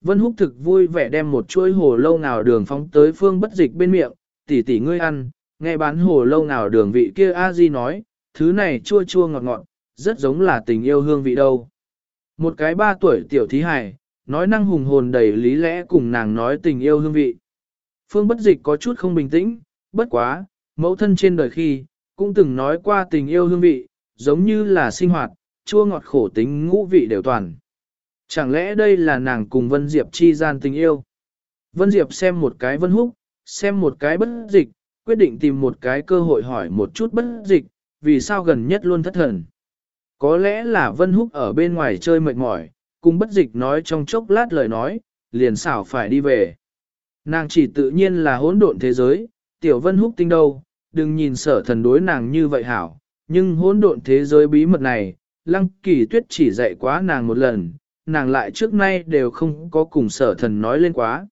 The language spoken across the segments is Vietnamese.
Vân Húc thực vui vẻ đem một chuỗi hồ lâu nào đường phóng tới phương bất dịch bên miệng, tỷ tỷ ngươi ăn, nghe bán hồ lâu nào đường vị kia a di nói, thứ này chua chua ngọt ngọt, rất giống là tình yêu hương vị đâu. Một cái ba tuổi tiểu thí hài, nói năng hùng hồn đầy lý lẽ cùng nàng nói tình yêu hương vị. Phương bất dịch có chút không bình tĩnh, bất quá, mẫu thân trên đời khi, cũng từng nói qua tình yêu hương vị, giống như là sinh hoạt, chua ngọt khổ tính ngũ vị đều toàn. Chẳng lẽ đây là nàng cùng Vân Diệp chi gian tình yêu? Vân Diệp xem một cái Vân Húc, xem một cái bất dịch, quyết định tìm một cái cơ hội hỏi một chút bất dịch, vì sao gần nhất luôn thất thần. Có lẽ là Vân Húc ở bên ngoài chơi mệt mỏi, cùng bất dịch nói trong chốc lát lời nói, liền xảo phải đi về. Nàng chỉ tự nhiên là hỗn độn thế giới, tiểu Vân Húc tinh đâu, đừng nhìn sở thần đối nàng như vậy hảo, nhưng hỗn độn thế giới bí mật này, lăng kỳ tuyết chỉ dạy quá nàng một lần, nàng lại trước nay đều không có cùng sở thần nói lên quá.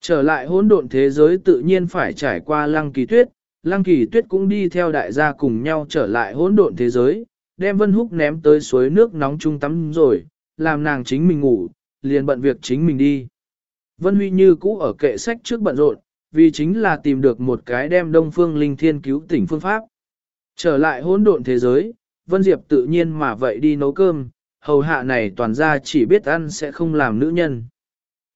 Trở lại hỗn độn thế giới tự nhiên phải trải qua lăng kỳ tuyết, lăng kỳ tuyết cũng đi theo đại gia cùng nhau trở lại hỗn độn thế giới, đem Vân Húc ném tới suối nước nóng trung tắm rồi, làm nàng chính mình ngủ, liền bận việc chính mình đi. Vân Huy như cũ ở kệ sách trước bận rộn, vì chính là tìm được một cái đem Đông Phương Linh Thiên cứu tỉnh phương pháp. Trở lại hỗn độn thế giới, Vân Diệp tự nhiên mà vậy đi nấu cơm, hầu hạ này toàn ra chỉ biết ăn sẽ không làm nữ nhân.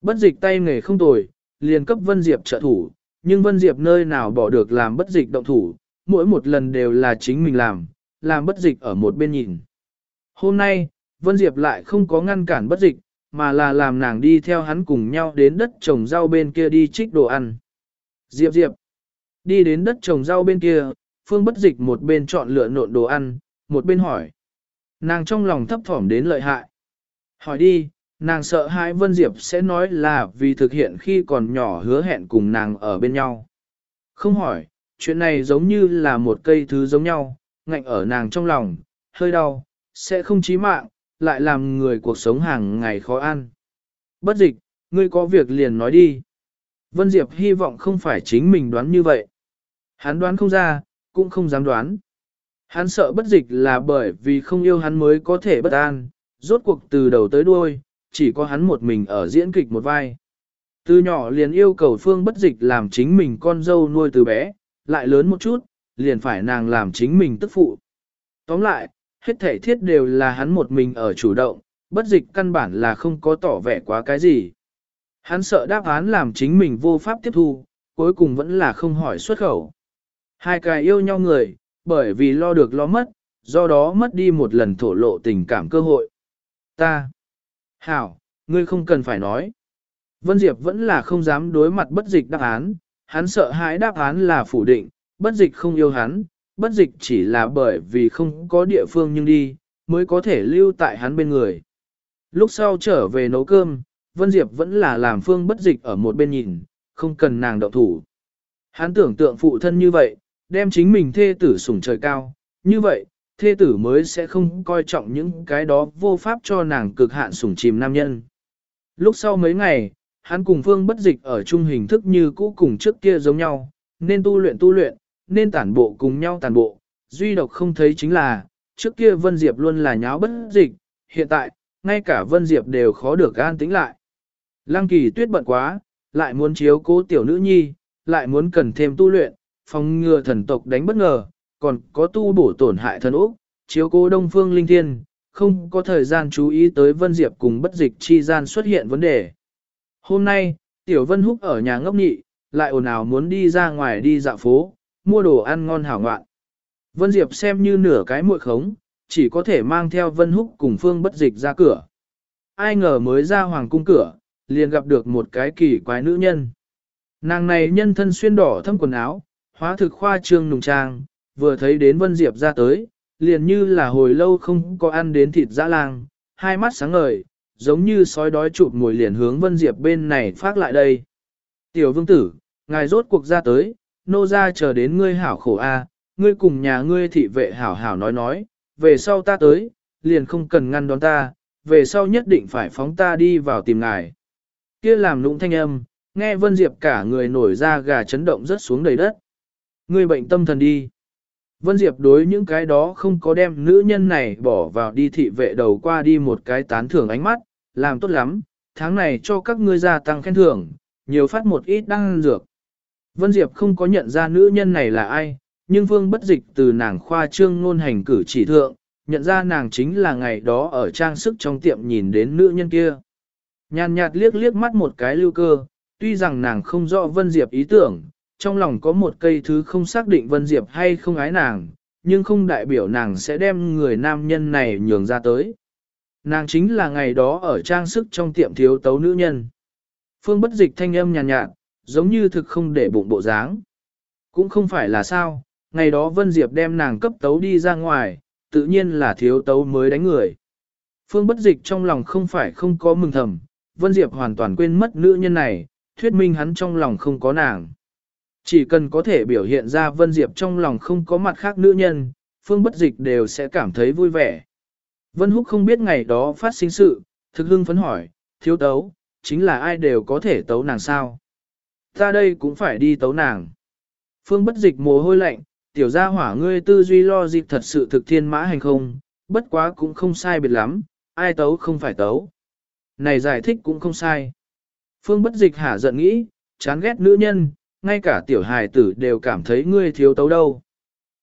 Bất dịch tay nghề không tồi, liền cấp Vân Diệp trợ thủ, nhưng Vân Diệp nơi nào bỏ được làm bất dịch động thủ, mỗi một lần đều là chính mình làm, làm bất dịch ở một bên nhìn. Hôm nay, Vân Diệp lại không có ngăn cản bất dịch, mà là làm nàng đi theo hắn cùng nhau đến đất trồng rau bên kia đi trích đồ ăn. Diệp Diệp, đi đến đất trồng rau bên kia, Phương bất dịch một bên chọn lựa nộn đồ ăn, một bên hỏi. Nàng trong lòng thấp thỏm đến lợi hại. Hỏi đi, nàng sợ hai Vân Diệp sẽ nói là vì thực hiện khi còn nhỏ hứa hẹn cùng nàng ở bên nhau. Không hỏi, chuyện này giống như là một cây thứ giống nhau, ngạnh ở nàng trong lòng, hơi đau, sẽ không chí mạng, lại làm người cuộc sống hàng ngày khó ăn. Bất dịch, ngươi có việc liền nói đi. Vân Diệp hy vọng không phải chính mình đoán như vậy. Hắn đoán không ra, cũng không dám đoán. Hắn sợ bất dịch là bởi vì không yêu hắn mới có thể bất an, rốt cuộc từ đầu tới đuôi, chỉ có hắn một mình ở diễn kịch một vai. Từ nhỏ liền yêu cầu phương bất dịch làm chính mình con dâu nuôi từ bé, lại lớn một chút, liền phải nàng làm chính mình tức phụ. Tóm lại, hết thể thiết đều là hắn một mình ở chủ động, bất dịch căn bản là không có tỏ vẻ quá cái gì. Hắn sợ đáp án làm chính mình vô pháp tiếp thu, cuối cùng vẫn là không hỏi xuất khẩu. Hai cái yêu nhau người, bởi vì lo được lo mất, do đó mất đi một lần thổ lộ tình cảm cơ hội. Ta. Hảo, ngươi không cần phải nói. Vân Diệp vẫn là không dám đối mặt bất dịch đáp án, hắn sợ hãi đáp án là phủ định, bất dịch không yêu hắn, bất dịch chỉ là bởi vì không có địa phương nhưng đi, mới có thể lưu tại hắn bên người. Lúc sau trở về nấu cơm, Vân Diệp vẫn là làm phương bất dịch ở một bên nhìn, không cần nàng động thủ. Hắn tưởng tượng phụ thân như vậy, đem chính mình thê tử sủng trời cao, như vậy, thê tử mới sẽ không coi trọng những cái đó vô pháp cho nàng cực hạn sủng chìm nam nhân. Lúc sau mấy ngày, hắn cùng phương bất dịch ở chung hình thức như cũ cùng trước kia giống nhau, nên tu luyện tu luyện, nên tản bộ cùng nhau tản bộ, duy độc không thấy chính là, trước kia Vân Diệp luôn là nháo bất dịch, hiện tại, ngay cả Vân Diệp đều khó được an tĩnh lại. Lăng kỳ tuyết bận quá, lại muốn chiếu cố tiểu nữ nhi, lại muốn cần thêm tu luyện, phòng ngừa thần tộc đánh bất ngờ, còn có tu bổ tổn hại thần úc, chiếu cố đông phương linh thiên, không có thời gian chú ý tới Vân Diệp cùng bất dịch chi gian xuất hiện vấn đề. Hôm nay, Tiểu Vân Húc ở nhà ngốc nhị, lại ồn ào muốn đi ra ngoài đi dạo phố, mua đồ ăn ngon hảo ngoạn. Vân Diệp xem như nửa cái muội khống, chỉ có thể mang theo Vân Húc cùng Phương bất dịch ra cửa. Ai ngờ mới ra hoàng cung cửa, liền gặp được một cái kỳ quái nữ nhân. Nàng này nhân thân xuyên đỏ thâm quần áo, hóa thực khoa trương nùng trang, vừa thấy đến Vân Diệp ra tới, liền như là hồi lâu không có ăn đến thịt dã lang, hai mắt sáng ngời, giống như sói đói chụp mồi liền hướng Vân Diệp bên này phát lại đây. Tiểu vương tử, ngài rốt cuộc ra tới, nô ra chờ đến ngươi hảo khổ a, ngươi cùng nhà ngươi thị vệ hảo hảo nói nói, về sau ta tới, liền không cần ngăn đón ta, về sau nhất định phải phóng ta đi vào tìm ngài. Kia làm lũng thanh âm, nghe Vân Diệp cả người nổi ra gà chấn động rất xuống đầy đất. Ngươi bệnh tâm thần đi. Vân Diệp đối những cái đó không có đem nữ nhân này bỏ vào đi thị vệ đầu qua đi một cái tán thưởng ánh mắt, làm tốt lắm, tháng này cho các ngươi gia tăng khen thưởng, nhiều phát một ít đăng dược. Vân Diệp không có nhận ra nữ nhân này là ai, nhưng vương bất dịch từ nàng khoa trương ngôn hành cử chỉ thượng, nhận ra nàng chính là ngày đó ở trang sức trong tiệm nhìn đến nữ nhân kia. Nhàn nhạt liếc liếc mắt một cái lưu cơ, tuy rằng nàng không rõ Vân Diệp ý tưởng, trong lòng có một cây thứ không xác định Vân Diệp hay không ái nàng, nhưng không đại biểu nàng sẽ đem người nam nhân này nhường ra tới. Nàng chính là ngày đó ở trang sức trong tiệm thiếu tấu nữ nhân. Phương bất dịch thanh âm nhàn nhạt, nhạt, giống như thực không để bụng bộ dáng. Cũng không phải là sao, ngày đó Vân Diệp đem nàng cấp tấu đi ra ngoài, tự nhiên là thiếu tấu mới đánh người. Phương bất dịch trong lòng không phải không có mừng thầm, Vân Diệp hoàn toàn quên mất nữ nhân này, thuyết minh hắn trong lòng không có nàng. Chỉ cần có thể biểu hiện ra Vân Diệp trong lòng không có mặt khác nữ nhân, Phương bất dịch đều sẽ cảm thấy vui vẻ. Vân Húc không biết ngày đó phát sinh sự, thực hưng phấn hỏi, thiếu tấu, chính là ai đều có thể tấu nàng sao. Ta đây cũng phải đi tấu nàng. Phương bất dịch mồ hôi lạnh, tiểu gia hỏa ngươi tư duy lo dịp thật sự thực thiên mã hành không, bất quá cũng không sai biệt lắm, ai tấu không phải tấu. Này giải thích cũng không sai. Phương bất dịch hả giận nghĩ, chán ghét nữ nhân, ngay cả tiểu hài tử đều cảm thấy ngươi thiếu tấu đâu.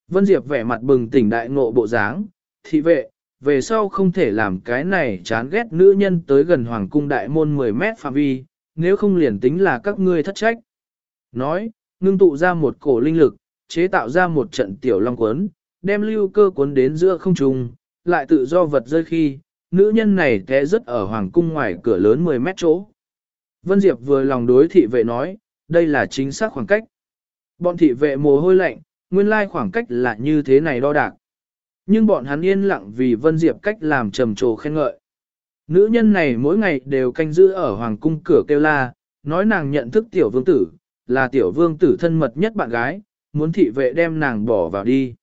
Vân Diệp vẻ mặt bừng tỉnh đại ngộ bộ dáng, thị vệ, về sau không thể làm cái này chán ghét nữ nhân tới gần hoàng cung đại môn 10 mét phạm vi, nếu không liền tính là các ngươi thất trách. Nói, ngưng tụ ra một cổ linh lực, chế tạo ra một trận tiểu long cuốn, đem lưu cơ cuốn đến giữa không trung, lại tự do vật rơi khi, nữ nhân này té rất ở hoàng cung ngoài cửa lớn 10 mét chỗ. Vân Diệp vừa lòng đối thị vệ nói, đây là chính xác khoảng cách. Bọn thị vệ mồ hôi lạnh, nguyên lai khoảng cách là như thế này đo đạc. Nhưng bọn hắn yên lặng vì Vân Diệp cách làm trầm trồ khen ngợi. Nữ nhân này mỗi ngày đều canh giữ ở hoàng cung cửa kêu la, nói nàng nhận thức tiểu vương tử, là tiểu vương tử thân mật nhất bạn gái, muốn thị vệ đem nàng bỏ vào đi.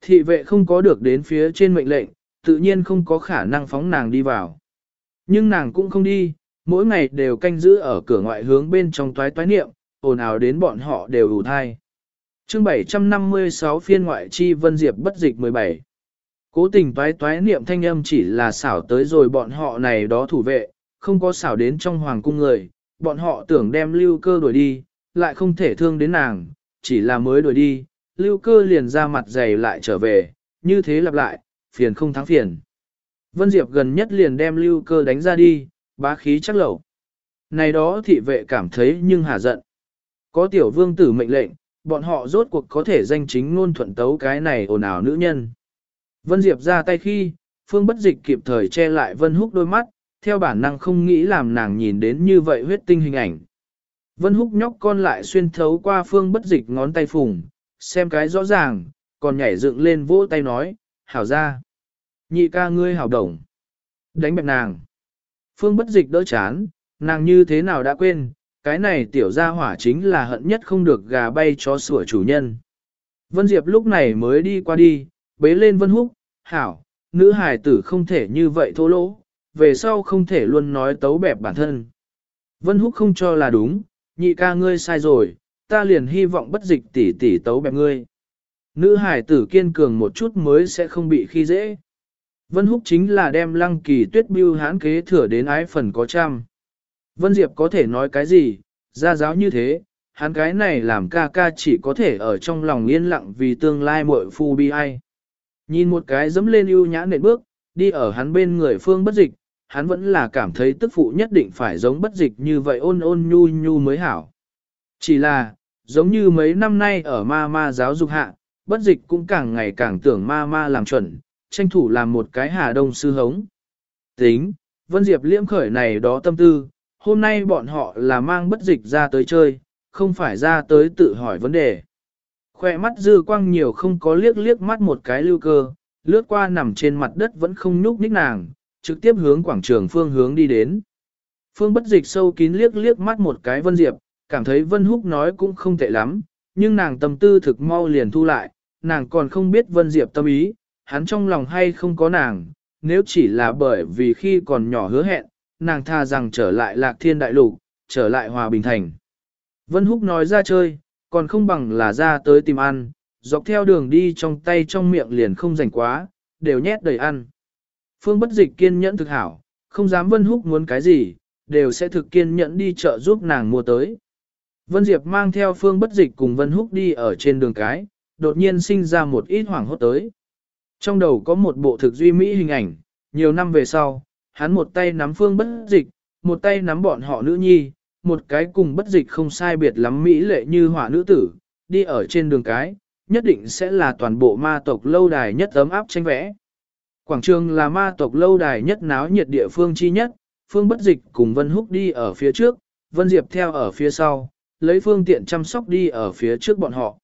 Thị vệ không có được đến phía trên mệnh lệnh, tự nhiên không có khả năng phóng nàng đi vào. Nhưng nàng cũng không đi, mỗi ngày đều canh giữ ở cửa ngoại hướng bên trong toái toái niệm, ồn ào đến bọn họ đều ủ thai. chương 756 phiên ngoại chi vân diệp bất dịch 17. Cố tình toái toái niệm thanh âm chỉ là xảo tới rồi bọn họ này đó thủ vệ, không có xảo đến trong hoàng cung người, bọn họ tưởng đem lưu cơ đuổi đi, lại không thể thương đến nàng, chỉ là mới đuổi đi, lưu cơ liền ra mặt dày lại trở về, như thế lặp lại, phiền không thắng phiền. Vân Diệp gần nhất liền đem lưu cơ đánh ra đi, bá khí chắc lẩu. Này đó thị vệ cảm thấy nhưng hà giận. Có tiểu vương tử mệnh lệnh, bọn họ rốt cuộc có thể danh chính ngôn thuận tấu cái này ồn ào nữ nhân. Vân Diệp ra tay khi, Phương bất dịch kịp thời che lại Vân Húc đôi mắt, theo bản năng không nghĩ làm nàng nhìn đến như vậy huyết tinh hình ảnh. Vân Húc nhóc con lại xuyên thấu qua Phương bất dịch ngón tay phùng, xem cái rõ ràng, còn nhảy dựng lên vỗ tay nói, hảo ra. Nhị ca ngươi hảo đồng. Đánh bẹp nàng. Phương bất dịch đỡ chán, nàng như thế nào đã quên, cái này tiểu gia hỏa chính là hận nhất không được gà bay cho sủa chủ nhân. Vân Diệp lúc này mới đi qua đi, bế lên Vân Húc, hảo, nữ hài tử không thể như vậy thô lỗ, về sau không thể luôn nói tấu bẹp bản thân. Vân Húc không cho là đúng, nhị ca ngươi sai rồi, ta liền hy vọng bất dịch tỷ tỷ tấu bẹp ngươi. Nữ hải tử kiên cường một chút mới sẽ không bị khi dễ. Vân Húc chính là đem lăng kỳ tuyết bưu hãn kế thừa đến ái phần có trăm. Vân Diệp có thể nói cái gì, ra giáo như thế, hắn cái này làm ca ca chỉ có thể ở trong lòng yên lặng vì tương lai muội phu bi ai. Nhìn một cái dẫm lên ưu nhã nền bước, đi ở hắn bên người phương bất dịch, hắn vẫn là cảm thấy tức phụ nhất định phải giống bất dịch như vậy ôn ôn nhu nhu mới hảo. Chỉ là, giống như mấy năm nay ở ma ma giáo dục hạ, bất dịch cũng càng ngày càng tưởng ma ma làm chuẩn, tranh thủ làm một cái hà đông sư hống. Tính, Vân Diệp liễm khởi này đó tâm tư, hôm nay bọn họ là mang bất dịch ra tới chơi, không phải ra tới tự hỏi vấn đề. Khoe mắt dư quang nhiều không có liếc liếc mắt một cái lưu cơ, lướt qua nằm trên mặt đất vẫn không nhúc nhích nàng, trực tiếp hướng quảng trường phương hướng đi đến. Phương bất dịch sâu kín liếc liếc mắt một cái Vân Diệp, cảm thấy Vân Húc nói cũng không tệ lắm, nhưng nàng tâm tư thực mau liền thu lại, nàng còn không biết Vân Diệp tâm ý, hắn trong lòng hay không có nàng, nếu chỉ là bởi vì khi còn nhỏ hứa hẹn, nàng tha rằng trở lại lạc thiên đại lục, trở lại hòa bình thành. Vân Húc nói ra chơi, còn không bằng là ra tới tìm ăn, dọc theo đường đi trong tay trong miệng liền không rảnh quá, đều nhét đầy ăn. Phương bất dịch kiên nhẫn thực hảo, không dám Vân Húc muốn cái gì, đều sẽ thực kiên nhẫn đi chợ giúp nàng mua tới. Vân Diệp mang theo phương bất dịch cùng Vân Húc đi ở trên đường cái, đột nhiên sinh ra một ít hoảng hốt tới. Trong đầu có một bộ thực duy mỹ hình ảnh, nhiều năm về sau, hắn một tay nắm phương bất dịch, một tay nắm bọn họ nữ nhi, một cái cùng bất dịch không sai biệt lắm mỹ lệ như hỏa nữ tử, đi ở trên đường cái, nhất định sẽ là toàn bộ ma tộc lâu đài nhất ấm áp tranh vẽ. Quảng trường là ma tộc lâu đài nhất náo nhiệt địa phương chi nhất, phương bất dịch cùng Vân Húc đi ở phía trước, Vân Diệp theo ở phía sau, lấy phương tiện chăm sóc đi ở phía trước bọn họ.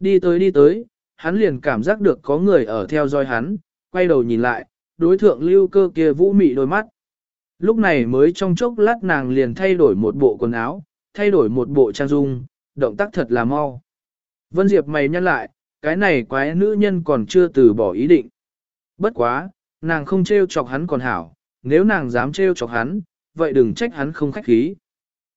Đi tới đi tới, hắn liền cảm giác được có người ở theo dõi hắn, quay đầu nhìn lại, đối thượng lưu cơ kia vũ mị đôi mắt. Lúc này mới trong chốc lát nàng liền thay đổi một bộ quần áo, thay đổi một bộ trang dung, động tác thật là mau. Vân Diệp mày nhăn lại, cái này quái nữ nhân còn chưa từ bỏ ý định. Bất quá, nàng không trêu chọc hắn còn hảo, nếu nàng dám trêu chọc hắn, vậy đừng trách hắn không khách khí.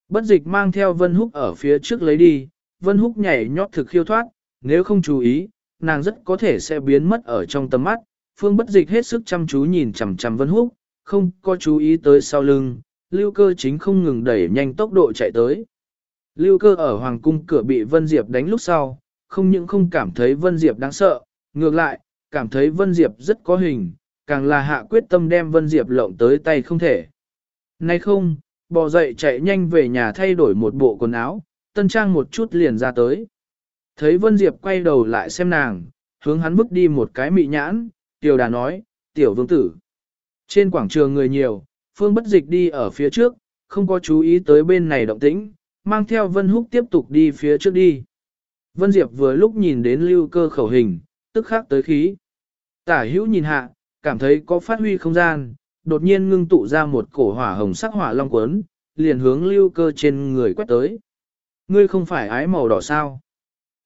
Bất dịch mang theo Vân Húc ở phía trước lấy đi, Vân Húc nhảy nhót thực khiêu thoát, nếu không chú ý, nàng rất có thể sẽ biến mất ở trong tầm mắt. Phương bất dịch hết sức chăm chú nhìn chằm chằm Vân Húc, không có chú ý tới sau lưng, lưu cơ chính không ngừng đẩy nhanh tốc độ chạy tới. Lưu cơ ở Hoàng cung cửa bị Vân Diệp đánh lúc sau, không những không cảm thấy Vân Diệp đáng sợ, ngược lại, cảm thấy Vân Diệp rất có hình, càng là hạ quyết tâm đem Vân Diệp lộng tới tay không thể. Nay không, bò dậy chạy nhanh về nhà thay đổi một bộ quần áo, tân trang một chút liền ra tới. Thấy Vân Diệp quay đầu lại xem nàng, hướng hắn bước đi một cái mị nhãn, tiểu đà nói, tiểu vương tử. Trên quảng trường người nhiều, phương bất dịch đi ở phía trước, không có chú ý tới bên này động tĩnh, mang theo Vân Húc tiếp tục đi phía trước đi. Vân Diệp vừa lúc nhìn đến lưu cơ khẩu hình, tức khắc tới khí. Tả hữu nhìn hạ, cảm thấy có phát huy không gian, đột nhiên ngưng tụ ra một cổ hỏa hồng sắc hỏa long quấn, liền hướng lưu cơ trên người quét tới. Ngươi không phải ái màu đỏ sao?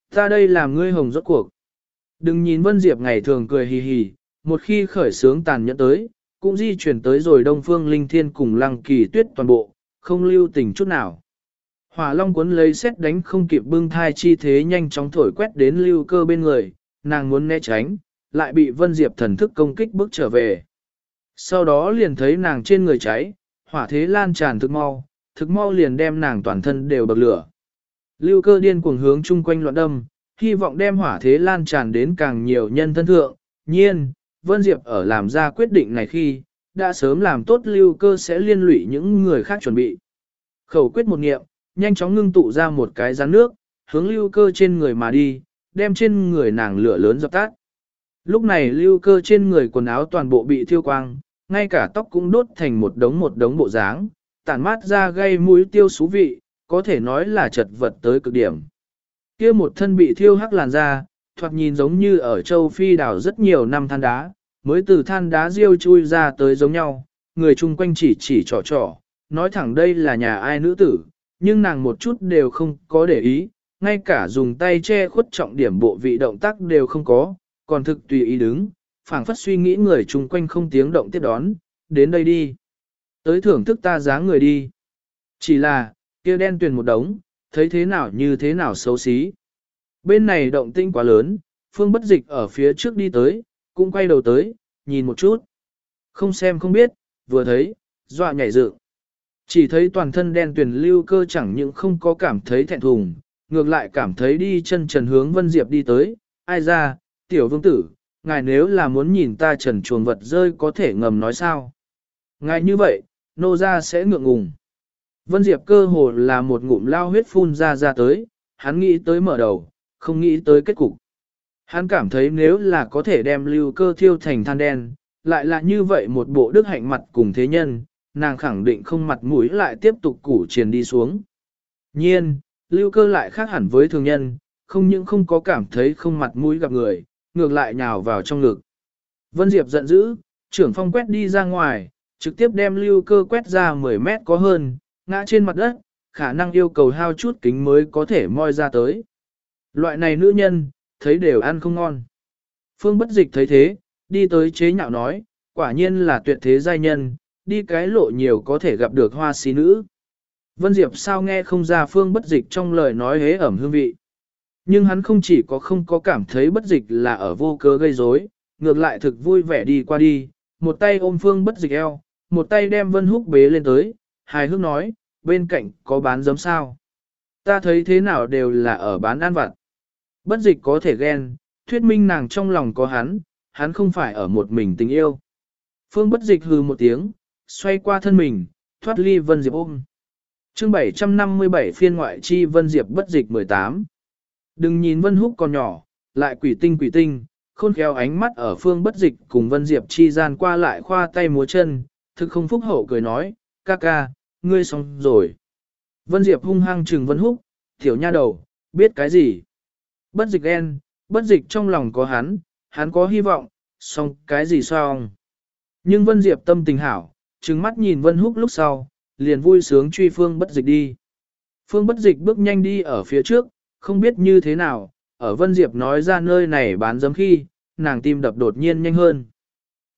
Ta đây làm ngươi hồng rốt cuộc. Đừng nhìn Vân Diệp ngày thường cười hì hì, một khi khởi sướng tàn nhẫn tới, cũng di chuyển tới rồi Đông Phương Linh Thiên cùng Lăng Kỳ Tuyết toàn bộ, không lưu tình chút nào. Hỏa Long cuốn lấy xét đánh không kịp bưng thai chi thế nhanh chóng thổi quét đến lưu cơ bên người, nàng muốn né tránh, lại bị Vân Diệp thần thức công kích bước trở về. Sau đó liền thấy nàng trên người cháy, hỏa thế lan tràn thực mau, thực mau liền đem nàng toàn thân đều bậc lửa. Lưu cơ điên cuồng hướng chung quanh loạn đâm, hy vọng đem hỏa thế lan tràn đến càng nhiều nhân thân thượng. Nhiên, Vân Diệp ở làm ra quyết định này khi, đã sớm làm tốt lưu cơ sẽ liên lụy những người khác chuẩn bị. Khẩu quyết một nghiệm, nhanh chóng ngưng tụ ra một cái rắn nước, hướng lưu cơ trên người mà đi, đem trên người nàng lửa lớn dập tắt. Lúc này lưu cơ trên người quần áo toàn bộ bị thiêu quang, ngay cả tóc cũng đốt thành một đống một đống bộ dáng, tản mát ra gây mũi tiêu xú vị, có thể nói là chật vật tới cực điểm. kia một thân bị thiêu hắc làn da, thoạt nhìn giống như ở châu Phi đảo rất nhiều năm than đá, mới từ than đá riêu chui ra tới giống nhau, người chung quanh chỉ chỉ trò trò, nói thẳng đây là nhà ai nữ tử, nhưng nàng một chút đều không có để ý, ngay cả dùng tay che khuất trọng điểm bộ vị động tác đều không có, còn thực tùy ý đứng, phảng phất suy nghĩ người chung quanh không tiếng động tiếp đón, đến đây đi. Tới thưởng thức ta giá người đi. Chỉ là, kia đen tuyền một đống, thấy thế nào như thế nào xấu xí. Bên này động tinh quá lớn, phương bất dịch ở phía trước đi tới, cũng quay đầu tới, nhìn một chút. Không xem không biết, vừa thấy, dọa nhảy dựng. Chỉ thấy toàn thân đen tuyền lưu cơ chẳng những không có cảm thấy thẹn thùng, ngược lại cảm thấy đi chân trần hướng Vân Diệp đi tới, ai ra, tiểu vương tử, ngài nếu là muốn nhìn ta trần chuồng vật rơi có thể ngầm nói sao. Ngài như vậy, nô ra sẽ ngượng ngùng. Vân Diệp cơ hồ là một ngụm lao huyết phun ra ra tới, hắn nghĩ tới mở đầu, không nghĩ tới kết cục. Hắn cảm thấy nếu là có thể đem lưu cơ thiêu thành than đen, lại là như vậy một bộ đức hạnh mặt cùng thế nhân, nàng khẳng định không mặt mũi lại tiếp tục củ triền đi xuống. Nhiên, lưu cơ lại khác hẳn với thường nhân, không những không có cảm thấy không mặt mũi gặp người, ngược lại nhào vào trong ngực. Vân Diệp giận dữ, trưởng phong quét đi ra ngoài, trực tiếp đem lưu cơ quét ra 10 mét có hơn, ngã trên mặt đất, khả năng yêu cầu hao chút kính mới có thể moi ra tới. Loại này nữ nhân, thấy đều ăn không ngon. Phương bất dịch thấy thế, đi tới chế nhạo nói, quả nhiên là tuyệt thế giai nhân, đi cái lộ nhiều có thể gặp được hoa xí nữ. Vân Diệp sao nghe không ra phương bất dịch trong lời nói hế ẩm hương vị. Nhưng hắn không chỉ có không có cảm thấy bất dịch là ở vô cớ gây rối, ngược lại thực vui vẻ đi qua đi, một tay ôm phương bất dịch eo, một tay đem Vân Húc bế lên tới, hài hước nói, bên cạnh có bán giấm sao. Ta thấy thế nào đều là ở bán ăn vặt. Bất dịch có thể ghen, thuyết minh nàng trong lòng có hắn, hắn không phải ở một mình tình yêu. Phương bất dịch hừ một tiếng, xoay qua thân mình, thoát ly Vân Diệp ôm. chương 757 phiên ngoại chi Vân Diệp bất dịch 18. Đừng nhìn Vân Húc còn nhỏ, lại quỷ tinh quỷ tinh, khôn khéo ánh mắt ở phương bất dịch cùng Vân Diệp chi gian qua lại khoa tay múa chân, thực không phúc hậu cười nói, ca ca, ngươi xong rồi. Vân Diệp hung hăng trừng Vân Húc, tiểu nha đầu, biết cái gì? Bất dịch ghen, bất dịch trong lòng có hắn, hắn có hy vọng, xong cái gì xong? Nhưng Vân Diệp tâm tình hảo, trừng mắt nhìn Vân Húc lúc sau, liền vui sướng truy phương bất dịch đi. Phương bất dịch bước nhanh đi ở phía trước, không biết như thế nào, ở Vân Diệp nói ra nơi này bán giấm khi, nàng tim đập đột nhiên nhanh hơn.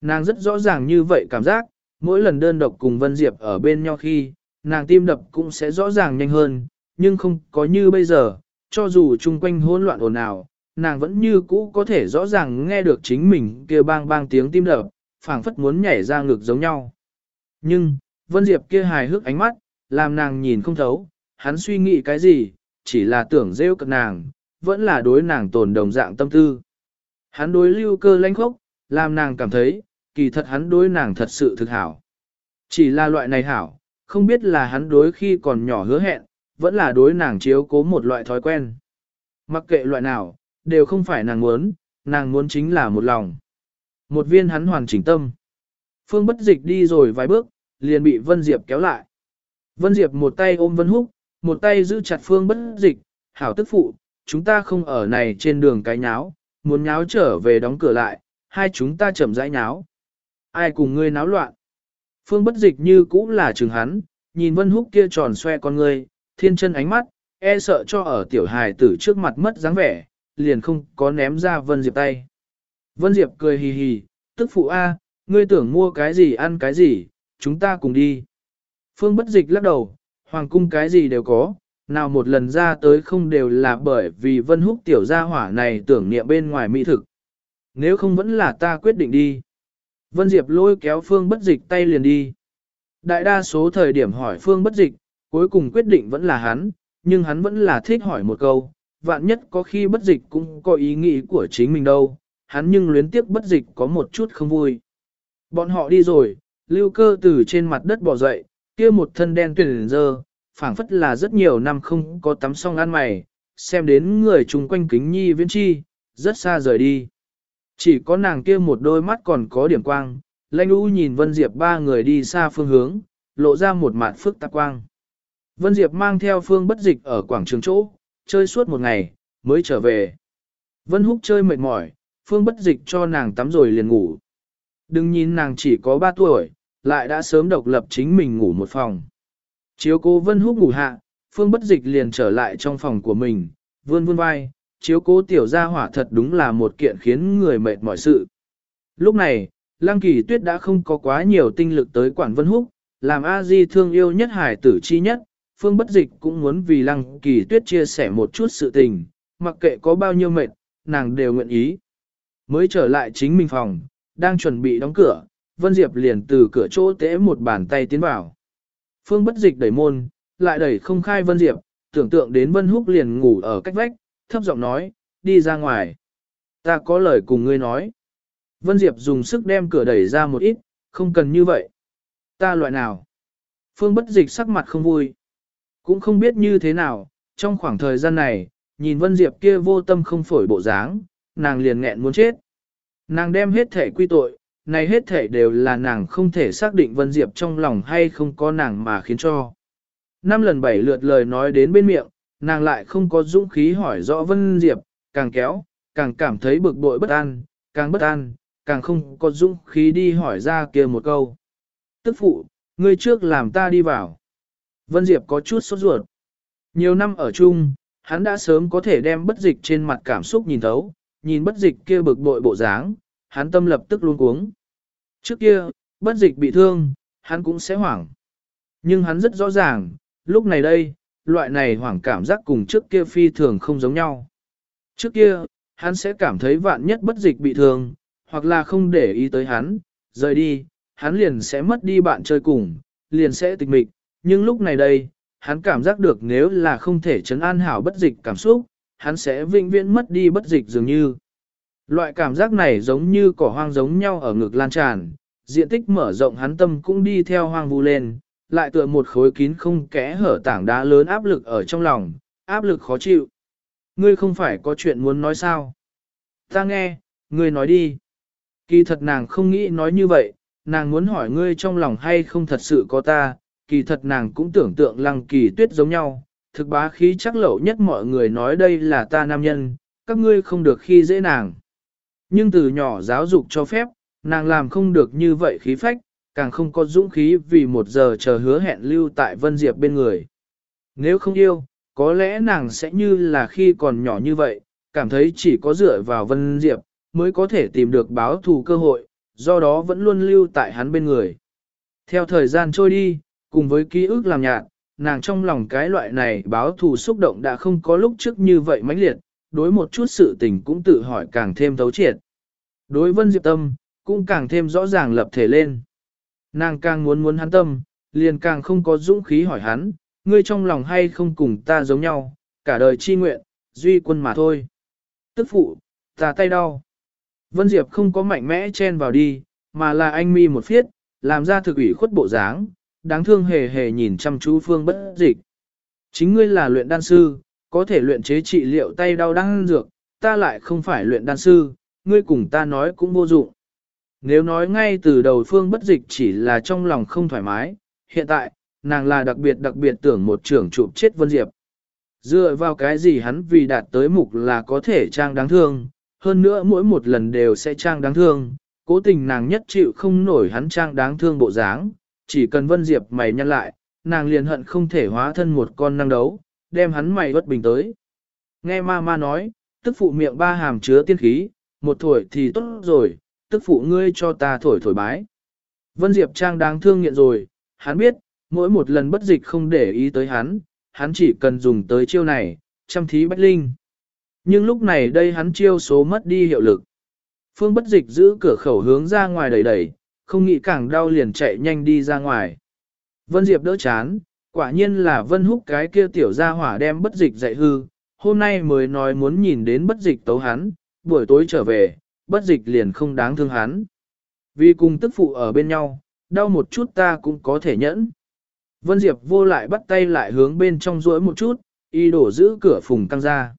Nàng rất rõ ràng như vậy cảm giác, mỗi lần đơn độc cùng Vân Diệp ở bên nhau khi, nàng tim đập cũng sẽ rõ ràng nhanh hơn, nhưng không có như bây giờ, cho dù chung quanh hỗn loạn ồn ào, nàng vẫn như cũ có thể rõ ràng nghe được chính mình kia bang bang tiếng tim đập, phảng phất muốn nhảy ra ngực giống nhau. Nhưng, Vân Diệp kia hài hước ánh mắt, làm nàng nhìn không thấu, hắn suy nghĩ cái gì, chỉ là tưởng rêu cận nàng, vẫn là đối nàng tồn đồng dạng tâm tư. Hắn đối lưu cơ lãnh khốc, làm nàng cảm thấy, kỳ thật hắn đối nàng thật sự thực hảo. Chỉ là loại này hảo, không biết là hắn đối khi còn nhỏ hứa hẹn, vẫn là đối nàng chiếu cố một loại thói quen. Mặc kệ loại nào, đều không phải nàng muốn, nàng muốn chính là một lòng. Một viên hắn hoàn chỉnh tâm. Phương bất dịch đi rồi vài bước, liền bị Vân Diệp kéo lại. Vân Diệp một tay ôm Vân Húc, một tay giữ chặt Phương bất dịch, hảo tức phụ, chúng ta không ở này trên đường cái nháo, muốn nháo trở về đóng cửa lại, hai chúng ta chậm rãi nháo. Ai cùng ngươi náo loạn? Phương bất dịch như cũ là trường hắn, nhìn Vân Húc kia tròn xoe con ngươi, thiên chân ánh mắt, e sợ cho ở tiểu hài tử trước mặt mất dáng vẻ, liền không có ném ra Vân Diệp tay. Vân Diệp cười hì hì, tức phụ A, ngươi tưởng mua cái gì ăn cái gì, chúng ta cùng đi. Phương bất dịch lắc đầu, hoàng cung cái gì đều có, nào một lần ra tới không đều là bởi vì Vân Húc tiểu gia hỏa này tưởng niệm bên ngoài mỹ thực. Nếu không vẫn là ta quyết định đi. Vân Diệp lôi kéo Phương bất dịch tay liền đi. Đại đa số thời điểm hỏi Phương bất dịch, cuối cùng quyết định vẫn là hắn, nhưng hắn vẫn là thích hỏi một câu, vạn nhất có khi bất dịch cũng có ý nghĩ của chính mình đâu, hắn nhưng luyến tiếc bất dịch có một chút không vui. Bọn họ đi rồi, lưu cơ từ trên mặt đất bò dậy, kia một thân đen tuyển dơ, phảng phất là rất nhiều năm không có tắm xong ăn mày, xem đến người chung quanh kính nhi viễn chi, rất xa rời đi. Chỉ có nàng kia một đôi mắt còn có điểm quang, lanh u nhìn Vân Diệp ba người đi xa phương hướng, lộ ra một mặt phức tạp quang. Vân Diệp mang theo phương bất dịch ở quảng trường chỗ, chơi suốt một ngày, mới trở về. Vân Húc chơi mệt mỏi, phương bất dịch cho nàng tắm rồi liền ngủ. Đừng nhìn nàng chỉ có 3 tuổi, lại đã sớm độc lập chính mình ngủ một phòng. Chiếu cố Vân Húc ngủ hạ, phương bất dịch liền trở lại trong phòng của mình, vươn vươn vai, chiếu cố tiểu gia hỏa thật đúng là một kiện khiến người mệt mỏi sự. Lúc này, Lăng Kỳ Tuyết đã không có quá nhiều tinh lực tới quản Vân Húc, làm A Di thương yêu nhất hải tử chi nhất, Phương Bất Dịch cũng muốn vì Lăng Kỳ Tuyết chia sẻ một chút sự tình, mặc kệ có bao nhiêu mệt, nàng đều nguyện ý. Mới trở lại chính mình phòng, đang chuẩn bị đóng cửa, Vân Diệp liền từ cửa chỗ tễ một bàn tay tiến vào. Phương Bất Dịch đẩy môn, lại đẩy không khai Vân Diệp, tưởng tượng đến Vân Húc liền ngủ ở cách vách, thấp giọng nói, đi ra ngoài. Ta có lời cùng ngươi nói. Vân Diệp dùng sức đem cửa đẩy ra một ít, không cần như vậy. Ta loại nào? Phương Bất Dịch sắc mặt không vui. Cũng không biết như thế nào, trong khoảng thời gian này, nhìn Vân Diệp kia vô tâm không phổi bộ dáng, nàng liền nghẹn muốn chết. Nàng đem hết thể quy tội, này hết thể đều là nàng không thể xác định Vân Diệp trong lòng hay không có nàng mà khiến cho. Năm lần bảy lượt lời nói đến bên miệng, nàng lại không có dũng khí hỏi rõ Vân Diệp, càng kéo, càng cảm thấy bực bội bất an, càng bất an, càng không có dũng khí đi hỏi ra kia một câu. Tức phụ, ngươi trước làm ta đi vào. Vân Diệp có chút sốt ruột. Nhiều năm ở chung, hắn đã sớm có thể đem bất dịch trên mặt cảm xúc nhìn thấu, nhìn bất dịch kia bực bội bộ dáng, hắn tâm lập tức luôn cuống. Trước kia, bất dịch bị thương, hắn cũng sẽ hoảng. Nhưng hắn rất rõ ràng, lúc này đây, loại này hoảng cảm giác cùng trước kia phi thường không giống nhau. Trước kia, hắn sẽ cảm thấy vạn nhất bất dịch bị thương, hoặc là không để ý tới hắn, rời đi, hắn liền sẽ mất đi bạn chơi cùng, liền sẽ tịch mịch, nhưng lúc này đây, hắn cảm giác được nếu là không thể chấn an hảo bất dịch cảm xúc, hắn sẽ vĩnh viễn mất đi bất dịch dường như. Loại cảm giác này giống như cỏ hoang giống nhau ở ngực lan tràn, diện tích mở rộng hắn tâm cũng đi theo hoang vu lên, lại tựa một khối kín không kẽ hở tảng đá lớn áp lực ở trong lòng, áp lực khó chịu. Ngươi không phải có chuyện muốn nói sao? Ta nghe, ngươi nói đi. Kỳ thật nàng không nghĩ nói như vậy, nàng muốn hỏi ngươi trong lòng hay không thật sự có ta, kỳ thật nàng cũng tưởng tượng lăng kỳ tuyết giống nhau, thực bá khí chắc lậu nhất mọi người nói đây là ta nam nhân, các ngươi không được khi dễ nàng. Nhưng từ nhỏ giáo dục cho phép, nàng làm không được như vậy khí phách, càng không có dũng khí vì một giờ chờ hứa hẹn lưu tại Vân Diệp bên người. Nếu không yêu, có lẽ nàng sẽ như là khi còn nhỏ như vậy, cảm thấy chỉ có dựa vào Vân Diệp, mới có thể tìm được báo thù cơ hội, do đó vẫn luôn lưu tại hắn bên người. Theo thời gian trôi đi, cùng với ký ức làm nhạt, nàng trong lòng cái loại này báo thù xúc động đã không có lúc trước như vậy mãnh liệt, đối một chút sự tình cũng tự hỏi càng thêm thấu triệt. Đối Vân Diệp Tâm, cũng càng thêm rõ ràng lập thể lên. Nàng càng muốn muốn hắn tâm, liền càng không có dũng khí hỏi hắn, ngươi trong lòng hay không cùng ta giống nhau, cả đời chi nguyện, duy quân mà thôi. Tức phụ, ta tay đau. Vân Diệp không có mạnh mẽ chen vào đi, mà là anh mi một phiết, làm ra thực ủy khuất bộ dáng, đáng thương hề hề nhìn chăm chú phương bất dịch. Chính ngươi là luyện đan sư, có thể luyện chế trị liệu tay đau đan dược, ta lại không phải luyện đan sư, ngươi cùng ta nói cũng vô dụng. Nếu nói ngay từ đầu phương bất dịch chỉ là trong lòng không thoải mái, hiện tại, nàng là đặc biệt đặc biệt tưởng một trưởng chụp chết Vân Diệp. Dựa vào cái gì hắn vì đạt tới mục là có thể trang đáng thương, hơn nữa mỗi một lần đều sẽ trang đáng thương, cố tình nàng nhất chịu không nổi hắn trang đáng thương bộ dáng, chỉ cần Vân Diệp mày nhăn lại, nàng liền hận không thể hóa thân một con năng đấu, đem hắn mày bất bình tới. Nghe ma ma nói, tức phụ miệng ba hàm chứa tiên khí, một thổi thì tốt rồi, tức phụ ngươi cho ta thổi thổi bái. Vân Diệp Trang đáng thương nghiện rồi, hắn biết, mỗi một lần bất dịch không để ý tới hắn, hắn chỉ cần dùng tới chiêu này, chăm thí bách linh. Nhưng lúc này đây hắn chiêu số mất đi hiệu lực. Phương bất dịch giữ cửa khẩu hướng ra ngoài đẩy đẩy, không nghĩ càng đau liền chạy nhanh đi ra ngoài. Vân Diệp đỡ chán, quả nhiên là Vân Húc cái kia tiểu gia hỏa đem bất dịch dạy hư, hôm nay mới nói muốn nhìn đến bất dịch tấu hắn, buổi tối trở về, bất dịch liền không đáng thương hắn. Vì cùng tức phụ ở bên nhau, đau một chút ta cũng có thể nhẫn. Vân Diệp vô lại bắt tay lại hướng bên trong rỗi một chút, y đổ giữ cửa phùng căng ra.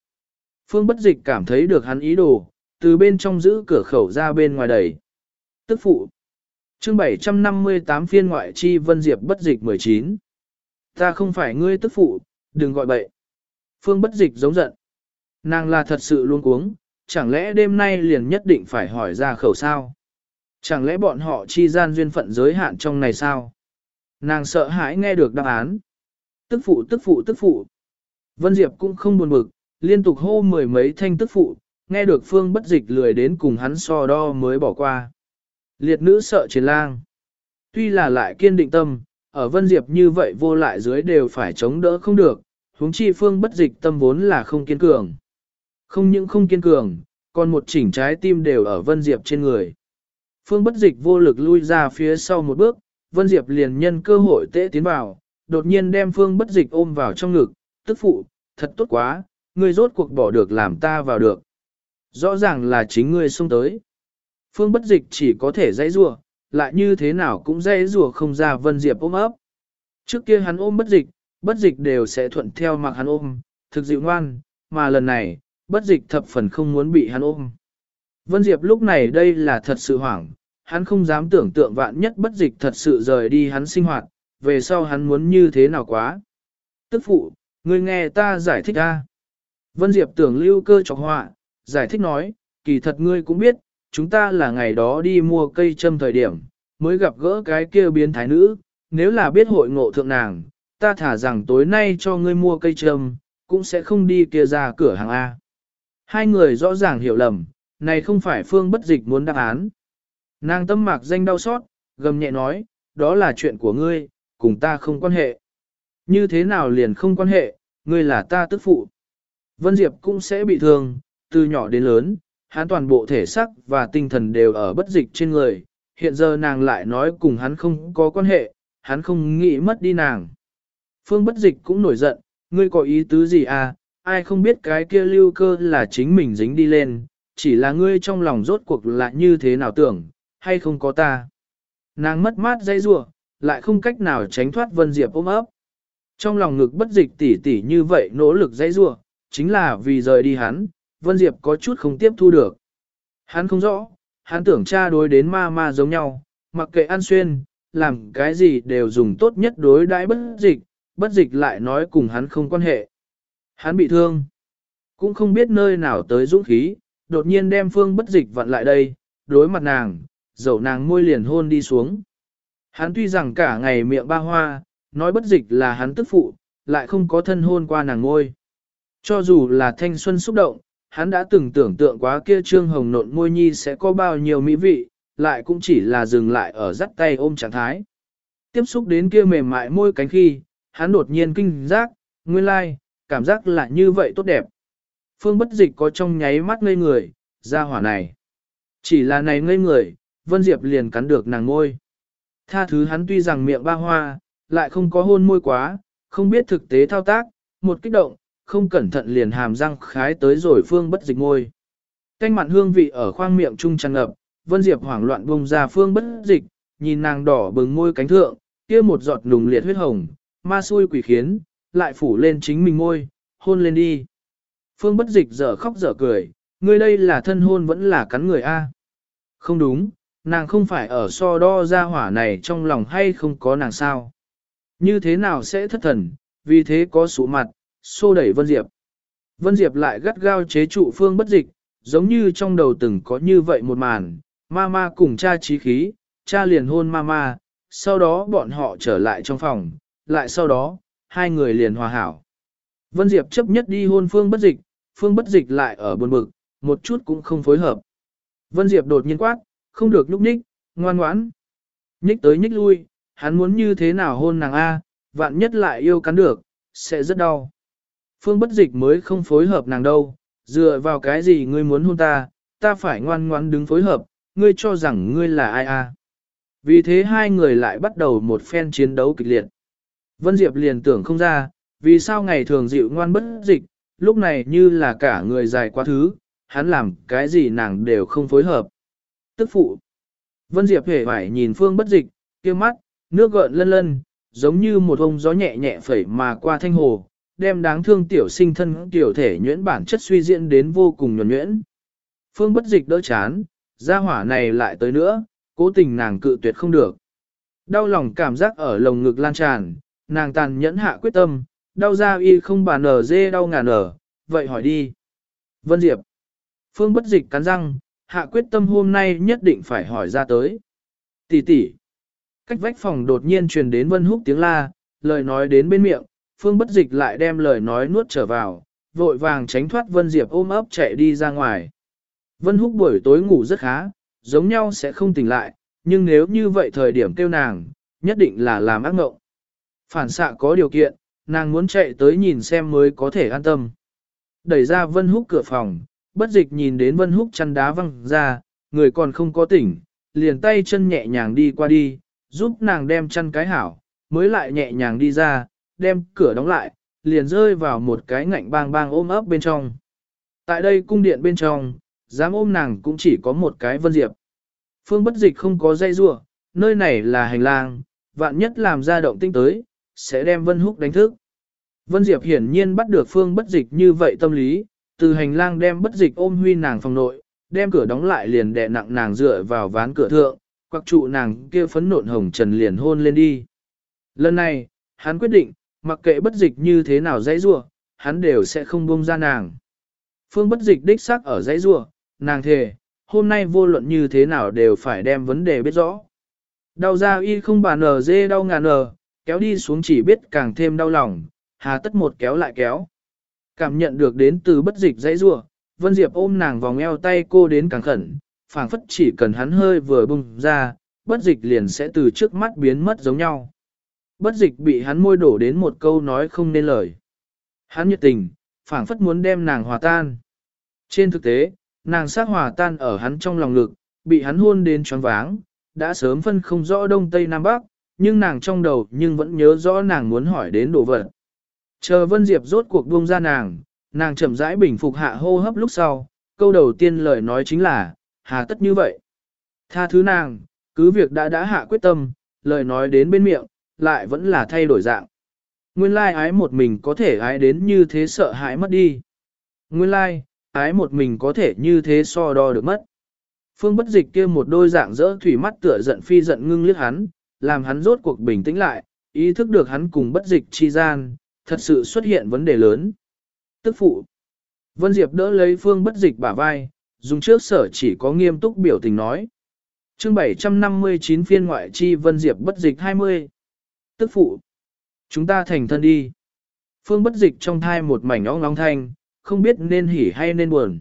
Phương bất dịch cảm thấy được hắn ý đồ, từ bên trong giữ cửa khẩu ra bên ngoài đẩy. Tức phụ chương 758 phiên ngoại chi Vân Diệp bất dịch 19. Ta không phải ngươi tức phụ, đừng gọi bậy. Phương bất dịch giống giận. Nàng là thật sự luôn cuống, chẳng lẽ đêm nay liền nhất định phải hỏi ra khẩu sao? Chẳng lẽ bọn họ chi gian duyên phận giới hạn trong này sao? Nàng sợ hãi nghe được đáp án. Tức phụ tức phụ tức phụ. Vân Diệp cũng không buồn bực, liên tục hô mười mấy thanh tức phụ, nghe được phương bất dịch lười đến cùng hắn so đo mới bỏ qua. Liệt nữ sợ chiến lang. Tuy là lại kiên định tâm, ở Vân Diệp như vậy vô lại dưới đều phải chống đỡ không được, huống chi phương bất dịch tâm vốn là không kiên cường. Không những không kiên cường, còn một chỉnh trái tim đều ở Vân Diệp trên người. Phương bất dịch vô lực lui ra phía sau một bước, Vân Diệp liền nhân cơ hội tễ tiến vào, đột nhiên đem Phương bất dịch ôm vào trong ngực, tức phụ, thật tốt quá, ngươi rốt cuộc bỏ được làm ta vào được. Rõ ràng là chính ngươi xông tới. Phương bất dịch chỉ có thể dãy rủa, lại như thế nào cũng dãy rủa không ra Vân Diệp ôm ấp. Trước kia hắn ôm bất dịch, bất dịch đều sẽ thuận theo mặc hắn ôm, thực dịu ngoan, mà lần này, bất dịch thập phần không muốn bị hắn ôm. Vân Diệp lúc này đây là thật sự hoảng, hắn không dám tưởng tượng vạn nhất bất dịch thật sự rời đi hắn sinh hoạt, về sau hắn muốn như thế nào quá. Tức phụ, ngươi nghe ta giải thích a. Vân Diệp tưởng lưu cơ cho họa, giải thích nói, kỳ thật ngươi cũng biết, chúng ta là ngày đó đi mua cây châm thời điểm, mới gặp gỡ cái kia biến thái nữ, nếu là biết hội ngộ thượng nàng, ta thả rằng tối nay cho ngươi mua cây châm, cũng sẽ không đi kia ra cửa hàng A. Hai người rõ ràng hiểu lầm, này không phải phương bất dịch muốn đáp án. Nàng tâm mạc danh đau xót, gầm nhẹ nói, đó là chuyện của ngươi, cùng ta không quan hệ. Như thế nào liền không quan hệ, ngươi là ta tức phụ. Vân Diệp cũng sẽ bị thương, từ nhỏ đến lớn, hắn toàn bộ thể xác và tinh thần đều ở bất dịch trên người, hiện giờ nàng lại nói cùng hắn không có quan hệ, hắn không nghĩ mất đi nàng. Phương bất dịch cũng nổi giận, ngươi có ý tứ gì à, ai không biết cái kia lưu cơ là chính mình dính đi lên, chỉ là ngươi trong lòng rốt cuộc là như thế nào tưởng, hay không có ta. Nàng mất mát dây rủa lại không cách nào tránh thoát Vân Diệp ôm ấp. Trong lòng ngực bất dịch tỉ tỉ như vậy nỗ lực dây rủa chính là vì rời đi hắn, Vân Diệp có chút không tiếp thu được. Hắn không rõ, hắn tưởng cha đối đến ma ma giống nhau, mặc kệ ăn xuyên, làm cái gì đều dùng tốt nhất đối đãi bất dịch, bất dịch lại nói cùng hắn không quan hệ. Hắn bị thương, cũng không biết nơi nào tới dũng khí, đột nhiên đem phương bất dịch vặn lại đây, đối mặt nàng, dầu nàng môi liền hôn đi xuống. Hắn tuy rằng cả ngày miệng ba hoa, nói bất dịch là hắn tức phụ, lại không có thân hôn qua nàng ngôi. Cho dù là thanh xuân xúc động, hắn đã từng tưởng tượng quá kia trương hồng nộn môi nhi sẽ có bao nhiêu mỹ vị, lại cũng chỉ là dừng lại ở dắt tay ôm trạng thái. Tiếp xúc đến kia mềm mại môi cánh khi, hắn đột nhiên kinh giác, nguyên lai, cảm giác là như vậy tốt đẹp. Phương bất dịch có trong nháy mắt ngây người, ra hỏa này. Chỉ là này ngây người, Vân Diệp liền cắn được nàng ngôi. Tha thứ hắn tuy rằng miệng ba hoa, lại không có hôn môi quá, không biết thực tế thao tác, một kích động, không cẩn thận liền hàm răng khái tới rồi phương bất dịch ngôi. Canh mặn hương vị ở khoang miệng trung tràn ngập, Vân Diệp hoảng loạn bông ra phương bất dịch, nhìn nàng đỏ bừng môi cánh thượng, kia một giọt nùng liệt huyết hồng, ma xui quỷ khiến, lại phủ lên chính mình môi, hôn lên đi. Phương bất dịch dở khóc dở cười, ngươi đây là thân hôn vẫn là cắn người A. Không đúng, nàng không phải ở so đo ra hỏa này trong lòng hay không có nàng sao. Như thế nào sẽ thất thần, vì thế có sụ mặt, xô đẩy Vân Diệp. Vân Diệp lại gắt gao chế trụ phương bất dịch, giống như trong đầu từng có như vậy một màn, ma ma cùng cha trí khí, cha liền hôn ma ma, sau đó bọn họ trở lại trong phòng, lại sau đó, hai người liền hòa hảo. Vân Diệp chấp nhất đi hôn phương bất dịch, phương bất dịch lại ở buồn bực, một chút cũng không phối hợp. Vân Diệp đột nhiên quát, không được nhúc nhích, ngoan ngoãn. Nhích tới nhích lui, hắn muốn như thế nào hôn nàng A, vạn nhất lại yêu cắn được, sẽ rất đau. Phương bất dịch mới không phối hợp nàng đâu, dựa vào cái gì ngươi muốn hôn ta, ta phải ngoan ngoãn đứng phối hợp, ngươi cho rằng ngươi là ai à? Vì thế hai người lại bắt đầu một phen chiến đấu kịch liệt. Vân Diệp liền tưởng không ra, vì sao ngày thường dịu ngoan bất dịch, lúc này như là cả người dài quá thứ, hắn làm cái gì nàng đều không phối hợp. Tức phụ. Vân Diệp hề phải nhìn phương bất dịch, kia mắt, nước gợn lân lân, giống như một ông gió nhẹ nhẹ phẩy mà qua thanh hồ, đem đáng thương tiểu sinh thân tiểu thể nhuyễn bản chất suy diễn đến vô cùng nhuẩn nhuyễn. Phương bất dịch đỡ chán, gia hỏa này lại tới nữa, cố tình nàng cự tuyệt không được. Đau lòng cảm giác ở lồng ngực lan tràn, nàng tàn nhẫn hạ quyết tâm, đau ra y không bà nở dê đau ngàn nở, vậy hỏi đi. Vân Diệp. Phương bất dịch cắn răng, hạ quyết tâm hôm nay nhất định phải hỏi ra tới. Tỷ tỷ. Cách vách phòng đột nhiên truyền đến Vân Húc tiếng la, lời nói đến bên miệng, Phương bất dịch lại đem lời nói nuốt trở vào, vội vàng tránh thoát Vân Diệp ôm ấp chạy đi ra ngoài. Vân Húc buổi tối ngủ rất khá, giống nhau sẽ không tỉnh lại, nhưng nếu như vậy thời điểm kêu nàng, nhất định là làm ác ngộng. Phản xạ có điều kiện, nàng muốn chạy tới nhìn xem mới có thể an tâm. Đẩy ra Vân Húc cửa phòng, bất dịch nhìn đến Vân Húc chăn đá văng ra, người còn không có tỉnh, liền tay chân nhẹ nhàng đi qua đi, giúp nàng đem chăn cái hảo, mới lại nhẹ nhàng đi ra, đem cửa đóng lại, liền rơi vào một cái ngạnh bang bang ôm ấp bên trong. Tại đây cung điện bên trong, dám ôm nàng cũng chỉ có một cái vân diệp. Phương bất dịch không có dây rua, nơi này là hành lang, vạn nhất làm ra động tinh tới, sẽ đem vân húc đánh thức. Vân Diệp hiển nhiên bắt được phương bất dịch như vậy tâm lý, từ hành lang đem bất dịch ôm huy nàng phòng nội, đem cửa đóng lại liền đè nặng nàng dựa vào ván cửa thượng, quặc trụ nàng kia phấn nộn hồng trần liền hôn lên đi. Lần này, hắn quyết định, mặc kệ bất dịch như thế nào dãy rua, hắn đều sẽ không buông ra nàng. Phương bất dịch đích xác ở dãy rua, nàng thề, hôm nay vô luận như thế nào đều phải đem vấn đề biết rõ. Đau ra y không bà nờ dê đau ngàn nờ, kéo đi xuống chỉ biết càng thêm đau lòng, hà tất một kéo lại kéo. Cảm nhận được đến từ bất dịch dãy rua, Vân Diệp ôm nàng vòng eo tay cô đến càng khẩn, phảng phất chỉ cần hắn hơi vừa bung ra, bất dịch liền sẽ từ trước mắt biến mất giống nhau. Bất dịch bị hắn môi đổ đến một câu nói không nên lời. Hắn nhiệt tình, phảng phất muốn đem nàng hòa tan. Trên thực tế, nàng sát hòa tan ở hắn trong lòng ngực, bị hắn hôn đến choáng váng, đã sớm phân không rõ đông tây nam bắc, nhưng nàng trong đầu nhưng vẫn nhớ rõ nàng muốn hỏi đến đồ vật. Chờ Vân Diệp rốt cuộc buông ra nàng, nàng chậm rãi bình phục hạ hô hấp lúc sau, câu đầu tiên lời nói chính là, hà tất như vậy. Tha thứ nàng, cứ việc đã đã hạ quyết tâm, lời nói đến bên miệng, lại vẫn là thay đổi dạng. Nguyên lai ái một mình có thể ái đến như thế sợ hãi mất đi. Nguyên lai, ái một mình có thể như thế so đo được mất. Phương bất dịch kia một đôi dạng dỡ thủy mắt tựa giận phi giận ngưng liếc hắn, làm hắn rốt cuộc bình tĩnh lại, ý thức được hắn cùng bất dịch chi gian, thật sự xuất hiện vấn đề lớn. Tức phụ. Vân Diệp đỡ lấy phương bất dịch bả vai, dùng trước sở chỉ có nghiêm túc biểu tình nói. chương 759 phiên ngoại chi Vân Diệp bất dịch 20. Tức phụ. Chúng ta thành thân đi. Phương bất dịch trong thai một mảnh ong long thanh, không biết nên hỉ hay nên buồn.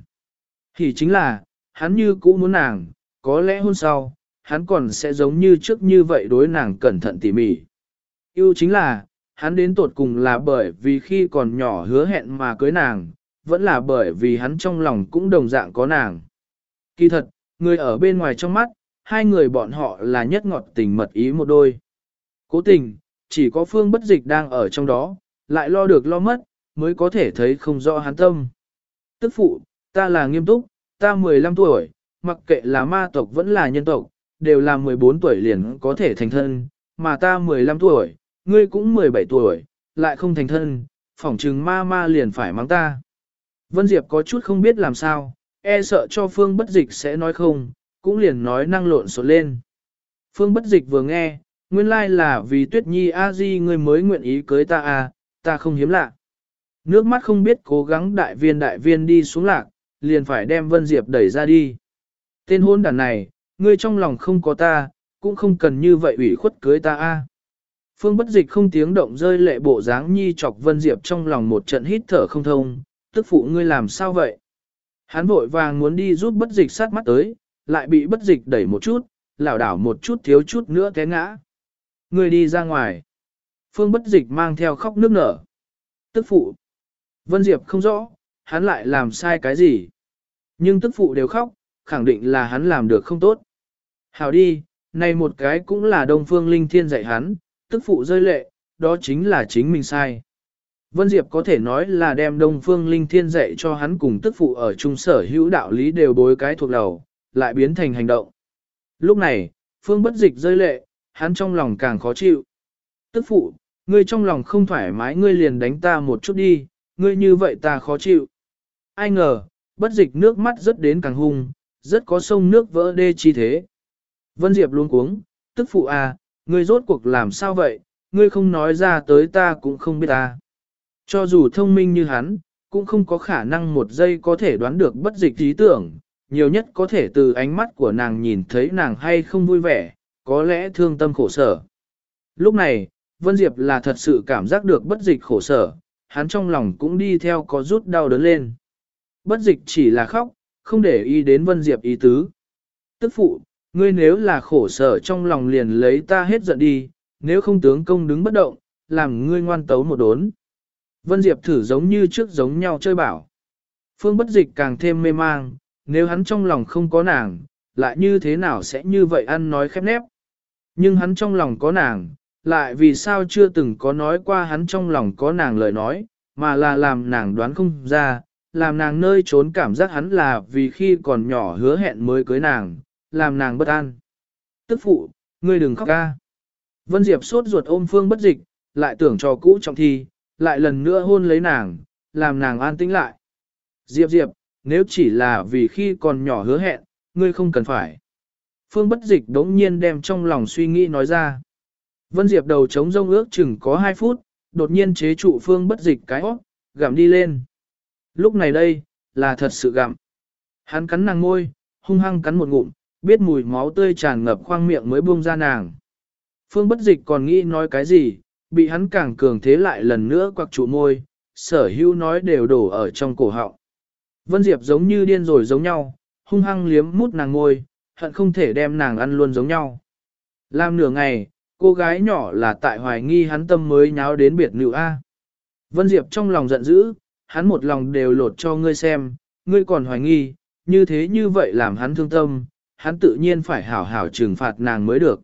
Hỉ chính là, hắn như cũ muốn nàng, có lẽ hôn sau, hắn còn sẽ giống như trước như vậy đối nàng cẩn thận tỉ mỉ. Yêu chính là, hắn đến tột cùng là bởi vì khi còn nhỏ hứa hẹn mà cưới nàng, vẫn là bởi vì hắn trong lòng cũng đồng dạng có nàng. Kỳ thật, người ở bên ngoài trong mắt, hai người bọn họ là nhất ngọt tình mật ý một đôi. Cố tình, chỉ có phương bất dịch đang ở trong đó, lại lo được lo mất, mới có thể thấy không rõ hắn tâm. Tức phụ, ta là nghiêm túc, ta 15 tuổi, mặc kệ là ma tộc vẫn là nhân tộc, đều là 14 tuổi liền có thể thành thân, mà ta 15 tuổi, ngươi cũng 17 tuổi, lại không thành thân, phỏng chừng ma ma liền phải mắng ta. Vân Diệp có chút không biết làm sao, e sợ cho Phương Bất Dịch sẽ nói không, cũng liền nói năng lộn xộn lên. Phương Bất Dịch vừa nghe, nguyên lai là vì Tuyết Nhi A Di ngươi mới nguyện ý cưới ta a, ta không hiếm lạ. Nước mắt không biết cố gắng đại viên đại viên đi xuống lạc, liền phải đem Vân Diệp đẩy ra đi. Tên hôn đàn này, ngươi trong lòng không có ta, cũng không cần như vậy ủy khuất cưới ta a. Phương bất dịch không tiếng động rơi lệ bộ dáng nhi chọc Vân Diệp trong lòng một trận hít thở không thông, tức phụ ngươi làm sao vậy? Hắn vội vàng muốn đi giúp bất dịch sát mắt tới, lại bị bất dịch đẩy một chút, lảo đảo một chút thiếu chút nữa té ngã. Ngươi đi ra ngoài. Phương bất dịch mang theo khóc nước nở. Tức phụ. Vân Diệp không rõ, hắn lại làm sai cái gì. Nhưng tức phụ đều khóc, khẳng định là hắn làm được không tốt. Hảo đi, này một cái cũng là Đông Phương Linh Thiên dạy hắn, tức phụ rơi lệ, đó chính là chính mình sai. Vân Diệp có thể nói là đem Đông Phương Linh Thiên dạy cho hắn cùng tức phụ ở trung sở hữu đạo lý đều bối cái thuộc đầu, lại biến thành hành động. Lúc này, Phương bất dịch rơi lệ, hắn trong lòng càng khó chịu. Tức phụ, ngươi trong lòng không thoải mái ngươi liền đánh ta một chút đi, ngươi như vậy ta khó chịu. Ai ngờ, bất dịch nước mắt rất đến càng hung, rất có sông nước vỡ đê chi thế. Vân Diệp luôn cuống, tức phụ à, ngươi rốt cuộc làm sao vậy, ngươi không nói ra tới ta cũng không biết ta. Cho dù thông minh như hắn, cũng không có khả năng một giây có thể đoán được bất dịch ý tưởng, nhiều nhất có thể từ ánh mắt của nàng nhìn thấy nàng hay không vui vẻ, có lẽ thương tâm khổ sở. Lúc này, Vân Diệp là thật sự cảm giác được bất dịch khổ sở, hắn trong lòng cũng đi theo có rút đau đớn lên. Bất dịch chỉ là khóc, không để ý đến Vân Diệp ý tứ. Tức phụ, ngươi nếu là khổ sở trong lòng liền lấy ta hết giận đi, nếu không tướng công đứng bất động, làm ngươi ngoan tấu một đốn. Vân Diệp thử giống như trước giống nhau chơi bảo. Phương bất dịch càng thêm mê mang, nếu hắn trong lòng không có nàng, lại như thế nào sẽ như vậy ăn nói khép nép. Nhưng hắn trong lòng có nàng, lại vì sao chưa từng có nói qua hắn trong lòng có nàng lời nói, mà là làm nàng đoán không ra, làm nàng nơi trốn cảm giác hắn là vì khi còn nhỏ hứa hẹn mới cưới nàng, làm nàng bất an. Tức phụ, ngươi đừng khóc ca. Vân Diệp sốt ruột ôm phương bất dịch, lại tưởng cho cũ trọng thi, lại lần nữa hôn lấy nàng, làm nàng an tĩnh lại. Diệp Diệp, nếu chỉ là vì khi còn nhỏ hứa hẹn, ngươi không cần phải. Phương bất dịch đống nhiên đem trong lòng suy nghĩ nói ra. Vân Diệp đầu chống rông ước chừng có 2 phút, đột nhiên chế trụ phương bất dịch cái óc, gặm đi lên. Lúc này đây, là thật sự gặm. Hắn cắn nàng môi, hung hăng cắn một ngụm, biết mùi máu tươi tràn ngập khoang miệng mới buông ra nàng. Phương bất dịch còn nghĩ nói cái gì, bị hắn càng cường thế lại lần nữa quặc trụ môi, sở hữu nói đều đổ ở trong cổ họng. Vân Diệp giống như điên rồi giống nhau, hung hăng liếm mút nàng môi, hận không thể đem nàng ăn luôn giống nhau. Làm nửa ngày, cô gái nhỏ là tại hoài nghi hắn tâm mới nháo đến biệt nữ A. Vân Diệp trong lòng giận dữ, hắn một lòng đều lột cho ngươi xem, ngươi còn hoài nghi, như thế như vậy làm hắn thương tâm, hắn tự nhiên phải hảo hảo trừng phạt nàng mới được.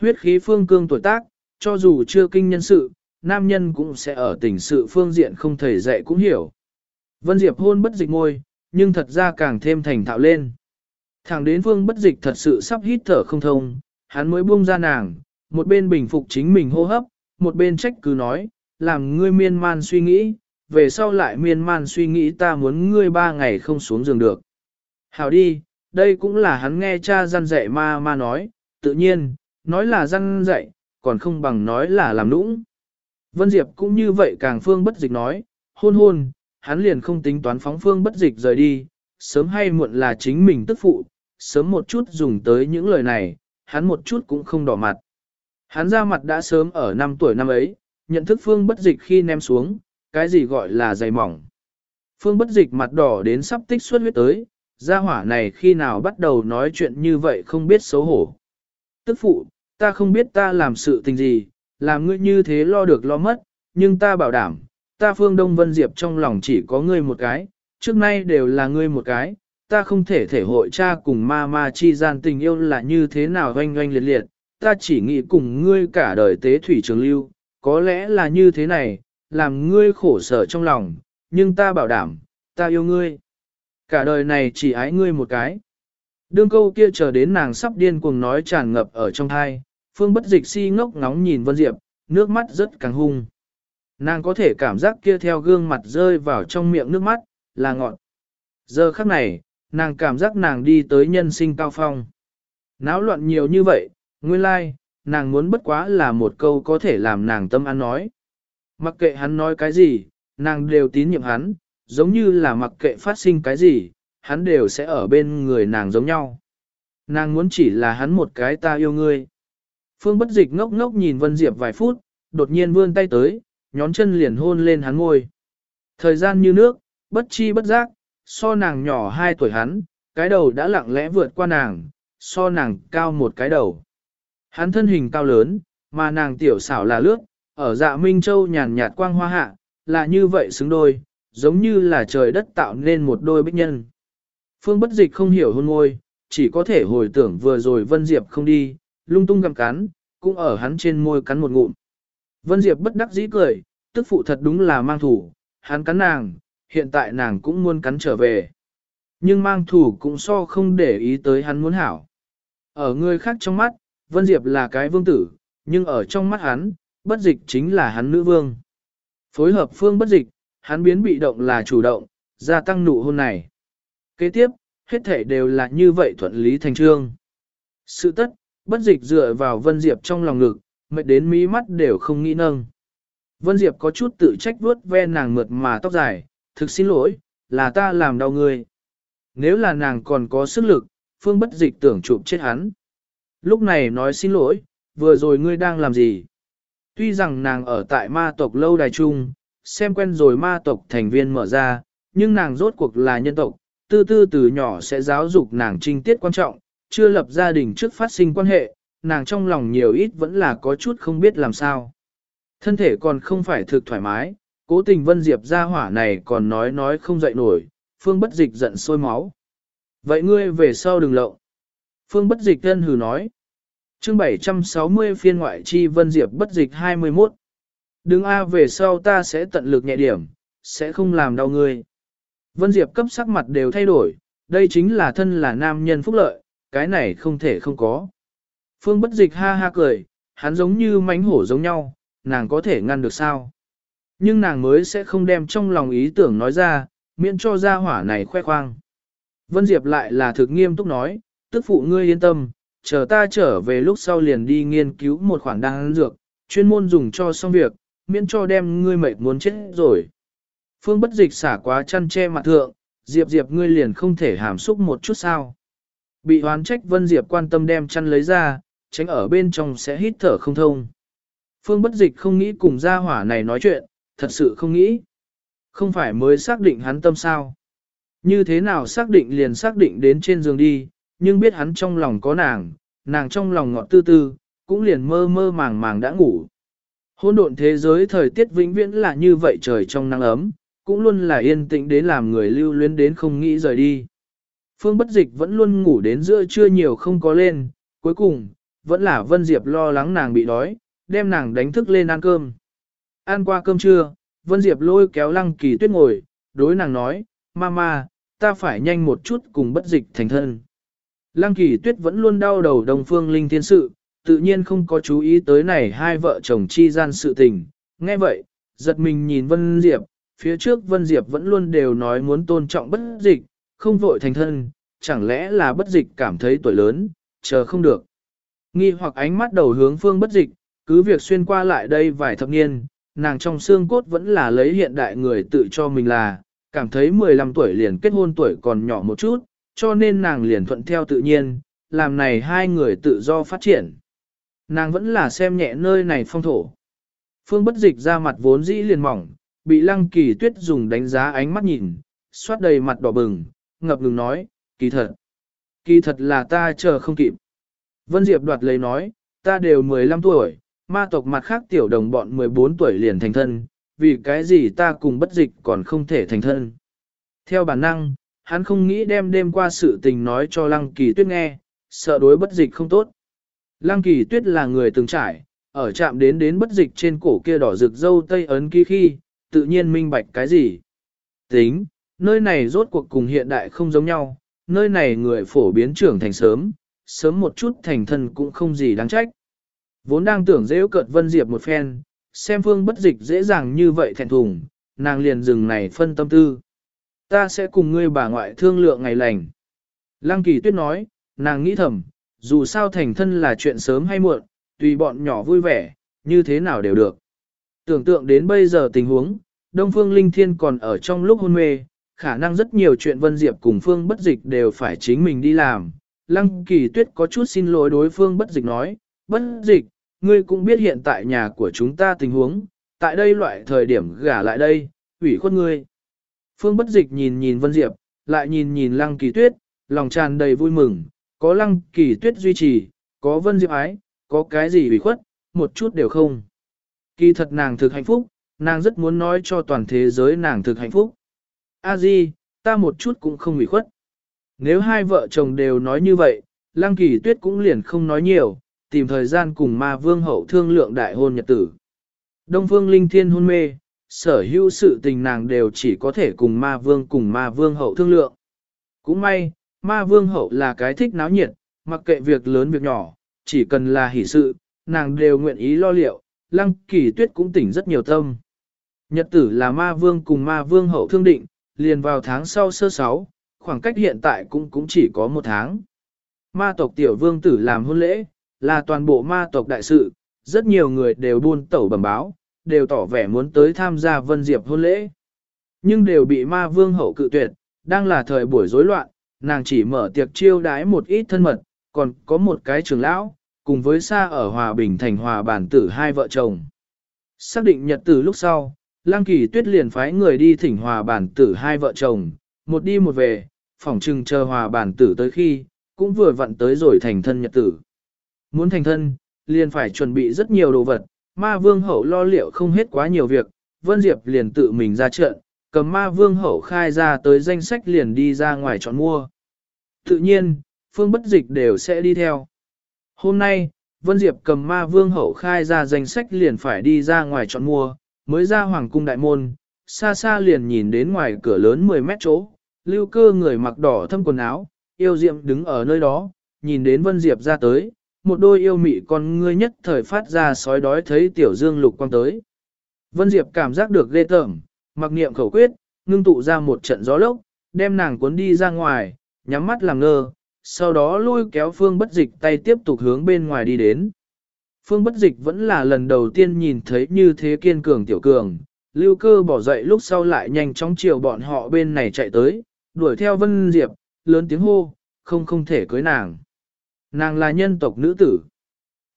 Huyết khí phương cương tuổi tác, cho dù chưa kinh nhân sự, nam nhân cũng sẽ ở tình sự phương diện không thầy dạy cũng hiểu. Vân Diệp hôn bất dịch môi, nhưng thật ra càng thêm thành thạo lên. Thẳng đến phương bất dịch thật sự sắp hít thở không thông, hắn mới buông ra nàng, một bên bình phục chính mình hô hấp, một bên trách cứ nói, làm ngươi miên man suy nghĩ, về sau lại miên man suy nghĩ ta muốn ngươi ba ngày không xuống giường được. Hảo đi, đây cũng là hắn nghe cha răn dạy ma ma nói, tự nhiên, nói là răn dạy, còn không bằng nói là làm nũng. Vân Diệp cũng như vậy càng phương bất dịch nói, hôn hôn, hắn liền không tính toán phóng phương bất dịch rời đi, sớm hay muộn là chính mình tức phụ, sớm một chút dùng tới những lời này, hắn một chút cũng không đỏ mặt. Hắn ra mặt đã sớm ở năm tuổi năm ấy, nhận thức phương bất dịch khi ném xuống, cái gì gọi là dày mỏng. Phương bất dịch mặt đỏ đến sắp tích xuất huyết tới, gia hỏa này khi nào bắt đầu nói chuyện như vậy không biết xấu hổ. Tức phụ, ta không biết ta làm sự tình gì, làm ngươi như thế lo được lo mất, nhưng ta bảo đảm, ta phương Đông Vân Diệp trong lòng chỉ có ngươi một cái, trước nay đều là ngươi một cái, ta không thể thể hội cha cùng ma ma chi gian tình yêu là như thế nào oanh oanh liệt liệt, ta chỉ nghĩ cùng ngươi cả đời tế thủy trường lưu, có lẽ là như thế này, làm ngươi khổ sở trong lòng, nhưng ta bảo đảm, ta yêu ngươi. Cả đời này chỉ ái ngươi một cái. Đương câu kia chờ đến nàng sắp điên cuồng nói tràn ngập ở trong thai, phương bất dịch si ngốc ngóng nhìn Vân Diệp, nước mắt rất càng hung. Nàng có thể cảm giác kia theo gương mặt rơi vào trong miệng nước mắt, là ngọt. Giờ khắc này, nàng cảm giác nàng đi tới nhân sinh cao phong. Náo loạn nhiều như vậy, nguyên lai, like, nàng muốn bất quá là một câu có thể làm nàng tâm an nói. Mặc kệ hắn nói cái gì, nàng đều tín nhiệm hắn, giống như là mặc kệ phát sinh cái gì, hắn đều sẽ ở bên người nàng giống nhau. Nàng muốn chỉ là hắn một cái ta yêu ngươi. Phương bất dịch ngốc ngốc nhìn Vân Diệp vài phút, đột nhiên vươn tay tới, nhón chân liền hôn lên hắn ngôi. Thời gian như nước, bất chi bất giác, so nàng nhỏ hai tuổi hắn, cái đầu đã lặng lẽ vượt qua nàng, so nàng cao một cái đầu. Hắn thân hình cao lớn, mà nàng tiểu xảo là lướt, ở dạ Minh Châu nhàn nhạt quang hoa hạ, là như vậy xứng đôi, giống như là trời đất tạo nên một đôi bích nhân. Phương bất dịch không hiểu hôn ngôi, chỉ có thể hồi tưởng vừa rồi Vân Diệp không đi, lung tung gặm cắn, cũng ở hắn trên môi cắn một ngụm. Vân Diệp bất đắc dĩ cười, tức phụ thật đúng là mang thủ, hắn cắn nàng, hiện tại nàng cũng muốn cắn trở về. Nhưng mang thủ cũng so không để ý tới hắn muốn hảo. Ở người khác trong mắt, Vân Diệp là cái vương tử, nhưng ở trong mắt hắn, bất dịch chính là hắn nữ vương. Phối hợp phương bất dịch, hắn biến bị động là chủ động, gia tăng nụ hôn này. Kế tiếp, hết thể đều là như vậy thuận lý thành trương. Sự tất, bất dịch dựa vào Vân Diệp trong lòng ngực, mệt đến mí mắt đều không nghĩ nâng. Vân Diệp có chút tự trách vuốt ve nàng mượt mà tóc dài, thực xin lỗi, là ta làm đau người. Nếu là nàng còn có sức lực, phương bất dịch tưởng chụp chết hắn. Lúc này nói xin lỗi, vừa rồi ngươi đang làm gì? Tuy rằng nàng ở tại ma tộc lâu đài chung, xem quen rồi ma tộc thành viên mở ra, nhưng nàng rốt cuộc là nhân tộc, tư tư từ nhỏ sẽ giáo dục nàng trinh tiết quan trọng, chưa lập gia đình trước phát sinh quan hệ, nàng trong lòng nhiều ít vẫn là có chút không biết làm sao. Thân thể còn không phải thực thoải mái, cố tình vân diệp ra hỏa này còn nói nói không dậy nổi, phương bất dịch giận sôi máu. Vậy ngươi về sau đừng lộng. Phương bất dịch thân hừ nói. chương 760 phiên ngoại chi vân diệp bất dịch 21. Đừng A về sau ta sẽ tận lực nhẹ điểm, sẽ không làm đau ngươi. Vân Diệp cấp sắc mặt đều thay đổi, đây chính là thân là nam nhân phúc lợi, cái này không thể không có. Phương bất dịch ha ha cười, hắn giống như mánh hổ giống nhau, nàng có thể ngăn được sao? Nhưng nàng mới sẽ không đem trong lòng ý tưởng nói ra, miễn cho ra hỏa này khoe khoang. Vân Diệp lại là thực nghiêm túc nói, tức phụ ngươi yên tâm, chờ ta trở về lúc sau liền đi nghiên cứu một khoản đan dược, chuyên môn dùng cho xong việc, miễn cho đem ngươi mệt muốn chết rồi. Phương bất dịch xả quá chăn che mặt thượng, Diệp Diệp ngươi liền không thể hàm xúc một chút sao. Bị hoán trách Vân Diệp quan tâm đem chăn lấy ra, tránh ở bên trong sẽ hít thở không thông. Phương bất dịch không nghĩ cùng gia hỏa này nói chuyện, thật sự không nghĩ. Không phải mới xác định hắn tâm sao. Như thế nào xác định liền xác định đến trên giường đi, nhưng biết hắn trong lòng có nàng, nàng trong lòng ngọt tư tư, cũng liền mơ mơ màng màng đã ngủ. Hôn độn thế giới thời tiết vĩnh viễn là như vậy trời trong nắng ấm, cũng luôn là yên tĩnh đến làm người lưu luyến đến không nghĩ rời đi. Phương bất dịch vẫn luôn ngủ đến giữa trưa nhiều không có lên, cuối cùng, vẫn là Vân Diệp lo lắng nàng bị đói, đem nàng đánh thức lên ăn cơm. Ăn qua cơm trưa, Vân Diệp lôi kéo Lăng Kỳ Tuyết ngồi, đối nàng nói, Mama, ta phải nhanh một chút cùng bất dịch thành thân. Lăng Kỳ Tuyết vẫn luôn đau đầu đồng phương linh thiên sự, tự nhiên không có chú ý tới này hai vợ chồng chi gian sự tình. Nghe vậy, giật mình nhìn Vân Diệp, phía trước Vân Diệp vẫn luôn đều nói muốn tôn trọng bất dịch, không vội thành thân, chẳng lẽ là bất dịch cảm thấy tuổi lớn, chờ không được. Nghi hoặc ánh mắt đầu hướng phương bất dịch, cứ việc xuyên qua lại đây vài thập niên, nàng trong xương cốt vẫn là lấy hiện đại người tự cho mình là, cảm thấy 15 tuổi liền kết hôn tuổi còn nhỏ một chút, cho nên nàng liền thuận theo tự nhiên, làm này hai người tự do phát triển. Nàng vẫn là xem nhẹ nơi này phong thổ. Phương bất dịch ra mặt vốn dĩ liền mỏng, bị lăng kỳ tuyết dùng đánh giá ánh mắt nhìn, xoát đầy mặt đỏ bừng, ngập ngừng nói, kỳ thật. Kỳ thật là ta chờ không kịp. Vân Diệp đoạt lấy nói, ta đều 15 tuổi, ma tộc mặt khác tiểu đồng bọn 14 tuổi liền thành thân, vì cái gì ta cùng bất dịch còn không thể thành thân. Theo bản năng, hắn không nghĩ đem đêm qua sự tình nói cho Lăng Kỳ Tuyết nghe, sợ đối bất dịch không tốt. Lăng Kỳ Tuyết là người từng trải, ở chạm đến đến bất dịch trên cổ kia đỏ rực dâu tây ấn ký khi, tự nhiên minh bạch cái gì. Tính, nơi này rốt cuộc cùng hiện đại không giống nhau, nơi này người phổ biến trưởng thành sớm, sớm một chút thành thân cũng không gì đáng trách. Vốn đang tưởng dễ cợt Vân Diệp một phen, xem phương bất dịch dễ dàng như vậy thẹn thùng, nàng liền dừng này phân tâm tư. Ta sẽ cùng ngươi bà ngoại thương lượng ngày lành. Lăng kỳ tuyết nói, nàng nghĩ thầm, dù sao thành thân là chuyện sớm hay muộn, tùy bọn nhỏ vui vẻ, như thế nào đều được. Tưởng tượng đến bây giờ tình huống, Đông Phương Linh Thiên còn ở trong lúc hôn mê, khả năng rất nhiều chuyện Vân Diệp cùng Phương bất dịch đều phải chính mình đi làm. Lăng kỳ tuyết có chút xin lỗi đối phương bất dịch nói, bất dịch, ngươi cũng biết hiện tại nhà của chúng ta tình huống, tại đây loại thời điểm gả lại đây, ủy khuất ngươi. Phương bất dịch nhìn nhìn Vân Diệp, lại nhìn nhìn lăng kỳ tuyết, lòng tràn đầy vui mừng, có lăng kỳ tuyết duy trì, có Vân Diệp ái, có cái gì ủy khuất, một chút đều không. Kỳ thật nàng thực hạnh phúc, nàng rất muốn nói cho toàn thế giới nàng thực hạnh phúc. A Di, ta một chút cũng không ủy khuất. Nếu hai vợ chồng đều nói như vậy, Lăng Kỳ Tuyết cũng liền không nói nhiều, tìm thời gian cùng ma vương hậu thương lượng đại hôn nhật tử. Đông phương linh thiên hôn mê, sở hữu sự tình nàng đều chỉ có thể cùng ma vương cùng ma vương hậu thương lượng. Cũng may, ma vương hậu là cái thích náo nhiệt, mặc kệ việc lớn việc nhỏ, chỉ cần là hỷ sự, nàng đều nguyện ý lo liệu, lăng kỳ tuyết cũng tỉnh rất nhiều tâm. Nhật tử là ma vương cùng ma vương hậu thương định, liền vào tháng sau sơ sáu, khoảng cách hiện tại cũng cũng chỉ có một tháng. Ma tộc tiểu vương tử làm hôn lễ, là toàn bộ ma tộc đại sự, rất nhiều người đều buôn tẩu bẩm báo, đều tỏ vẻ muốn tới tham gia vân diệp hôn lễ. Nhưng đều bị ma vương hậu cự tuyệt, đang là thời buổi rối loạn, nàng chỉ mở tiệc chiêu đái một ít thân mật, còn có một cái trưởng lão, cùng với xa ở Hòa Bình thành Hòa bản tử hai vợ chồng. Xác định nhật tử lúc sau, Lang Kỳ Tuyết liền phái người đi thỉnh Hòa bản tử hai vợ chồng, một đi một về, phỏng trừng chờ Hòa bản tử tới khi, cũng vừa vặn tới rồi thành thân nhật tử. Muốn thành thân, liền phải chuẩn bị rất nhiều đồ vật, ma vương hậu lo liệu không hết quá nhiều việc, Vân Diệp liền tự mình ra trận, cầm ma vương hậu khai ra tới danh sách liền đi ra ngoài chọn mua. Tự nhiên, phương bất dịch đều sẽ đi theo. Hôm nay, Vân Diệp cầm ma vương hậu khai ra danh sách liền phải đi ra ngoài chọn mua, mới ra hoàng cung đại môn, xa xa liền nhìn đến ngoài cửa lớn 10 mét chỗ, lưu cơ người mặc đỏ thâm quần áo, yêu diệm đứng ở nơi đó, nhìn đến Vân Diệp ra tới, một đôi yêu mị con ngươi nhất thời phát ra sói đói thấy tiểu dương lục quang tới. Vân Diệp cảm giác được ghê tởm, mặc niệm khẩu quyết, ngưng tụ ra một trận gió lốc, đem nàng cuốn đi ra ngoài, nhắm mắt làm ngơ, sau đó lôi kéo phương bất dịch tay tiếp tục hướng bên ngoài đi đến. Phương bất dịch vẫn là lần đầu tiên nhìn thấy như thế kiên cường tiểu cường, lưu cơ bỏ dậy lúc sau lại nhanh chóng chiều bọn họ bên này chạy tới, đuổi theo Vân Diệp, lớn tiếng hô, không không thể cưới nàng. Nàng là nhân tộc nữ tử.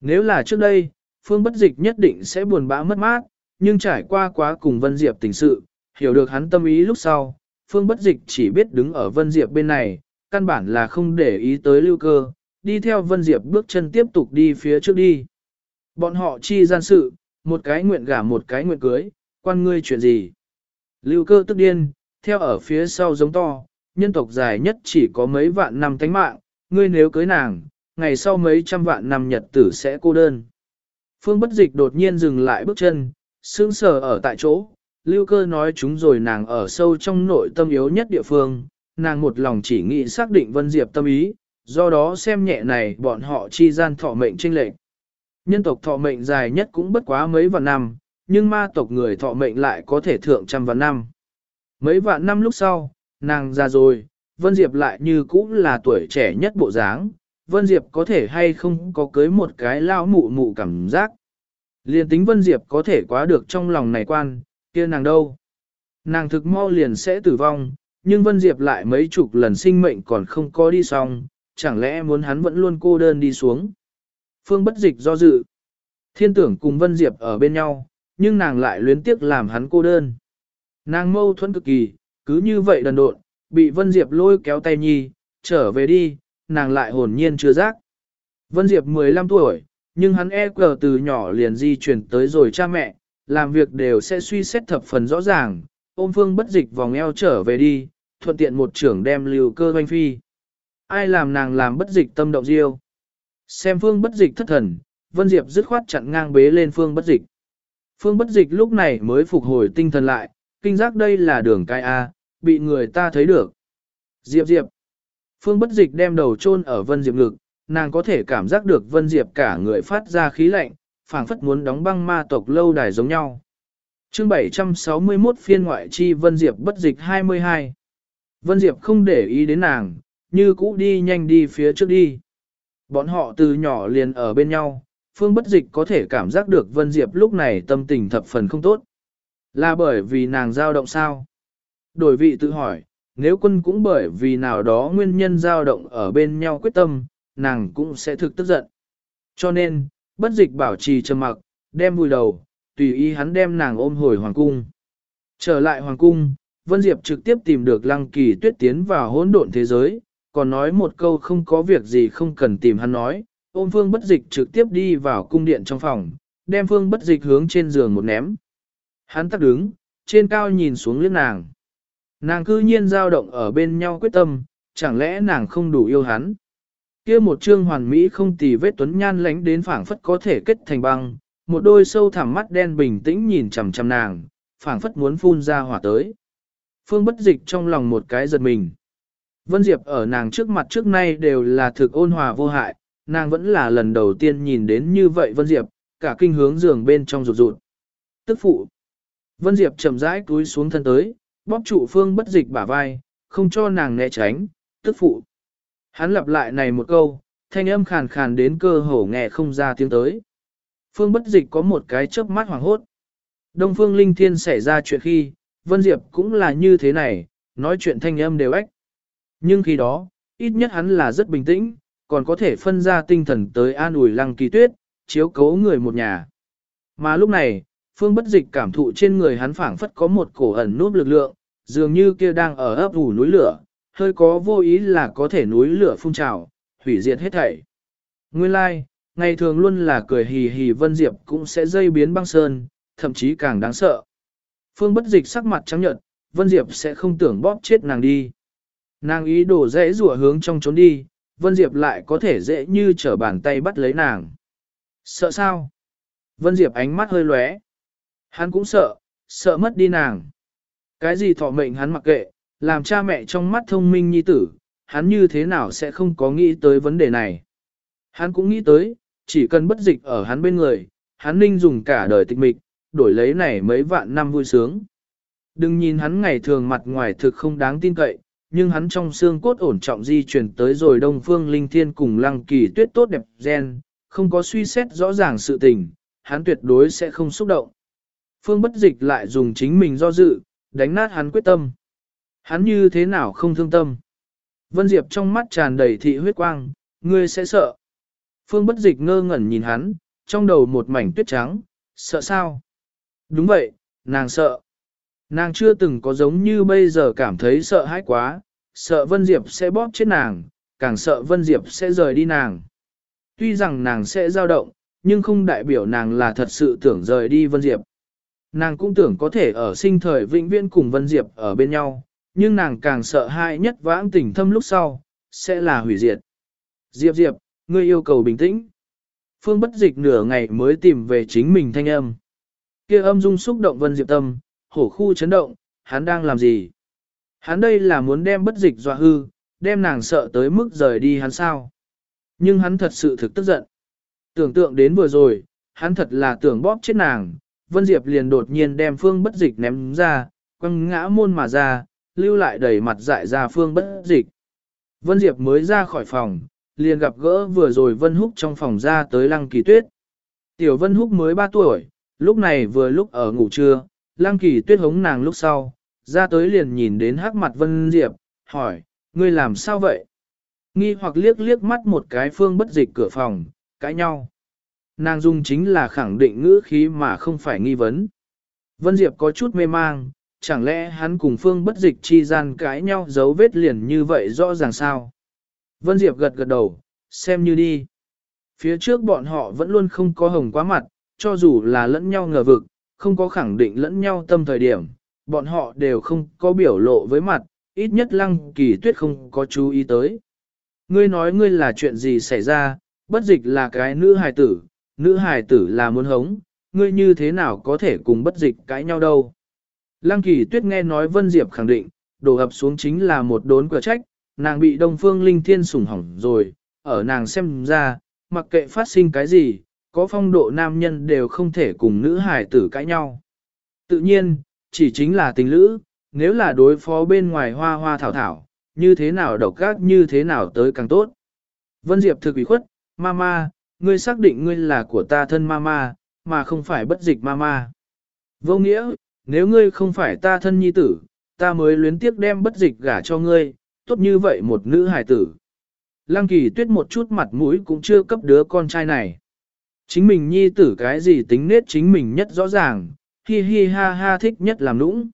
Nếu là trước đây, Phương Bất Dịch nhất định sẽ buồn bã mất mát, nhưng trải qua quá cùng Vân Diệp tình sự, hiểu được hắn tâm ý lúc sau, Phương Bất Dịch chỉ biết đứng ở Vân Diệp bên này, căn bản là không để ý tới lưu cơ, đi theo Vân Diệp bước chân tiếp tục đi phía trước đi. Bọn họ chi gian sự, một cái nguyện gả một cái nguyện cưới, quan ngươi chuyện gì. Lưu cơ tức điên, theo ở phía sau giống to, nhân tộc dài nhất chỉ có mấy vạn năm tánh mạng, ngươi nếu cưới nàng, ngày sau mấy trăm vạn năm nhật tử sẽ cô đơn. Phương bất dịch đột nhiên dừng lại bước chân, sững sờ ở tại chỗ, lưu cơ nói chúng rồi nàng ở sâu trong nội tâm yếu nhất địa phương, nàng một lòng chỉ nghĩ xác định Vân Diệp tâm ý, do đó xem nhẹ này bọn họ chi gian thọ mệnh trinh lệch. Nhân tộc thọ mệnh dài nhất cũng bất quá mấy vạn năm, nhưng ma tộc người thọ mệnh lại có thể thượng trăm vạn năm. Mấy vạn năm lúc sau, nàng ra rồi, Vân Diệp lại như cũng là tuổi trẻ nhất bộ dáng, Vân Diệp có thể hay không có cưới một cái lao mụ mụ cảm giác. Liền tính Vân Diệp có thể quá được trong lòng này quan, kia nàng đâu. Nàng thực mau liền sẽ tử vong, nhưng Vân Diệp lại mấy chục lần sinh mệnh còn không có đi xong, chẳng lẽ muốn hắn vẫn luôn cô đơn đi xuống. Phương bất dịch do dự. Thiên tưởng cùng Vân Diệp ở bên nhau, nhưng nàng lại luyến tiếc làm hắn cô đơn. Nàng mâu thuẫn cực kỳ, cứ như vậy đần độn, bị Vân Diệp lôi kéo tay nhi, trở về đi, nàng lại hồn nhiên chưa giác. Vân Diệp 15 tuổi, nhưng hắn e cờ từ nhỏ liền di chuyển tới rồi cha mẹ, làm việc đều sẽ suy xét thập phần rõ ràng, ôm phương bất dịch vòng eo trở về đi, thuận tiện một trưởng đem lưu cơ doanh phi. Ai làm nàng làm bất dịch tâm động diêu. Xem phương bất dịch thất thần, Vân Diệp dứt khoát chặn ngang bế lên phương bất dịch. Phương bất dịch lúc này mới phục hồi tinh thần lại, kinh giác đây là đường cai A, bị người ta thấy được. Diệp Diệp. Phương bất dịch đem đầu chôn ở Vân Diệp ngực, nàng có thể cảm giác được Vân Diệp cả người phát ra khí lạnh, phảng phất muốn đóng băng ma tộc lâu đài giống nhau. chương 761 phiên ngoại chi Vân Diệp bất dịch 22. Vân Diệp không để ý đến nàng, như cũ đi nhanh đi phía trước đi. Bọn họ từ nhỏ liền ở bên nhau, Phương bất dịch có thể cảm giác được Vân Diệp lúc này tâm tình thập phần không tốt. Là bởi vì nàng dao động sao? Đổi vị tự hỏi, nếu quân cũng bởi vì nào đó nguyên nhân dao động ở bên nhau quyết tâm, nàng cũng sẽ thực tức giận. Cho nên, bất dịch bảo trì trầm mặc, đem vùi đầu, tùy ý hắn đem nàng ôm hồi hoàng cung. Trở lại hoàng cung, Vân Diệp trực tiếp tìm được lăng kỳ tuyết tiến vào hỗn độn thế giới, còn nói một câu không có việc gì không cần tìm hắn nói, ôm phương bất dịch trực tiếp đi vào cung điện trong phòng, đem phương bất dịch hướng trên giường một ném. Hắn tắt đứng, trên cao nhìn xuống liếc nàng. Nàng cư nhiên dao động ở bên nhau quyết tâm, chẳng lẽ nàng không đủ yêu hắn. kia một trương hoàn mỹ không tì vết tuấn nhan lánh đến phảng phất có thể kết thành băng, một đôi sâu thẳm mắt đen bình tĩnh nhìn chằm chằm nàng, phảng phất muốn phun ra hỏa tới. Phương bất dịch trong lòng một cái giật mình. Vân Diệp ở nàng trước mặt trước nay đều là thực ôn hòa vô hại, nàng vẫn là lần đầu tiên nhìn đến như vậy Vân Diệp, cả kinh hướng giường bên trong rụt rụt. Tức phụ. Vân Diệp chậm rãi túi xuống thân tới, bóp trụ phương bất dịch bả vai, không cho nàng né tránh, tức phụ. Hắn lặp lại này một câu, thanh âm khàn khàn đến cơ hồ nghe không ra tiếng tới. Phương bất dịch có một cái chớp mắt hoàng hốt. Đông phương linh thiên xảy ra chuyện khi, Vân Diệp cũng là như thế này, nói chuyện thanh âm đều ếch. Nhưng khi đó, ít nhất hắn là rất bình tĩnh, còn có thể phân ra tinh thần tới an ủi lăng kỳ tuyết, chiếu cố người một nhà. Mà lúc này, phương bất dịch cảm thụ trên người hắn phảng phất có một cổ ẩn núp lực lượng, dường như kia đang ở ấp ủ núi lửa, hơi có vô ý là có thể núi lửa phun trào, hủy diệt hết thảy. Nguyên lai, like, ngày thường luôn là cười hì hì Vân Diệp cũng sẽ dây biến băng sơn, thậm chí càng đáng sợ. Phương bất dịch sắc mặt trắng nhợt, Vân Diệp sẽ không tưởng bóp chết nàng đi. Nàng ý đồ dễ rủa hướng trong trốn đi, Vân Diệp lại có thể dễ như trở bàn tay bắt lấy nàng. Sợ sao? Vân Diệp ánh mắt hơi lóe. Hắn cũng sợ, sợ mất đi nàng. Cái gì thọ mệnh hắn mặc kệ, làm cha mẹ trong mắt thông minh nhi tử, hắn như thế nào sẽ không có nghĩ tới vấn đề này. Hắn cũng nghĩ tới, chỉ cần bất dịch ở hắn bên người, hắn ninh dùng cả đời tịch mịch, đổi lấy này mấy vạn năm vui sướng. Đừng nhìn hắn ngày thường mặt ngoài thực không đáng tin cậy, nhưng hắn trong xương cốt ổn trọng di chuyển tới rồi Đông Phương Linh Thiên cùng Lăng Kỳ Tuyết tốt đẹp gen, không có suy xét rõ ràng sự tình, hắn tuyệt đối sẽ không xúc động. Phương Bất Dịch lại dùng chính mình do dự, đánh nát hắn quyết tâm. Hắn như thế nào không thương tâm. Vân Diệp trong mắt tràn đầy thị huyết quang, ngươi sẽ sợ. Phương Bất Dịch ngơ ngẩn nhìn hắn, trong đầu một mảnh tuyết trắng, sợ sao? Đúng vậy, nàng sợ. Nàng chưa từng có giống như bây giờ cảm thấy sợ hãi quá, sợ Vân Diệp sẽ bóp chết nàng, càng sợ Vân Diệp sẽ rời đi nàng. Tuy rằng nàng sẽ dao động, nhưng không đại biểu nàng là thật sự tưởng rời đi Vân Diệp. Nàng cũng tưởng có thể ở sinh thời vĩnh viễn cùng Vân Diệp ở bên nhau, nhưng nàng càng sợ hãi nhất vãng tình thâm lúc sau, sẽ là hủy diệt. Diệp Diệp, ngươi yêu cầu bình tĩnh. Phương bất dịch nửa ngày mới tìm về chính mình thanh âm. kia âm dung xúc động Vân Diệp tâm, hổ khu chấn động, hắn đang làm gì? Hắn đây là muốn đem bất dịch dọa hư, đem nàng sợ tới mức rời đi hắn sao? Nhưng hắn thật sự thực tức giận. Tưởng tượng đến vừa rồi, hắn thật là tưởng bóp chết nàng, Vân Diệp liền đột nhiên đem phương bất dịch ném ra, quăng ngã môn mà ra, lưu lại đầy mặt dại ra phương bất dịch. Vân Diệp mới ra khỏi phòng, liền gặp gỡ vừa rồi Vân Húc trong phòng ra tới Lăng Kỳ Tuyết. Tiểu Vân Húc mới 3 tuổi, lúc này vừa lúc ở ngủ trưa, Lăng Kỳ Tuyết hống nàng lúc sau, ra tới liền nhìn đến hắc mặt Vân Diệp, hỏi, ngươi làm sao vậy? Nghi hoặc liếc liếc mắt một cái phương bất dịch cửa phòng, cãi nhau. Nàng dung chính là khẳng định ngữ khí mà không phải nghi vấn. Vân Diệp có chút mê mang, chẳng lẽ hắn cùng phương bất dịch chi gian cãi nhau dấu vết liền như vậy rõ ràng sao? Vân Diệp gật gật đầu, xem như đi. Phía trước bọn họ vẫn luôn không có hồng quá mặt, cho dù là lẫn nhau ngờ vực, không có khẳng định lẫn nhau tâm thời điểm, bọn họ đều không có biểu lộ với mặt, ít nhất lăng kỳ tuyết không có chú ý tới. Ngươi nói ngươi là chuyện gì xảy ra, bất dịch là cái nữ hài tử, nữ hài tử là muốn hống, ngươi như thế nào có thể cùng bất dịch cãi nhau đâu. Lăng kỳ tuyết nghe nói Vân Diệp khẳng định, đổ ập xuống chính là một đốn cửa trách, nàng bị Đông Phương Linh Thiên sủng hỏng rồi, ở nàng xem ra, mặc kệ phát sinh cái gì, có phong độ nam nhân đều không thể cùng nữ hài tử cãi nhau. Tự nhiên, chỉ chính là tình lữ, nếu là đối phó bên ngoài hoa hoa thảo thảo, như thế nào độc gác như thế nào tới càng tốt. Vân Diệp thực ủy khuất, Mama, ngươi xác định ngươi là của ta thân Mama, mà không phải bất dịch Mama. Vô nghĩa, nếu ngươi không phải ta thân nhi tử, ta mới luyến tiếc đem bất dịch gả cho ngươi, tốt như vậy một nữ hài tử. Lăng kỳ tuyết một chút mặt mũi cũng chưa cấp đứa con trai này. Chính mình nhi tử cái gì tính nết chính mình nhất rõ ràng, hi hi ha ha thích nhất làm nũng.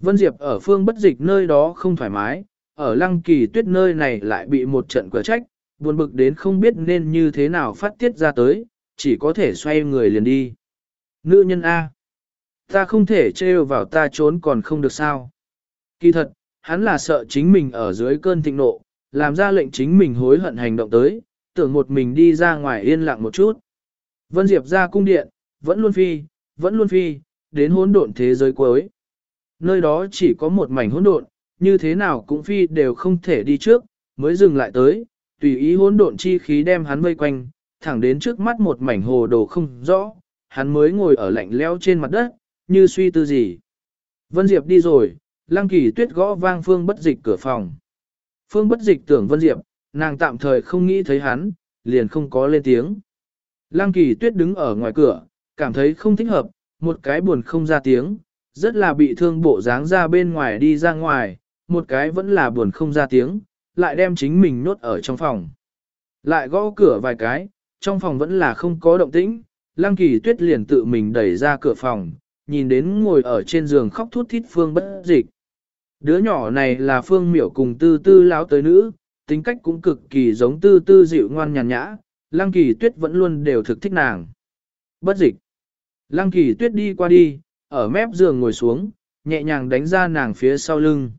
Vân Diệp ở phương bất dịch nơi đó không thoải mái, ở lăng kỳ tuyết nơi này lại bị một trận cửa trách, buồn bực đến không biết nên như thế nào phát tiết ra tới, chỉ có thể xoay người liền đi. Nữ nhân A. Ta không thể trêu vào ta trốn còn không được sao. Kỳ thật, hắn là sợ chính mình ở dưới cơn thịnh nộ, làm ra lệnh chính mình hối hận hành động tới, tưởng một mình đi ra ngoài yên lặng một chút. Vân Diệp ra cung điện, vẫn luôn phi, vẫn luôn phi, đến hỗn độn thế giới cuối. Nơi đó chỉ có một mảnh hỗn độn, như thế nào cũng phi đều không thể đi trước, mới dừng lại tới, tùy ý hỗn độn chi khí đem hắn vây quanh, thẳng đến trước mắt một mảnh hồ đồ không rõ, hắn mới ngồi ở lạnh leo trên mặt đất, như suy tư gì. Vân Diệp đi rồi, Lăng Kỳ Tuyết gõ vang Phương Bất Dịch cửa phòng. Phương Bất Dịch tưởng Vân Diệp, nàng tạm thời không nghĩ thấy hắn, liền không có lên tiếng. Lăng Kỳ Tuyết đứng ở ngoài cửa, cảm thấy không thích hợp, một cái buồn không ra tiếng, rất là bị thương bộ dáng ra bên ngoài đi ra ngoài, một cái vẫn là buồn không ra tiếng, lại đem chính mình nốt ở trong phòng. Lại gõ cửa vài cái, trong phòng vẫn là không có động tĩnh, Lăng Kỳ Tuyết liền tự mình đẩy ra cửa phòng, nhìn đến ngồi ở trên giường khóc thút thít Phương bất dịch. Đứa nhỏ này là Phương miểu cùng tư tư lão tới nữ, tính cách cũng cực kỳ giống tư tư dịu ngoan nhàn nhã, Lăng Kỳ Tuyết vẫn luôn đều thực thích nàng. Bất dịch. Lăng Kỳ Tuyết đi qua đi, ở mép giường ngồi xuống, nhẹ nhàng đánh ra nàng phía sau lưng.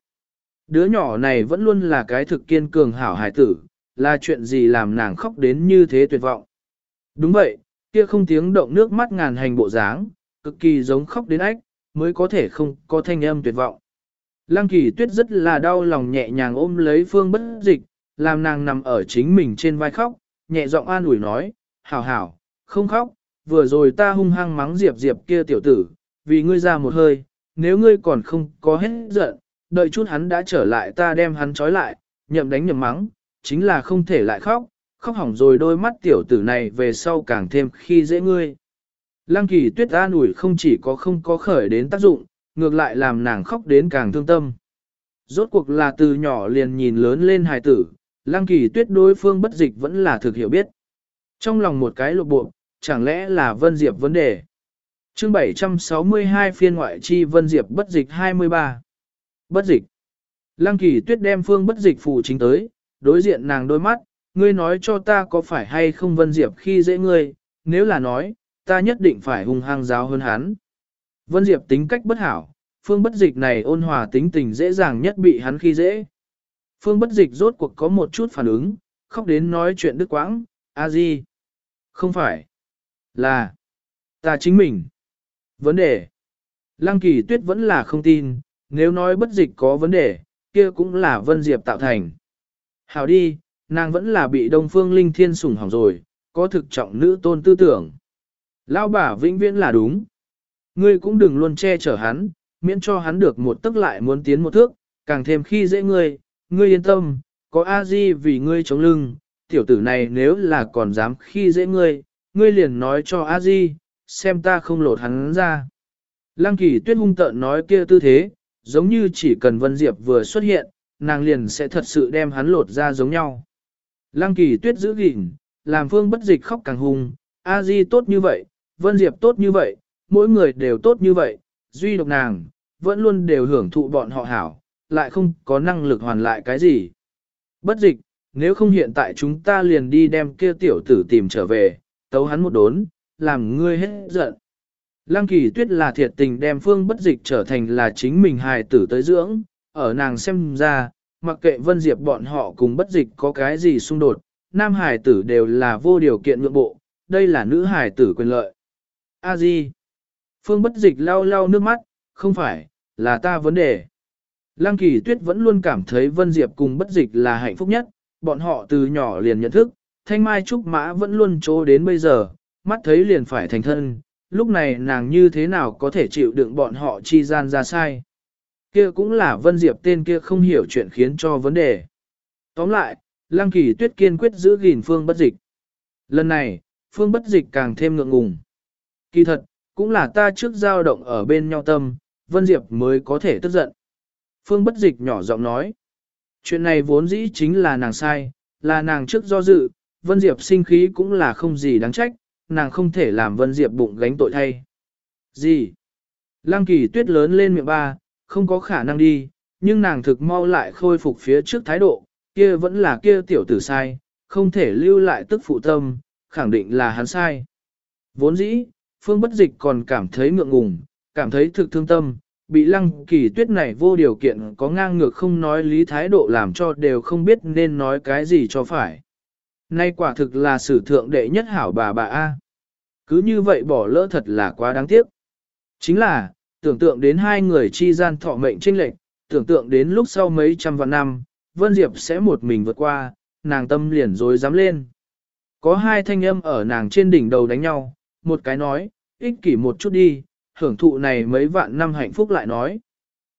Đứa nhỏ này vẫn luôn là cái thực kiên cường hảo hải tử, là chuyện gì làm nàng khóc đến như thế tuyệt vọng. Đúng vậy, kia không tiếng động nước mắt ngàn hành bộ dáng, cực kỳ giống khóc đến ách, mới có thể không có thanh âm tuyệt vọng. Lăng kỳ tuyết rất là đau lòng nhẹ nhàng ôm lấy phương bất dịch, làm nàng nằm ở chính mình trên vai khóc, nhẹ giọng an ủi nói, hảo hảo, không khóc, vừa rồi ta hung hăng mắng diệp diệp kia tiểu tử, vì ngươi ra một hơi, nếu ngươi còn không có hết giận, đợi chút hắn đã trở lại ta đem hắn trói lại, nhậm đánh nhậm mắng, chính là không thể lại khóc, khóc hỏng rồi đôi mắt tiểu tử này về sau càng thêm khi dễ ngươi. Lăng kỳ tuyết an ủi không chỉ có không có khởi đến tác dụng, ngược lại làm nàng khóc đến càng thương tâm. Rốt cuộc là từ nhỏ liền nhìn lớn lên hài tử, lăng kỳ tuyết đối phương bất dịch vẫn là thực hiểu biết. Trong lòng một cái lục bộ, chẳng lẽ là Vân Diệp vấn đề. chương 762 phiên ngoại chi Vân Diệp bất dịch 23. Bất dịch. Lăng kỳ tuyết đem phương bất dịch phù chính tới, đối diện nàng đôi mắt, ngươi nói cho ta có phải hay không Vân Diệp khi dễ ngươi, nếu là nói, ta nhất định phải hung hăng giáo hơn hắn. Vân Diệp tính cách bất hảo, phương bất dịch này ôn hòa tính tình dễ dàng nhất bị hắn khi dễ. Phương bất dịch rốt cuộc có một chút phản ứng, khóc đến nói chuyện đứt quãng, A Di. Không phải. Là. Ta chính mình. Vấn đề. Lăng kỳ tuyết vẫn là không tin, nếu nói bất dịch có vấn đề, kia cũng là Vân Diệp tạo thành. Hảo đi, nàng vẫn là bị Đông Phương Linh Thiên sủng hỏng rồi, có thực trọng nữ tôn tư tưởng. Lão bà vĩnh viễn là đúng. Ngươi cũng đừng luôn che chở hắn, miễn cho hắn được một tức lại muốn tiến một thước, càng thêm khi dễ ngươi, ngươi yên tâm, có a di vì ngươi chống lưng, tiểu tử này nếu là còn dám khi dễ ngươi, ngươi liền nói cho a di, xem ta không lột hắn ra. Lăng kỳ tuyết hung tợn nói kia tư thế, giống như chỉ cần Vân Diệp vừa xuất hiện, nàng liền sẽ thật sự đem hắn lột ra giống nhau. Lăng kỳ tuyết giữ gìn, làm phương bất dịch khóc càng hung, a di tốt như vậy, Vân Diệp tốt như vậy, mỗi người đều tốt như vậy, duy độc nàng, vẫn luôn đều hưởng thụ bọn họ hảo, lại không có năng lực hoàn lại cái gì. Bất dịch, nếu không hiện tại chúng ta liền đi đem kia tiểu tử tìm trở về, tấu hắn một đốn, làm ngươi hết giận. Lăng kỳ tuyết là thiệt tình đem phương bất dịch trở thành là chính mình hài tử tới dưỡng, ở nàng xem ra, mặc kệ vân diệp bọn họ cùng bất dịch có cái gì xung đột, nam hài tử đều là vô điều kiện nhượng bộ, đây là nữ hài tử quyền lợi. A Di. Phương bất dịch lau lau nước mắt, không phải, là ta vấn đề. Lăng kỳ tuyết vẫn luôn cảm thấy Vân Diệp cùng bất dịch là hạnh phúc nhất, bọn họ từ nhỏ liền nhận thức, thanh mai trúc mã vẫn luôn trố đến bây giờ, mắt thấy liền phải thành thân, lúc này nàng như thế nào có thể chịu đựng bọn họ chi gian ra sai. Kia cũng là Vân Diệp tên kia không hiểu chuyện khiến cho vấn đề. Tóm lại, Lăng kỳ tuyết kiên quyết giữ gìn phương bất dịch. Lần này, phương bất dịch càng thêm ngượng ngùng. Kỳ thật, cũng là ta trước giao động ở bên nhau tâm, Vân Diệp mới có thể tức giận. Phương bất dịch nhỏ giọng nói. Chuyện này vốn dĩ chính là nàng sai, là nàng trước do dự, Vân Diệp sinh khí cũng là không gì đáng trách, nàng không thể làm Vân Diệp bụng gánh tội thay. Gì? Lăng kỳ tuyết lớn lên miệng ba, không có khả năng đi, nhưng nàng thực mau lại khôi phục phía trước thái độ, kia vẫn là kia tiểu tử sai, không thể lưu lại tức phụ tâm, khẳng định là hắn sai. Vốn dĩ, Phương Bất Dịch còn cảm thấy ngượng ngùng, cảm thấy thực thương tâm, bị lăng kỳ tuyết này vô điều kiện có ngang ngược không nói lý thái độ làm cho đều không biết nên nói cái gì cho phải. Nay quả thực là sử thượng đệ nhất hảo bà bà A. Cứ như vậy bỏ lỡ thật là quá đáng tiếc. Chính là, tưởng tượng đến hai người chi gian thọ mệnh trinh lệnh, tưởng tượng đến lúc sau mấy trăm vạn năm, Vân Diệp sẽ một mình vượt qua, nàng tâm liền rồi dám lên. Có hai thanh âm ở nàng trên đỉnh đầu đánh nhau, một cái nói, ích kỷ một chút đi, hưởng thụ này mấy vạn năm hạnh phúc lại nói.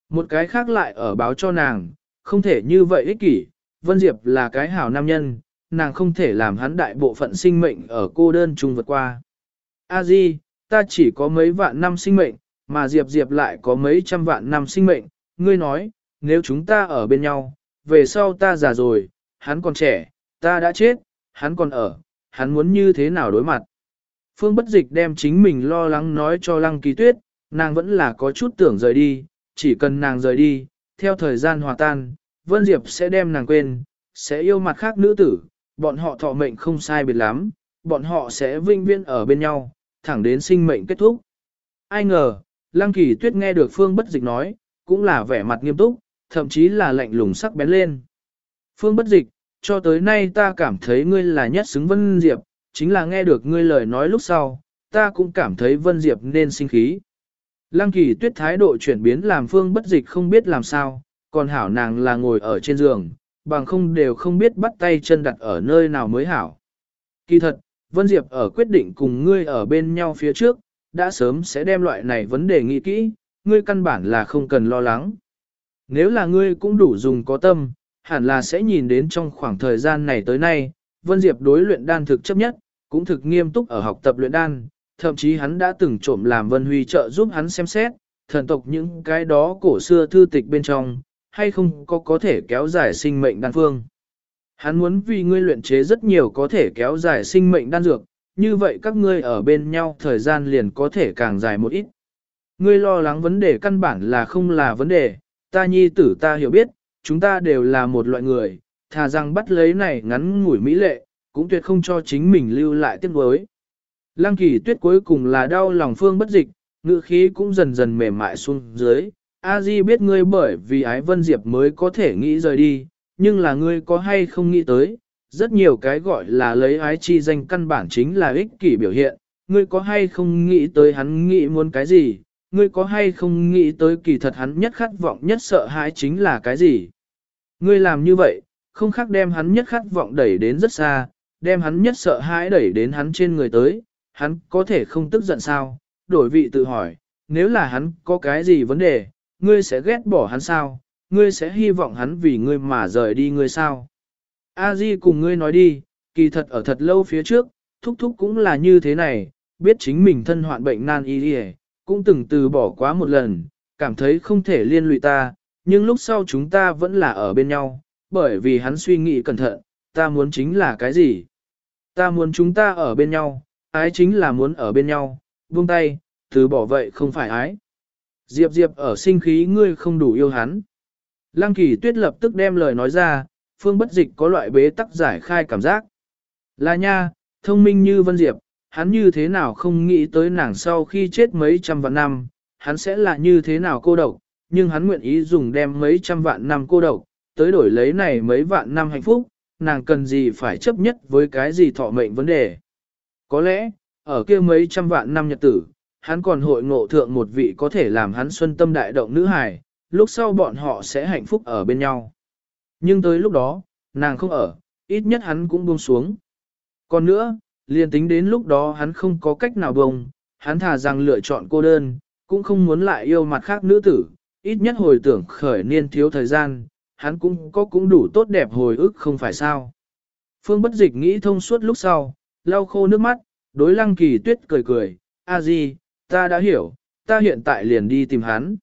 Một cái khác lại ở báo cho nàng, không thể như vậy ích kỷ, Vân Diệp là cái hảo nam nhân, nàng không thể làm hắn đại bộ phận sinh mệnh ở cô đơn chung vượt qua. A Di, ta chỉ có mấy vạn năm sinh mệnh, mà Diệp Diệp lại có mấy trăm vạn năm sinh mệnh, ngươi nói, nếu chúng ta ở bên nhau, về sau ta già rồi, hắn còn trẻ, ta đã chết, hắn còn ở, hắn muốn như thế nào đối mặt. Phương bất dịch đem chính mình lo lắng nói cho lăng kỳ tuyết, nàng vẫn là có chút tưởng rời đi, chỉ cần nàng rời đi, theo thời gian hòa tan, Vân Diệp sẽ đem nàng quên, sẽ yêu mặt khác nữ tử, bọn họ thọ mệnh không sai biệt lắm, bọn họ sẽ vinh viên ở bên nhau, thẳng đến sinh mệnh kết thúc. Ai ngờ, lăng kỳ tuyết nghe được Phương bất dịch nói, cũng là vẻ mặt nghiêm túc, thậm chí là lạnh lùng sắc bén lên. Phương bất dịch, cho tới nay ta cảm thấy ngươi là nhất xứng Vân Diệp, chính là nghe được ngươi lời nói lúc sau, ta cũng cảm thấy Vân Diệp nên sinh khí. Lăng kỳ tuyết thái độ chuyển biến làm phương bất dịch không biết làm sao, còn hảo nàng là ngồi ở trên giường, bằng không đều không biết bắt tay chân đặt ở nơi nào mới hảo. Kỳ thật, Vân Diệp ở quyết định cùng ngươi ở bên nhau phía trước, đã sớm sẽ đem loại này vấn đề nghĩ kỹ, ngươi căn bản là không cần lo lắng. Nếu là ngươi cũng đủ dùng có tâm, hẳn là sẽ nhìn đến trong khoảng thời gian này tới nay, Vân Diệp đối luyện đan thực chấp nhất, cũng thực nghiêm túc ở học tập luyện đan, thậm chí hắn đã từng trộm làm Vân Huy trợ giúp hắn xem xét, thần tộc những cái đó cổ xưa thư tịch bên trong, hay không có có thể kéo dài sinh mệnh đan phương. Hắn muốn vì ngươi luyện chế rất nhiều có thể kéo dài sinh mệnh đan dược, như vậy các ngươi ở bên nhau thời gian liền có thể càng dài một ít. Ngươi lo lắng vấn đề căn bản là không là vấn đề, ta nhi tử ta hiểu biết, chúng ta đều là một loại người, thà rằng bắt lấy này ngắn ngủi mỹ lệ, cũng tuyệt không cho chính mình lưu lại tiếc nuối. Lăng kỳ tuyết cuối cùng là đau lòng phương bất dịch, ngữ khí cũng dần dần mềm mại xuống dưới. A Di biết ngươi bởi vì ái Vân Diệp mới có thể nghĩ rời đi, nhưng là ngươi có hay không nghĩ tới, rất nhiều cái gọi là lấy ái chi danh căn bản chính là ích kỷ biểu hiện, ngươi có hay không nghĩ tới hắn nghĩ muốn cái gì, ngươi có hay không nghĩ tới kỳ thật hắn nhất khát vọng nhất sợ hãi chính là cái gì. Ngươi làm như vậy, không khác đem hắn nhất khát vọng đẩy đến rất xa, đem hắn nhất sợ hãi đẩy đến hắn trên người tới, hắn có thể không tức giận sao, đổi vị tự hỏi, nếu là hắn có cái gì vấn đề, ngươi sẽ ghét bỏ hắn sao, ngươi sẽ hy vọng hắn vì ngươi mà rời đi ngươi sao. A Di cùng ngươi nói đi, kỳ thật ở thật lâu phía trước, thúc thúc cũng là như thế này, biết chính mình thân hoạn bệnh nan y đi cũng từng từ bỏ quá một lần, cảm thấy không thể liên lụy ta, nhưng lúc sau chúng ta vẫn là ở bên nhau, bởi vì hắn suy nghĩ cẩn thận, ta muốn chính là cái gì? Ta muốn chúng ta ở bên nhau, ái chính là muốn ở bên nhau, buông tay, từ bỏ vậy không phải ái. Diệp Diệp ở sinh khí ngươi không đủ yêu hắn. Lăng kỳ tuyết lập tức đem lời nói ra, phương bất dịch có loại bế tắc giải khai cảm giác. Là nha, thông minh như Vân Diệp, hắn như thế nào không nghĩ tới nàng sau khi chết mấy trăm vạn năm, hắn sẽ là như thế nào cô độc, nhưng hắn nguyện ý dùng đem mấy trăm vạn năm cô độc, tới đổi lấy này mấy vạn năm hạnh phúc, nàng cần gì phải chấp nhất với cái gì thọ mệnh vấn đề. Có lẽ, ở kia mấy trăm vạn năm nhật tử, hắn còn hội ngộ thượng một vị có thể làm hắn xuân tâm đại động nữ hài, lúc sau bọn họ sẽ hạnh phúc ở bên nhau. Nhưng tới lúc đó, nàng không ở, ít nhất hắn cũng buông xuống. Còn nữa, liền tính đến lúc đó hắn không có cách nào bông, hắn thà rằng lựa chọn cô đơn, cũng không muốn lại yêu mặt khác nữ tử, ít nhất hồi tưởng khởi niên thiếu thời gian, hắn cũng có cũng đủ tốt đẹp hồi ức không phải sao. Phương bất dịch nghĩ thông suốt lúc sau, lau khô nước mắt, đối lăng kỳ tuyết cười cười, a di, ta đã hiểu, ta hiện tại liền đi tìm hắn.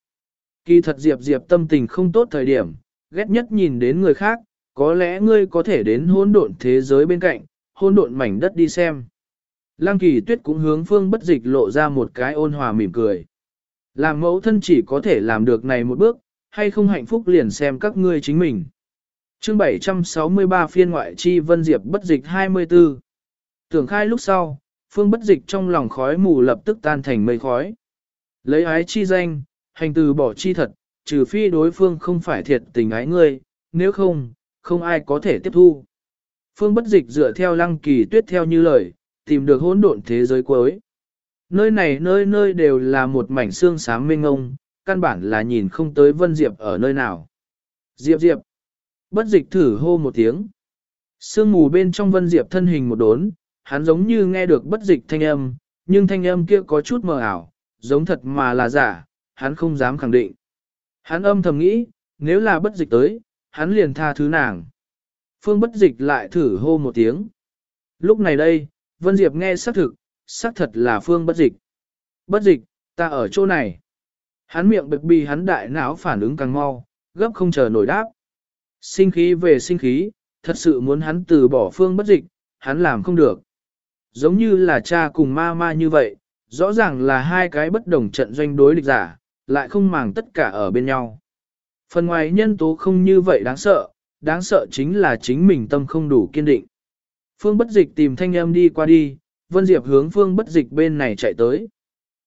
Kỳ thật diệp diệp tâm tình không tốt thời điểm, ghét nhất nhìn đến người khác, có lẽ ngươi có thể đến hỗn độn thế giới bên cạnh, hỗn độn mảnh đất đi xem. Lăng kỳ tuyết cũng hướng phương bất dịch lộ ra một cái ôn hòa mỉm cười. Làm mẫu thân chỉ có thể làm được này một bước, hay không hạnh phúc liền xem các ngươi chính mình. chương 763 phiên ngoại chi vân diệp bất dịch 24. Tưởng khai lúc sau, phương bất dịch trong lòng khói mù lập tức tan thành mây khói. Lấy ái chi danh, hành từ bỏ chi thật, trừ phi đối phương không phải thiệt tình ái ngươi, nếu không, không ai có thể tiếp thu. Phương bất dịch dựa theo lăng kỳ tuyết theo như lời, tìm được hỗn độn thế giới cuối. Nơi này nơi nơi đều là một mảnh xương xám mênh ngông, căn bản là nhìn không tới Vân Diệp ở nơi nào. Diệp Diệp. Bất dịch thử hô một tiếng. Sương mù bên trong Vân Diệp thân hình một đốn, hắn giống như nghe được bất dịch thanh âm, nhưng thanh âm kia có chút mờ ảo, giống thật mà là giả, hắn không dám khẳng định. Hắn âm thầm nghĩ, nếu là bất dịch tới, hắn liền tha thứ nàng. Phương bất dịch lại thử hô một tiếng. Lúc này đây, Vân Diệp nghe xác thực, xác thật là Phương bất dịch. Bất dịch, ta ở chỗ này. Hắn miệng bực bì hắn đại não phản ứng càng mau, gấp không chờ nổi đáp. Sinh khí về sinh khí, thật sự muốn hắn từ bỏ Phương bất dịch, hắn làm không được. Giống như là cha cùng ma ma như vậy, rõ ràng là hai cái bất đồng trận doanh đối địch giả, lại không màng tất cả ở bên nhau. Phần ngoài nhân tố không như vậy đáng sợ, đáng sợ chính là chính mình tâm không đủ kiên định. Phương bất dịch tìm thanh âm đi qua đi, Vân Diệp hướng phương bất dịch bên này chạy tới.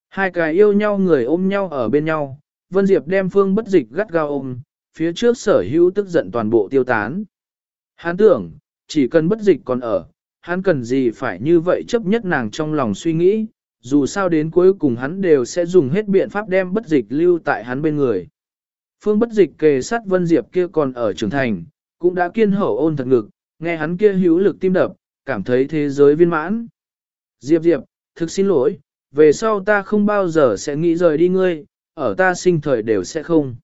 Hai cái yêu nhau người ôm nhau ở bên nhau, Vân Diệp đem phương bất dịch gắt gao ôm, phía trước sở hữu tức giận toàn bộ tiêu tán. hán tưởng, chỉ cần bất dịch còn ở, hắn cần gì phải như vậy chấp nhất nàng trong lòng suy nghĩ, dù sao đến cuối cùng hắn đều sẽ dùng hết biện pháp đem bất dịch lưu tại hắn bên người. Phương bất dịch kề sát Vân Diệp kia còn ở trưởng thành, cũng đã kiên hậu ôn thật ngực, nghe hắn kia hữu lực tim đập, cảm thấy thế giới viên mãn. Diệp Diệp, thực xin lỗi, về sau ta không bao giờ sẽ nghĩ rời đi ngươi, ở ta sinh thời đều sẽ không.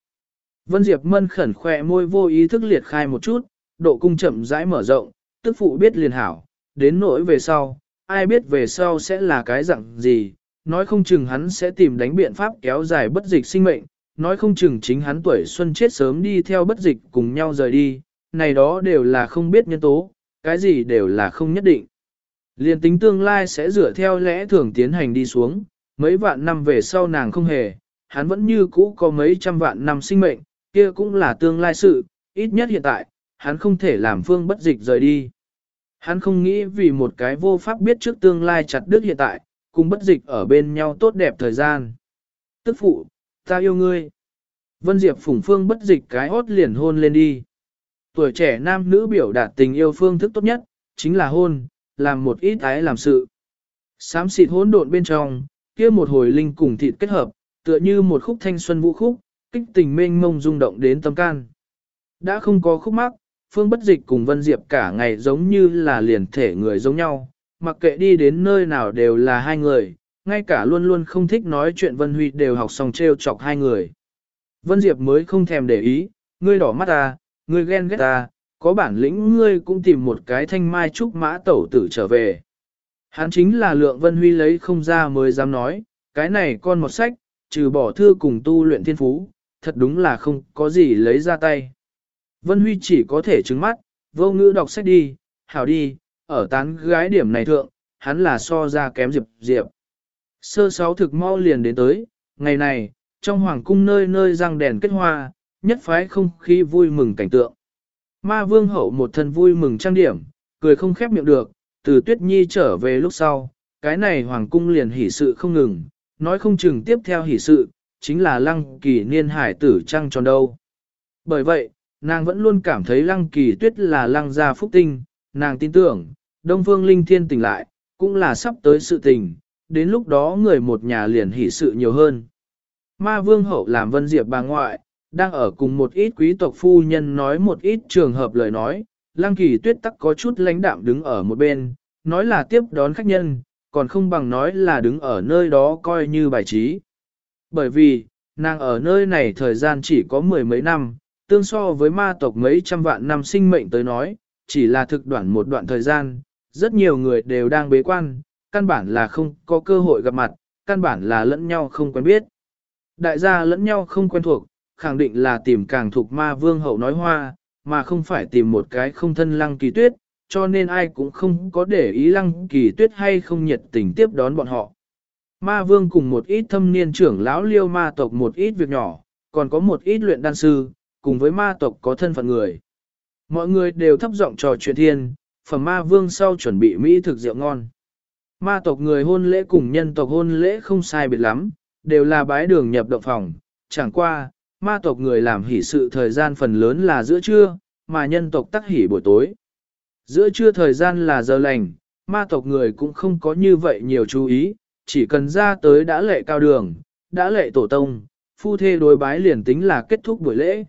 Vân Diệp mân khẩn khỏe môi vô ý thức liệt khai một chút, độ cung chậm rãi mở rộng, tức phụ biết liền hảo, đến nỗi về sau, ai biết về sau sẽ là cái dạng gì, nói không chừng hắn sẽ tìm đánh biện pháp kéo dài bất dịch sinh mệnh, nói không chừng chính hắn tuổi xuân chết sớm đi theo bất dịch cùng nhau rời đi, này đó đều là không biết nhân tố, cái gì đều là không nhất định. Liên tính tương lai sẽ dựa theo lẽ thường tiến hành đi xuống, mấy vạn năm về sau nàng không hề, hắn vẫn như cũ có mấy trăm vạn năm sinh mệnh, kia cũng là tương lai sự, ít nhất hiện tại, hắn không thể làm phương bất dịch rời đi. Hắn không nghĩ vì một cái vô pháp biết trước tương lai chặt đứt hiện tại, cùng bất dịch ở bên nhau tốt đẹp thời gian. Tức phụ, ta yêu ngươi. Vân Diệp phủng phương bất dịch cái hốt liền hôn lên đi. Tuổi trẻ nam nữ biểu đạt tình yêu phương thức tốt nhất, chính là hôn, làm một ít ái làm sự. Xám xịt hỗn độn bên trong, kia một hồi linh cùng thịt kết hợp, tựa như một khúc thanh xuân vũ khúc, kích tình mênh mông rung động đến tâm can. Đã không có khúc mắc, Phương Bất Dịch cùng Vân Diệp cả ngày giống như là liền thể người giống nhau, mặc kệ đi đến nơi nào đều là hai người, ngay cả luôn luôn không thích nói chuyện Vân Huy đều học xong trêu chọc hai người. Vân Diệp mới không thèm để ý, ngươi đỏ mắt ta, ngươi ghen ghét ta, có bản lĩnh ngươi cũng tìm một cái thanh mai trúc mã tẩu tử trở về. Hắn chính là lượng Vân Huy lấy không ra mới dám nói, cái này con một sách, trừ bỏ thư cùng tu luyện thiên phú, thật đúng là không có gì lấy ra tay. Vân Huy chỉ có thể trứng mắt, vô ngữ đọc sách đi, hảo đi, ở tán gái điểm này thượng, hắn là so ra kém diệp diệp. Sơ sáu thực mau liền đến tới, ngày này, trong hoàng cung nơi nơi răng đèn kết hoa, nhất phái không khí vui mừng cảnh tượng. Ma vương hậu một thân vui mừng trang điểm, cười không khép miệng được, từ tuyết nhi trở về lúc sau, cái này hoàng cung liền hỉ sự không ngừng, nói không chừng tiếp theo hỉ sự, chính là lăng kỳ niên hải tử trăng tròn đâu. Bởi vậy, nàng vẫn luôn cảm thấy lăng kỳ tuyết là lăng gia phúc tinh, nàng tin tưởng, Đông Phương Linh Thiên tỉnh lại, cũng là sắp tới sự tình, đến lúc đó người một nhà liền hỷ sự nhiều hơn. Ma Vương Hậu làm Vân Diệp bà ngoại, đang ở cùng một ít quý tộc phu nhân nói một ít trường hợp lời nói, Lăng Kỳ Tuyết tắc có chút lãnh đạm đứng ở một bên, nói là tiếp đón khách nhân, còn không bằng nói là đứng ở nơi đó coi như bài trí. Bởi vì, nàng ở nơi này thời gian chỉ có mười mấy năm, tương so với ma tộc mấy trăm vạn năm sinh mệnh tới nói, chỉ là thực đoạn một đoạn thời gian, rất nhiều người đều đang bế quan, căn bản là không có cơ hội gặp mặt, căn bản là lẫn nhau không quen biết. Đại gia lẫn nhau không quen thuộc, khẳng định là tìm càng thuộc ma vương hậu nói hoa, mà không phải tìm một cái không thân lăng kỳ tuyết, cho nên ai cũng không có để ý lăng kỳ tuyết hay không nhiệt tình tiếp đón bọn họ. Ma vương cùng một ít thâm niên trưởng lão liêu ma tộc một ít việc nhỏ, còn có một ít luyện đan sư, cùng với ma tộc có thân phận người. Mọi người đều thấp giọng trò chuyện thiên, phẩm ma vương sau chuẩn bị mỹ thực rượu ngon. Ma tộc người hôn lễ cùng nhân tộc hôn lễ không sai biệt lắm, đều là bái đường nhập động phòng, chẳng qua, ma tộc người làm hỷ sự thời gian phần lớn là giữa trưa, mà nhân tộc tắc hỷ buổi tối. Giữa trưa thời gian là giờ lành, ma tộc người cũng không có như vậy nhiều chú ý, chỉ cần ra tới đã lệ cao đường, đã lệ tổ tông, phu thê đối bái liền tính là kết thúc buổi lễ.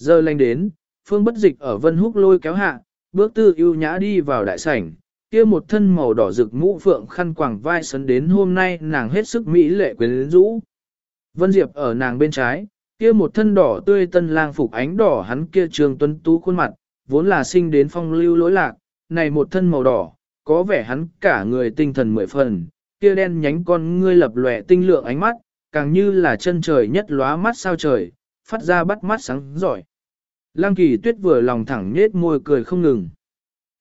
Giờ lành đến, phương bất dịch ở vân húc lôi kéo hạ, bước tư ưu nhã đi vào đại sảnh, kia một thân màu đỏ rực mũ phượng khăn quàng vai sấn đến hôm nay nàng hết sức mỹ lệ quyến rũ. Vân Diệp ở nàng bên trái, kia một thân đỏ tươi tân lang phục ánh đỏ hắn kia trường tuấn tú khuôn mặt, vốn là sinh đến phong lưu lỗi lạc, này một thân màu đỏ, có vẻ hắn cả người tinh thần mười phần, kia đen nhánh con ngươi lập lòe tinh lượng ánh mắt, càng như là chân trời nhất lóa mắt sao trời, phát ra bắt mắt sáng giỏi. Lăng kỳ tuyết vừa lòng thẳng nết môi cười không ngừng.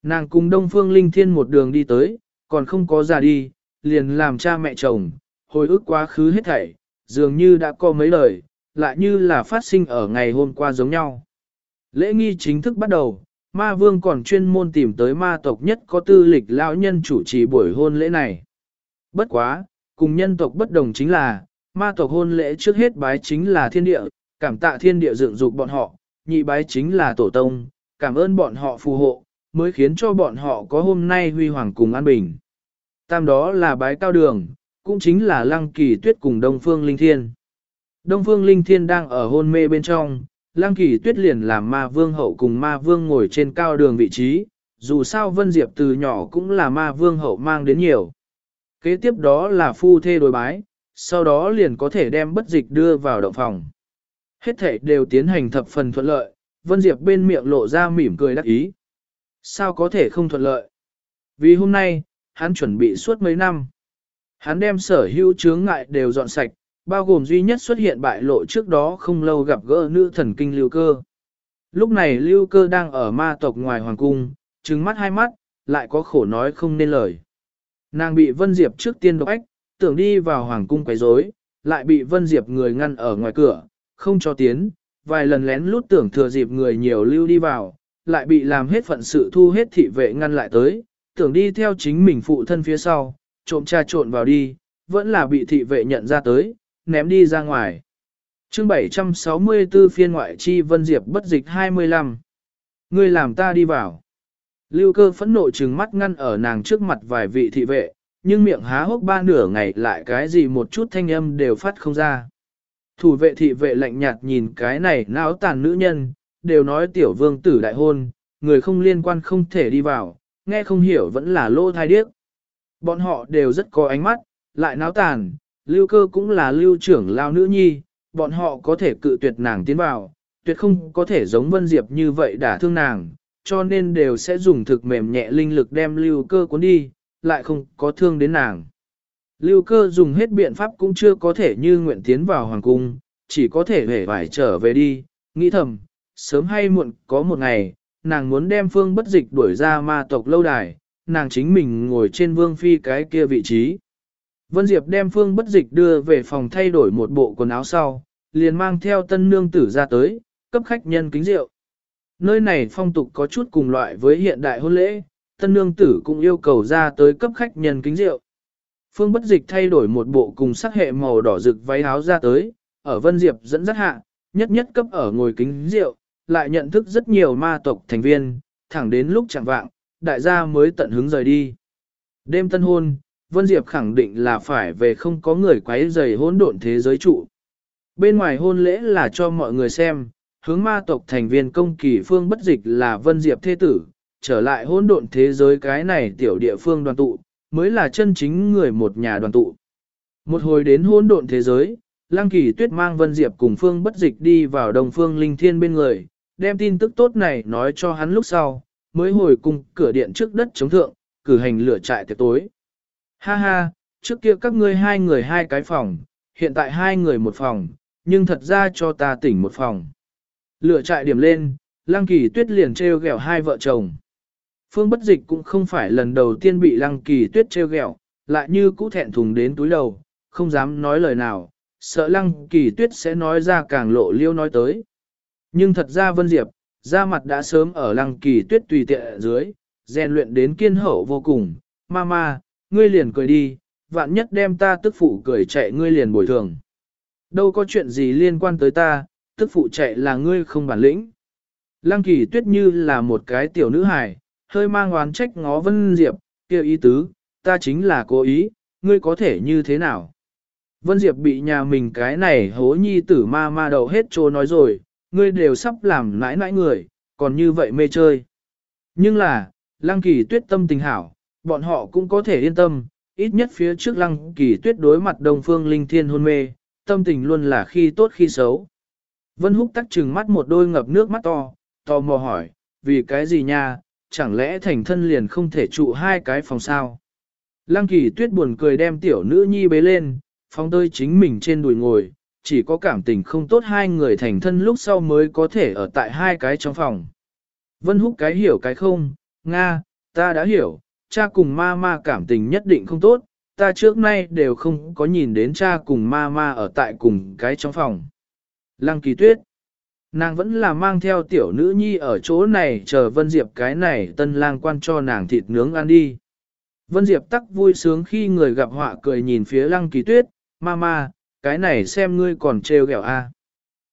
Nàng cùng Đông Phương Linh Thiên một đường đi tới, còn không có ra đi, liền làm cha mẹ chồng, hồi ức quá khứ hết thảy, dường như đã có mấy lời, lại như là phát sinh ở ngày hôm qua giống nhau. Lễ nghi chính thức bắt đầu, ma vương còn chuyên môn tìm tới ma tộc nhất có tư lịch lão nhân chủ trì buổi hôn lễ này. Bất quá, cùng nhân tộc bất đồng chính là, ma tộc hôn lễ trước hết bái chính là thiên địa, cảm tạ thiên địa dựng dục bọn họ, nhị bái chính là tổ tông, cảm ơn bọn họ phù hộ, mới khiến cho bọn họ có hôm nay huy hoàng cùng an bình. Tam đó là bái cao đường, cũng chính là lăng kỳ tuyết cùng Đông Phương Linh Thiên. Đông Phương Linh Thiên đang ở hôn mê bên trong, lăng kỳ tuyết liền làm ma vương hậu cùng ma vương ngồi trên cao đường vị trí, dù sao Vân Diệp từ nhỏ cũng là ma vương hậu mang đến nhiều. Kế tiếp đó là phu thê đối bái, sau đó liền có thể đem bất dịch đưa vào động phòng. Hết thể đều tiến hành thập phần thuận lợi, Vân Diệp bên miệng lộ ra mỉm cười đắc ý. Sao có thể không thuận lợi? Vì hôm nay, hắn chuẩn bị suốt mấy năm. Hắn đem sở hữu chướng ngại đều dọn sạch, bao gồm duy nhất xuất hiện bại lộ trước đó không lâu gặp gỡ nữ thần kinh lưu cơ. Lúc này lưu cơ đang ở ma tộc ngoài hoàng cung, trừng mắt hai mắt, lại có khổ nói không nên lời. Nàng bị Vân Diệp trước tiên độc ách, tưởng đi vào hoàng cung quấy rối, lại bị Vân Diệp người ngăn ở ngoài cửa, không cho tiến, vài lần lén lút tưởng thừa dịp người nhiều lưu đi vào, lại bị làm hết phận sự thu hết thị vệ ngăn lại tới, tưởng đi theo chính mình phụ thân phía sau, trộm tra trộn vào đi, vẫn là bị thị vệ nhận ra tới, ném đi ra ngoài. chương 764 phiên ngoại chi Vân Diệp bất dịch 25 Ngươi làm ta đi vào. Lưu cơ phẫn nộ trừng mắt ngăn ở nàng trước mặt vài vị thị vệ, nhưng miệng há hốc ba nửa ngày lại cái gì một chút thanh âm đều phát không ra. Thủ vệ thị vệ lạnh nhạt nhìn cái này não tàn nữ nhân, đều nói tiểu vương tử đại hôn, người không liên quan không thể đi vào, nghe không hiểu vẫn là lô thai điếc. Bọn họ đều rất có ánh mắt, lại náo tàn, lưu cơ cũng là lưu trưởng lao nữ nhi, bọn họ có thể cự tuyệt nàng tiến vào, tuyệt không có thể giống Vân Diệp như vậy đả thương nàng, cho nên đều sẽ dùng thực mềm nhẹ linh lực đem lưu cơ cuốn đi, lại không có thương đến nàng. Lưu cơ dùng hết biện pháp cũng chưa có thể như nguyện tiến vào hoàng cung, chỉ có thể hề vải trở về đi, nghĩ thầm, sớm hay muộn có một ngày, nàng muốn đem phương bất dịch đuổi ra ma tộc lâu đài, nàng chính mình ngồi trên vương phi cái kia vị trí. Vân Diệp đem phương bất dịch đưa về phòng thay đổi một bộ quần áo sau, liền mang theo tân nương tử ra tới, cấp khách nhân kính rượu. Nơi này phong tục có chút cùng loại với hiện đại hôn lễ, tân nương tử cũng yêu cầu ra tới cấp khách nhân kính rượu. Phương bất dịch thay đổi một bộ cùng sắc hệ màu đỏ rực váy áo ra tới, ở Vân Diệp dẫn dắt hạ, nhất nhất cấp ở ngồi kính rượu, lại nhận thức rất nhiều ma tộc thành viên, thẳng đến lúc chẳng vạng, đại gia mới tận hứng rời đi. Đêm tân hôn, Vân Diệp khẳng định là phải về không có người quấy rầy hỗn độn thế giới trụ. Bên ngoài hôn lễ là cho mọi người xem, hướng ma tộc thành viên công kỳ phương bất dịch là Vân Diệp thế tử, trở lại hỗn độn thế giới cái này tiểu địa phương đoàn tụ, mới là chân chính người một nhà đoàn tụ. Một hồi đến hỗn độn thế giới, Lăng Kỳ Tuyết mang Vân Diệp cùng Phương Bất Dịch đi vào Đồng Phương Linh Thiên bên người, đem tin tức tốt này nói cho hắn lúc sau, mới hồi cùng cửa điện trước đất chống thượng, cử hành lửa trại tiệc tối. Ha ha, trước kia các ngươi hai người hai cái phòng, hiện tại hai người một phòng, nhưng thật ra cho ta tỉnh một phòng. Lửa trại điểm lên, Lăng Kỳ Tuyết liền treo gẹo hai vợ chồng. Phương Bất Dịch cũng không phải lần đầu tiên bị Lăng Kỳ Tuyết trêu ghẹo, lại như cũ thẹn thùng đến túi đầu, không dám nói lời nào, sợ Lăng Kỳ Tuyết sẽ nói ra càng lộ liêu nói tới. Nhưng thật ra Vân Diệp, da mặt đã sớm ở Lăng Kỳ Tuyết tùy tiện dưới, rèn luyện đến kiên hậu vô cùng. Mama, ngươi liền cười đi, vạn nhất đem ta tức phụ cười chạy ngươi liền bồi thường. Đâu có chuyện gì liên quan tới ta, tức phụ chạy là ngươi không bản lĩnh. Lăng kỳ tuyết như là một cái tiểu nữ hài, hơi mang oán trách ngó Vân Diệp, kêu ý tứ, ta chính là cố ý, ngươi có thể như thế nào? Vân Diệp bị nhà mình cái này hố nhi tử ma ma đầu hết trô nói rồi, ngươi đều sắp làm nãi nãi người, còn như vậy mê chơi. Nhưng là, lăng kỳ tuyết tâm tình hảo, bọn họ cũng có thể yên tâm, ít nhất phía trước lăng kỳ tuyết đối mặt đồng phương linh thiên hôn mê, tâm tình luôn là khi tốt khi xấu. Vân húc tắc trừng mắt một đôi ngập nước mắt to, to mò hỏi, vì cái gì nha, chẳng lẽ thành thân liền không thể trụ hai cái phòng sao? Lăng kỳ tuyết buồn cười đem tiểu nữ nhi bế lên, phóng tơi chính mình trên đùi ngồi, chỉ có cảm tình không tốt hai người thành thân lúc sau mới có thể ở tại hai cái trong phòng. Vân húc cái hiểu cái không, Nga, ta đã hiểu, cha cùng ma ma cảm tình nhất định không tốt, ta trước nay đều không có nhìn đến cha cùng ma ma ở tại cùng cái trong phòng. Lăng kỳ tuyết, nàng vẫn là mang theo tiểu nữ nhi ở chỗ này chờ Vân Diệp cái này tân lang quan cho nàng thịt nướng ăn đi. Vân Diệp tắc vui sướng khi người gặp họa cười nhìn phía lăng kỳ tuyết, mama, cái này xem ngươi còn trêu ghẹo a.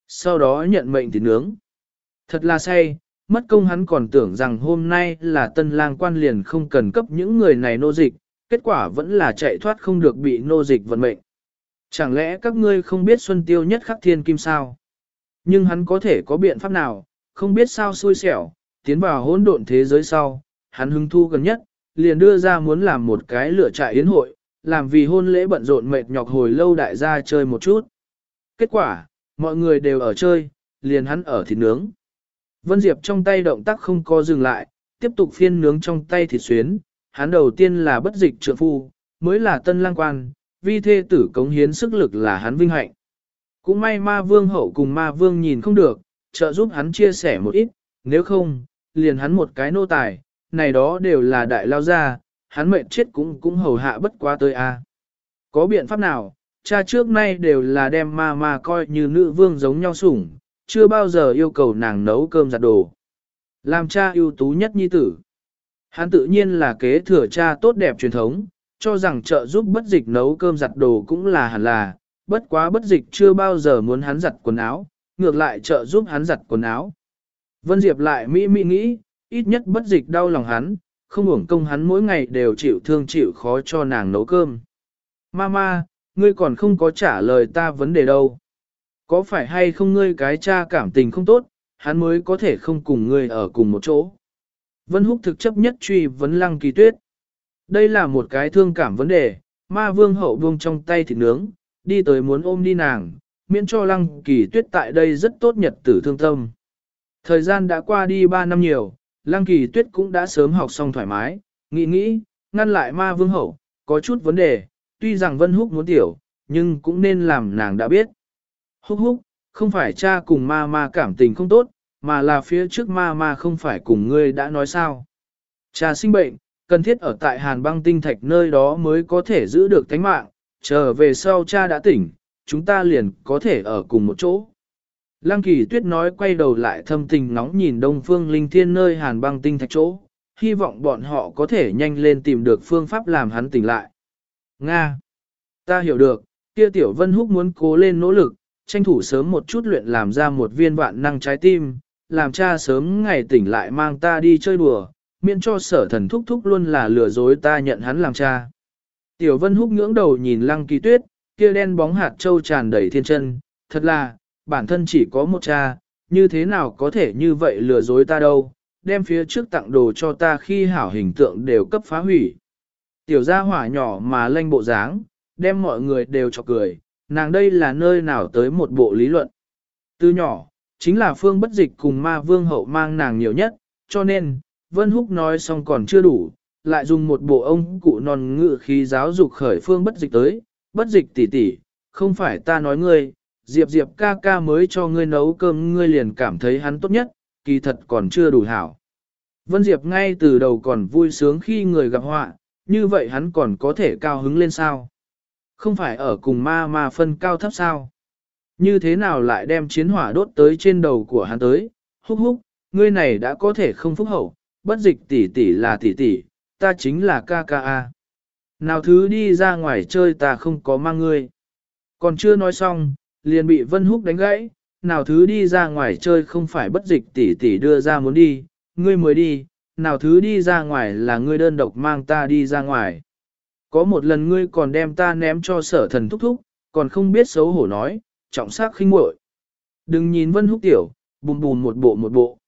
Sau đó nhận mệnh thịt nướng. Thật là say, mất công hắn còn tưởng rằng hôm nay là tân lang quan liền không cần cấp những người này nô dịch, kết quả vẫn là chạy thoát không được bị nô dịch vận mệnh. Chẳng lẽ các ngươi không biết Xuân Tiêu nhất khắc thiên kim sao? Nhưng hắn có thể có biện pháp nào, không biết sao xui xẻo, tiến vào hỗn độn thế giới sau, hắn hứng thu gần nhất, liền đưa ra muốn làm một cái lửa trại yến hội, làm vì hôn lễ bận rộn mệt nhọc hồi lâu đại gia chơi một chút. Kết quả, mọi người đều ở chơi, liền hắn ở thịt nướng. Vân Diệp trong tay động tác không có dừng lại, tiếp tục phiên nướng trong tay thịt xuyến, hắn đầu tiên là bất dịch trượng phu, mới là tân lang quan, vi thê tử cống hiến sức lực là hắn vinh hạnh. Cũng may ma vương hậu cùng ma vương nhìn không được, trợ giúp hắn chia sẻ một ít, nếu không, liền hắn một cái nô tài, này đó đều là đại lao gia, hắn mệnh chết cũng cũng hầu hạ bất quá tới a. Có biện pháp nào, cha trước nay đều là đem ma ma coi như nữ vương giống nhau sủng, chưa bao giờ yêu cầu nàng nấu cơm giặt đồ. Làm cha ưu tú nhất nhi tử. Hắn tự nhiên là kế thừa cha tốt đẹp truyền thống, cho rằng trợ giúp bất dịch nấu cơm giặt đồ cũng là hẳn là, bất quá bất dịch chưa bao giờ muốn hắn giặt quần áo, ngược lại trợ giúp hắn giặt quần áo. Vân Diệp lại mỹ mỹ nghĩ, ít nhất bất dịch đau lòng hắn, không uổng công hắn mỗi ngày đều chịu thương chịu khó cho nàng nấu cơm. Mama, ngươi còn không có trả lời ta vấn đề đâu. Có phải hay không ngươi cái cha cảm tình không tốt, hắn mới có thể không cùng ngươi ở cùng một chỗ. Vân Húc thực chấp nhất truy vấn lăng kỳ tuyết. Đây là một cái thương cảm vấn đề, ma vương hậu buông trong tay thịt nướng, đi tới muốn ôm đi nàng, miễn cho lăng kỳ tuyết tại đây rất tốt nhật tử thương tâm. Thời gian đã qua đi 3 năm nhiều, lăng kỳ tuyết cũng đã sớm học xong thoải mái, nghĩ nghĩ, ngăn lại ma vương hậu, có chút vấn đề, tuy rằng Vân Húc muốn tiểu, nhưng cũng nên làm nàng đã biết. Húc húc, không phải cha cùng ma ma cảm tình không tốt, mà là phía trước ma ma không phải cùng ngươi đã nói sao. Cha sinh bệnh, cần thiết ở tại hàn băng tinh thạch nơi đó mới có thể giữ được tánh mạng, trở về sau cha đã tỉnh, chúng ta liền có thể ở cùng một chỗ. Lăng kỳ tuyết nói quay đầu lại thâm tình nóng nhìn đông phương linh thiên nơi hàn băng tinh thạch chỗ, hy vọng bọn họ có thể nhanh lên tìm được phương pháp làm hắn tỉnh lại. Nga! Ta hiểu được, kia tiểu vân húc muốn cố lên nỗ lực, tranh thủ sớm một chút luyện làm ra một viên vạn năng trái tim, làm cha sớm ngày tỉnh lại mang ta đi chơi đùa, miễn cho sở thần thúc thúc luôn là lừa dối ta nhận hắn làm cha. Tiểu vân húc ngưỡng đầu nhìn lăng kỳ tuyết, kia đen bóng hạt châu tràn đầy thiên chân, thật là, bản thân chỉ có một cha, như thế nào có thể như vậy lừa dối ta đâu, đem phía trước tặng đồ cho ta khi hảo hình tượng đều cấp phá hủy. Tiểu gia hỏa nhỏ mà lanh bộ dáng, đem mọi người đều cho cười, nàng đây là nơi nào tới một bộ lý luận. Từ nhỏ, chính là phương bất dịch cùng ma vương hậu mang nàng nhiều nhất, cho nên, Vân Húc nói xong còn chưa đủ, lại dùng một bộ ông cụ non ngự khí giáo dục khởi phương bất dịch tới, bất dịch tỷ tỷ, không phải ta nói ngươi, Diệp Diệp ca ca mới cho ngươi nấu cơm ngươi liền cảm thấy hắn tốt nhất, kỳ thật còn chưa đủ hảo. Vân Diệp ngay từ đầu còn vui sướng khi người gặp họa, như vậy hắn còn có thể cao hứng lên sao? Không phải ở cùng ma ma phân cao thấp sao? Như thế nào lại đem chiến hỏa đốt tới trên đầu của hắn tới? Húc húc, ngươi này đã có thể không phúc hậu, bất dịch tỷ tỷ là tỷ tỷ, ta chính là ca ca a. Nào thứ đi ra ngoài chơi ta không có mang ngươi. Còn chưa nói xong, liền bị Vân Húc đánh gãy, nào thứ đi ra ngoài chơi không phải bất dịch tỷ tỷ đưa ra muốn đi, ngươi mới đi, nào thứ đi ra ngoài là ngươi đơn độc mang ta đi ra ngoài. Có một lần ngươi còn đem ta ném cho sở thần thúc thúc, còn không biết xấu hổ nói, trọng sắc khinh muội. Đừng nhìn Vân Húc tiểu, bùm bùm một bộ một bộ.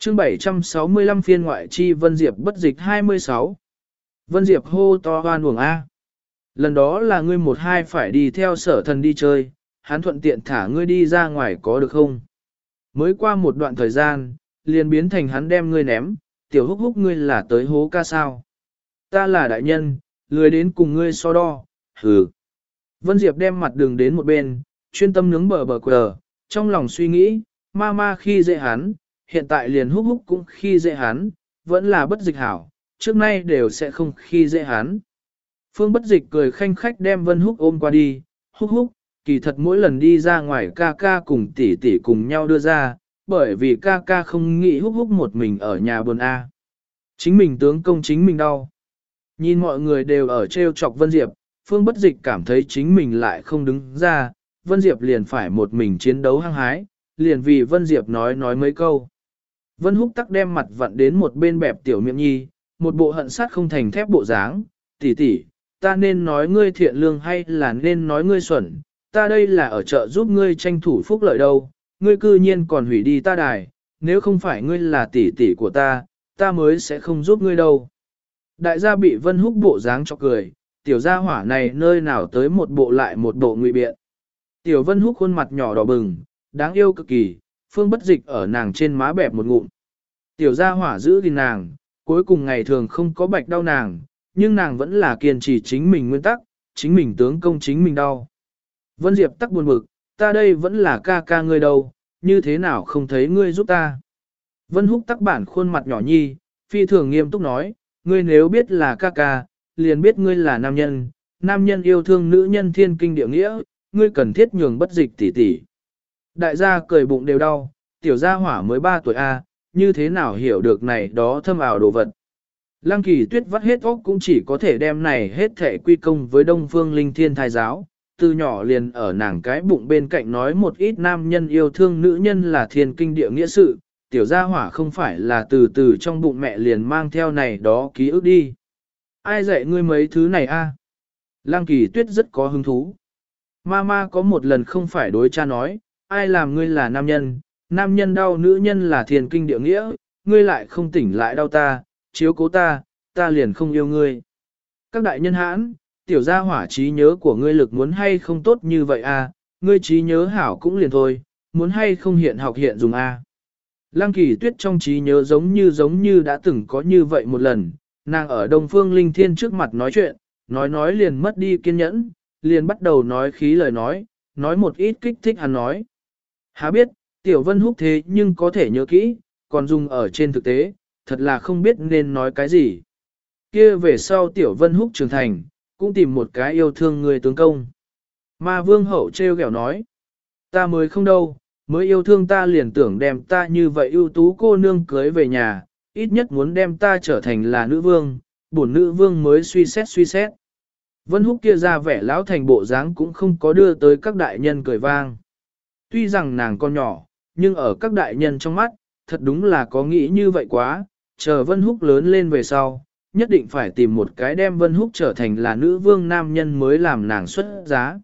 Chương 765 phiên ngoại chi Vân Diệp bất dịch 26. Vân Diệp hô to hoan uổng A. Lần đó là ngươi một hai phải đi theo sở thần đi chơi, hắn thuận tiện thả ngươi đi ra ngoài có được không? Mới qua một đoạn thời gian, liền biến thành hắn đem ngươi ném, tiểu húc húc ngươi là tới hố ca sao. Ta là đại nhân, lười đến cùng ngươi so đo, hừ. Vân Diệp đem mặt đường đến một bên, chuyên tâm nướng bờ bờ quờ, trong lòng suy nghĩ, ma ma khi dễ hắn, hiện tại liền húc húc cũng khi dễ hắn, vẫn là bất dịch hảo, trước nay đều sẽ không khi dễ hắn. Phương bất dịch cười khanh khách đem Vân Húc ôm qua đi, húc húc, kỳ thật mỗi lần đi ra ngoài ca ca cùng tỷ tỷ cùng nhau đưa ra, bởi vì ca ca không nghĩ húc húc một mình ở nhà buồn A. Chính mình tướng công chính mình đau. Nhìn mọi người đều ở treo chọc Vân Diệp, Phương Bất Dịch cảm thấy chính mình lại không đứng ra, Vân Diệp liền phải một mình chiến đấu hăng hái, liền vì Vân Diệp nói nói mấy câu. Vân Húc tắc đem mặt vặn đến một bên bẹp tiểu miệng nhi, một bộ hận sát không thành thép bộ dáng, tỷ tỷ, ta nên nói ngươi thiện lương hay là nên nói ngươi xuẩn, ta đây là ở chợ giúp ngươi tranh thủ phúc lợi đâu, ngươi cư nhiên còn hủy đi ta đài, nếu không phải ngươi là tỷ tỷ của ta, ta mới sẽ không giúp ngươi đâu. Đại gia bị Vân Húc bộ dáng cho cười, tiểu gia hỏa này nơi nào tới một bộ lại một bộ ngụy biện. Tiểu Vân Húc khuôn mặt nhỏ đỏ bừng, đáng yêu cực kỳ, phương bất dịch ở nàng trên má bẹp một ngụm. Tiểu gia hỏa giữ gìn nàng, cuối cùng ngày thường không có bạch đau nàng, nhưng nàng vẫn là kiên trì chính mình nguyên tắc, chính mình tướng công chính mình đau. Vân Diệp tắc buồn bực, ta đây vẫn là ca ca ngươi đâu, như thế nào không thấy ngươi giúp ta. Vân Húc tắc bản khuôn mặt nhỏ nhi, phi thường nghiêm túc nói, ngươi nếu biết là ca ca, liền biết ngươi là nam nhân, nam nhân yêu thương nữ nhân thiên kinh địa nghĩa, ngươi cần thiết nhường bất dịch tỷ tỷ. Đại gia cười bụng đều đau, tiểu gia hỏa mới 3 tuổi A, như thế nào hiểu được này đó thâm ảo đồ vật. Lăng kỳ tuyết vắt hết óc cũng chỉ có thể đem này hết thể quy công với Đông Phương Linh Thiên Thái Giáo, từ nhỏ liền ở nàng cái bụng bên cạnh nói một ít nam nhân yêu thương nữ nhân là thiên kinh địa nghĩa sự, tiểu gia hỏa không phải là từ từ trong bụng mẹ liền mang theo này đó ký ức đi. Ai dạy ngươi mấy thứ này a? Lăng kỳ tuyết rất có hứng thú. Mama có một lần không phải đối cha nói, ai làm ngươi là nam nhân, nam nhân đau nữ nhân là thiền kinh địa nghĩa, ngươi lại không tỉnh lại đau ta, chiếu cố ta, ta liền không yêu ngươi. Các đại nhân hãn, tiểu gia hỏa trí nhớ của ngươi lực muốn hay không tốt như vậy à, ngươi trí nhớ hảo cũng liền thôi, muốn hay không hiện học hiện dùng. À. Lăng kỳ tuyết trong trí nhớ giống như giống như đã từng có như vậy một lần, nàng ở Đông Phương Linh Thiên trước mặt nói chuyện, nói nói liền mất đi kiên nhẫn, liền bắt đầu nói khí lời nói, nói một ít kích thích hắn nói. Há biết, Tiểu Vân Húc thế nhưng có thể nhớ kỹ, còn dùng ở trên thực tế, thật là không biết nên nói cái gì. Kia về sau Tiểu Vân Húc trưởng thành, cũng tìm một cái yêu thương người tướng công. Ma Vương Hậu treo ghẹo nói, ta mới không đâu, mới yêu thương ta liền tưởng đem ta như vậy ưu tú cô nương cưới về nhà, ít nhất muốn đem ta trở thành là nữ vương, bổn nữ vương mới suy xét suy xét. Vân Húc kia ra vẻ lão thành bộ dáng cũng không có đưa tới các đại nhân cười vang. Tuy rằng nàng con nhỏ, nhưng ở các đại nhân trong mắt, thật đúng là có nghĩ như vậy quá, chờ Vân Húc lớn lên về sau, nhất định phải tìm một cái đem Vân Húc trở thành là nữ vương nam nhân mới làm nàng xuất giá.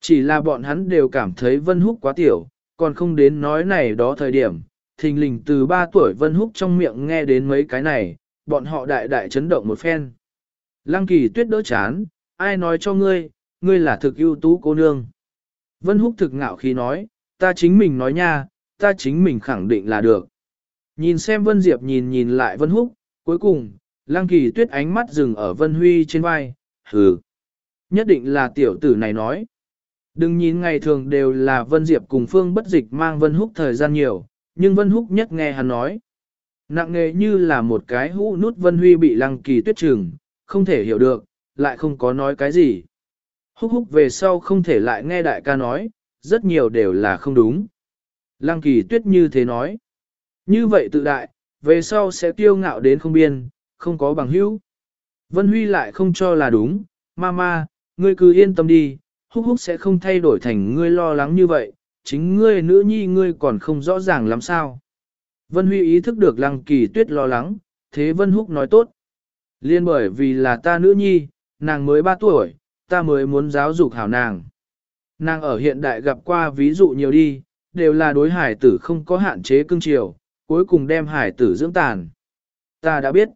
Chỉ là bọn hắn đều cảm thấy Vân Húc quá tiểu, còn không đến nói này đó thời điểm, thình lình từ 3 tuổi Vân Húc trong miệng nghe đến mấy cái này, bọn họ đại đại chấn động một phen. Lăng kỳ tuyết đỡ chán, ai nói cho ngươi, ngươi là thực ưu tú cô nương. Vân Húc thực ngạo khi nói, ta chính mình nói nha, ta chính mình khẳng định là được. Nhìn xem Vân Diệp nhìn nhìn lại Vân Húc, cuối cùng, Lăng Kỳ Tuyết ánh mắt dừng ở Vân Huy trên vai, hừ. Nhất định là tiểu tử này nói. Đừng nhìn ngày thường đều là Vân Diệp cùng Phương bất dịch mang Vân Húc thời gian nhiều, nhưng Vân Húc nhất nghe hắn nói. Nặng nghề như là một cái hũ nút Vân Huy bị Lăng Kỳ Tuyết trừng, không thể hiểu được, lại không có nói cái gì. Húc húc về sau không thể lại nghe đại ca nói, rất nhiều đều là không đúng. Lăng kỳ tuyết như thế nói. Như vậy tự đại, về sau sẽ kiêu ngạo đến không biên, không có bằng hữu. Vân Huy lại không cho là đúng, mama, ngươi cứ yên tâm đi, húc húc sẽ không thay đổi thành ngươi lo lắng như vậy, chính ngươi nữ nhi ngươi còn không rõ ràng làm sao. Vân Huy ý thức được lăng kỳ tuyết lo lắng, thế Vân Húc nói tốt. Liên bởi vì là ta nữ nhi, nàng mới 3 tuổi, ta mới muốn giáo dục hảo nàng. Nàng ở hiện đại gặp qua ví dụ nhiều đi, đều là đối hải tử không có hạn chế cưng chiều, cuối cùng đem hải tử dưỡng tàn. Ta đã biết.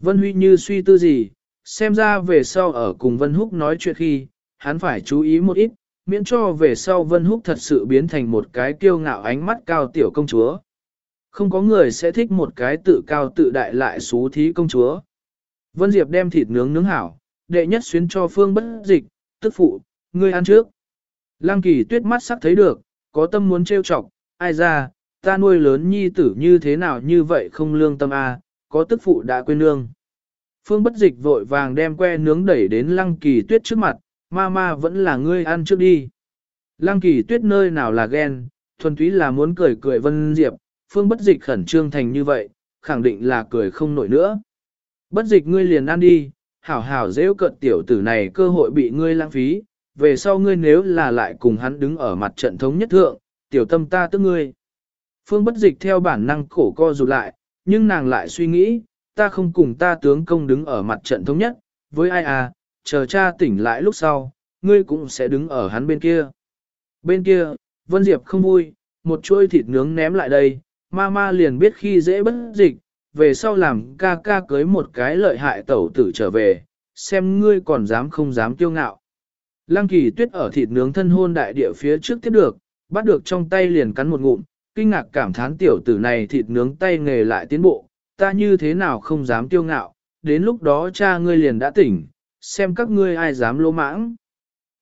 Vân Huy như suy tư gì, xem ra về sau ở cùng Vân Húc nói chuyện khi, hắn phải chú ý một ít, miễn cho về sau Vân Húc thật sự biến thành một cái kiêu ngạo ánh mắt cao tiểu công chúa. Không có người sẽ thích một cái tự cao tự đại lại xú thí công chúa. Vân Diệp đem thịt nướng nướng hảo, đệ nhất xuyến cho phương bất dịch, tức phụ, ngươi ăn trước. Lăng kỳ tuyết mắt sắc thấy được, có tâm muốn trêu chọc, ai ra, ta nuôi lớn nhi tử như thế nào như vậy không lương tâm a, có tức phụ đã quên nương. Phương bất dịch vội vàng đem que nướng đẩy đến lăng kỳ tuyết trước mặt, ma ma vẫn là ngươi ăn trước đi. Lăng kỳ tuyết nơi nào là ghen, thuần túy là muốn cười cười vân diệp, phương bất dịch khẩn trương thành như vậy, khẳng định là cười không nổi nữa. Bất dịch ngươi liền ăn đi, hảo hảo dễ cận tiểu tử này cơ hội bị ngươi lãng phí, về sau ngươi nếu là lại cùng hắn đứng ở mặt trận thống nhất thượng, tiểu tâm ta tức ngươi. Phương bất dịch theo bản năng cổ co rụt lại, nhưng nàng lại suy nghĩ, ta không cùng ta tướng công đứng ở mặt trận thống nhất, với ai à, chờ cha tỉnh lại lúc sau, ngươi cũng sẽ đứng ở hắn bên kia. Bên kia, Vân Diệp không vui, một chuôi thịt nướng ném lại đây, ma ma liền biết khi dễ bất dịch, về sau làm ca ca cưới một cái lợi hại tẩu tử trở về, xem ngươi còn dám không dám kiêu ngạo. Lăng kỳ tuyết ở thịt nướng thân hôn đại địa phía trước tiếp được, bắt được trong tay liền cắn một ngụm, kinh ngạc cảm thán tiểu tử này thịt nướng tay nghề lại tiến bộ, ta như thế nào không dám kiêu ngạo, đến lúc đó cha ngươi liền đã tỉnh, xem các ngươi ai dám lỗ mãng.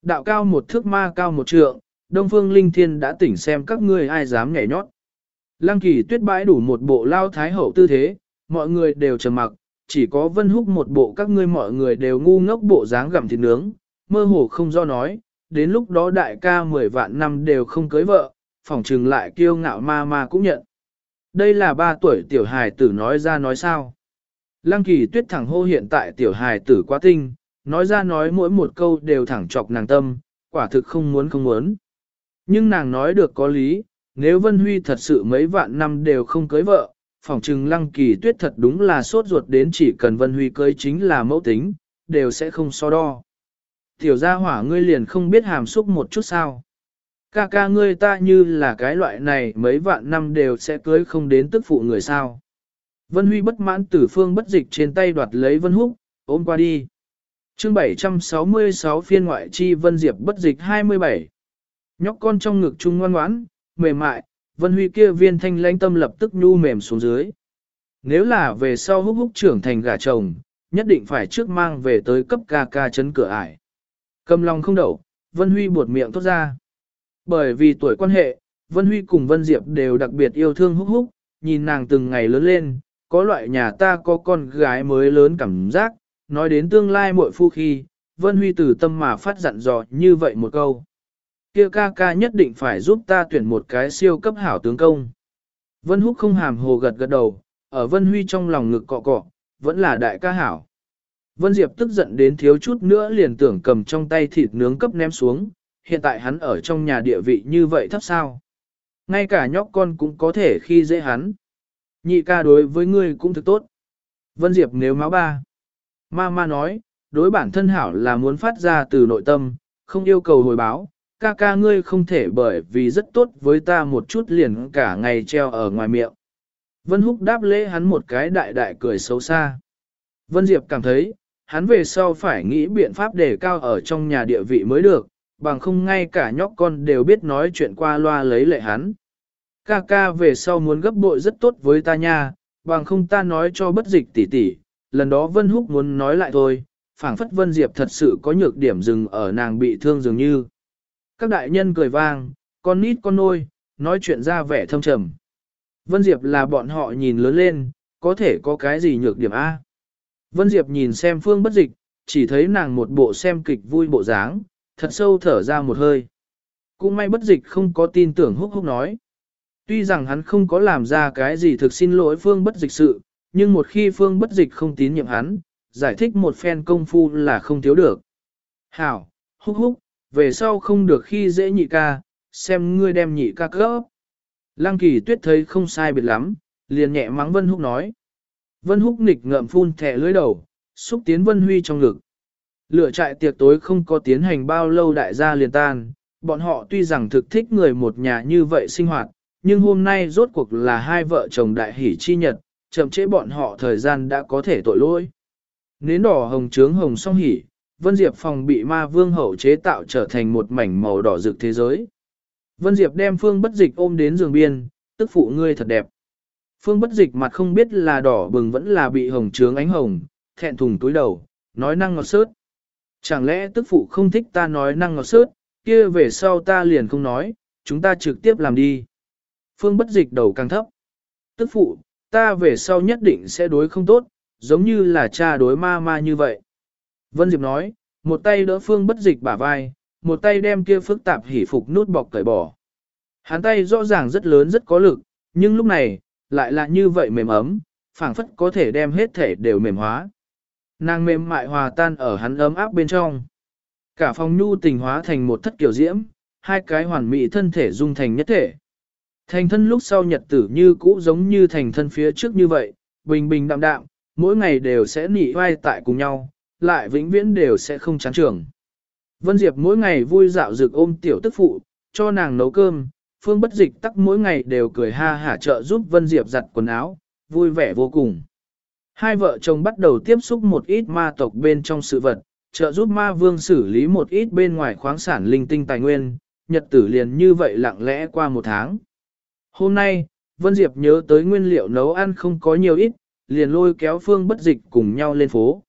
Đạo cao một thước ma cao một trượng, Đông Phương Linh Thiên đã tỉnh xem các ngươi ai dám nhảy nhót. Lăng kỳ tuyết bãi đủ một bộ lao thái hậu tư thế, mọi người đều trầm mặc, chỉ có vân húc một bộ các ngươi mọi người đều ngu ngốc bộ dáng gặm thịt nướng, mơ hồ không do nói, đến lúc đó đại ca 10 vạn năm đều không cưới vợ, phỏng trừng lại kiêu ngạo ma ma cũng nhận. Đây là ba tuổi tiểu hài tử nói ra nói sao. Lăng kỳ tuyết thẳng hô hiện tại tiểu hài tử quá tinh, nói ra nói mỗi một câu đều thẳng chọc nàng tâm, quả thực không muốn không muốn. Nhưng nàng nói được có lý, nếu Vân Huy thật sự mấy vạn năm đều không cưới vợ, phỏng chừng lăng kỳ tuyết thật đúng là sốt ruột đến chỉ cần Vân Huy cưới chính là mẫu tính, đều sẽ không so đo. Tiểu gia hỏa ngươi liền không biết hàm xúc một chút sao. Ca ca ngươi ta như là cái loại này mấy vạn năm đều sẽ cưới không đến tức phụ người sao. Vân Huy bất mãn tử phương bất dịch trên tay đoạt lấy Vân Húc, ôm qua đi. chương 766 phiên ngoại chi Vân Diệp bất dịch 27. Nhóc con trong ngực trung ngoan ngoãn, mềm mại, Vân Huy kia viên thanh lãnh tâm lập tức nhu mềm xuống dưới. Nếu là về sau húc húc trưởng thành gà chồng, nhất định phải trước mang về tới cấp ca ca chấn cửa ải. Cầm lòng không đậu, Vân Huy buột miệng tốt ra. Bởi vì tuổi quan hệ, Vân Huy cùng Vân Diệp đều đặc biệt yêu thương húc húc, nhìn nàng từng ngày lớn lên, có loại nhà ta có con gái mới lớn cảm giác, nói đến tương lai muội phu khi, Vân Huy từ tâm mà phát dặn dò như vậy một câu. Kia ca ca nhất định phải giúp ta tuyển một cái siêu cấp hảo tướng công. Vân Húc không hàm hồ gật gật đầu, ở Vân Huy trong lòng ngực cọ cọ, vẫn là đại ca hảo. Vân Diệp tức giận đến thiếu chút nữa liền tưởng cầm trong tay thịt nướng cấp ném xuống, hiện tại hắn ở trong nhà địa vị như vậy thấp sao. Ngay cả nhóc con cũng có thể khi dễ hắn. Nhị ca đối với ngươi cũng thực tốt. Vân Diệp nếu máu ba. Ma ma nói, đối bản thân hảo là muốn phát ra từ nội tâm, không yêu cầu hồi báo. Ca ca ngươi không thể bởi vì rất tốt với ta một chút liền cả ngày treo ở ngoài miệng. Vân Húc đáp lễ hắn một cái đại đại cười xấu xa. Vân Diệp cảm thấy, hắn về sau phải nghĩ biện pháp để cao ở trong nhà địa vị mới được, bằng không ngay cả nhóc con đều biết nói chuyện qua loa lấy lệ hắn. Ca ca về sau muốn gấp bội rất tốt với ta nha, bằng không ta nói cho bất dịch tỉ tỉ, lần đó Vân Húc muốn nói lại thôi, phảng phất Vân Diệp thật sự có nhược điểm dừng ở nàng bị thương dường như. Các đại nhân cười vang, con nít con nôi, nói chuyện ra vẻ thâm trầm. Vân Diệp là bọn họ nhìn lớn lên, có thể có cái gì nhược điểm A. Vân Diệp nhìn xem phương bất dịch, chỉ thấy nàng một bộ xem kịch vui bộ dáng, thật sâu thở ra một hơi. Cũng may bất dịch không có tin tưởng húc húc nói. Tuy rằng hắn không có làm ra cái gì thực xin lỗi phương bất dịch sự, nhưng một khi phương bất dịch không tín nhiệm hắn, giải thích một phen công phu là không thiếu được. Hảo, húc húc, về sau không được khi dễ nhị ca, xem ngươi đem nhị ca cấp. Lăng kỳ tuyết thấy không sai biệt lắm, liền nhẹ mắng Vân Húc nói. Vân Húc nghịch ngợm phun thẻ lưới đầu, xúc tiến Vân Huy trong ngực. Lửa trại tiệc tối không có tiến hành bao lâu đại gia liền tan, bọn họ tuy rằng thực thích người một nhà như vậy sinh hoạt, nhưng hôm nay rốt cuộc là hai vợ chồng đại hỷ chi nhật, chậm trễ bọn họ thời gian đã có thể tội lỗi. Nến đỏ hồng trướng hồng song hỉ, Vân Diệp phòng bị ma vương hậu chế tạo trở thành một mảnh màu đỏ rực thế giới. Vân Diệp đem phương bất dịch ôm đến giường biên, tức phụ ngươi thật đẹp. Phương bất dịch mặt không biết là đỏ bừng vẫn là bị hồng trướng ánh hồng, thẹn thùng túi đầu, nói năng ngọt sớt. Chẳng lẽ tức phụ không thích ta nói năng ngọt sớt, kia về sau ta liền không nói, chúng ta trực tiếp làm đi. Phương bất dịch đầu càng thấp. Tức phụ, ta về sau nhất định sẽ đối không tốt, giống như là cha đối ma ma như vậy. Vân Diệp nói, một tay đỡ phương bất dịch bả vai, một tay đem kia phức tạp hỉ phục nút bọc cởi bỏ. Hắn tay rõ ràng rất lớn rất có lực, nhưng lúc này, lại là như vậy mềm ấm, phảng phất có thể đem hết thể đều mềm hóa. Nàng mềm mại hòa tan ở hắn ấm áp bên trong. Cả phòng nhu tình hóa thành một thất kiểu diễm, hai cái hoàn mỹ thân thể dung thành nhất thể. Thành thân lúc sau nhật tử như cũ giống như thành thân phía trước như vậy, bình bình đạm đạm, mỗi ngày đều sẽ nỉ vai tại cùng nhau, lại vĩnh viễn đều sẽ không chán trường. Vân Diệp mỗi ngày vui dạo dược ôm tiểu tức phụ, cho nàng nấu cơm, phương bất dịch tắc mỗi ngày đều cười ha hả trợ giúp Vân Diệp giặt quần áo, vui vẻ vô cùng. Hai vợ chồng bắt đầu tiếp xúc một ít ma tộc bên trong sự vật, trợ giúp ma vương xử lý một ít bên ngoài khoáng sản linh tinh tài nguyên, nhật tử liền như vậy lặng lẽ qua một tháng. Hôm nay, Vân Diệp nhớ tới nguyên liệu nấu ăn không có nhiều ít, liền lôi kéo phương bất dịch cùng nhau lên phố.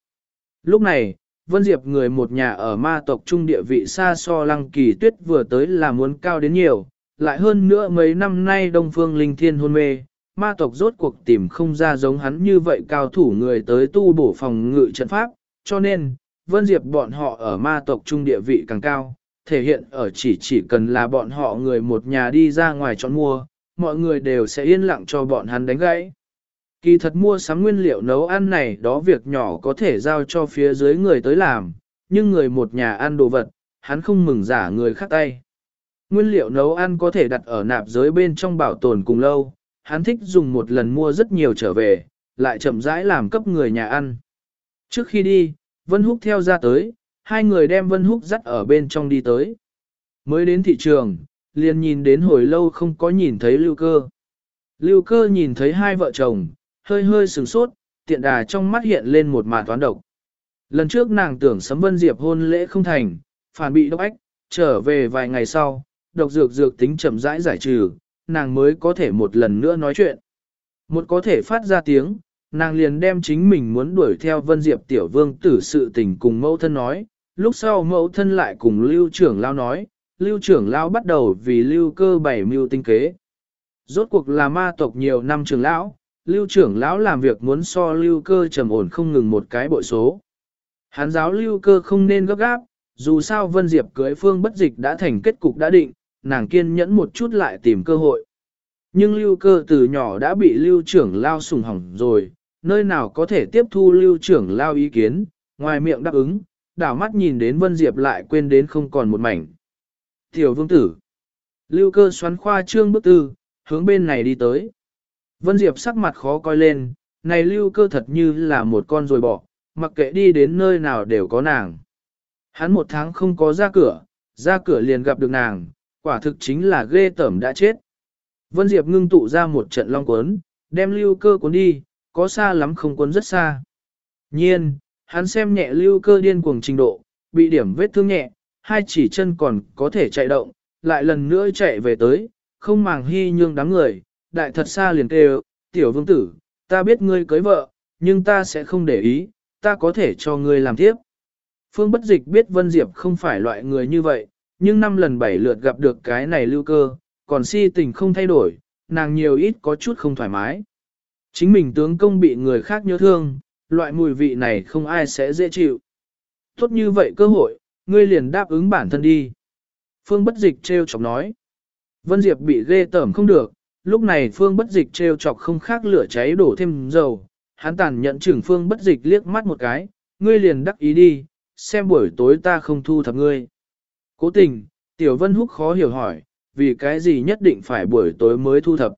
Lúc này, Vân Diệp người một nhà ở ma tộc trung địa vị xa so lăng kỳ tuyết vừa tới là muốn cao đến nhiều, lại hơn nữa mấy năm nay Đông Phương Linh Thiên hôn mê, ma tộc rốt cuộc tìm không ra giống hắn như vậy cao thủ người tới tu bổ phòng ngự trận pháp, cho nên, Vân Diệp bọn họ ở ma tộc trung địa vị càng cao, thể hiện ở chỉ chỉ cần là bọn họ người một nhà đi ra ngoài chọn mua, mọi người đều sẽ yên lặng cho bọn hắn đánh gãy. Kỳ thật mua sắm nguyên liệu nấu ăn này đó việc nhỏ có thể giao cho phía dưới người tới làm, nhưng người một nhà ăn đồ vật, hắn không mừng giả người khác tay. Nguyên liệu nấu ăn có thể đặt ở nạp giới bên trong bảo tồn cùng lâu, hắn thích dùng một lần mua rất nhiều trở về, lại chậm rãi làm cấp người nhà ăn. Trước khi đi, Vân Húc theo ra tới, hai người đem Vân Húc dắt ở bên trong đi tới. Mới đến thị trường, liền nhìn đến hồi lâu không có nhìn thấy lưu cơ. Lưu cơ nhìn thấy hai vợ chồng, hơi hơi sừng sốt, tiện đà trong mắt hiện lên một màn toán độc. Lần trước nàng tưởng sấm Vân Diệp hôn lễ không thành, phản bị độc ách, trở về vài ngày sau, độc dược dược tính chậm rãi giải trừ, nàng mới có thể một lần nữa nói chuyện. Một có thể phát ra tiếng, nàng liền đem chính mình muốn đuổi theo Vân Diệp tiểu vương tử sự tình cùng mẫu thân nói, lúc sau mẫu thân lại cùng lưu trưởng lao nói, lưu trưởng lao bắt đầu vì lưu cơ bảy mưu tinh kế. Rốt cuộc là ma tộc nhiều năm trưởng lão, lưu trưởng lão làm việc muốn so lưu cơ trầm ổn không ngừng một cái bội số. Hán giáo lưu cơ không nên gấp gáp, dù sao Vân Diệp cưới phương bất dịch đã thành kết cục đã định, nàng kiên nhẫn một chút lại tìm cơ hội. Nhưng lưu cơ từ nhỏ đã bị lưu trưởng lao sùng hỏng rồi, nơi nào có thể tiếp thu lưu trưởng lao ý kiến, ngoài miệng đáp ứng, đảo mắt nhìn đến Vân Diệp lại quên đến không còn một mảnh. Tiểu vương tử. Lưu cơ xoắn khoa trương bước tư, hướng bên này đi tới. Vân Diệp sắc mặt khó coi lên, này lưu cơ thật như là một con rồi bỏ, mặc kệ đi đến nơi nào đều có nàng. Hắn một tháng không có ra cửa, ra cửa liền gặp được nàng, quả thực chính là ghê tởm đã chết. Vân Diệp ngưng tụ ra một trận long cuốn, đem lưu cơ cuốn đi, có xa lắm không cuốn rất xa. Nhiên, hắn xem nhẹ lưu cơ điên cuồng trình độ, bị điểm vết thương nhẹ, hai chỉ chân còn có thể chạy động, lại lần nữa chạy về tới, không màng hy nhương đám người, đại thật xa liền kêu, tiểu vương tử, ta biết ngươi cưới vợ, nhưng ta sẽ không để ý, ta có thể cho ngươi làm tiếp. Phương Bất Dịch biết Vân Diệp không phải loại người như vậy, nhưng năm lần bảy lượt gặp được cái này lưu cơ, còn si tình không thay đổi, nàng nhiều ít có chút không thoải mái. Chính mình tướng công bị người khác nhớ thương, loại mùi vị này không ai sẽ dễ chịu. Tốt như vậy cơ hội, ngươi liền đáp ứng bản thân đi. Phương bất dịch trêu chọc nói. Vân Diệp bị ghê tởm không được, lúc này Phương bất dịch treo chọc không khác lửa cháy đổ thêm dầu. Hắn tàn nhận chừng Phương bất dịch liếc mắt một cái, ngươi liền đắc ý đi, xem buổi tối ta không thu thập ngươi. Cố tình, Tiểu Vân Húc khó hiểu hỏi, vì cái gì nhất định phải buổi tối mới thu thập.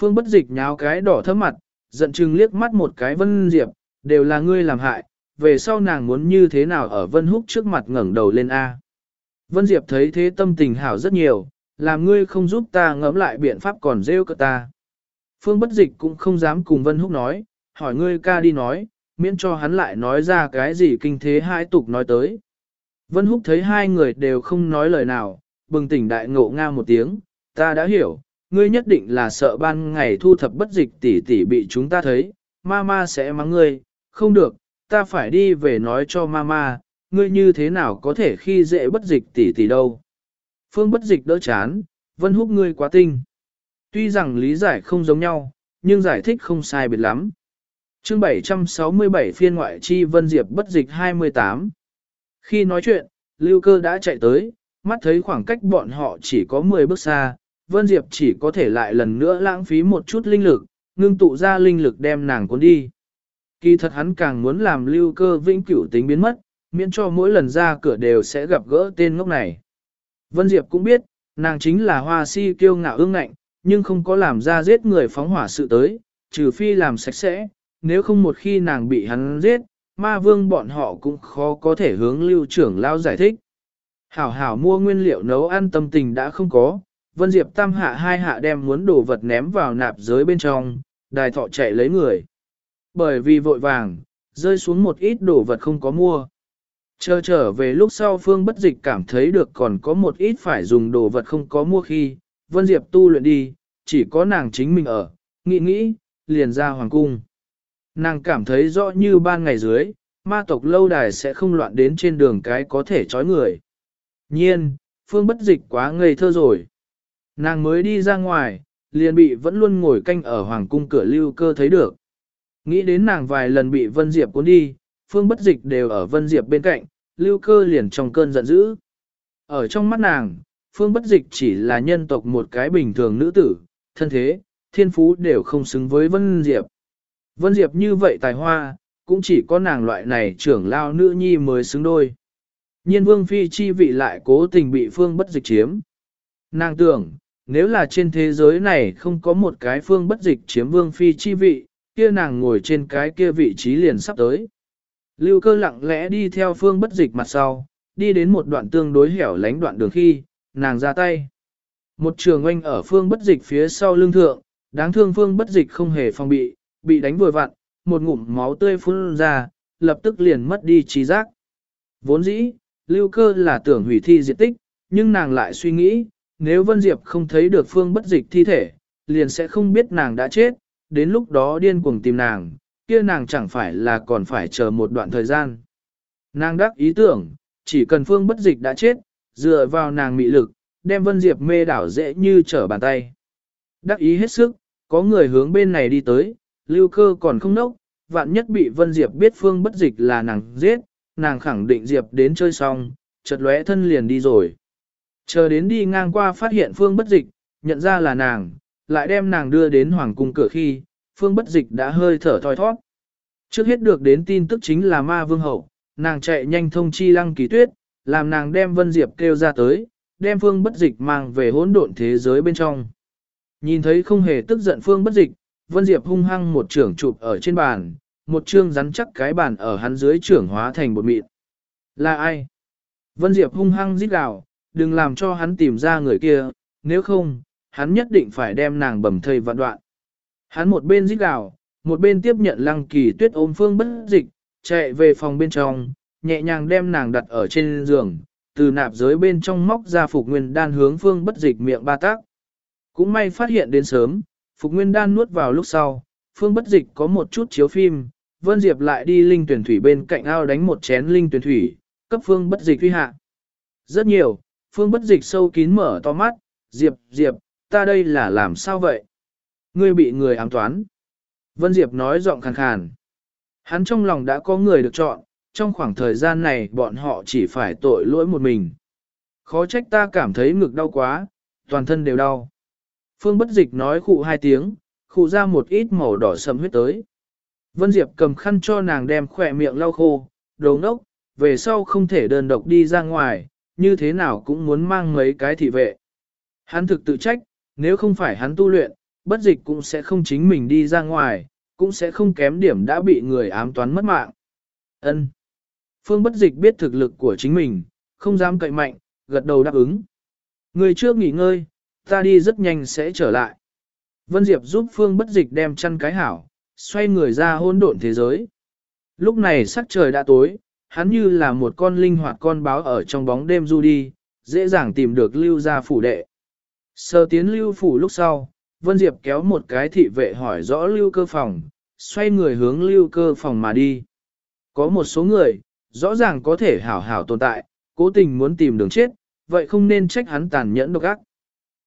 Phương bất dịch nháo cái đỏ thấp mặt, giận chừng liếc mắt một cái Vân Diệp, đều là ngươi làm hại, về sau nàng muốn như thế nào ở Vân Húc trước mặt ngẩng đầu lên A. Vân Diệp thấy thế tâm tình hảo rất nhiều, làm ngươi không giúp ta ngẫm lại biện pháp còn rêu cơ ta. Phương bất dịch cũng không dám cùng Vân Húc nói, hỏi ngươi ca đi nói, miễn cho hắn lại nói ra cái gì kinh thế hai tục nói tới. Vân Húc thấy hai người đều không nói lời nào, bừng tỉnh đại ngộ nga một tiếng, ta đã hiểu, ngươi nhất định là sợ ban ngày thu thập bất dịch tỷ tỷ bị chúng ta thấy, mama sẽ mắng ngươi, không được, ta phải đi về nói cho mama, ngươi như thế nào có thể khi dễ bất dịch tỷ tỷ đâu. Phương bất dịch đỡ chán, Vân Húc ngươi quá tinh. Tuy rằng lý giải không giống nhau, nhưng giải thích không sai biệt lắm. Chương 767 phiên ngoại chi Vân Diệp bất dịch 28. Khi nói chuyện, Lưu Cơ đã chạy tới, mắt thấy khoảng cách bọn họ chỉ có 10 bước xa, Vân Diệp chỉ có thể lại lần nữa lãng phí một chút linh lực, ngưng tụ ra linh lực đem nàng cuốn đi. Kỳ thật hắn càng muốn làm Lưu Cơ vĩnh cửu tính biến mất, miễn cho mỗi lần ra cửa đều sẽ gặp gỡ tên ngốc này. Vân Diệp cũng biết, nàng chính là hoa si kiêu ngạo ương ngạnh, nhưng không có làm ra giết người phóng hỏa sự tới, trừ phi làm sạch sẽ, nếu không một khi nàng bị hắn giết, ma vương bọn họ cũng khó có thể hướng lưu trưởng lao giải thích. Hảo hảo mua nguyên liệu nấu ăn tâm tình đã không có, Vân Diệp tam hạ hai hạ đem muốn đồ vật ném vào nạp giới bên trong, đài thọ chạy lấy người. Bởi vì vội vàng, rơi xuống một ít đồ vật không có mua. Chờ trở về lúc sau Phương Bất Dịch cảm thấy được còn có một ít phải dùng đồ vật không có mua khi, Vân Diệp tu luyện đi, chỉ có nàng chính mình ở, nghĩ nghĩ, liền ra hoàng cung. Nàng cảm thấy rõ như ban ngày dưới, ma tộc lâu đài sẽ không loạn đến trên đường cái có thể chói người. Nhiên, Phương Bất Dịch quá ngây thơ rồi. Nàng mới đi ra ngoài, liền bị vẫn luôn ngồi canh ở hoàng cung cửa lưu cơ thấy được. Nghĩ đến nàng vài lần bị Vân Diệp cuốn đi, Phương Bất Dịch đều ở Vân Diệp bên cạnh, lưu cơ liền trong cơn giận dữ. Ở trong mắt nàng, Phương Bất Dịch chỉ là nhân tộc một cái bình thường nữ tử, thân thế, thiên phú đều không xứng với Vân Diệp. Vân Diệp như vậy tài hoa, cũng chỉ có nàng loại này trưởng lao nữ nhi mới xứng đôi. Nhiên vương phi chi vị lại cố tình bị Phương Bất Dịch chiếm. Nàng tưởng, nếu là trên thế giới này không có một cái phương bất dịch chiếm vương phi chi vị, kia nàng ngồi trên cái kia vị trí liền sắp tới. Lưu cơ lặng lẽ đi theo phương bất dịch mặt sau, đi đến một đoạn tương đối hẻo lánh đoạn đường khi, nàng ra tay. Một trường oanh ở phương bất dịch phía sau lưng thượng, đáng thương phương bất dịch không hề phòng bị, bị đánh vội vặn, một ngụm máu tươi phun ra, lập tức liền mất đi trí giác. Vốn dĩ, lưu cơ là tưởng hủy thi diệt tích, nhưng nàng lại suy nghĩ, nếu Vân Diệp không thấy được phương bất dịch thi thể, liền sẽ không biết nàng đã chết, đến lúc đó điên cuồng tìm nàng, kia nàng chẳng phải là còn phải chờ một đoạn thời gian. Nàng đắc ý tưởng, chỉ cần phương bất dịch đã chết, dựa vào nàng mị lực, đem Vân Diệp mê đảo dễ như trở bàn tay. Đắc ý hết sức, có người hướng bên này đi tới, lưu cơ còn không nốc, vạn nhất bị Vân Diệp biết phương bất dịch là nàng giết, nàng khẳng định Diệp đến chơi xong, chợt lóe thân liền đi rồi. Chờ đến đi ngang qua phát hiện phương bất dịch, nhận ra là nàng, lại đem nàng đưa đến hoàng cung cửa khi, phương bất dịch đã hơi thở thoi thoát. Trước hết được đến tin tức chính là ma vương hậu, nàng chạy nhanh thông chi lăng kỳ tuyết, làm nàng đem Vân Diệp kêu ra tới, đem phương bất dịch mang về hỗn độn thế giới bên trong. Nhìn thấy không hề tức giận phương bất dịch, Vân Diệp hung hăng một trưởng chụp ở trên bàn, một chương rắn chắc cái bàn ở hắn dưới trưởng hóa thành bột mịn. Là ai? Vân Diệp hung hăng rít gào, đừng làm cho hắn tìm ra người kia, nếu không, hắn nhất định phải đem nàng bầm thây vạn đoạn. Hắn một bên rít gào, một bên tiếp nhận lăng kỳ tuyết ôm phương bất dịch, chạy về phòng bên trong, nhẹ nhàng đem nàng đặt ở trên giường, từ nạp giới bên trong móc ra phục nguyên đan hướng phương bất dịch miệng ba tác. Cũng may phát hiện đến sớm, phục nguyên đan nuốt vào lúc sau, phương bất dịch có một chút chiếu phim, Vân Diệp lại đi linh tuyển thủy bên cạnh ao đánh một chén linh tuyển thủy, cấp phương bất dịch huy hạ. Rất nhiều, phương bất dịch sâu kín mở to mắt, Diệp, Diệp, ta đây là làm sao vậy? Ngươi bị người ám toán. Vân Diệp nói giọng khàn khàn. Hắn trong lòng đã có người được chọn, trong khoảng thời gian này bọn họ chỉ phải tội lỗi một mình. Khó trách ta cảm thấy ngực đau quá, toàn thân đều đau. Phương bất dịch nói khụ hai tiếng, khụ ra một ít màu đỏ sầm huyết tới. Vân Diệp cầm khăn cho nàng đem khỏe miệng lau khô, đồ ngốc, về sau không thể đơn độc đi ra ngoài, như thế nào cũng muốn mang mấy cái thị vệ. Hắn thực tự trách, nếu không phải hắn tu luyện, bất dịch cũng sẽ không chính mình đi ra ngoài, cũng sẽ không kém điểm đã bị người ám toán mất mạng. Ân. Phương bất dịch biết thực lực của chính mình, không dám cậy mạnh, gật đầu đáp ứng. Người trước nghỉ ngơi, ta đi rất nhanh sẽ trở lại. Vân Diệp giúp Phương bất dịch đem chăn cái hảo, xoay người ra hôn độn thế giới. Lúc này sắc trời đã tối, hắn như là một con linh hoạt con báo ở trong bóng đêm du đi, dễ dàng tìm được lưu gia phủ đệ. Sơ tiến lưu phủ lúc sau, Vân Diệp kéo một cái thị vệ hỏi rõ lưu cơ phòng, xoay người hướng lưu cơ phòng mà đi. Có một số người, rõ ràng có thể hảo hảo tồn tại, cố tình muốn tìm đường chết, vậy không nên trách hắn tàn nhẫn độc ác.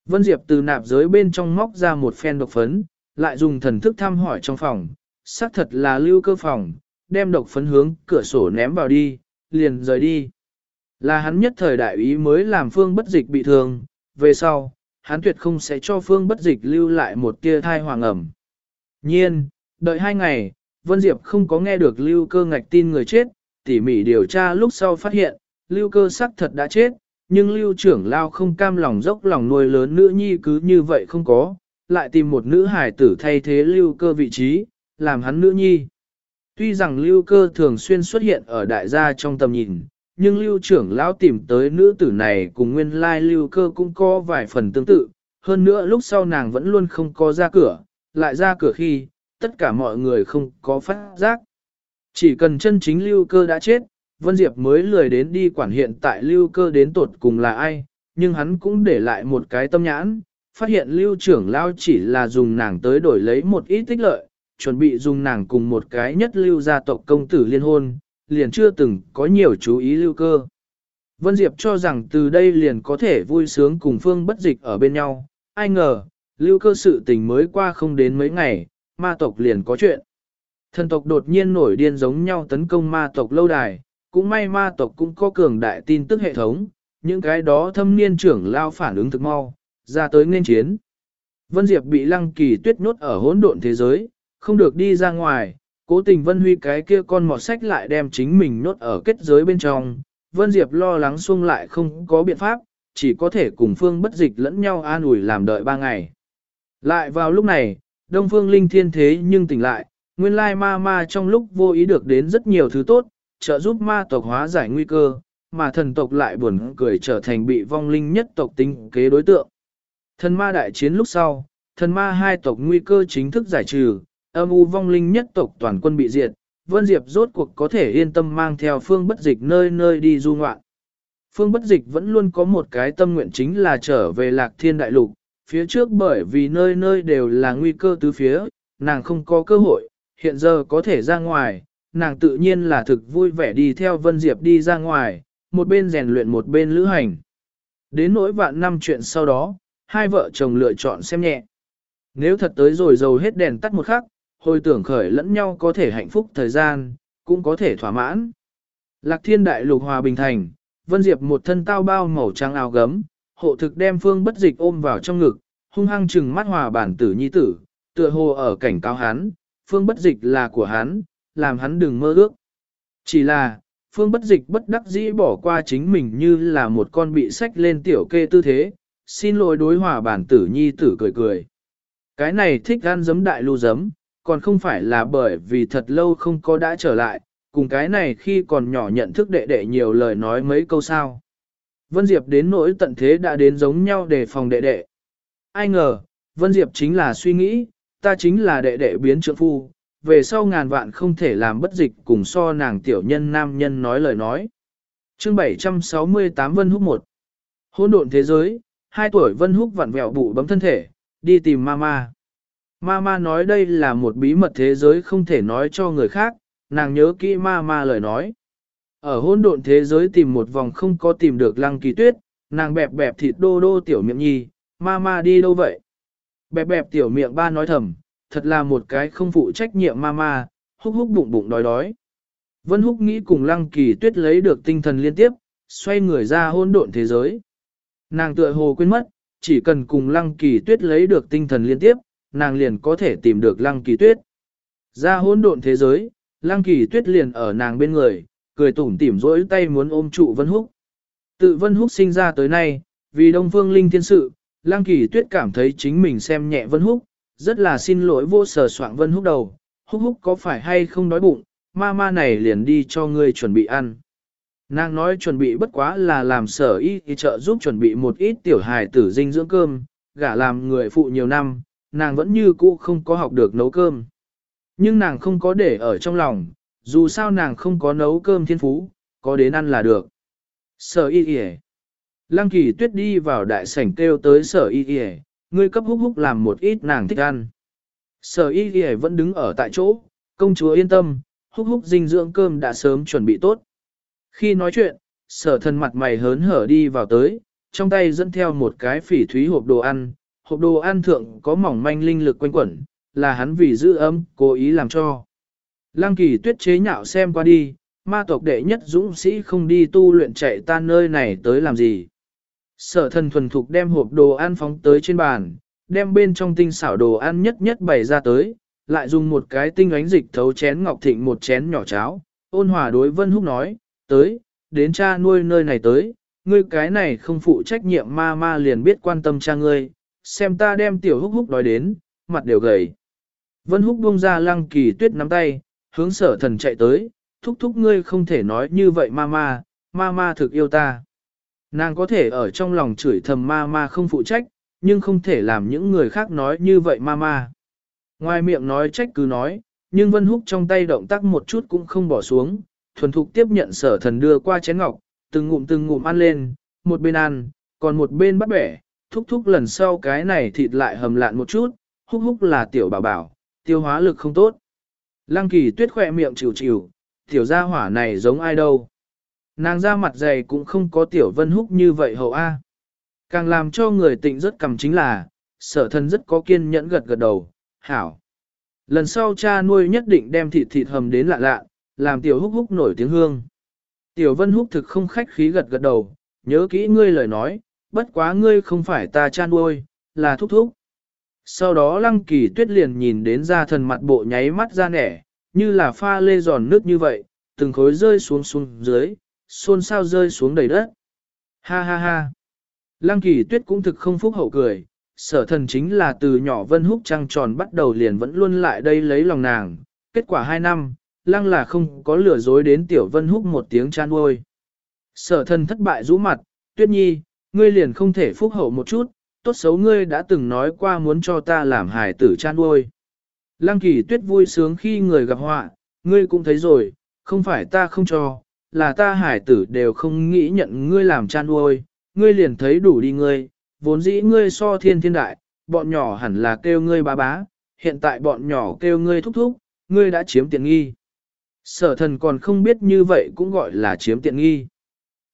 Vân Diệp từ nạp giới bên trong móc ra một phen độc phấn, lại dùng thần thức thăm hỏi trong phòng, xác thật là lưu cơ phòng, đem độc phấn hướng cửa sổ ném vào đi, liền rời đi. Là hắn nhất thời đại ý mới làm phương bất dịch bị thương, về sau, hắn tuyệt không sẽ cho phương bất dịch lưu lại một tia thai hoàng ẩm. Nhiên, đợi hai ngày, Vân Diệp không có nghe được lưu cơ ngạch tin người chết, tỉ mỉ điều tra lúc sau phát hiện, lưu cơ xác thật đã chết, nhưng lưu trưởng lao không cam lòng dốc lòng nuôi lớn nữ nhi cứ như vậy không có, lại tìm một nữ hải tử thay thế lưu cơ vị trí, làm hắn nữ nhi. Tuy rằng lưu cơ thường xuyên xuất hiện ở đại gia trong tầm nhìn, nhưng lưu trưởng lão tìm tới nữ tử này cùng nguyên lai lưu cơ cũng có vài phần tương tự, hơn nữa lúc sau nàng vẫn luôn không có ra cửa, lại ra cửa khi, tất cả mọi người không có phát giác. Chỉ cần chân chính lưu cơ đã chết, Vân Diệp mới lười đến đi quản hiện tại lưu cơ đến tột cùng là ai, nhưng hắn cũng để lại một cái tâm nhãn, phát hiện lưu trưởng lao chỉ là dùng nàng tới đổi lấy một ít tích lợi, chuẩn bị dùng nàng cùng một cái nhất lưu gia tộc công tử liên hôn, liền chưa từng có nhiều chú ý lưu cơ. Vân Diệp cho rằng từ đây liền có thể vui sướng cùng phương bất dịch ở bên nhau, ai ngờ, lưu cơ sự tình mới qua không đến mấy ngày, ma tộc liền có chuyện. Thần tộc đột nhiên nổi điên giống nhau tấn công ma tộc lâu đài, cũng may ma tộc cũng có cường đại tin tức hệ thống, những cái đó thâm niên trưởng lao phản ứng thực mau, ra tới nên chiến. Vân Diệp bị lăng kỳ tuyết nhốt ở hỗn độn thế giới, không được đi ra ngoài, cố tình Vân Huy cái kia con mọt sách lại đem chính mình nốt ở kết giới bên trong. Vân Diệp lo lắng xuông lại không có biện pháp, chỉ có thể cùng phương bất dịch lẫn nhau an ủi làm đợi ba ngày. Lại vào lúc này, Đông Phương Linh Thiên thế nhưng tỉnh lại, nguyên lai ma ma trong lúc vô ý được đến rất nhiều thứ tốt, trợ giúp ma tộc hóa giải nguy cơ, mà thần tộc lại buồn cười trở thành bị vong linh nhất tộc tính kế đối tượng. Thần ma đại chiến lúc sau, thần ma hai tộc nguy cơ chính thức giải trừ, âm u vong linh nhất tộc toàn quân bị diệt, Vân Diệp rốt cuộc có thể yên tâm mang theo phương bất dịch nơi nơi đi du ngoạn. Phương bất dịch vẫn luôn có một cái tâm nguyện chính là trở về lạc thiên đại lục, phía trước bởi vì nơi nơi đều là nguy cơ tứ phía, nàng không có cơ hội, hiện giờ có thể ra ngoài, nàng tự nhiên là thực vui vẻ đi theo Vân Diệp đi ra ngoài, một bên rèn luyện một bên lữ hành. Đến nỗi vạn năm chuyện sau đó, hai vợ chồng lựa chọn xem nhẹ. Nếu thật tới rồi dầu hết đèn tắt một khắc, hồi tưởng khởi lẫn nhau có thể hạnh phúc thời gian, cũng có thể thỏa mãn. Lạc thiên đại lục hòa bình thành, Vân Diệp một thân tao bao màu trắng áo gấm, hộ thực đem phương bất dịch ôm vào trong ngực, hung hăng trừng mắt hòa bản tử nhi tử, tựa hồ ở cảnh cao hắn, phương bất dịch là của hắn, làm hắn đừng mơ ước. Chỉ là, phương bất dịch bất đắc dĩ bỏ qua chính mình như là một con bị sách lên tiểu kê tư thế, xin lỗi đối hòa bản tử nhi tử cười cười. Cái này thích ăn giấm đại lưu giấm, còn không phải là bởi vì thật lâu không có đã trở lại, cùng cái này khi còn nhỏ nhận thức đệ đệ nhiều lời nói mấy câu sao. Vân Diệp đến nỗi tận thế đã đến giống nhau để phòng đệ đệ. Ai ngờ, Vân Diệp chính là suy nghĩ, ta chính là đệ đệ biến trượng phu, về sau ngàn vạn không thể làm bất dịch cùng so nàng tiểu nhân nam nhân nói lời nói. Chương 768 Vân Húc 1 Hôn độn thế giới, hai tuổi Vân Húc vặn vẹo bụ bấm thân thể, đi tìm mama. Mama nói đây là một bí mật thế giới không thể nói cho người khác, nàng nhớ kỹ mama lời nói. Ở hôn độn thế giới tìm một vòng không có tìm được lăng kỳ tuyết, nàng bẹp bẹp thịt đô đô tiểu miệng nhi, mama đi đâu vậy? Bẹp bẹp tiểu miệng ba nói thầm, thật là một cái không phụ trách nhiệm mama, húc húc bụng bụng đói đói. Vân húc nghĩ cùng lăng kỳ tuyết lấy được tinh thần liên tiếp, xoay người ra hôn độn thế giới. Nàng tựa hồ quên mất, chỉ cần cùng lăng kỳ tuyết lấy được tinh thần liên tiếp, nàng liền có thể tìm được lăng kỳ tuyết. Ra hôn độn thế giới, lăng kỳ tuyết liền ở nàng bên người, cười tủm tỉm rỗi tay muốn ôm trụ Vân Húc. Tự Vân Húc sinh ra tới nay, vì Đông Phương Linh thiên sự, lăng kỳ tuyết cảm thấy chính mình xem nhẹ Vân Húc, rất là xin lỗi vô sở soạn Vân Húc đầu. Húc Húc có phải hay không đói bụng, ma ma này liền đi cho ngươi chuẩn bị ăn. Nàng nói chuẩn bị bất quá là làm sở y thì trợ giúp chuẩn bị một ít tiểu hài tử dinh dưỡng cơm, gả làm người phụ nhiều năm, nàng vẫn như cũ không có học được nấu cơm. Nhưng nàng không có để ở trong lòng, dù sao nàng không có nấu cơm thiên phú, có đến ăn là được. Sở y y Lăng kỳ tuyết đi vào đại sảnh kêu tới sở y y ngươi cấp húc húc làm một ít nàng thích ăn. Sở y y vẫn đứng ở tại chỗ, công chúa yên tâm, húc húc dinh dưỡng cơm đã sớm chuẩn bị tốt. Khi nói chuyện, sở thần mặt mày hớn hở đi vào tới, trong tay dẫn theo một cái phỉ thúy hộp đồ ăn, hộp đồ ăn thượng có mỏng manh linh lực quanh quẩn, là hắn vì giữ ấm, cố ý làm cho. Lăng kỳ tuyết chế nhạo xem qua đi, ma tộc đệ nhất dũng sĩ không đi tu luyện chạy tan nơi này tới làm gì. Sở thần thuần thục đem hộp đồ ăn phóng tới trên bàn, đem bên trong tinh xảo đồ ăn nhất nhất bày ra tới, lại dùng một cái tinh ánh dịch thấu chén ngọc thịnh một chén nhỏ cháo, ôn hòa đối Vân Húc nói, tới, đến cha nuôi nơi này tới, ngươi cái này không phụ trách nhiệm ma ma liền biết quan tâm cha ngươi, xem ta đem tiểu húc húc đói đến, mặt đều gầy. Vân húc buông ra lăng kỳ tuyết nắm tay, hướng sở thần chạy tới, thúc thúc ngươi không thể nói như vậy ma ma, ma ma thực yêu ta. Nàng có thể ở trong lòng chửi thầm ma ma không phụ trách, nhưng không thể làm những người khác nói như vậy ma ma. Ngoài miệng nói trách cứ nói, nhưng Vân Húc trong tay động tác một chút cũng không bỏ xuống, thuần thục tiếp nhận sở thần đưa qua chén ngọc, từng ngụm từng ngụm ăn lên, một bên ăn, còn một bên bắt bẻ, thúc thúc lần sau cái này thịt lại hầm lạn một chút, húc húc là tiểu bảo bảo, tiêu hóa lực không tốt. Lăng kỳ tuyết khỏe miệng chịu chịu, tiểu gia hỏa này giống ai đâu. Nàng ra mặt dày cũng không có tiểu vân húc như vậy hậu A. Càng làm cho người tịnh rất cầm chính là, sở thân rất có kiên nhẫn gật gật đầu, hảo. Lần sau cha nuôi nhất định đem thịt thịt hầm đến lạ lạ, làm tiểu húc húc nổi tiếng hương. Tiểu vân húc thực không khách khí gật gật đầu, nhớ kỹ ngươi lời nói, bất quá ngươi không phải ta cha nuôi, là thúc thúc. Sau đó lăng kỳ tuyết liền nhìn đến ra thần mặt bộ nháy mắt ra nẻ, như là pha lê giòn nước như vậy, từng khối rơi xuống xuống dưới, xôn sao rơi xuống đầy đất. Ha ha ha. Lăng kỳ tuyết cũng thực không phúc hậu cười, sở thần chính là từ nhỏ vân húc trăng tròn bắt đầu liền vẫn luôn lại đây lấy lòng nàng, kết quả hai năm, lăng là không có lừa dối đến tiểu vân húc một tiếng chan uôi. Sở thần thất bại rũ mặt, tuyết nhi, ngươi liền không thể phúc hậu một chút, tốt xấu ngươi đã từng nói qua muốn cho ta làm hài tử chan uôi. Lăng kỳ tuyết vui sướng khi người gặp họa, ngươi cũng thấy rồi, không phải ta không cho, là ta hải tử đều không nghĩ nhận ngươi làm chan uôi, ngươi liền thấy đủ đi ngươi, vốn dĩ ngươi so thiên thiên đại, bọn nhỏ hẳn là kêu ngươi bá bá, hiện tại bọn nhỏ kêu ngươi thúc thúc, ngươi đã chiếm tiện nghi. Sở thần còn không biết như vậy cũng gọi là chiếm tiện nghi.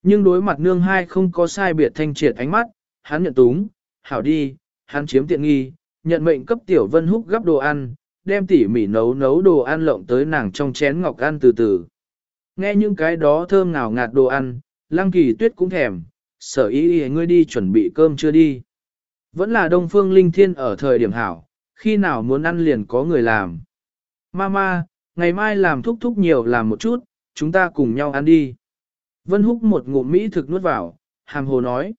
Nhưng đối mặt nương hai không có sai biệt thanh triệt ánh mắt, hắn nhận túng, hảo đi, hắn chiếm tiện nghi, nhận mệnh cấp tiểu vân húc gấp đồ ăn, đem tỉ mỉ nấu nấu đồ ăn lộng tới nàng trong chén ngọc ăn từ từ. Nghe những cái đó thơm ngào ngạt đồ ăn, lăng kỳ tuyết cũng thèm, sở ý ý ngươi đi chuẩn bị cơm chưa đi. Vẫn là đông phương linh thiên ở thời điểm hảo, khi nào muốn ăn liền có người làm. Mama, ngày mai làm thúc thúc nhiều làm một chút, chúng ta cùng nhau ăn đi. Vân húc một ngụm mỹ thực nuốt vào, hàm hồ nói.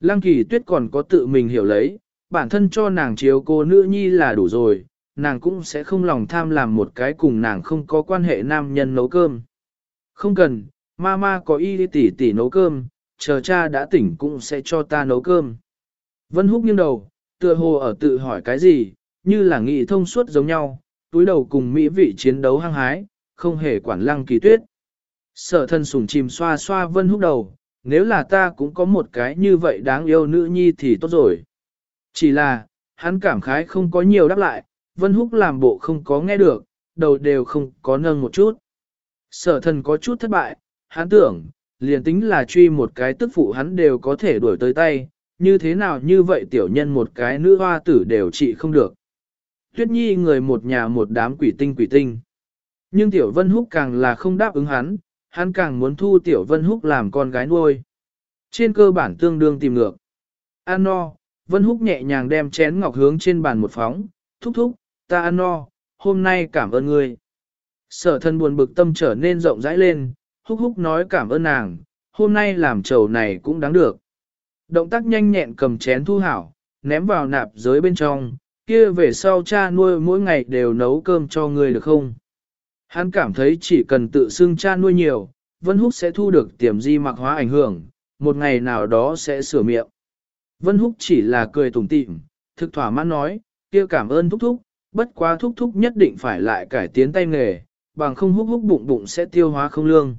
Lăng kỳ tuyết còn có tự mình hiểu lấy, bản thân cho nàng chiếu cô nữ nhi là đủ rồi, nàng cũng sẽ không lòng tham làm một cái cùng nàng không có quan hệ nam nhân nấu cơm. Không cần, mama có y tỷ tỷ nấu cơm, chờ cha đã tỉnh cũng sẽ cho ta nấu cơm. Vân húc nghiêng đầu, tựa hồ ở tự hỏi cái gì, như là nghị thông suốt giống nhau, túi đầu cùng mỹ vị chiến đấu hăng hái, không hề quản lăng kỳ tuyết. Sở thân sủng chìm xoa xoa vân húc đầu, nếu là ta cũng có một cái như vậy đáng yêu nữ nhi thì tốt rồi. Chỉ là, hắn cảm khái không có nhiều đáp lại, vân húc làm bộ không có nghe được, đầu đều không có nâng một chút. Sở thần có chút thất bại, hắn tưởng, liền tính là truy một cái tức phụ hắn đều có thể đuổi tới tay, như thế nào như vậy tiểu nhân một cái nữ hoa tử đều trị không được. Tuyết nhi người một nhà một đám quỷ tinh quỷ tinh. Nhưng tiểu vân húc càng là không đáp ứng hắn, hắn càng muốn thu tiểu vân húc làm con gái nuôi. Trên cơ bản tương đương tìm ngược. An no, vân húc nhẹ nhàng đem chén ngọc hướng trên bàn một phóng, thúc thúc, ta ăn no, hôm nay cảm ơn ngươi. Sở thân buồn bực tâm trở nên rộng rãi lên, húc húc nói cảm ơn nàng, hôm nay làm trầu này cũng đáng được. Động tác nhanh nhẹn cầm chén thu hảo, ném vào nạp giới bên trong, kia về sau cha nuôi mỗi ngày đều nấu cơm cho người được không? Hắn cảm thấy chỉ cần tự xưng cha nuôi nhiều, Vân Húc sẽ thu được tiềm di mạc hóa ảnh hưởng, một ngày nào đó sẽ sửa miệng. Vân Húc chỉ là cười tủm tỉm, thực thỏa mãn nói, kia cảm ơn thúc thúc, bất quá thúc thúc nhất định phải lại cải tiến tay nghề, bằng không húc húc bụng bụng sẽ tiêu hóa không lương.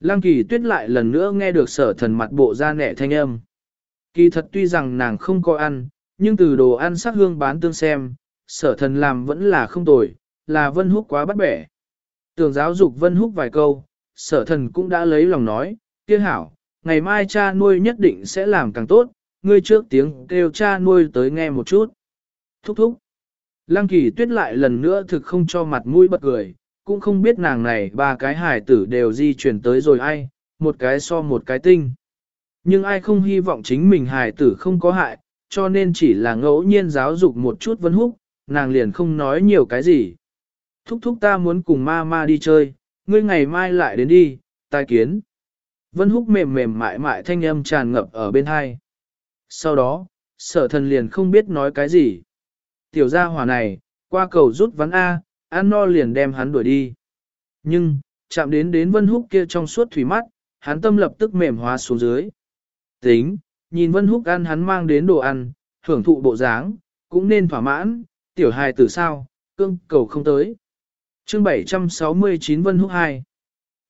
Lăng kỳ tuyết lại lần nữa nghe được sở thần mặt bộ ra nẻ thanh âm. Kỳ thật tuy rằng nàng không có ăn, nhưng từ đồ ăn sắc hương bán tương xem, sở thần làm vẫn là không tồi, là vân húc quá bắt bẻ. Tưởng giáo dục vân húc vài câu, sở thần cũng đã lấy lòng nói, kia hảo, ngày mai cha nuôi nhất định sẽ làm càng tốt, ngươi trước tiếng kêu cha nuôi tới nghe một chút. Thúc thúc. Lăng kỳ tuyết lại lần nữa thực không cho mặt mũi bật cười, cũng không biết nàng này ba cái hài tử đều di chuyển tới rồi ai, một cái so một cái tinh. Nhưng ai không hy vọng chính mình hài tử không có hại, cho nên chỉ là ngẫu nhiên giáo dục một chút vân húc, nàng liền không nói nhiều cái gì. Thúc thúc ta muốn cùng ma ma đi chơi, ngươi ngày mai lại đến đi, tai kiến. Vân húc mềm mềm mại mại thanh âm tràn ngập ở bên hai. Sau đó, sở thần liền không biết nói cái gì. Tiểu gia hỏa này, qua cầu rút vắn A, ăn no liền đem hắn đuổi đi. Nhưng, chạm đến đến vân húc kia trong suốt thủy mắt, hắn tâm lập tức mềm hóa xuống dưới. Tính, nhìn vân húc ăn hắn mang đến đồ ăn, hưởng thụ bộ dáng, cũng nên thỏa mãn, tiểu hài tử sao, cương cầu không tới chương 769 Vân Húc 2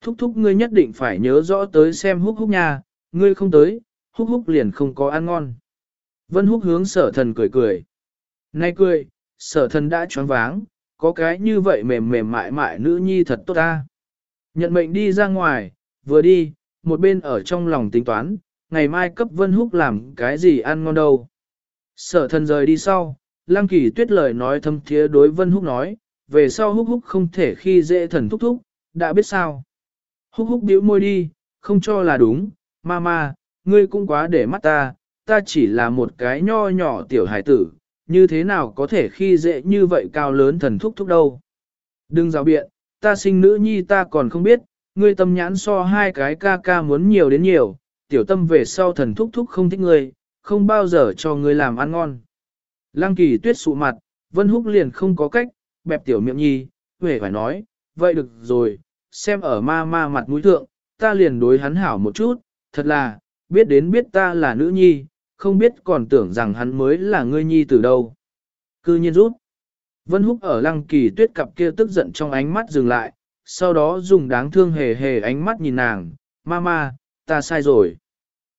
Thúc thúc ngươi nhất định phải nhớ rõ tới xem húc húc nha, ngươi không tới, húc húc liền không có ăn ngon. Vân húc hướng sở thần cười cười. Nay cười, sở thần đã choáng váng, có cái như vậy mềm mềm mại mại nữ nhi thật tốt ta. Nhận mệnh đi ra ngoài, vừa đi, một bên ở trong lòng tính toán, ngày mai cấp Vân Húc làm cái gì ăn ngon đâu. Sở thần rời đi sau, Lăng Kỳ tuyết lời nói thâm thiế đối Vân Húc nói, về sau Húc Húc không thể khi dễ thần thúc thúc, đã biết sao. Húc Húc điếu môi đi, không cho là đúng, mama, ngươi cũng quá để mắt ta, ta chỉ là một cái nho nhỏ tiểu hải tử, như thế nào có thể khi dễ như vậy cao lớn thần thúc thúc đâu. Đừng rào biện, ta sinh nữ nhi ta còn không biết, ngươi tâm nhãn so hai cái ca ca muốn nhiều đến nhiều, tiểu tâm về sau thần thúc thúc không thích ngươi, không bao giờ cho ngươi làm ăn ngon. Lăng kỳ tuyết sụ mặt, Vân Húc liền không có cách, bẹp tiểu miệng nhi, huệ phải nói, vậy được rồi, xem ở ma ma mặt mũi thượng, ta liền đối hắn hảo một chút, thật là, biết đến biết ta là nữ nhi, không biết còn tưởng rằng hắn mới là ngươi nhi từ đâu. Cư nhiên rút. Vân Húc ở lăng kỳ tuyết cặp kia tức giận trong ánh mắt dừng lại, sau đó dùng đáng thương hề hề ánh mắt nhìn nàng, Mama, ta sai rồi.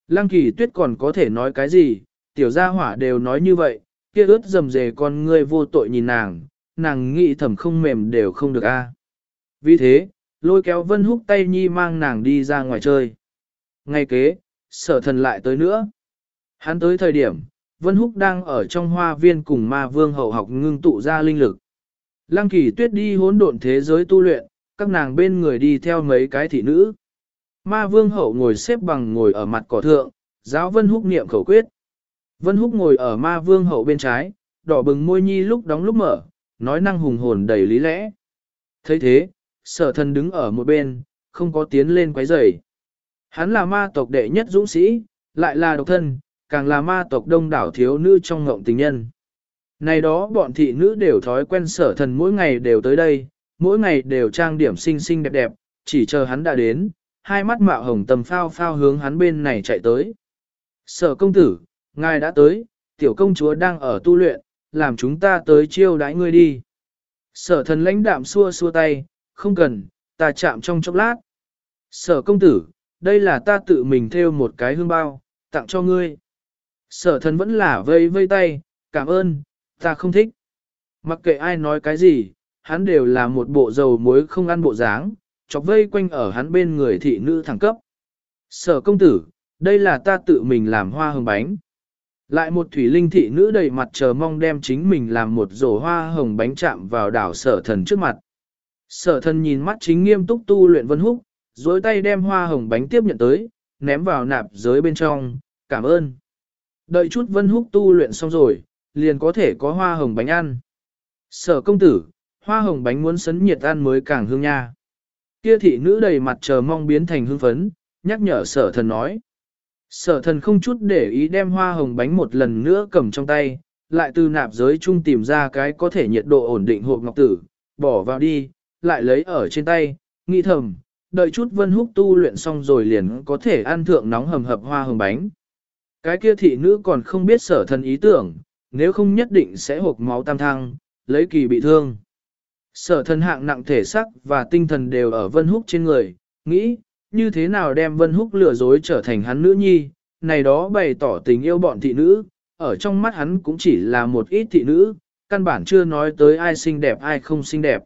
Lăng kỳ tuyết còn có thể nói cái gì, tiểu gia hỏa đều nói như vậy, kia ướt dầm dề con ngươi vô tội nhìn nàng, nàng nghĩ thầm không mềm đều không được a. Vì thế, lôi kéo Vân Húc tay nhi mang nàng đi ra ngoài chơi. Ngay kế, sở thần lại tới nữa. Hắn tới thời điểm, Vân Húc đang ở trong hoa viên cùng ma vương hậu học ngưng tụ ra linh lực. Lăng kỳ tuyết đi hỗn độn thế giới tu luyện, các nàng bên người đi theo mấy cái thị nữ. Ma vương hậu ngồi xếp bằng ngồi ở mặt cỏ thượng, giáo Vân Húc niệm khẩu quyết. Vân Húc ngồi ở ma vương hậu bên trái, đỏ bừng môi nhi lúc đóng lúc mở, nói năng hùng hồn đầy lý lẽ. thấy thế, sở thần đứng ở một bên, không có tiến lên quấy rầy. Hắn là ma tộc đệ nhất dũng sĩ, lại là độc thân, càng là ma tộc đông đảo thiếu nữ trong ngộng tình nhân. Này đó bọn thị nữ đều thói quen sở thần mỗi ngày đều tới đây, mỗi ngày đều trang điểm xinh xinh đẹp đẹp, chỉ chờ hắn đã đến, hai mắt mạo hồng tầm phao phao hướng hắn bên này chạy tới. Sở công tử, ngài đã tới, tiểu công chúa đang ở tu luyện, làm chúng ta tới chiêu đãi ngươi đi. Sở thần lãnh đạm xua xua tay, không cần, ta chạm trong chốc lát. Sở công tử, đây là ta tự mình theo một cái hương bao, tặng cho ngươi. Sở thần vẫn là vây vây tay, cảm ơn, ta không thích. Mặc kệ ai nói cái gì, hắn đều là một bộ dầu muối không ăn bộ dáng, chọc vây quanh ở hắn bên người thị nữ thẳng cấp. Sở công tử, đây là ta tự mình làm hoa hương bánh. Lại một thủy linh thị nữ đầy mặt chờ mong đem chính mình làm một rổ hoa hồng bánh chạm vào đảo sở thần trước mặt. Sở thần nhìn mắt chính nghiêm túc tu luyện vân húc, dối tay đem hoa hồng bánh tiếp nhận tới, ném vào nạp giới bên trong, cảm ơn. Đợi chút vân húc tu luyện xong rồi, liền có thể có hoa hồng bánh ăn. Sở công tử, hoa hồng bánh muốn sấn nhiệt ăn mới càng hương nha. Kia thị nữ đầy mặt chờ mong biến thành hương phấn, nhắc nhở sở thần nói. Sở thần không chút để ý đem hoa hồng bánh một lần nữa cầm trong tay, lại từ nạp giới chung tìm ra cái có thể nhiệt độ ổn định hộp ngọc tử, bỏ vào đi, lại lấy ở trên tay, nghĩ thầm, đợi chút vân húc tu luyện xong rồi liền có thể ăn thượng nóng hầm hập hoa hồng bánh. Cái kia thị nữ còn không biết sở thần ý tưởng, nếu không nhất định sẽ hộp máu tam thăng, lấy kỳ bị thương. Sở thần hạng nặng thể sắc và tinh thần đều ở Vân Húc trên người, nghĩ, như thế nào đem Vân Húc lừa dối trở thành hắn nữ nhi, này đó bày tỏ tình yêu bọn thị nữ, ở trong mắt hắn cũng chỉ là một ít thị nữ, căn bản chưa nói tới ai xinh đẹp ai không xinh đẹp.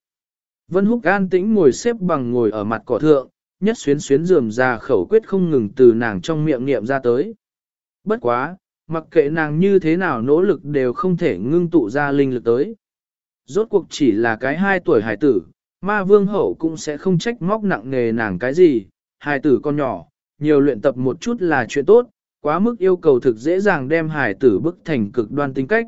Vân Húc an tĩnh ngồi xếp bằng ngồi ở mặt cỏ thượng, nhất xuyến xuyến rườm ra khẩu quyết không ngừng từ nàng trong miệng niệm ra tới. Bất quá, mặc kệ nàng như thế nào nỗ lực đều không thể ngưng tụ ra linh lực tới. Rốt cuộc chỉ là cái hai tuổi hải tử, ma vương hậu cũng sẽ không trách móc nặng nề nàng cái gì, hải tử con nhỏ, nhiều luyện tập một chút là chuyện tốt, quá mức yêu cầu thực dễ dàng đem hải tử bức thành cực đoan tính cách.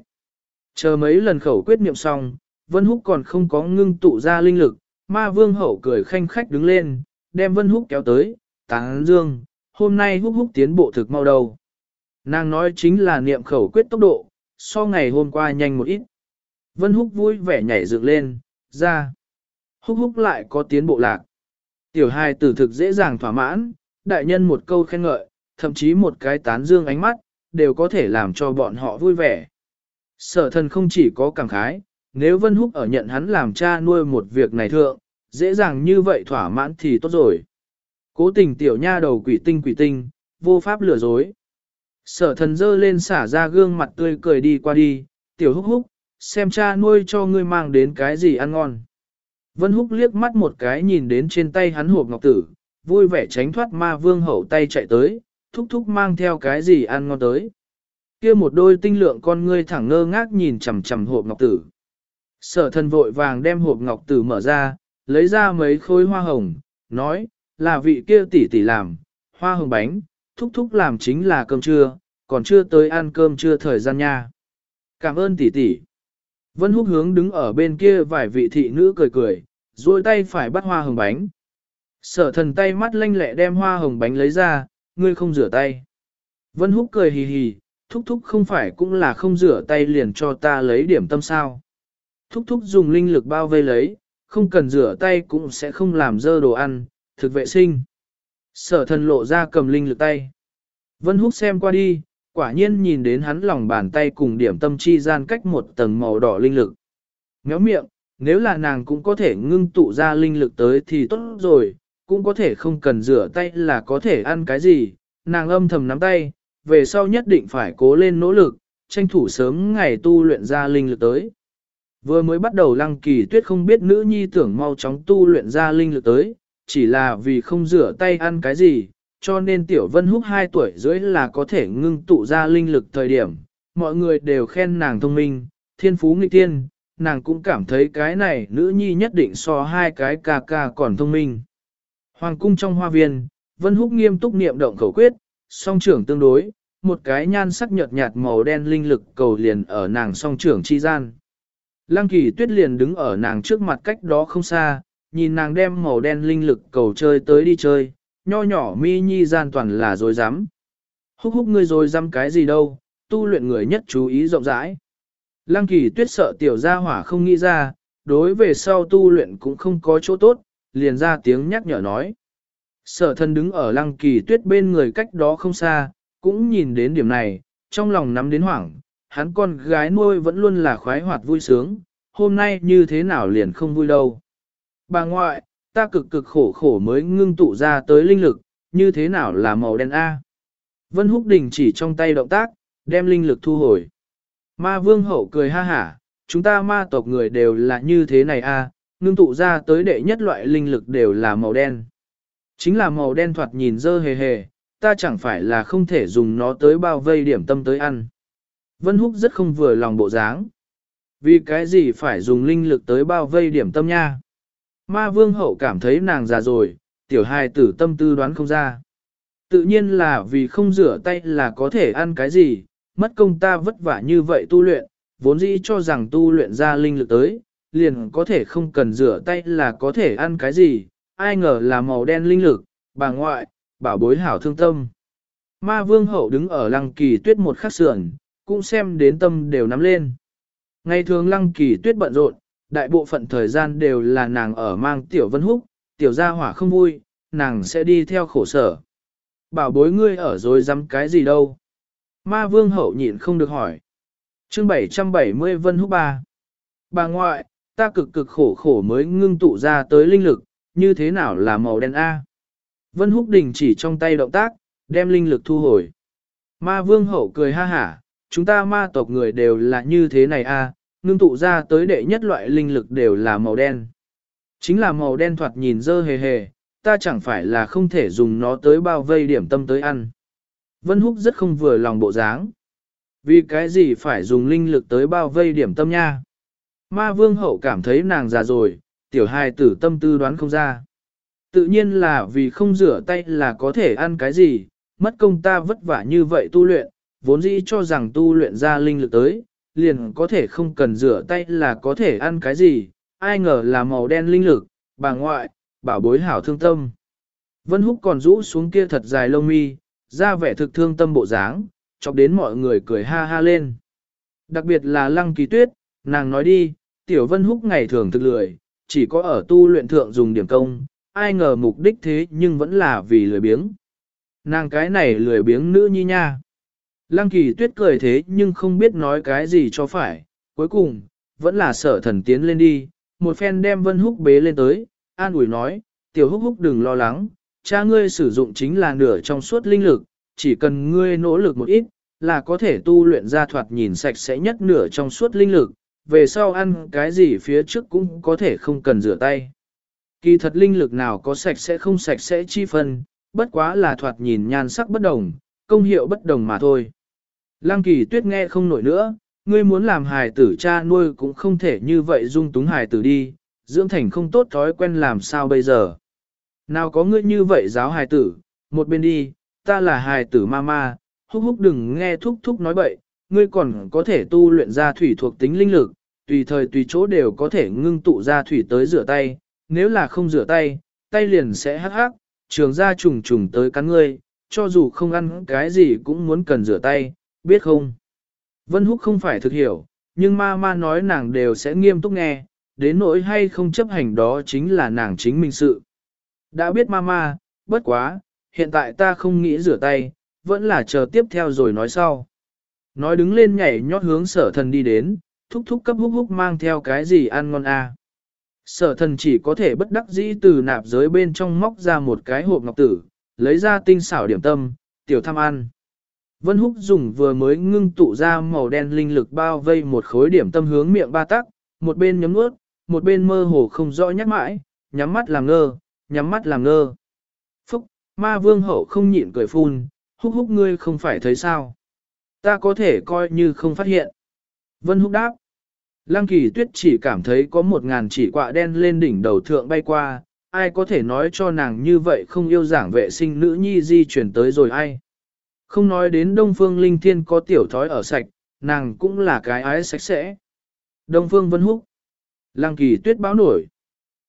Chờ mấy lần khẩu quyết niệm xong, Vân Húc còn không có ngưng tụ ra linh lực, ma vương hậu cười khanh khách đứng lên, đem Vân Húc kéo tới, táng dương, hôm nay Húc Húc tiến bộ thực mau đầu. Nàng nói chính là niệm khẩu quyết tốc độ, so ngày hôm qua nhanh một ít. Vân Húc vui vẻ nhảy dựng lên, ra. Húc Húc lại có tiến bộ lạc. Tiểu hài tử thực dễ dàng thỏa mãn, đại nhân một câu khen ngợi, thậm chí một cái tán dương ánh mắt, đều có thể làm cho bọn họ vui vẻ. Sở thần không chỉ có cảm khái, nếu Vân Húc ở nhận hắn làm cha nuôi một việc này thượng, dễ dàng như vậy thỏa mãn thì tốt rồi. Cố tình tiểu nha đầu quỷ tinh quỷ tinh, vô pháp lừa dối. Sở thần dơ lên xả ra gương mặt tươi cười đi qua đi, tiểu húc húc, xem cha nuôi cho ngươi mang đến cái gì ăn ngon. Vân húc liếc mắt một cái nhìn đến trên tay hắn hộp ngọc tử, vui vẻ tránh thoát ma vương hậu tay chạy tới, thúc thúc mang theo cái gì ăn ngon tới. kia một đôi tinh lượng con ngươi thẳng ngơ ngác nhìn chằm chằm hộp ngọc tử. Sở thần vội vàng đem hộp ngọc tử mở ra, lấy ra mấy khối hoa hồng, nói, là vị kia tỷ tỷ làm, hoa hồng bánh, thúc thúc làm chính là cơm trưa, còn chưa tới ăn cơm trưa thời gian nha. Cảm ơn tỷ tỷ. Vân húc hướng đứng ở bên kia vài vị thị nữ cười cười, duỗi tay phải bắt hoa hồng bánh. Sở thần tay mắt lanh lẹ đem hoa hồng bánh lấy ra, ngươi không rửa tay. Vân Húc cười hì hì, thúc thúc không phải cũng là không rửa tay liền cho ta lấy điểm tâm sao. Thúc thúc dùng linh lực bao vây lấy, không cần rửa tay cũng sẽ không làm dơ đồ ăn, thực vệ sinh. Sở thần lộ ra cầm linh lực tay. Vân Húc xem qua đi, quả nhiên nhìn đến hắn lòng bàn tay cùng điểm tâm chi gian cách một tầng màu đỏ linh lực. Méo miệng, nếu là nàng cũng có thể ngưng tụ ra linh lực tới thì tốt rồi, cũng có thể không cần rửa tay là có thể ăn cái gì, nàng âm thầm nắm tay, về sau nhất định phải cố lên nỗ lực, tranh thủ sớm ngày tu luyện ra linh lực tới. Vừa mới bắt đầu lăng kỳ tuyết không biết nữ nhi tưởng mau chóng tu luyện ra linh lực tới, chỉ là vì không rửa tay ăn cái gì, cho nên tiểu vân húc 2 tuổi rưỡi là có thể ngưng tụ ra linh lực thời điểm. Mọi người đều khen nàng thông minh, thiên phú nghịch tiên, nàng cũng cảm thấy cái này nữ nhi nhất định so hai cái ca ca còn thông minh. Hoàng cung trong hoa viên, Vân Húc nghiêm túc niệm động khẩu quyết, song trưởng tương đối, một cái nhan sắc nhợt nhạt màu đen linh lực cầu liền ở nàng song trưởng chi gian. Lăng kỳ tuyết liền đứng ở nàng trước mặt cách đó không xa, nhìn nàng đem màu đen linh lực cầu chơi tới đi chơi, nho nhỏ mi nhi gian toàn là dối rắm Húc húc ngươi rồi dám cái gì đâu, tu luyện người nhất chú ý rộng rãi. Lăng kỳ tuyết sợ tiểu gia hỏa không nghĩ ra, đối về sau tu luyện cũng không có chỗ tốt, liền ra tiếng nhắc nhở nói. Sở thân đứng ở lăng kỳ tuyết bên người cách đó không xa, cũng nhìn đến điểm này, trong lòng nắm đến hoảng, hắn con gái nuôi vẫn luôn là khoái hoạt vui sướng, hôm nay như thế nào liền không vui đâu. Bà ngoại, ta cực cực khổ khổ mới ngưng tụ ra tới linh lực, như thế nào là màu đen A. Vân Húc Đình chỉ trong tay động tác, đem linh lực thu hồi. Ma vương hậu cười ha hả, chúng ta ma tộc người đều là như thế này A, ngưng tụ ra tới đệ nhất loại linh lực đều là màu đen. Chính là màu đen thoạt nhìn dơ hề hề, ta chẳng phải là không thể dùng nó tới bao vây điểm tâm tới ăn. Vân Húc rất không vừa lòng bộ dáng. Vì cái gì phải dùng linh lực tới bao vây điểm tâm nha? Ma vương hậu cảm thấy nàng già rồi, tiểu hài tử tâm tư đoán không ra. Tự nhiên là vì không rửa tay là có thể ăn cái gì, mất công ta vất vả như vậy tu luyện, vốn dĩ cho rằng tu luyện ra linh lực tới, liền có thể không cần rửa tay là có thể ăn cái gì, ai ngờ là màu đen linh lực, bà ngoại, bảo bối hảo thương tâm. Ma vương hậu đứng ở lăng kỳ tuyết một khắc sườn, cũng xem đến tâm đều nắm lên. Ngày thường lăng kỳ tuyết bận rộn, đại bộ phận thời gian đều là nàng ở mang tiểu vân húc, tiểu gia hỏa không vui, nàng sẽ đi theo khổ sở. Bảo bối ngươi ở rồi dám cái gì đâu. Ma vương hậu nhịn không được hỏi. chương 770 vân húc ba. Bà ngoại, ta cực cực khổ khổ mới ngưng tụ ra tới linh lực, như thế nào là màu đen A. Vân húc đình chỉ trong tay động tác, đem linh lực thu hồi. Ma vương hậu cười ha hả, chúng ta ma tộc người đều là như thế này A, ngưng tụ ra tới đệ nhất loại linh lực đều là màu đen. Chính là màu đen thoạt nhìn dơ hề hề, ta chẳng phải là không thể dùng nó tới bao vây điểm tâm tới ăn. Vân Húc rất không vừa lòng bộ dáng. Vì cái gì phải dùng linh lực tới bao vây điểm tâm nha? Ma vương hậu cảm thấy nàng già rồi, tiểu hài tử tâm tư đoán không ra. Tự nhiên là vì không rửa tay là có thể ăn cái gì, mất công ta vất vả như vậy tu luyện, vốn dĩ cho rằng tu luyện ra linh lực tới, liền có thể không cần rửa tay là có thể ăn cái gì, ai ngờ là màu đen linh lực, bà ngoại, bảo bối hảo thương tâm. Vân Húc còn rũ xuống kia thật dài lông mi, ra vẻ thực thương tâm bộ dáng, chọc đến mọi người cười ha ha lên. Đặc biệt là Lăng Kỳ Tuyết, nàng nói đi, Tiểu Vân Húc ngày thường thực lười, chỉ có ở tu luyện thượng dùng điểm công, ai ngờ mục đích thế nhưng vẫn là vì lười biếng. Nàng cái này lười biếng nữ nhi nha. Lăng kỳ tuyết cười thế nhưng không biết nói cái gì cho phải, cuối cùng, vẫn là sở thần tiến lên đi, một phen đem vân húc bế lên tới, an ủi nói, tiểu húc húc đừng lo lắng, cha ngươi sử dụng chính là nửa trong suốt linh lực, chỉ cần ngươi nỗ lực một ít, là có thể tu luyện ra thoạt nhìn sạch sẽ nhất nửa trong suốt linh lực, về sau ăn cái gì phía trước cũng có thể không cần rửa tay. Kỳ thật linh lực nào có sạch sẽ không sạch sẽ chi phân, bất quá là thoạt nhìn nhan sắc bất đồng, công hiệu bất đồng mà thôi. Lăng kỳ tuyết nghe không nổi nữa, ngươi muốn làm hài tử cha nuôi cũng không thể như vậy dung túng hài tử đi, dưỡng thành không tốt thói quen làm sao bây giờ. Nào có ngươi như vậy giáo hài tử, một bên đi, ta là hài tử mama, húc húc đừng nghe thúc thúc nói bậy, ngươi còn có thể tu luyện ra thủy thuộc tính linh lực, tùy thời tùy chỗ đều có thể ngưng tụ ra thủy tới rửa tay, nếu là không rửa tay, tay liền sẽ hắc hắc, trường ra trùng trùng tới cắn ngươi, cho dù không ăn cái gì cũng muốn cần rửa tay, biết không? Vân Húc không phải thực hiểu, nhưng ma ma nói nàng đều sẽ nghiêm túc nghe, đến nỗi hay không chấp hành đó chính là nàng chính mình sự. Đã biết ma ma, bất quá, hiện tại ta không nghĩ rửa tay, vẫn là chờ tiếp theo rồi nói sau. Nói đứng lên nhảy nhót hướng sở thần đi đến, thúc thúc cấp húc húc mang theo cái gì ăn ngon à. Sở thần chỉ có thể bất đắc dĩ từ nạp giới bên trong móc ra một cái hộp ngọc tử, lấy ra tinh xảo điểm tâm, tiểu tham ăn. Vân Húc dùng vừa mới ngưng tụ ra màu đen linh lực bao vây một khối điểm tâm hướng miệng ba tắc, một bên nhấm nuốt, một bên mơ hồ không rõ nhắc mãi, nhắm mắt làm ngơ, nhắm mắt làm ngơ. Phúc, ma vương hậu không nhịn cười phun, húc húc ngươi không phải thấy sao. Ta có thể coi như không phát hiện. Vân Húc đáp. Lăng kỳ tuyết chỉ cảm thấy có một ngàn chỉ quạ đen lên đỉnh đầu thượng bay qua, ai có thể nói cho nàng như vậy không yêu giảng vệ sinh nữ nhi di chuyển tới rồi ai. Không nói đến Đông Phương Linh Thiên có tiểu thói ở sạch, nàng cũng là cái ái sạch sẽ. Đông Phương Vân Húc. Lăng kỳ tuyết báo nổi.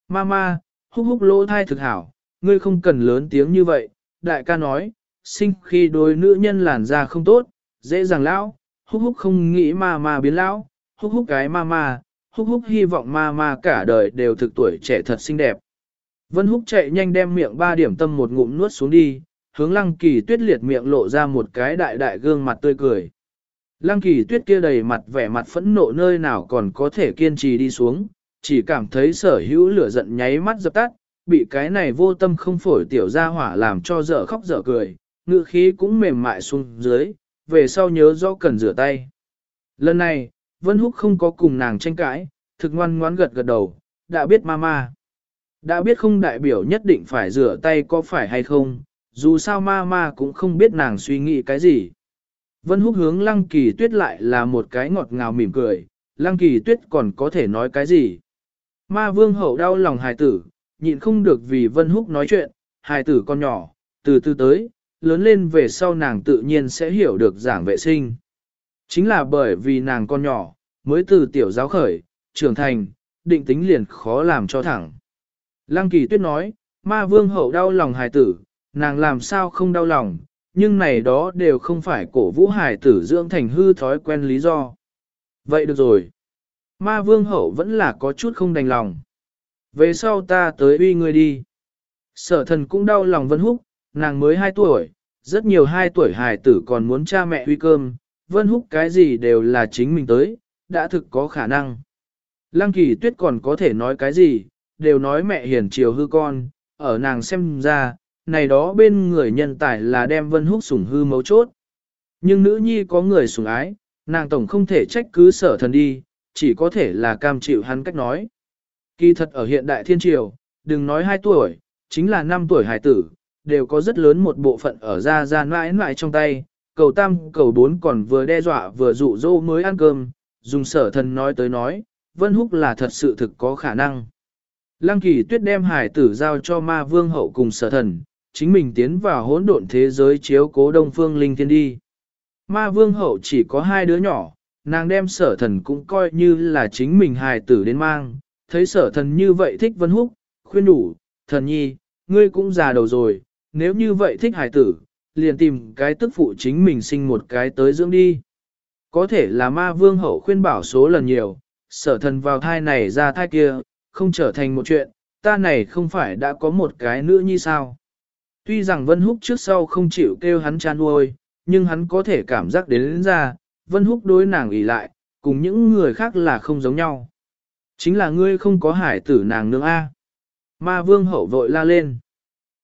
Mama, húc húc lỗ thai thực hảo, ngươi không cần lớn tiếng như vậy. Đại ca nói, sinh khi đôi nữ nhân làn da không tốt, dễ dàng lão, húc húc không nghĩ ma ma biến lão, húc húc cái ma ma, húc húc hy vọng ma ma cả đời đều thực tuổi trẻ thật xinh đẹp. Vân húc chạy nhanh đem miệng ba điểm tâm một ngụm nuốt xuống đi, hướng lăng kỳ tuyết liệt miệng lộ ra một cái đại đại gương mặt tươi cười. Lăng kỳ tuyết kia đầy mặt vẻ mặt phẫn nộ nơi nào còn có thể kiên trì đi xuống, chỉ cảm thấy sở hữu lửa giận nháy mắt dập tắt, bị cái này vô tâm không phổi tiểu ra hỏa làm cho dở khóc dở cười, ngựa khí cũng mềm mại xuống dưới, về sau nhớ rõ cần rửa tay. Lần này, Vân Húc không có cùng nàng tranh cãi, thực ngoan ngoãn gật gật đầu, đã biết mama. Đã biết không đại biểu nhất định phải rửa tay có phải hay không, dù sao mama cũng không biết nàng suy nghĩ cái gì. Vân Húc hướng Lăng Kỳ Tuyết lại là một cái ngọt ngào mỉm cười, Lăng Kỳ Tuyết còn có thể nói cái gì. Ma Vương hậu đau lòng hài tử, nhịn không được vì Vân Húc nói chuyện, hài tử con nhỏ, từ từ tới, lớn lên về sau nàng tự nhiên sẽ hiểu được giảng vệ sinh. Chính là bởi vì nàng con nhỏ, mới từ tiểu giáo khởi, trưởng thành, định tính liền khó làm cho thẳng. Lăng kỳ tuyết nói, ma vương hậu đau lòng hài tử, nàng làm sao không đau lòng, nhưng này đó đều không phải cổ vũ hải tử dưỡng thành hư thói quen lý do. Vậy được rồi. Ma vương hậu vẫn là có chút không đành lòng. Về sau ta tới uy ngươi đi. Sở thần cũng đau lòng Vân Húc, nàng mới 2 tuổi, rất nhiều 2 tuổi hài tử còn muốn cha mẹ uy cơm, Vân Húc cái gì đều là chính mình tới, đã thực có khả năng. Lăng kỳ tuyết còn có thể nói cái gì, đều nói mẹ hiền chiều hư con, ở nàng xem ra, này đó bên người nhân tài là đem Vân Húc sủng hư mấu chốt. Nhưng nữ nhi có người sủng ái, nàng tổng không thể trách cứ sở thần đi, chỉ có thể là cam chịu hắn cách nói. Kỳ thật ở hiện đại thiên triều, đừng nói 2 tuổi, chính là 5 tuổi hải tử, đều có rất lớn một bộ phận ở ra ra mãi mãi trong tay, cầu tam cầu bốn còn vừa đe dọa vừa dụ dỗ mới ăn cơm, dùng sở thần nói tới nói, Vân Húc là thật sự thực có khả năng. Lăng kỳ tuyết đem hải tử giao cho ma vương hậu cùng sở thần, chính mình tiến vào hỗn độn thế giới chiếu cố đông phương linh thiên đi. Ma vương hậu chỉ có hai đứa nhỏ, nàng đem sở thần cũng coi như là chính mình hài tử đến mang, thấy sở thần như vậy thích Vân Húc, khuyên đủ, thần nhi, ngươi cũng già đầu rồi, nếu như vậy thích hài tử, liền tìm cái tức phụ chính mình sinh một cái tới dưỡng đi. Có thể là ma vương hậu khuyên bảo số lần nhiều, sở thần vào thai này ra thai kia, không trở thành một chuyện, ta này không phải đã có một cái nữa như sao. Tuy rằng Vân Húc trước sau không chịu kêu hắn chan nuôi, nhưng hắn có thể cảm giác đến, đến ra, Vân Húc đối nàng ỉ lại, cùng những người khác là không giống nhau. Chính là ngươi không có hải tử nàng nương A. Ma vương hậu vội la lên.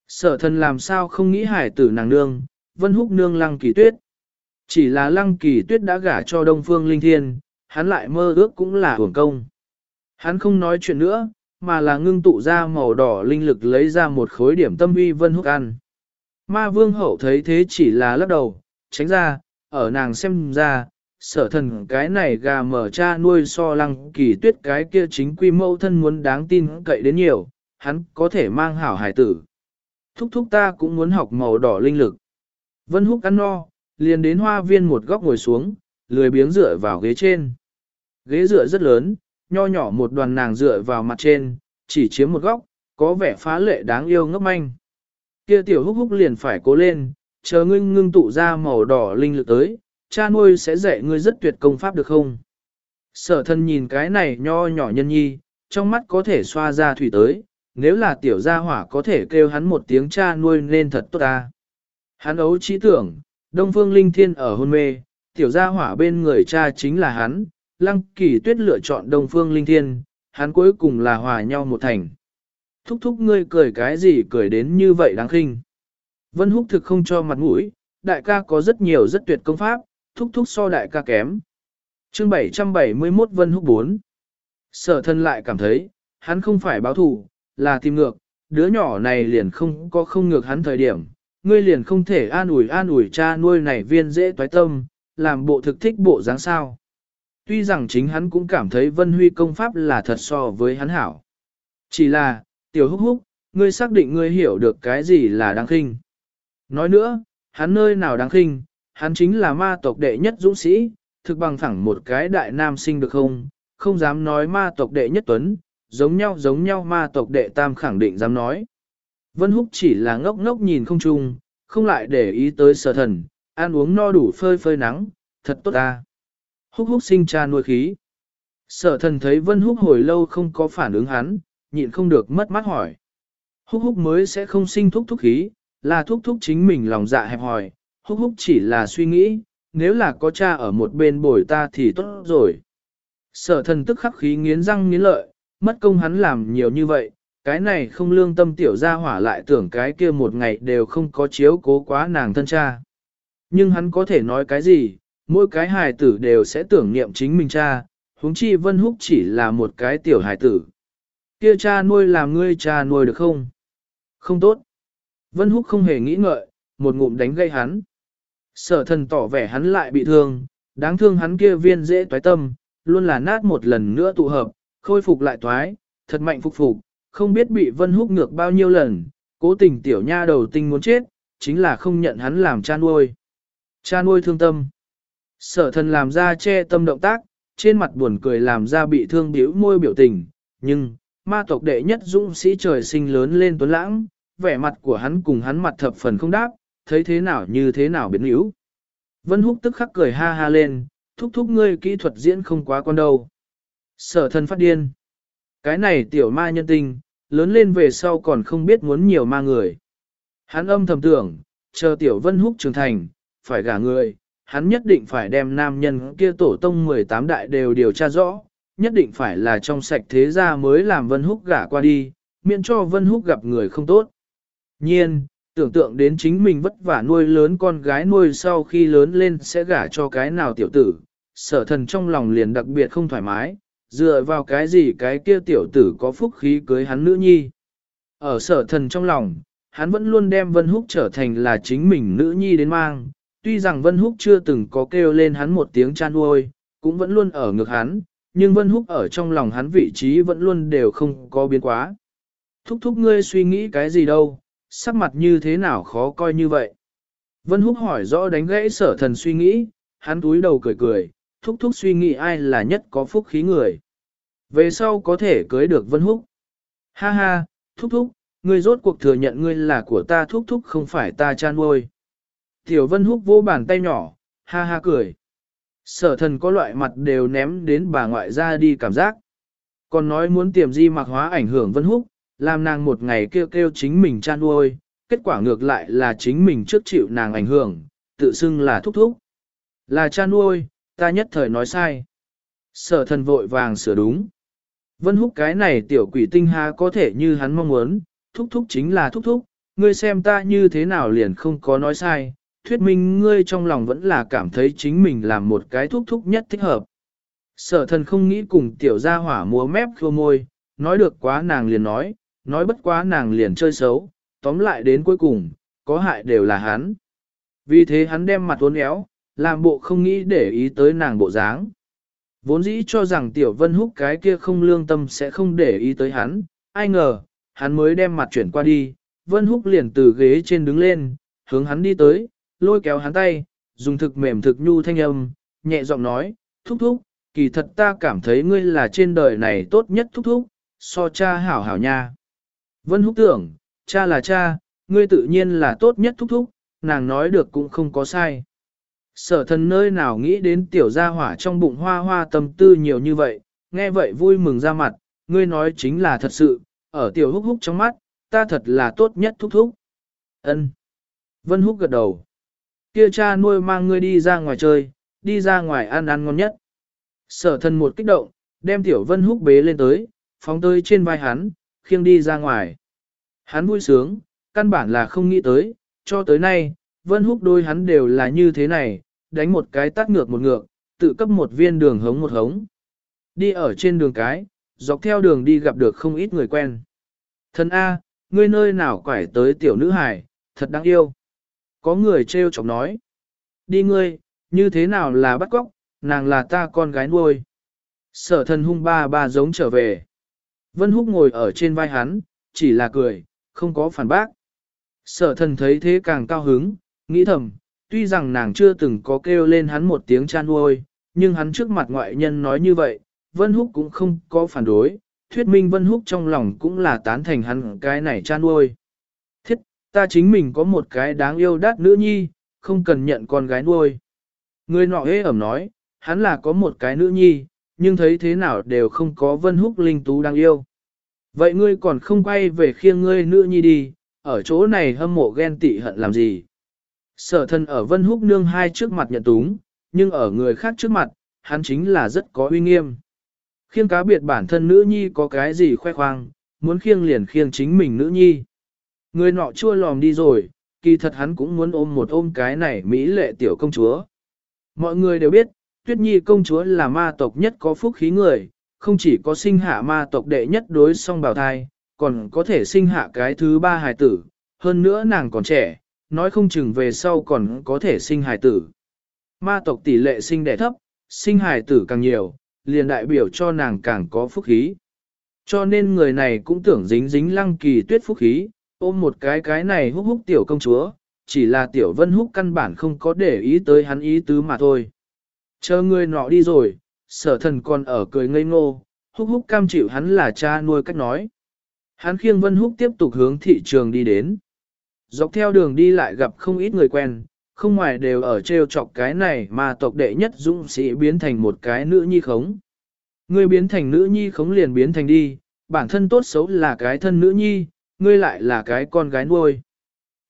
Sở thần làm sao không nghĩ hải tử nàng nương, vân húc nương lăng kỳ tuyết. Chỉ là lăng kỳ tuyết đã gả cho đông phương linh thiên, hắn lại mơ ước cũng là hưởng công. Hắn không nói chuyện nữa, mà là ngưng tụ ra màu đỏ linh lực lấy ra một khối điểm tâm uy vân húc ăn. Ma vương hậu thấy thế chỉ là lắc đầu, tránh ra, ở nàng xem ra, sở thần cái này gà mở cha nuôi so lăng kỳ tuyết cái kia chính quy mẫu thân muốn đáng tin cậy đến nhiều, hắn có thể mang hảo hải tử. Thúc thúc ta cũng muốn học màu đỏ linh lực. Vân húc ăn no, liền đến hoa viên một góc ngồi xuống, lười biếng dựa vào ghế trên. Ghế dựa rất lớn, nho nhỏ một đoàn nàng dựa vào mặt trên, chỉ chiếm một góc, có vẻ phá lệ đáng yêu ngốc manh. Kia tiểu húc húc liền phải cố lên, chờ ngươi ngưng tụ ra màu đỏ linh lực tới, cha nuôi sẽ dạy ngươi rất tuyệt công pháp được không? Sở thân nhìn cái này nho nhỏ nhân nhi, trong mắt có thể xoa ra thủy tới, nếu là tiểu gia hỏa có thể kêu hắn một tiếng cha nuôi nên thật tốt ta. Hắn ấu trí tưởng, Đông Phương Linh Thiên ở hôn mê, tiểu gia hỏa bên người cha chính là hắn, Lăng Kỳ Tuyết lựa chọn Đông Phương Linh Thiên, hắn cuối cùng là hòa nhau một thành. Thúc thúc ngươi cười cái gì cười đến như vậy đáng khinh. Vân Húc thực không cho mặt mũi, đại ca có rất nhiều rất tuyệt công pháp, thúc thúc so đại ca kém. Chương 771 Vân Húc 4 Sở thân lại cảm thấy, hắn không phải báo thù, là tìm ngược, đứa nhỏ này liền không có không ngược hắn thời điểm, ngươi liền không thể an ủi an ủi cha nuôi này viên dễ toái tâm, làm bộ thực thích bộ dáng sao. Tuy rằng chính hắn cũng cảm thấy Vân Huy công pháp là thật so với hắn hảo. Chỉ là, tiểu húc húc, ngươi xác định ngươi hiểu được cái gì là đáng khinh. Nói nữa, hắn nơi nào đáng khinh, hắn chính là ma tộc đệ nhất dũng sĩ, thực bằng thẳng một cái đại nam sinh được không, không dám nói ma tộc đệ nhất tuấn, giống nhau giống nhau ma tộc đệ tam khẳng định dám nói. Vân Húc chỉ là ngốc ngốc nhìn không chung, không lại để ý tới sở thần, ăn uống no đủ phơi phơi nắng, thật tốt ta. Húc húc sinh cha nuôi khí. Sở thần thấy Vân Húc hồi lâu không có phản ứng hắn, nhịn không được mất mắt hỏi. Húc húc mới sẽ không sinh thúc thúc khí, là thúc thúc chính mình lòng dạ hẹp hòi, húc húc chỉ là suy nghĩ, nếu là có cha ở một bên bồi ta thì tốt rồi. Sở thần tức khắc khí nghiến răng nghiến lợi, mất công hắn làm nhiều như vậy, cái này không lương tâm tiểu ra hỏa lại tưởng cái kia một ngày đều không có chiếu cố quá nàng thân cha. Nhưng hắn có thể nói cái gì, mỗi cái hài tử đều sẽ tưởng niệm chính mình cha, huống chi Vân Húc chỉ là một cái tiểu hài tử. Kia cha nuôi làm ngươi cha nuôi được không? Không tốt. Vân Húc không hề nghĩ ngợi, một ngụm đánh gây hắn. Sở thần tỏ vẻ hắn lại bị thương, đáng thương hắn kia viên dễ toái tâm, luôn là nát một lần nữa tụ hợp, khôi phục lại toái, thật mạnh phục phục, không biết bị Vân Húc ngược bao nhiêu lần, cố tình tiểu nha đầu tinh muốn chết, chính là không nhận hắn làm cha nuôi. Cha nuôi thương tâm. Sở thần làm ra che tâm động tác, trên mặt buồn cười làm ra bị thương biểu môi biểu tình, nhưng, ma tộc đệ nhất dũng sĩ trời sinh lớn lên tuấn lãng, vẻ mặt của hắn cùng hắn mặt thập phần không đáp, thấy thế nào như thế nào biến yếu. Vân húc tức khắc cười ha ha lên, thúc thúc ngươi kỹ thuật diễn không quá con đâu. Sở thần phát điên. Cái này tiểu ma nhân tinh, lớn lên về sau còn không biết muốn nhiều ma người. Hắn âm thầm tưởng, chờ tiểu vân húc trưởng thành, phải gả người, hắn nhất định phải đem nam nhân kia tổ tông 18 đại đều điều tra rõ, nhất định phải là trong sạch thế gia mới làm vân húc gả qua đi, miễn cho vân húc gặp người không tốt. Nhiên, tưởng tượng đến chính mình vất vả nuôi lớn con gái nuôi sau khi lớn lên sẽ gả cho cái nào tiểu tử, sở thần trong lòng liền đặc biệt không thoải mái, dựa vào cái gì cái kia tiểu tử có phúc khí cưới hắn nữ nhi. Ở sở thần trong lòng, hắn vẫn luôn đem Vân Húc trở thành là chính mình nữ nhi đến mang, tuy rằng Vân Húc chưa từng có kêu lên hắn một tiếng chan uôi, cũng vẫn luôn ở ngược hắn, nhưng Vân Húc ở trong lòng hắn vị trí vẫn luôn đều không có biến quá. Thúc thúc ngươi suy nghĩ cái gì đâu, sắc mặt như thế nào khó coi như vậy. Vân Húc hỏi rõ đánh gãy sở thần suy nghĩ, hắn túi đầu cười cười, thúc thúc suy nghĩ ai là nhất có phúc khí người. Về sau có thể cưới được Vân Húc. Ha ha, thúc thúc, ngươi rốt cuộc thừa nhận ngươi là của ta thúc thúc không phải ta chan nuôi. Tiểu Vân Húc vô bàn tay nhỏ, ha ha cười. Sở thần có loại mặt đều ném đến bà ngoại ra đi cảm giác. Còn nói muốn tiềm di mặc hóa ảnh hưởng Vân Húc, làm nàng một ngày kêu kêu chính mình chan nuôi, kết quả ngược lại là chính mình trước chịu nàng ảnh hưởng, tự xưng là thúc thúc. Là cha nuôi, ta nhất thời nói sai. Sở thần vội vàng sửa đúng. Vân húc cái này tiểu quỷ tinh ha có thể như hắn mong muốn, thúc thúc chính là thúc thúc, ngươi xem ta như thế nào liền không có nói sai, thuyết minh ngươi trong lòng vẫn là cảm thấy chính mình làm một cái thúc thúc nhất thích hợp. Sở thần không nghĩ cùng tiểu gia hỏa múa mép khô môi, nói được quá nàng liền nói, nói bất quá nàng liền chơi xấu, tóm lại đến cuối cùng, có hại đều là hắn. Vì thế hắn đem mặt uốn éo, làm bộ không nghĩ để ý tới nàng bộ dáng. Vốn dĩ cho rằng tiểu vân húc cái kia không lương tâm sẽ không để ý tới hắn, ai ngờ, hắn mới đem mặt chuyển qua đi, vân húc liền từ ghế trên đứng lên, hướng hắn đi tới, lôi kéo hắn tay, dùng thực mềm thực nhu thanh âm, nhẹ giọng nói, thúc thúc, kỳ thật ta cảm thấy ngươi là trên đời này tốt nhất thúc thúc, so cha hảo hảo nha. Vân húc tưởng, cha là cha, ngươi tự nhiên là tốt nhất thúc thúc, nàng nói được cũng không có sai. Sở thần nơi nào nghĩ đến tiểu gia hỏa trong bụng hoa hoa tâm tư nhiều như vậy, nghe vậy vui mừng ra mặt, ngươi nói chính là thật sự, ở tiểu húc húc trong mắt, ta thật là tốt nhất thúc thúc. Ân. Vân húc gật đầu. Kia cha nuôi mang ngươi đi ra ngoài chơi, đi ra ngoài ăn ăn ngon nhất. Sở thần một kích động, đem tiểu vân húc bế lên tới, phóng tới trên vai hắn, khiêng đi ra ngoài. Hắn vui sướng, căn bản là không nghĩ tới, cho tới nay, vân húc đôi hắn đều là như thế này, đánh một cái tắt ngược một ngược, tự cấp một viên đường hống một hống. Đi ở trên đường cái, dọc theo đường đi gặp được không ít người quen. Thần A, ngươi nơi nào quải tới tiểu nữ hải, thật đáng yêu. Có người trêu chọc nói. Đi ngươi, như thế nào là bắt cóc, nàng là ta con gái nuôi. Sở thần hung ba ba giống trở về. Vân Húc ngồi ở trên vai hắn, chỉ là cười, không có phản bác. Sở thần thấy thế càng cao hứng, nghĩ thầm, tuy rằng nàng chưa từng có kêu lên hắn một tiếng chan nuôi, nhưng hắn trước mặt ngoại nhân nói như vậy, Vân Húc cũng không có phản đối, thuyết minh Vân Húc trong lòng cũng là tán thành hắn cái này chan nuôi. Ta chính mình có một cái đáng yêu đắt nữ nhi, không cần nhận con gái nuôi. Người nọ hế ẩm nói, hắn là có một cái nữ nhi, nhưng thấy thế nào đều không có Vân Húc linh tú đáng yêu. Vậy ngươi còn không quay về khiêng ngươi nữ nhi đi, ở chỗ này hâm mộ ghen tị hận làm gì? Sở thân ở Vân Húc nương hai trước mặt nhận túng, nhưng ở người khác trước mặt, hắn chính là rất có uy nghiêm. Khiêng cá biệt bản thân nữ nhi có cái gì khoe khoang, muốn khiêng liền khiêng chính mình nữ nhi. Người nọ chua lòm đi rồi, kỳ thật hắn cũng muốn ôm một ôm cái này mỹ lệ tiểu công chúa. Mọi người đều biết, Tuyết Nhi công chúa là ma tộc nhất có phúc khí người, không chỉ có sinh hạ ma tộc đệ nhất đối song bào thai, còn có thể sinh hạ cái thứ ba hài tử, hơn nữa nàng còn trẻ, nói không chừng về sau còn có thể sinh hài tử. Ma tộc tỷ lệ sinh đẻ thấp, sinh hài tử càng nhiều, liền đại biểu cho nàng càng có phúc khí. Cho nên người này cũng tưởng dính dính lăng kỳ tuyết phúc khí, ôm một cái cái này húc húc tiểu công chúa, chỉ là tiểu vân húc căn bản không có để ý tới hắn ý tứ mà thôi. Chờ người nọ đi rồi, sở thần còn ở cười ngây ngô, húc húc cam chịu hắn là cha nuôi cách nói. Hắn khiêng vân húc tiếp tục hướng thị trường đi đến. Dọc theo đường đi lại gặp không ít người quen, không ngoài đều ở treo chọc cái này mà tộc đệ nhất dũng sĩ biến thành một cái nữ nhi khống. người biến thành nữ nhi khống liền biến thành đi, bản thân tốt xấu là cái thân nữ nhi, ngươi lại là cái con gái nuôi.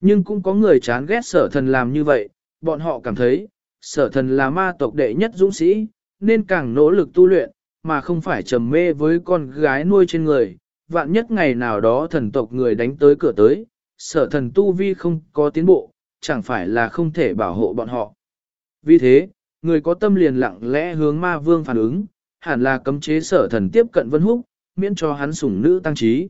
Nhưng cũng có người chán ghét sở thần làm như vậy, bọn họ cảm thấy, sở thần là ma tộc đệ nhất dũng sĩ, nên càng nỗ lực tu luyện, mà không phải trầm mê với con gái nuôi trên người. Vạn nhất ngày nào đó thần tộc người đánh tới cửa tới, sở thần tu vi không có tiến bộ, chẳng phải là không thể bảo hộ bọn họ. Vì thế, người có tâm liền lặng lẽ hướng ma vương phản ứng, hẳn là cấm chế sở thần tiếp cận vân húc, miễn cho hắn sủng nữ tăng trí.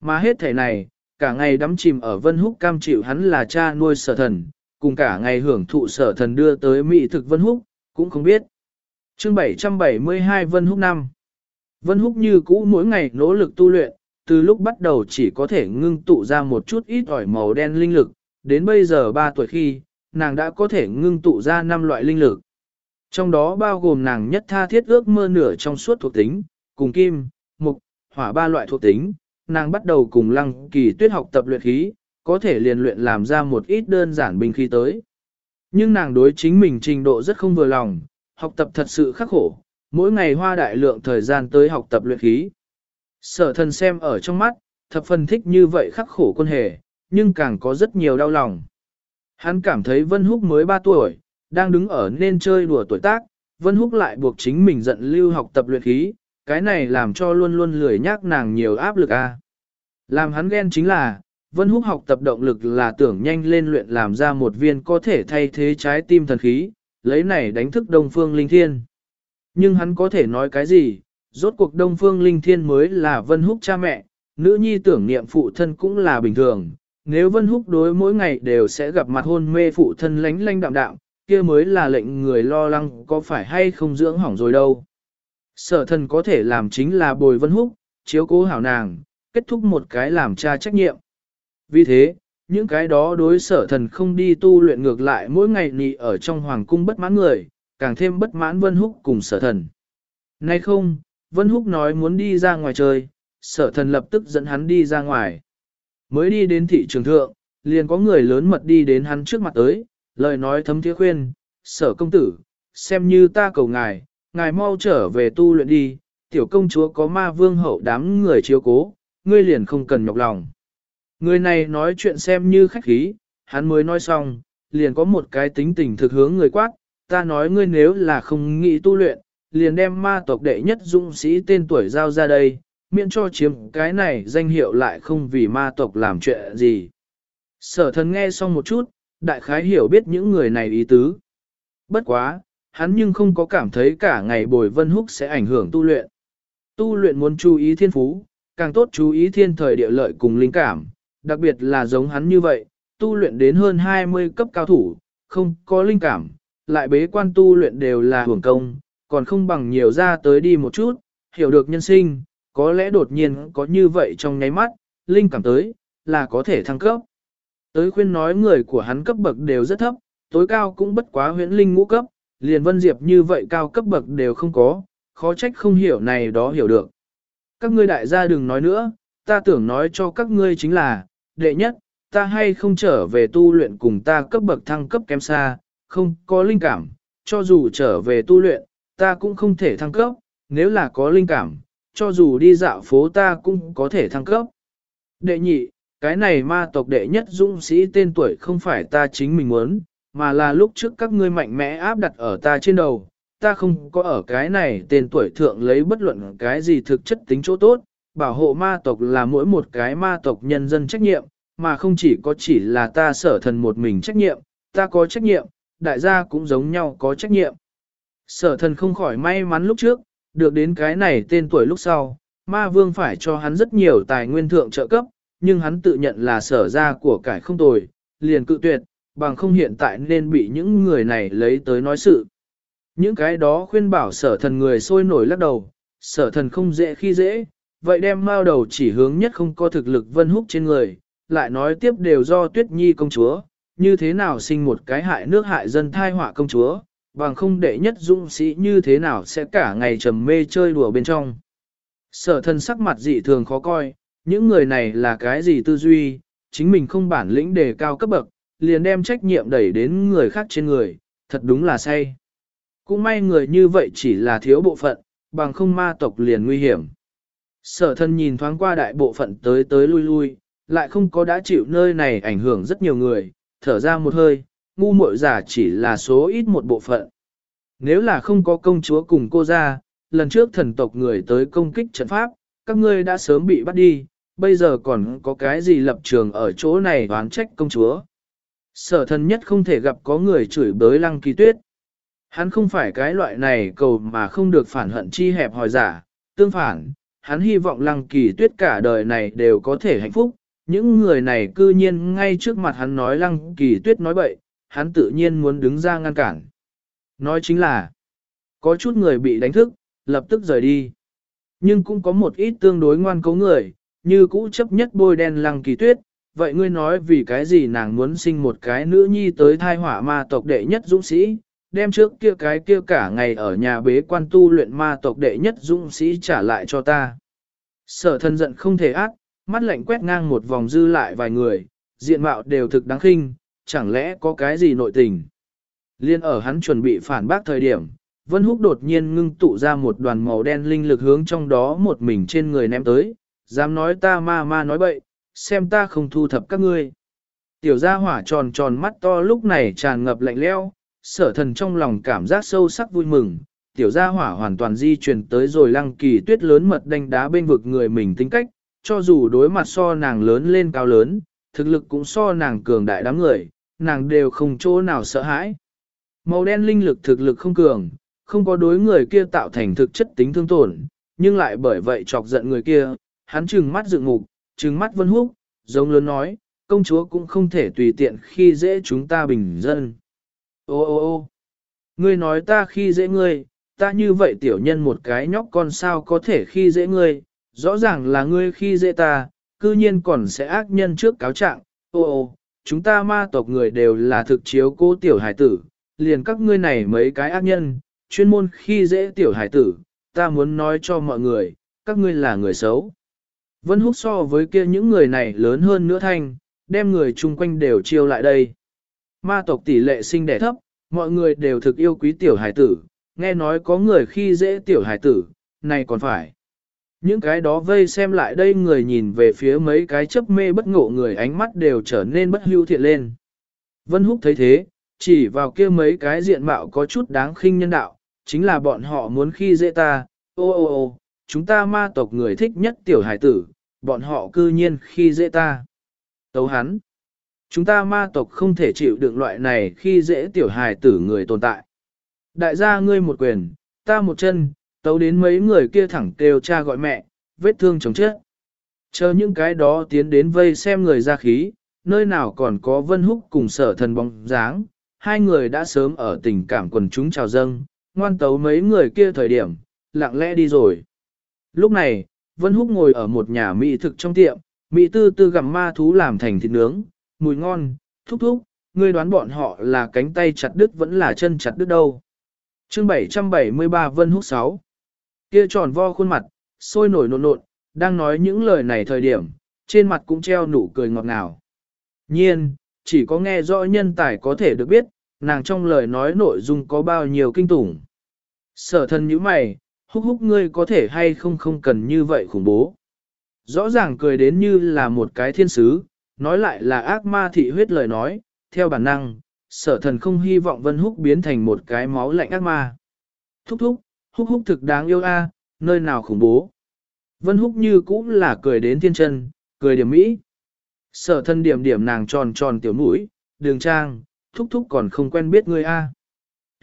Mà hết thể này, cả ngày đắm chìm ở vân húc cam chịu hắn là cha nuôi sở thần, cùng cả ngày hưởng thụ sở thần đưa tới mỹ thực vân húc, cũng không biết. Chương 772 Vân Húc năm Vân Húc như cũ mỗi ngày nỗ lực tu luyện, từ lúc bắt đầu chỉ có thể ngưng tụ ra một chút ít ỏi màu đen linh lực, đến bây giờ 3 tuổi khi, nàng đã có thể ngưng tụ ra 5 loại linh lực. Trong đó bao gồm nàng nhất tha thiết ước mơ nửa trong suốt thuộc tính, cùng kim, mục, hỏa ba loại thuộc tính, nàng bắt đầu cùng lăng kỳ tuyết học tập luyện khí, có thể liền luyện làm ra một ít đơn giản binh khí tới. Nhưng nàng đối chính mình trình độ rất không vừa lòng, học tập thật sự khắc khổ, mỗi ngày hoa đại lượng thời gian tới học tập luyện khí. Sở thần xem ở trong mắt, thập phần thích như vậy khắc khổ quân hề, nhưng càng có rất nhiều đau lòng. Hắn cảm thấy Vân Húc mới 3 tuổi, đang đứng ở nên chơi đùa tuổi tác, Vân Húc lại buộc chính mình giận lưu học tập luyện khí, cái này làm cho luôn luôn lười nhác nàng nhiều áp lực a. Làm hắn ghen chính là, Vân Húc học tập động lực là tưởng nhanh lên luyện làm ra một viên có thể thay thế trái tim thần khí, lấy này đánh thức Đông Phương Linh Thiên. Nhưng hắn có thể nói cái gì, rốt cuộc Đông Phương Linh Thiên mới là Vân Húc cha mẹ, nữ nhi tưởng niệm phụ thân cũng là bình thường. Nếu Vân Húc đối mỗi ngày đều sẽ gặp mặt hôn mê phụ thân lánh lánh đạm đạm, kia mới là lệnh người lo lắng có phải hay không dưỡng hỏng rồi đâu. Sở thần có thể làm chính là bồi Vân Húc, chiếu cố hảo nàng, kết thúc một cái làm cha trách nhiệm. Vì thế, những cái đó đối sở thần không đi tu luyện ngược lại mỗi ngày nị ở trong hoàng cung bất mãn người, càng thêm bất mãn Vân Húc cùng sở thần. Nay không, Vân Húc nói muốn đi ra ngoài chơi, sở thần lập tức dẫn hắn đi ra ngoài. Mới đi đến thị trường thượng, liền có người lớn mật đi đến hắn trước mặt tới, lời nói thấm thiế khuyên, sở công tử, xem như ta cầu ngài, ngài mau trở về tu luyện đi, tiểu công chúa có ma vương hậu đám người chiếu cố, ngươi liền không cần nhọc lòng. Người này nói chuyện xem như khách khí, hắn mới nói xong, liền có một cái tính tình thực hướng người quát, ta nói ngươi nếu là không nghĩ tu luyện, liền đem ma tộc đệ nhất dũng sĩ tên tuổi giao ra đây, miễn cho chiếm cái này danh hiệu lại không vì ma tộc làm chuyện gì. Sở thần nghe xong một chút, đại khái hiểu biết những người này ý tứ. Bất quá, hắn nhưng không có cảm thấy cả ngày bồi vân húc sẽ ảnh hưởng tu luyện. Tu luyện muốn chú ý thiên phú, càng tốt chú ý thiên thời địa lợi cùng linh cảm, đặc biệt là giống hắn như vậy, tu luyện đến hơn 20 cấp cao thủ, không có linh cảm, lại bế quan tu luyện đều là hưởng công, còn không bằng nhiều ra tới đi một chút, hiểu được nhân sinh, có lẽ đột nhiên có như vậy trong nháy mắt, linh cảm tới, là có thể thăng cấp. Tới khuyên nói người của hắn cấp bậc đều rất thấp, tối cao cũng bất quá huyễn linh ngũ cấp, liền vân diệp như vậy cao cấp bậc đều không có, khó trách không hiểu này đó hiểu được. Các ngươi đại gia đừng nói nữa, ta tưởng nói cho các ngươi chính là, đệ nhất, ta hay không trở về tu luyện cùng ta cấp bậc thăng cấp kém xa, không có linh cảm, cho dù trở về tu luyện, ta cũng không thể thăng cấp, nếu là có linh cảm, cho dù đi dạo phố ta cũng có thể thăng cấp. Đệ nhị, cái này ma tộc đệ nhất dũng sĩ tên tuổi không phải ta chính mình muốn, mà là lúc trước các ngươi mạnh mẽ áp đặt ở ta trên đầu, ta không có ở cái này tên tuổi thượng lấy bất luận cái gì thực chất tính chỗ tốt, bảo hộ ma tộc là mỗi một cái ma tộc nhân dân trách nhiệm, mà không chỉ có chỉ là ta sở thần một mình trách nhiệm, ta có trách nhiệm, đại gia cũng giống nhau có trách nhiệm. Sở thần không khỏi may mắn lúc trước, được đến cái này tên tuổi lúc sau, ma vương phải cho hắn rất nhiều tài nguyên thượng trợ cấp, nhưng hắn tự nhận là sở ra của cải không tồi, liền cự tuyệt, bằng không hiện tại nên bị những người này lấy tới nói sự. Những cái đó khuyên bảo sở thần người sôi nổi lắc đầu, sở thần không dễ khi dễ, vậy đem mao đầu chỉ hướng nhất không có thực lực vân húc trên người, lại nói tiếp đều do tuyết nhi công chúa, như thế nào sinh một cái hại nước hại dân thai họa công chúa, bằng không đệ nhất dũng sĩ như thế nào sẽ cả ngày trầm mê chơi đùa bên trong. Sở thần sắc mặt dị thường khó coi, những người này là cái gì tư duy, chính mình không bản lĩnh đề cao cấp bậc, liền đem trách nhiệm đẩy đến người khác trên người, thật đúng là say. Cũng may người như vậy chỉ là thiếu bộ phận, bằng không ma tộc liền nguy hiểm. Sở thân nhìn thoáng qua đại bộ phận tới tới lui lui, lại không có đã chịu nơi này ảnh hưởng rất nhiều người, thở ra một hơi, ngu muội giả chỉ là số ít một bộ phận. Nếu là không có công chúa cùng cô ra, lần trước thần tộc người tới công kích trận pháp, các ngươi đã sớm bị bắt đi, bây giờ còn có cái gì lập trường ở chỗ này đoán trách công chúa. Sở thần nhất không thể gặp có người chửi bới lăng kỳ tuyết. Hắn không phải cái loại này cầu mà không được phản hận chi hẹp hòi giả, tương phản, hắn hy vọng lăng kỳ tuyết cả đời này đều có thể hạnh phúc. Những người này cư nhiên ngay trước mặt hắn nói lăng kỳ tuyết nói bậy, hắn tự nhiên muốn đứng ra ngăn cản. Nói chính là, có chút người bị đánh thức, lập tức rời đi. Nhưng cũng có một ít tương đối ngoan cố người, như cũ chấp nhất bôi đen lăng kỳ tuyết, vậy ngươi nói vì cái gì nàng muốn sinh một cái nữ nhi tới thai hỏa ma tộc đệ nhất dũng sĩ, đem trước kia cái kia cả ngày ở nhà bế quan tu luyện ma tộc đệ nhất dũng sĩ trả lại cho ta. Sở thân giận không thể ác, mắt lạnh quét ngang một vòng dư lại vài người, diện mạo đều thực đáng khinh, chẳng lẽ có cái gì nội tình. Liên ở hắn chuẩn bị phản bác thời điểm, Vân Húc đột nhiên ngưng tụ ra một đoàn màu đen linh lực hướng trong đó một mình trên người ném tới, dám nói ta ma ma nói bậy, xem ta không thu thập các ngươi. Tiểu gia hỏa tròn tròn mắt to lúc này tràn ngập lạnh leo, sở thần trong lòng cảm giác sâu sắc vui mừng, tiểu gia hỏa hoàn toàn di chuyển tới rồi lăng kỳ tuyết lớn mật đánh đá bên vực người mình tính cách, cho dù đối mặt so nàng lớn lên cao lớn, thực lực cũng so nàng cường đại đám người, nàng đều không chỗ nào sợ hãi. Màu đen linh lực thực lực không cường, không có đối người kia tạo thành thực chất tính thương tổn, nhưng lại bởi vậy chọc giận người kia, hắn trừng mắt dựng ngục, trừng mắt vân húc, giống lớn nói, công chúa cũng không thể tùy tiện khi dễ chúng ta bình dân. Ô ô ô ngươi nói ta khi dễ ngươi, ta như vậy tiểu nhân một cái nhóc con sao có thể khi dễ ngươi, rõ ràng là ngươi khi dễ ta, cư nhiên còn sẽ ác nhân trước cáo trạng. Ô ô, chúng ta ma tộc người đều là thực chiếu cô tiểu hải tử, liền các ngươi này mấy cái ác nhân, chuyên môn khi dễ tiểu hải tử, ta muốn nói cho mọi người, các ngươi là người xấu. Vân húc so với kia những người này lớn hơn nữa thanh, đem người chung quanh đều chiêu lại đây. Ma tộc tỷ lệ sinh đẻ thấp, mọi người đều thực yêu quý tiểu hải tử, nghe nói có người khi dễ tiểu hải tử, này còn phải. Những cái đó vây xem lại đây người nhìn về phía mấy cái chấp mê bất ngộ người ánh mắt đều trở nên bất hưu thiện lên. Vân Húc thấy thế, chỉ vào kia mấy cái diện mạo có chút đáng khinh nhân đạo, chính là bọn họ muốn khi dễ ta, ô ô ô, chúng ta ma tộc người thích nhất tiểu hải tử, bọn họ cư nhiên khi dễ ta. Tấu hắn. Chúng ta ma tộc không thể chịu đựng loại này khi dễ tiểu hài tử người tồn tại. Đại gia ngươi một quyền, ta một chân, tấu đến mấy người kia thẳng kêu cha gọi mẹ, vết thương chồng chết. Chờ những cái đó tiến đến vây xem người ra khí, nơi nào còn có vân húc cùng sở thần bóng dáng, hai người đã sớm ở tình cảm quần chúng chào dâng, ngoan tấu mấy người kia thời điểm, lặng lẽ đi rồi. Lúc này, Vân Húc ngồi ở một nhà mỹ thực trong tiệm, mỹ tư tư gặm ma thú làm thành thịt nướng, mùi ngon, thúc thúc, ngươi đoán bọn họ là cánh tay chặt đứt vẫn là chân chặt đứt đâu. Chương 773 Vân Húc 6 Kia tròn vo khuôn mặt, sôi nổi nộn nộn, đang nói những lời này thời điểm, trên mặt cũng treo nụ cười ngọt ngào. Nhiên, chỉ có nghe rõ nhân tài có thể được biết, nàng trong lời nói nội dung có bao nhiêu kinh tủng. Sở thân như mày, húc húc ngươi có thể hay không không cần như vậy khủng bố. Rõ ràng cười đến như là một cái thiên sứ, nói lại là ác ma thị huyết lời nói, theo bản năng, sở thần không hy vọng Vân Húc biến thành một cái máu lạnh ác ma. Thúc thúc, húc húc thực đáng yêu a, à, nơi nào khủng bố. Vân Húc như cũng là cười đến thiên chân, cười điểm mỹ. Sở thân điểm điểm nàng tròn tròn tiểu mũi, đường trang, thúc thúc còn không quen biết ngươi a.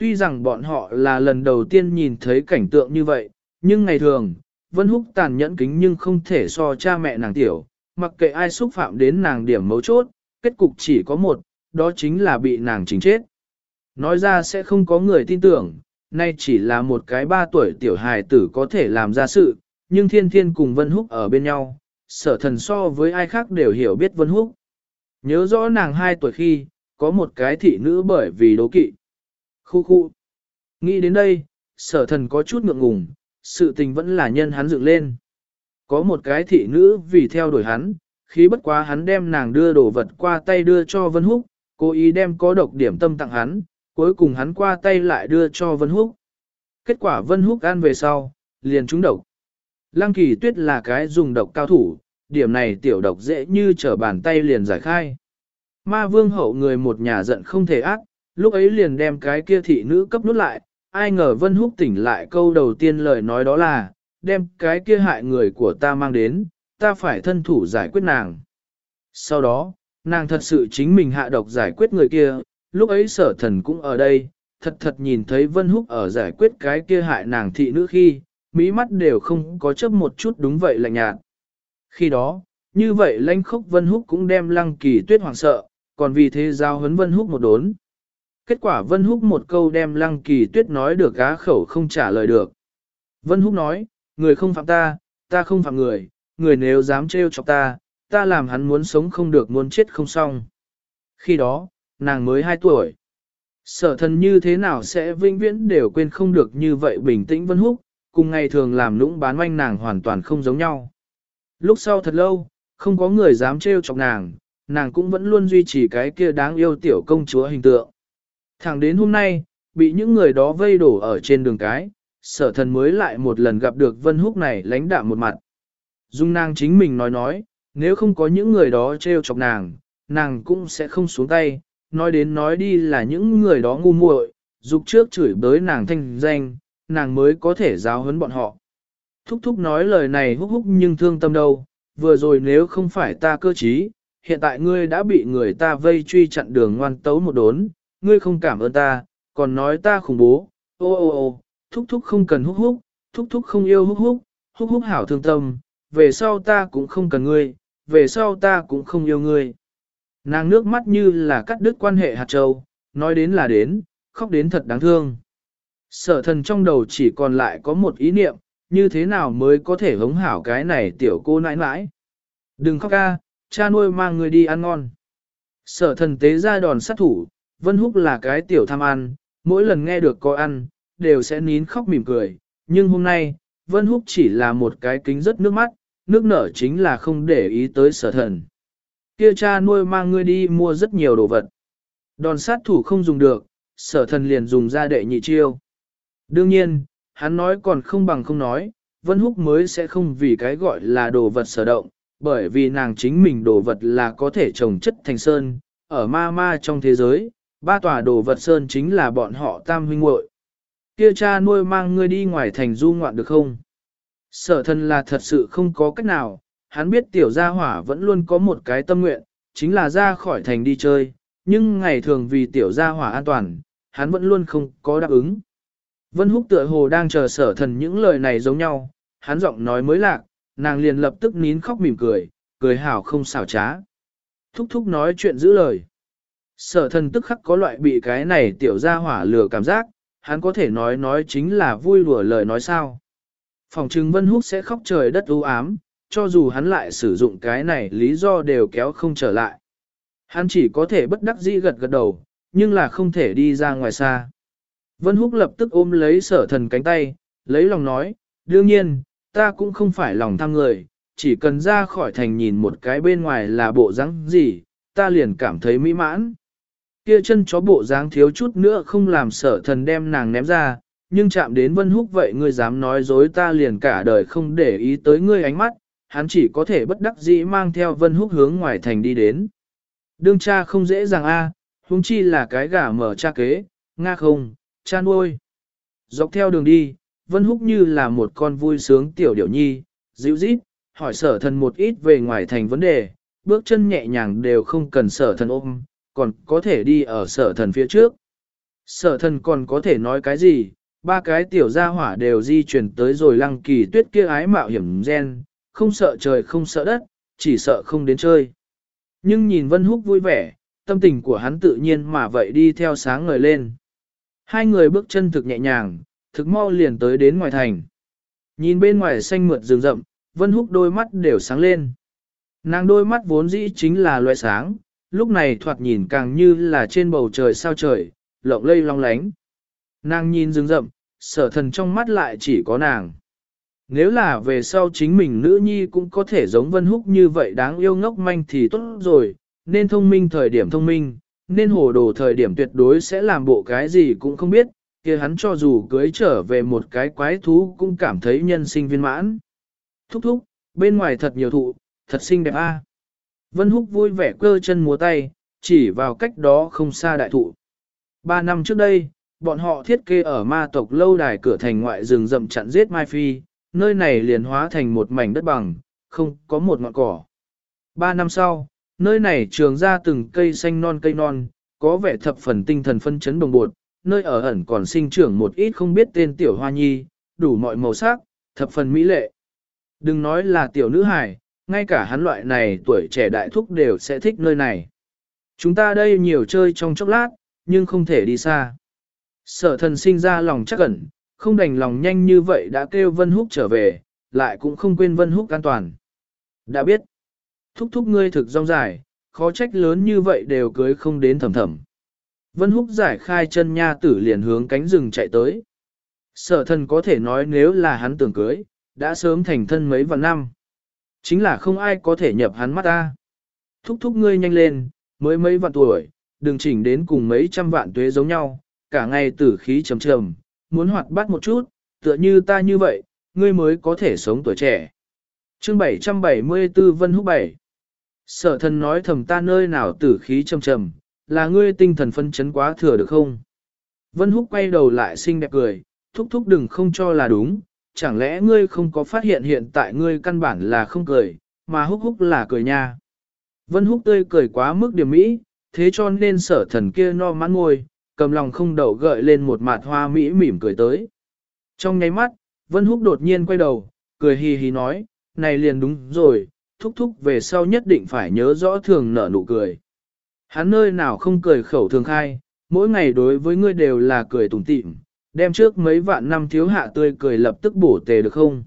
Tuy rằng bọn họ là lần đầu tiên nhìn thấy cảnh tượng như vậy, nhưng ngày thường, Vân Húc tàn nhẫn kính nhưng không thể so cha mẹ nàng tiểu, mặc kệ ai xúc phạm đến nàng điểm mấu chốt, kết cục chỉ có một, đó chính là bị nàng chính chết. Nói ra sẽ không có người tin tưởng, nay chỉ là một cái ba tuổi tiểu hài tử có thể làm ra sự, nhưng thiên thiên cùng Vân Húc ở bên nhau, sở thần so với ai khác đều hiểu biết Vân Húc. Nhớ rõ nàng hai tuổi khi, có một cái thị nữ bởi vì đố kỵ. Khu khu. Nghĩ đến đây, sở thần có chút ngượng ngùng, sự tình vẫn là nhân hắn dựng lên. Có một cái thị nữ vì theo đuổi hắn, khi bất quá hắn đem nàng đưa đồ vật qua tay đưa cho Vân Húc, cố ý đem có độc điểm tâm tặng hắn, cuối cùng hắn qua tay lại đưa cho Vân Húc. Kết quả Vân Húc ăn về sau, liền trúng độc. Lăng kỳ tuyết là cái dùng độc cao thủ, điểm này tiểu độc dễ như trở bàn tay liền giải khai. Ma vương hậu người một nhà giận không thể ác, lúc ấy liền đem cái kia thị nữ cấp nút lại, ai ngờ Vân Húc tỉnh lại câu đầu tiên lời nói đó là, đem cái kia hại người của ta mang đến, ta phải thân thủ giải quyết nàng. Sau đó, nàng thật sự chính mình hạ độc giải quyết người kia, lúc ấy sở thần cũng ở đây, thật thật nhìn thấy Vân Húc ở giải quyết cái kia hại nàng thị nữ khi, mỹ mắt đều không có chấp một chút đúng vậy lạnh nhạt. Khi đó, như vậy lãnh khốc Vân Húc cũng đem lăng kỳ tuyết hoàng sợ, còn vì thế giao huấn Vân Húc một đốn. Kết quả Vân Húc một câu đem lăng kỳ tuyết nói được gá khẩu không trả lời được. Vân Húc nói, người không phạm ta, ta không phạm người, người nếu dám trêu chọc ta, ta làm hắn muốn sống không được muốn chết không xong. Khi đó, nàng mới 2 tuổi. Sở thần như thế nào sẽ vinh viễn đều quên không được như vậy bình tĩnh Vân Húc, cùng ngày thường làm lũng bán oanh nàng hoàn toàn không giống nhau. Lúc sau thật lâu, không có người dám trêu chọc nàng, nàng cũng vẫn luôn duy trì cái kia đáng yêu tiểu công chúa hình tượng. Thẳng đến hôm nay, bị những người đó vây đổ ở trên đường cái, sở thần mới lại một lần gặp được Vân Húc này lãnh đạm một mặt. Dung nàng chính mình nói nói, nếu không có những người đó trêu chọc nàng, nàng cũng sẽ không xuống tay, nói đến nói đi là những người đó ngu muội, dục trước chửi bới nàng thanh danh, nàng mới có thể giáo huấn bọn họ. Thúc thúc nói lời này húc húc nhưng thương tâm đâu, vừa rồi nếu không phải ta cơ trí, hiện tại ngươi đã bị người ta vây truy chặn đường ngoan tấu một đốn, ngươi không cảm ơn ta, còn nói ta khủng bố, ô ô ô, thúc thúc không cần húc húc, thúc thúc không yêu húc húc, húc húc hảo thương tâm, về sau ta cũng không cần ngươi, về sau ta cũng không yêu ngươi. Nàng nước mắt như là cắt đứt quan hệ hạt châu, nói đến là đến, khóc đến thật đáng thương. Sở thần trong đầu chỉ còn lại có một ý niệm, như thế nào mới có thể hống hảo cái này tiểu cô nãi nãi. Đừng khóc ca, cha nuôi mang người đi ăn ngon. Sở thần tế ra đòn sát thủ, Vân Húc là cái tiểu tham ăn, mỗi lần nghe được có ăn, đều sẽ nín khóc mỉm cười, nhưng hôm nay, Vân Húc chỉ là một cái kính rất nước mắt, nước nở chính là không để ý tới sở thần. kia cha nuôi mang ngươi đi mua rất nhiều đồ vật. Đòn sát thủ không dùng được, sở thần liền dùng ra đệ nhị chiêu. Đương nhiên, hắn nói còn không bằng không nói, Vân Húc mới sẽ không vì cái gọi là đồ vật sở động, bởi vì nàng chính mình đồ vật là có thể trồng chất thành sơn, ở ma ma trong thế giới, ba tòa đồ vật sơn chính là bọn họ tam huynh muội. Kia cha nuôi mang ngươi đi ngoài thành du ngoạn được không? Sở thân là thật sự không có cách nào, hắn biết tiểu gia hỏa vẫn luôn có một cái tâm nguyện, chính là ra khỏi thành đi chơi, nhưng ngày thường vì tiểu gia hỏa an toàn, hắn vẫn luôn không có đáp ứng. Vân Húc tựa hồ đang chờ sở thần những lời này giống nhau, hắn giọng nói mới lạc, nàng liền lập tức nín khóc mỉm cười, cười hảo không xảo trá. Thúc thúc nói chuyện giữ lời. Sở thần tức khắc có loại bị cái này tiểu ra hỏa lừa cảm giác, hắn có thể nói nói chính là vui lừa lời nói sao. Phòng trừng Vân Húc sẽ khóc trời đất u ám, cho dù hắn lại sử dụng cái này lý do đều kéo không trở lại. Hắn chỉ có thể bất đắc dĩ gật gật đầu, nhưng là không thể đi ra ngoài xa. Vân Húc lập tức ôm lấy sở thần cánh tay, lấy lòng nói, đương nhiên, ta cũng không phải lòng tham người, chỉ cần ra khỏi thành nhìn một cái bên ngoài là bộ dáng gì, ta liền cảm thấy mỹ mãn. Kia chân chó bộ dáng thiếu chút nữa không làm sở thần đem nàng ném ra, nhưng chạm đến Vân Húc vậy ngươi dám nói dối ta liền cả đời không để ý tới ngươi ánh mắt, hắn chỉ có thể bất đắc dĩ mang theo Vân Húc hướng ngoài thành đi đến. Đương cha không dễ dàng a, à, huống chi là cái gà mở cha kế, nga không, cha nuôi. Dọc theo đường đi, Vân Húc như là một con vui sướng tiểu điểu nhi, dịu dít, hỏi sở thần một ít về ngoài thành vấn đề, bước chân nhẹ nhàng đều không cần sở thần ôm, còn có thể đi ở sở thần phía trước. Sở thần còn có thể nói cái gì, ba cái tiểu gia hỏa đều di chuyển tới rồi lăng kỳ tuyết kia ái mạo hiểm gen, không sợ trời không sợ đất, chỉ sợ không đến chơi. Nhưng nhìn Vân Húc vui vẻ, tâm tình của hắn tự nhiên mà vậy đi theo sáng ngời lên. Hai người bước chân thực nhẹ nhàng, thực mau liền tới đến ngoài thành. Nhìn bên ngoài xanh mượt rừng rậm, Vân Húc đôi mắt đều sáng lên. Nàng đôi mắt vốn dĩ chính là loại sáng, lúc này thoạt nhìn càng như là trên bầu trời sao trời, lộng lây long lánh. Nàng nhìn rừng rậm, sở thần trong mắt lại chỉ có nàng. Nếu là về sau chính mình nữ nhi cũng có thể giống Vân Húc như vậy đáng yêu ngốc manh thì tốt rồi, nên thông minh thời điểm thông minh, nên hồ đồ thời điểm tuyệt đối sẽ làm bộ cái gì cũng không biết, kia hắn cho dù cưới trở về một cái quái thú cũng cảm thấy nhân sinh viên mãn. Thúc thúc, bên ngoài thật nhiều thụ, thật xinh đẹp a. Vân Húc vui vẻ cơ chân múa tay, chỉ vào cách đó không xa đại thụ. Ba năm trước đây, bọn họ thiết kế ở ma tộc lâu đài cửa thành ngoại rừng rậm chặn giết Mai Phi, nơi này liền hóa thành một mảnh đất bằng, không có một ngọn cỏ. Ba năm sau, nơi này trường ra từng cây xanh non cây non, có vẻ thập phần tinh thần phân chấn đồng bột, nơi ở ẩn còn sinh trưởng một ít không biết tên tiểu hoa nhi, đủ mọi màu sắc, thập phần mỹ lệ. Đừng nói là tiểu nữ hải ngay cả hắn loại này tuổi trẻ đại thúc đều sẽ thích nơi này. Chúng ta đây nhiều chơi trong chốc lát, nhưng không thể đi xa. Sở thần sinh ra lòng chắc ẩn, không đành lòng nhanh như vậy đã kêu Vân Húc trở về, lại cũng không quên Vân Húc an toàn. Đã biết, thúc thúc ngươi thực rong dài, khó trách lớn như vậy đều cưới không đến thầm thầm. Vân Húc giải khai chân nha tử liền hướng cánh rừng chạy tới. Sở thần có thể nói nếu là hắn tưởng cưới, đã sớm thành thân mấy vạn năm. Chính là không ai có thể nhập hắn mắt ta. Thúc thúc ngươi nhanh lên, mới mấy vạn tuổi, đừng chỉnh đến cùng mấy trăm vạn tuế giống nhau, cả ngày tử khí trầm trầm, muốn hoạt bát một chút, tựa như ta như vậy, ngươi mới có thể sống tuổi trẻ. Chương 774 Vân Húc 7 Sở thần nói thầm ta nơi nào tử khí trầm trầm, là ngươi tinh thần phân chấn quá thừa được không? Vân Húc quay đầu lại xinh đẹp cười, thúc thúc đừng không cho là đúng, chẳng lẽ ngươi không có phát hiện hiện tại ngươi căn bản là không cười, mà húc húc là cười nha. Vân Húc tươi cười quá mức điểm mỹ, thế cho nên sở thần kia no mãn ngôi, cầm lòng không đậu gợi lên một mặt hoa mỹ mỉm cười tới. Trong nháy mắt, Vân Húc đột nhiên quay đầu, cười hì hì nói, này liền đúng rồi, thúc thúc về sau nhất định phải nhớ rõ thường nở nụ cười. Hắn nơi nào không cười khẩu thường khai, mỗi ngày đối với ngươi đều là cười tủm tỉm, đem trước mấy vạn năm thiếu hạ tươi cười lập tức bổ tề được không?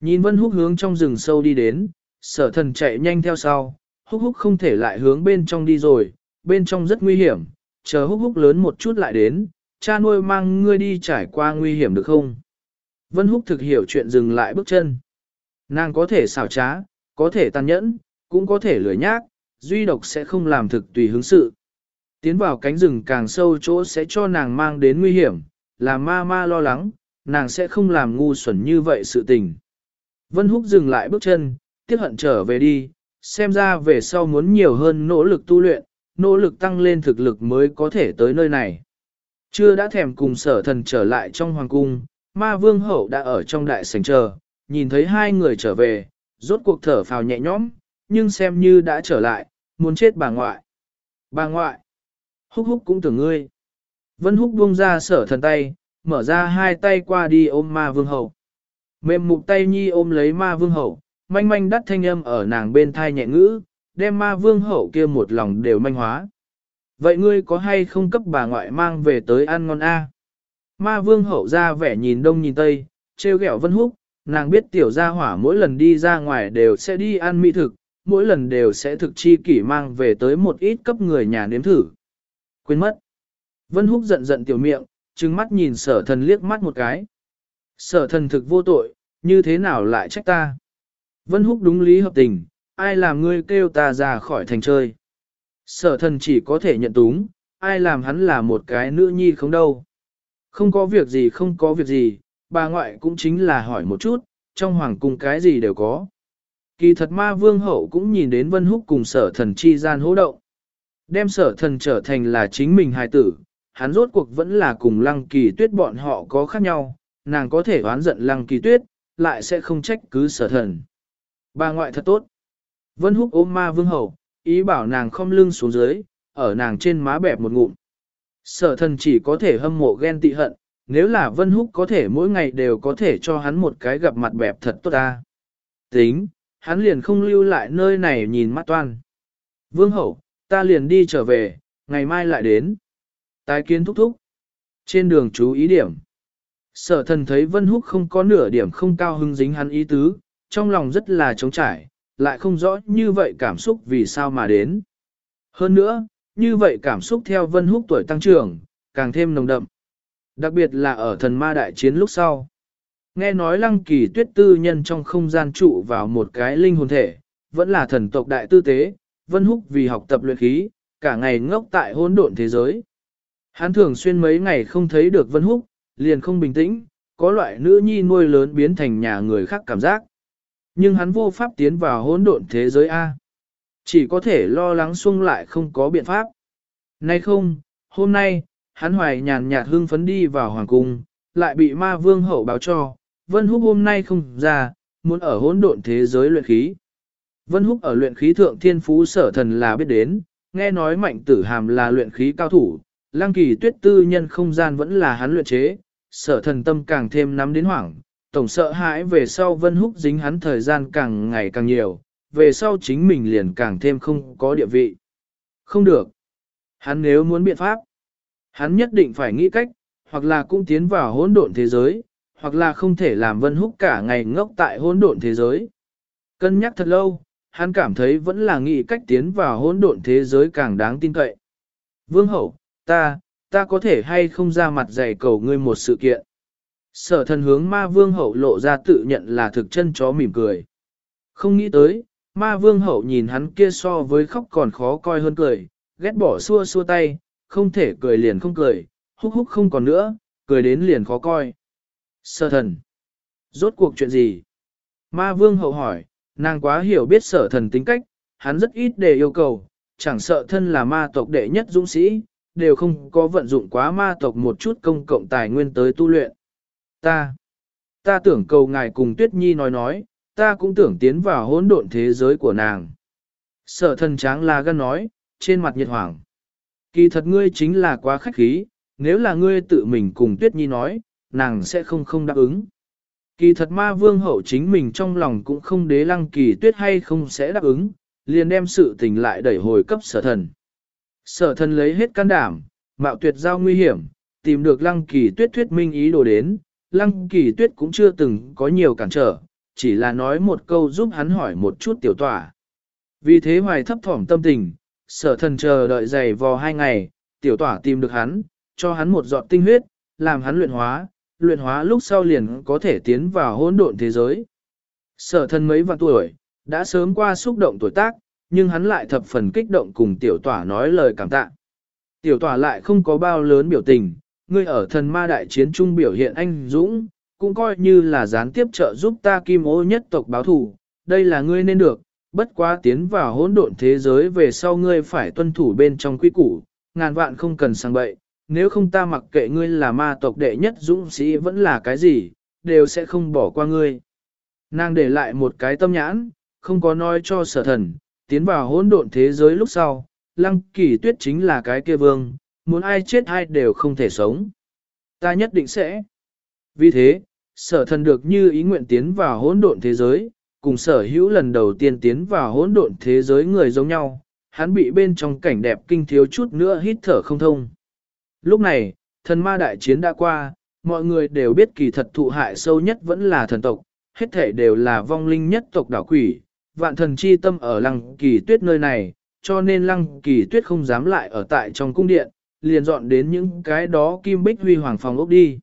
Nhìn Vân Húc hướng trong rừng sâu đi đến, sở thần chạy nhanh theo sau, Húc Húc không thể lại hướng bên trong đi rồi, bên trong rất nguy hiểm, chờ Húc Húc lớn một chút lại đến, cha nuôi mang ngươi đi trải qua nguy hiểm được không? Vân Húc thực hiểu chuyện dừng lại bước chân. Nàng có thể xảo trá, có thể tàn nhẫn, cũng có thể lười nhác, duy độc sẽ không làm thực tùy hứng sự. Tiến vào cánh rừng càng sâu chỗ sẽ cho nàng mang đến nguy hiểm, làm ma ma lo lắng, nàng sẽ không làm ngu xuẩn như vậy sự tình. Vân Húc dừng lại bước chân, tiếc hận trở về đi, xem ra về sau muốn nhiều hơn nỗ lực tu luyện, nỗ lực tăng lên thực lực mới có thể tới nơi này. Chưa đã thèm cùng sở thần trở lại trong hoàng cung, ma vương hậu đã ở trong đại sảnh chờ, nhìn thấy hai người trở về, rốt cuộc thở phào nhẹ nhõm, nhưng xem như đã trở lại, muốn chết bà ngoại. Bà ngoại, húc húc cũng tưởng ngươi. Vân húc buông ra sở thần tay, mở ra hai tay qua đi ôm ma vương hậu. Mềm mục tay nhi ôm lấy ma vương hậu, manh manh đắt thanh âm ở nàng bên thai nhẹ ngữ, đem ma vương hậu kia một lòng đều manh hóa. Vậy ngươi có hay không cấp bà ngoại mang về tới ăn ngon a? Ma vương hậu ra vẻ nhìn đông nhìn tây, trêu ghẹo vân húc, nàng biết tiểu gia hỏa mỗi lần đi ra ngoài đều sẽ đi ăn mỹ thực, mỗi lần đều sẽ thực chi kỷ mang về tới một ít cấp người nhà nếm thử. Quên mất. Vân húc giận giận tiểu miệng, trừng mắt nhìn sở thần liếc mắt một cái. Sở thần thực vô tội, như thế nào lại trách ta? Vân húc đúng lý hợp tình, ai làm ngươi kêu ta ra khỏi thành chơi? Sở thần chỉ có thể nhận túng, ai làm hắn là một cái nữ nhi không đâu. Không có việc gì không có việc gì, bà ngoại cũng chính là hỏi một chút, trong hoàng cung cái gì đều có. Kỳ thật ma vương hậu cũng nhìn đến vân húc cùng sở thần chi gian hỗ động. Đem sở thần trở thành là chính mình hài tử, hắn rốt cuộc vẫn là cùng lăng kỳ tuyết bọn họ có khác nhau, nàng có thể oán giận lăng kỳ tuyết, lại sẽ không trách cứ sở thần. Bà ngoại thật tốt. Vân húc ôm ma vương hậu, ý bảo nàng không lưng xuống dưới, ở nàng trên má bẹp một ngụm. Sở thần chỉ có thể hâm mộ ghen tị hận, nếu là Vân Húc có thể mỗi ngày đều có thể cho hắn một cái gặp mặt bẹp thật tốt ta. Tính, hắn liền không lưu lại nơi này nhìn mắt toan. Vương hậu, ta liền đi trở về, ngày mai lại đến. Tái kiến thúc thúc. Trên đường chú ý điểm. Sở thần thấy Vân Húc không có nửa điểm không cao hứng dính hắn ý tứ, trong lòng rất là trống trải, lại không rõ như vậy cảm xúc vì sao mà đến. Hơn nữa, như vậy cảm xúc theo Vân Húc tuổi tăng trưởng, càng thêm nồng đậm. Đặc biệt là ở thần ma đại chiến lúc sau. Nghe nói lăng kỳ tuyết tư nhân trong không gian trụ vào một cái linh hồn thể, vẫn là thần tộc đại tư tế, Vân Húc vì học tập luyện khí, cả ngày ngốc tại hỗn độn thế giới. Hắn thường xuyên mấy ngày không thấy được Vân Húc, liền không bình tĩnh, có loại nữ nhi nuôi lớn biến thành nhà người khác cảm giác. Nhưng hắn vô pháp tiến vào hỗn độn thế giới A. Chỉ có thể lo lắng xuông lại không có biện pháp. Nay không, hôm nay, hắn hoài nhàn nhạt hưng phấn đi vào hoàng cung, lại bị ma vương hậu báo cho, Vân Húc hôm nay không ra, muốn ở hỗn độn thế giới luyện khí. Vân Húc ở luyện khí thượng thiên phú sở thần là biết đến, nghe nói mạnh tử hàm là luyện khí cao thủ, lăng kỳ tuyết tư nhân không gian vẫn là hắn luyện chế, sở thần tâm càng thêm nắm đến hoảng, tổng sợ hãi về sau Vân Húc dính hắn thời gian càng ngày càng nhiều, về sau chính mình liền càng thêm không có địa vị. Không được. Hắn nếu muốn biện pháp, hắn nhất định phải nghĩ cách, hoặc là cũng tiến vào hỗn độn thế giới, hoặc là không thể làm Vân Húc cả ngày ngốc tại hỗn độn thế giới. Cân nhắc thật lâu, hắn cảm thấy vẫn là nghĩ cách tiến vào hỗn độn thế giới càng đáng tin cậy. Vương hậu, ta, ta có thể hay không ra mặt dạy cầu ngươi một sự kiện. Sở thần hướng ma vương hậu lộ ra tự nhận là thực chân chó mỉm cười. Không nghĩ tới, ma vương hậu nhìn hắn kia so với khóc còn khó coi hơn cười, ghét bỏ xua xua tay, không thể cười liền không cười, húc húc không còn nữa, cười đến liền khó coi. Sở thần. Rốt cuộc chuyện gì? Ma vương hậu hỏi, nàng quá hiểu biết sở thần tính cách, hắn rất ít để yêu cầu, chẳng sợ thân là ma tộc đệ nhất dũng sĩ, đều không có vận dụng quá ma tộc một chút công cộng tài nguyên tới tu luyện. Ta, ta tưởng cầu ngài cùng Tuyết Nhi nói nói, ta cũng tưởng tiến vào hỗn độn thế giới của nàng. Sở thần tráng la gan nói, trên mặt nhiệt hoảng. Kỳ thật ngươi chính là quá khách khí, nếu là ngươi tự mình cùng Tuyết Nhi nói, nàng sẽ không không đáp ứng. Kỳ thật ma vương hậu chính mình trong lòng cũng không đế lăng kỳ tuyết hay không sẽ đáp ứng, liền đem sự tình lại đẩy hồi cấp sở thần. Sở thần lấy hết can đảm, mạo tuyệt giao nguy hiểm, tìm được lăng kỳ tuyết thuyết minh ý đồ đến, lăng kỳ tuyết cũng chưa từng có nhiều cản trở, chỉ là nói một câu giúp hắn hỏi một chút tiểu tỏa. Vì thế hoài thấp thỏm tâm tình, sở thần chờ đợi dày vò hai ngày, tiểu tỏa tìm được hắn, cho hắn một giọt tinh huyết, làm hắn luyện hóa, luyện hóa lúc sau liền có thể tiến vào hỗn độn thế giới. Sở thần mấy vạn tuổi, đã sớm qua xúc động tuổi tác, nhưng hắn lại thập phần kích động cùng tiểu tỏa nói lời cảm tạ. Tiểu tỏa lại không có bao lớn biểu tình, ngươi ở thần ma đại chiến trung biểu hiện anh dũng, cũng coi như là gián tiếp trợ giúp ta kim ô nhất tộc báo thù, đây là ngươi nên được, bất quá tiến vào hỗn độn thế giới về sau ngươi phải tuân thủ bên trong quy củ, ngàn vạn không cần sang bậy, nếu không ta mặc kệ ngươi là ma tộc đệ nhất dũng sĩ vẫn là cái gì, đều sẽ không bỏ qua ngươi. Nàng để lại một cái tâm nhãn, không có nói cho sở thần, tiến vào hỗn độn thế giới lúc sau, lăng kỳ tuyết chính là cái kia vương, muốn ai chết ai đều không thể sống. Ta nhất định sẽ. Vì thế, sở thần được như ý nguyện tiến vào hỗn độn thế giới, cùng sở hữu lần đầu tiên tiến vào hỗn độn thế giới người giống nhau, hắn bị bên trong cảnh đẹp kinh thiếu chút nữa hít thở không thông. Lúc này, thần ma đại chiến đã qua, mọi người đều biết kỳ thật thụ hại sâu nhất vẫn là thần tộc, hết thể đều là vong linh nhất tộc đảo quỷ, vạn thần chi tâm ở lăng kỳ tuyết nơi này, cho nên lăng kỳ tuyết không dám lại ở tại trong cung điện, liền dọn đến những cái đó kim bích huy hoàng phòng ốc đi.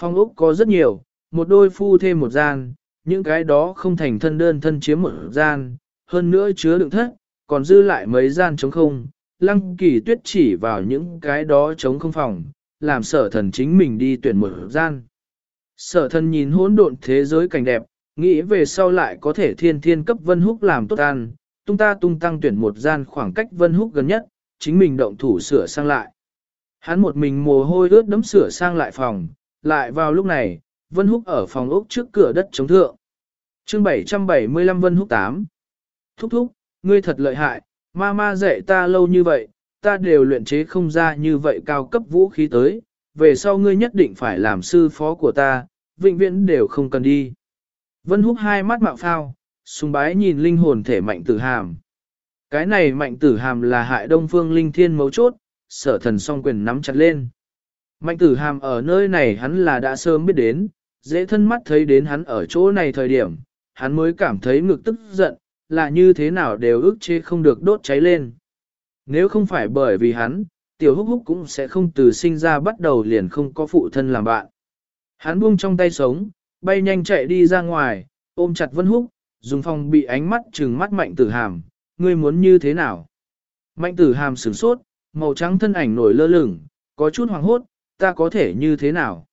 Phòng ốc có rất nhiều, một đôi phu thêm một gian, những cái đó không thành thân đơn thân chiếm một gian, hơn nữa chứa đựng thất, còn dư lại mấy gian trống không. Lăng kỳ tuyết chỉ vào những cái đó trống không phòng, làm sở thần chính mình đi tuyển một gian. Sở thần nhìn hỗn độn thế giới cảnh đẹp, nghĩ về sau lại có thể thiên thiên cấp vân húc làm tốt ăn, tung ta tung tăng tuyển một gian khoảng cách vân húc gần nhất, chính mình động thủ sửa sang lại. Hắn một mình mồ hôi ướt đấm sửa sang lại phòng, lại vào lúc này, Vân Húc ở phòng ốc trước cửa đất chống thượng. chương 775 Vân Húc 8. Thúc thúc, ngươi thật lợi hại, ma ma dạy ta lâu như vậy, ta đều luyện chế không ra như vậy cao cấp vũ khí tới, về sau ngươi nhất định phải làm sư phó của ta, vĩnh viễn đều không cần đi. Vân Húc hai mắt mạo phao, sùng bái nhìn linh hồn thể mạnh tử hàm. Cái này mạnh tử hàm là hại đông phương linh thiên mấu chốt, sở thần song quyền nắm chặt lên. Mạnh tử hàm ở nơi này hắn là đã sớm biết đến, dễ thân mắt thấy đến hắn ở chỗ này thời điểm, hắn mới cảm thấy ngực tức giận, là như thế nào đều ức chế không được đốt cháy lên. Nếu không phải bởi vì hắn, tiểu húc húc cũng sẽ không từ sinh ra bắt đầu liền không có phụ thân làm bạn. Hắn buông trong tay sống, bay nhanh chạy đi ra ngoài, ôm chặt vân húc, dùng phòng bị ánh mắt trừng mắt mạnh tử hàm, ngươi muốn như thế nào? Mạnh tử hàm sửng sốt, màu trắng thân ảnh nổi lơ lửng, có chút hoàng hốt, ta có thể như thế nào?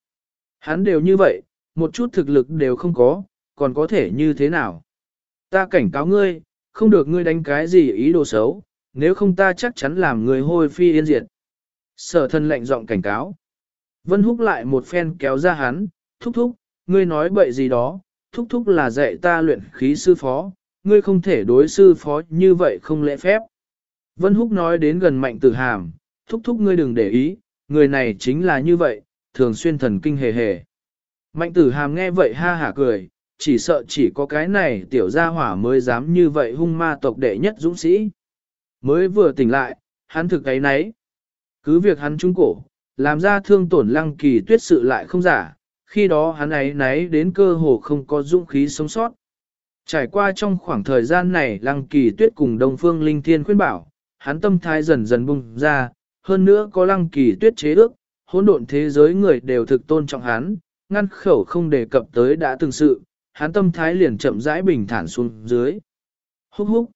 Hắn đều như vậy, một chút thực lực đều không có, còn có thể như thế nào? Ta cảnh cáo ngươi, không được ngươi đánh cái gì ý đồ xấu, nếu không ta chắc chắn làm người hôi phi yên diệt. Sở thân lệnh giọng cảnh cáo. Vân húc lại một phen kéo ra hắn, thúc thúc, ngươi nói bậy gì đó, thúc thúc là dạy ta luyện khí sư phó, ngươi không thể đối sư phó như vậy không lễ phép. Vân húc nói đến gần mạnh tử hàm, thúc thúc ngươi đừng để ý, người này chính là như vậy, thường xuyên thần kinh hề hề. Mạnh tử hàm nghe vậy ha hả cười, chỉ sợ chỉ có cái này tiểu gia hỏa mới dám như vậy hung ma tộc đệ nhất dũng sĩ. Mới vừa tỉnh lại, hắn thực ấy nấy. Cứ việc hắn trung cổ, làm ra thương tổn lăng kỳ tuyết sự lại không giả, khi đó hắn ấy náy đến cơ hồ không có dũng khí sống sót. Trải qua trong khoảng thời gian này lăng kỳ tuyết cùng Đông Phương Linh Thiên khuyên bảo, hắn tâm thái dần dần bung ra, hơn nữa có lăng kỳ tuyết chế ước, hỗn độn thế giới người đều thực tôn trọng hắn, ngăn khẩu không đề cập tới đã từng sự, hắn tâm thái liền chậm rãi bình thản xuống dưới. Húc húc.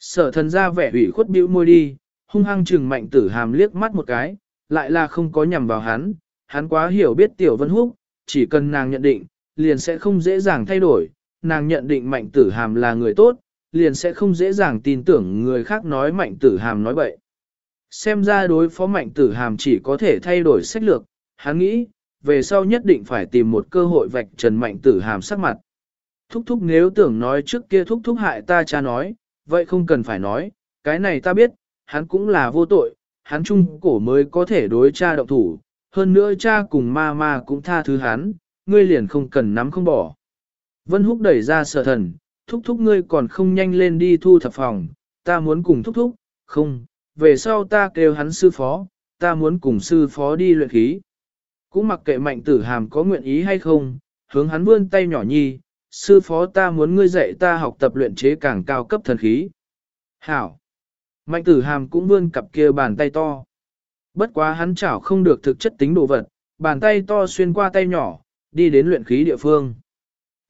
Sở thần ra vẻ ủy khuất bĩu môi đi, hung hăng trừng mạnh tử hàm liếc mắt một cái, lại là không có nhằm vào hắn, hắn quá hiểu biết tiểu vân húc, chỉ cần nàng nhận định, liền sẽ không dễ dàng thay đổi, nàng nhận định mạnh tử hàm là người tốt, liền sẽ không dễ dàng tin tưởng người khác nói mạnh tử hàm nói bậy. Xem ra đối phó mạnh tử hàm chỉ có thể thay đổi sách lược, hắn nghĩ, về sau nhất định phải tìm một cơ hội vạch trần mạnh tử hàm sắc mặt. Thúc thúc nếu tưởng nói trước kia thúc thúc hại ta cha nói, vậy không cần phải nói, cái này ta biết, hắn cũng là vô tội, hắn trung cổ mới có thể đối cha động thủ, hơn nữa cha cùng ma ma cũng tha thứ hắn, ngươi liền không cần nắm không bỏ. Vân húc đẩy ra sở thần, thúc thúc ngươi còn không nhanh lên đi thu thập phòng, ta muốn cùng thúc thúc, không, về sau ta kêu hắn sư phó, ta muốn cùng sư phó đi luyện khí. Cũng mặc kệ mạnh tử hàm có nguyện ý hay không, hướng hắn vươn tay nhỏ nhi, sư phó ta muốn ngươi dạy ta học tập luyện chế càng cao cấp thần khí. Hảo! Mạnh tử hàm cũng vươn cặp kia bàn tay to. Bất quá hắn chảo không được thực chất tính đồ vật, bàn tay to xuyên qua tay nhỏ, đi đến luyện khí địa phương.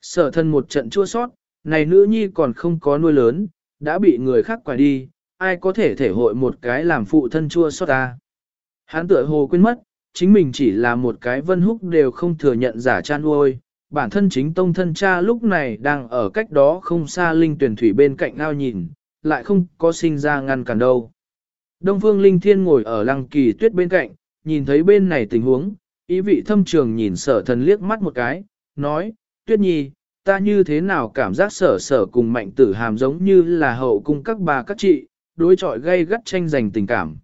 Sở thân một trận chua sót, này nữ nhi còn không có nuôi lớn, đã bị người khác quải đi, ai có thể thể hội một cái làm phụ thân chua xót ta. Hắn tựa hồ quên mất, chính mình chỉ là một cái vân húc đều không thừa nhận giả chan nuôi, bản thân chính tông thân cha lúc này đang ở cách đó không xa linh tuyển thủy bên cạnh ao nhìn, lại không có sinh ra ngăn cản đâu. Đông phương linh thiên ngồi ở lăng kỳ tuyết bên cạnh, nhìn thấy bên này tình huống, ý vị thâm trường nhìn sở thần liếc mắt một cái, nói, tuyết nhi, ta như thế nào cảm giác sở sở cùng mạnh tử hàm giống như là hậu cung các bà các chị, đối chọi gây gắt tranh giành tình cảm.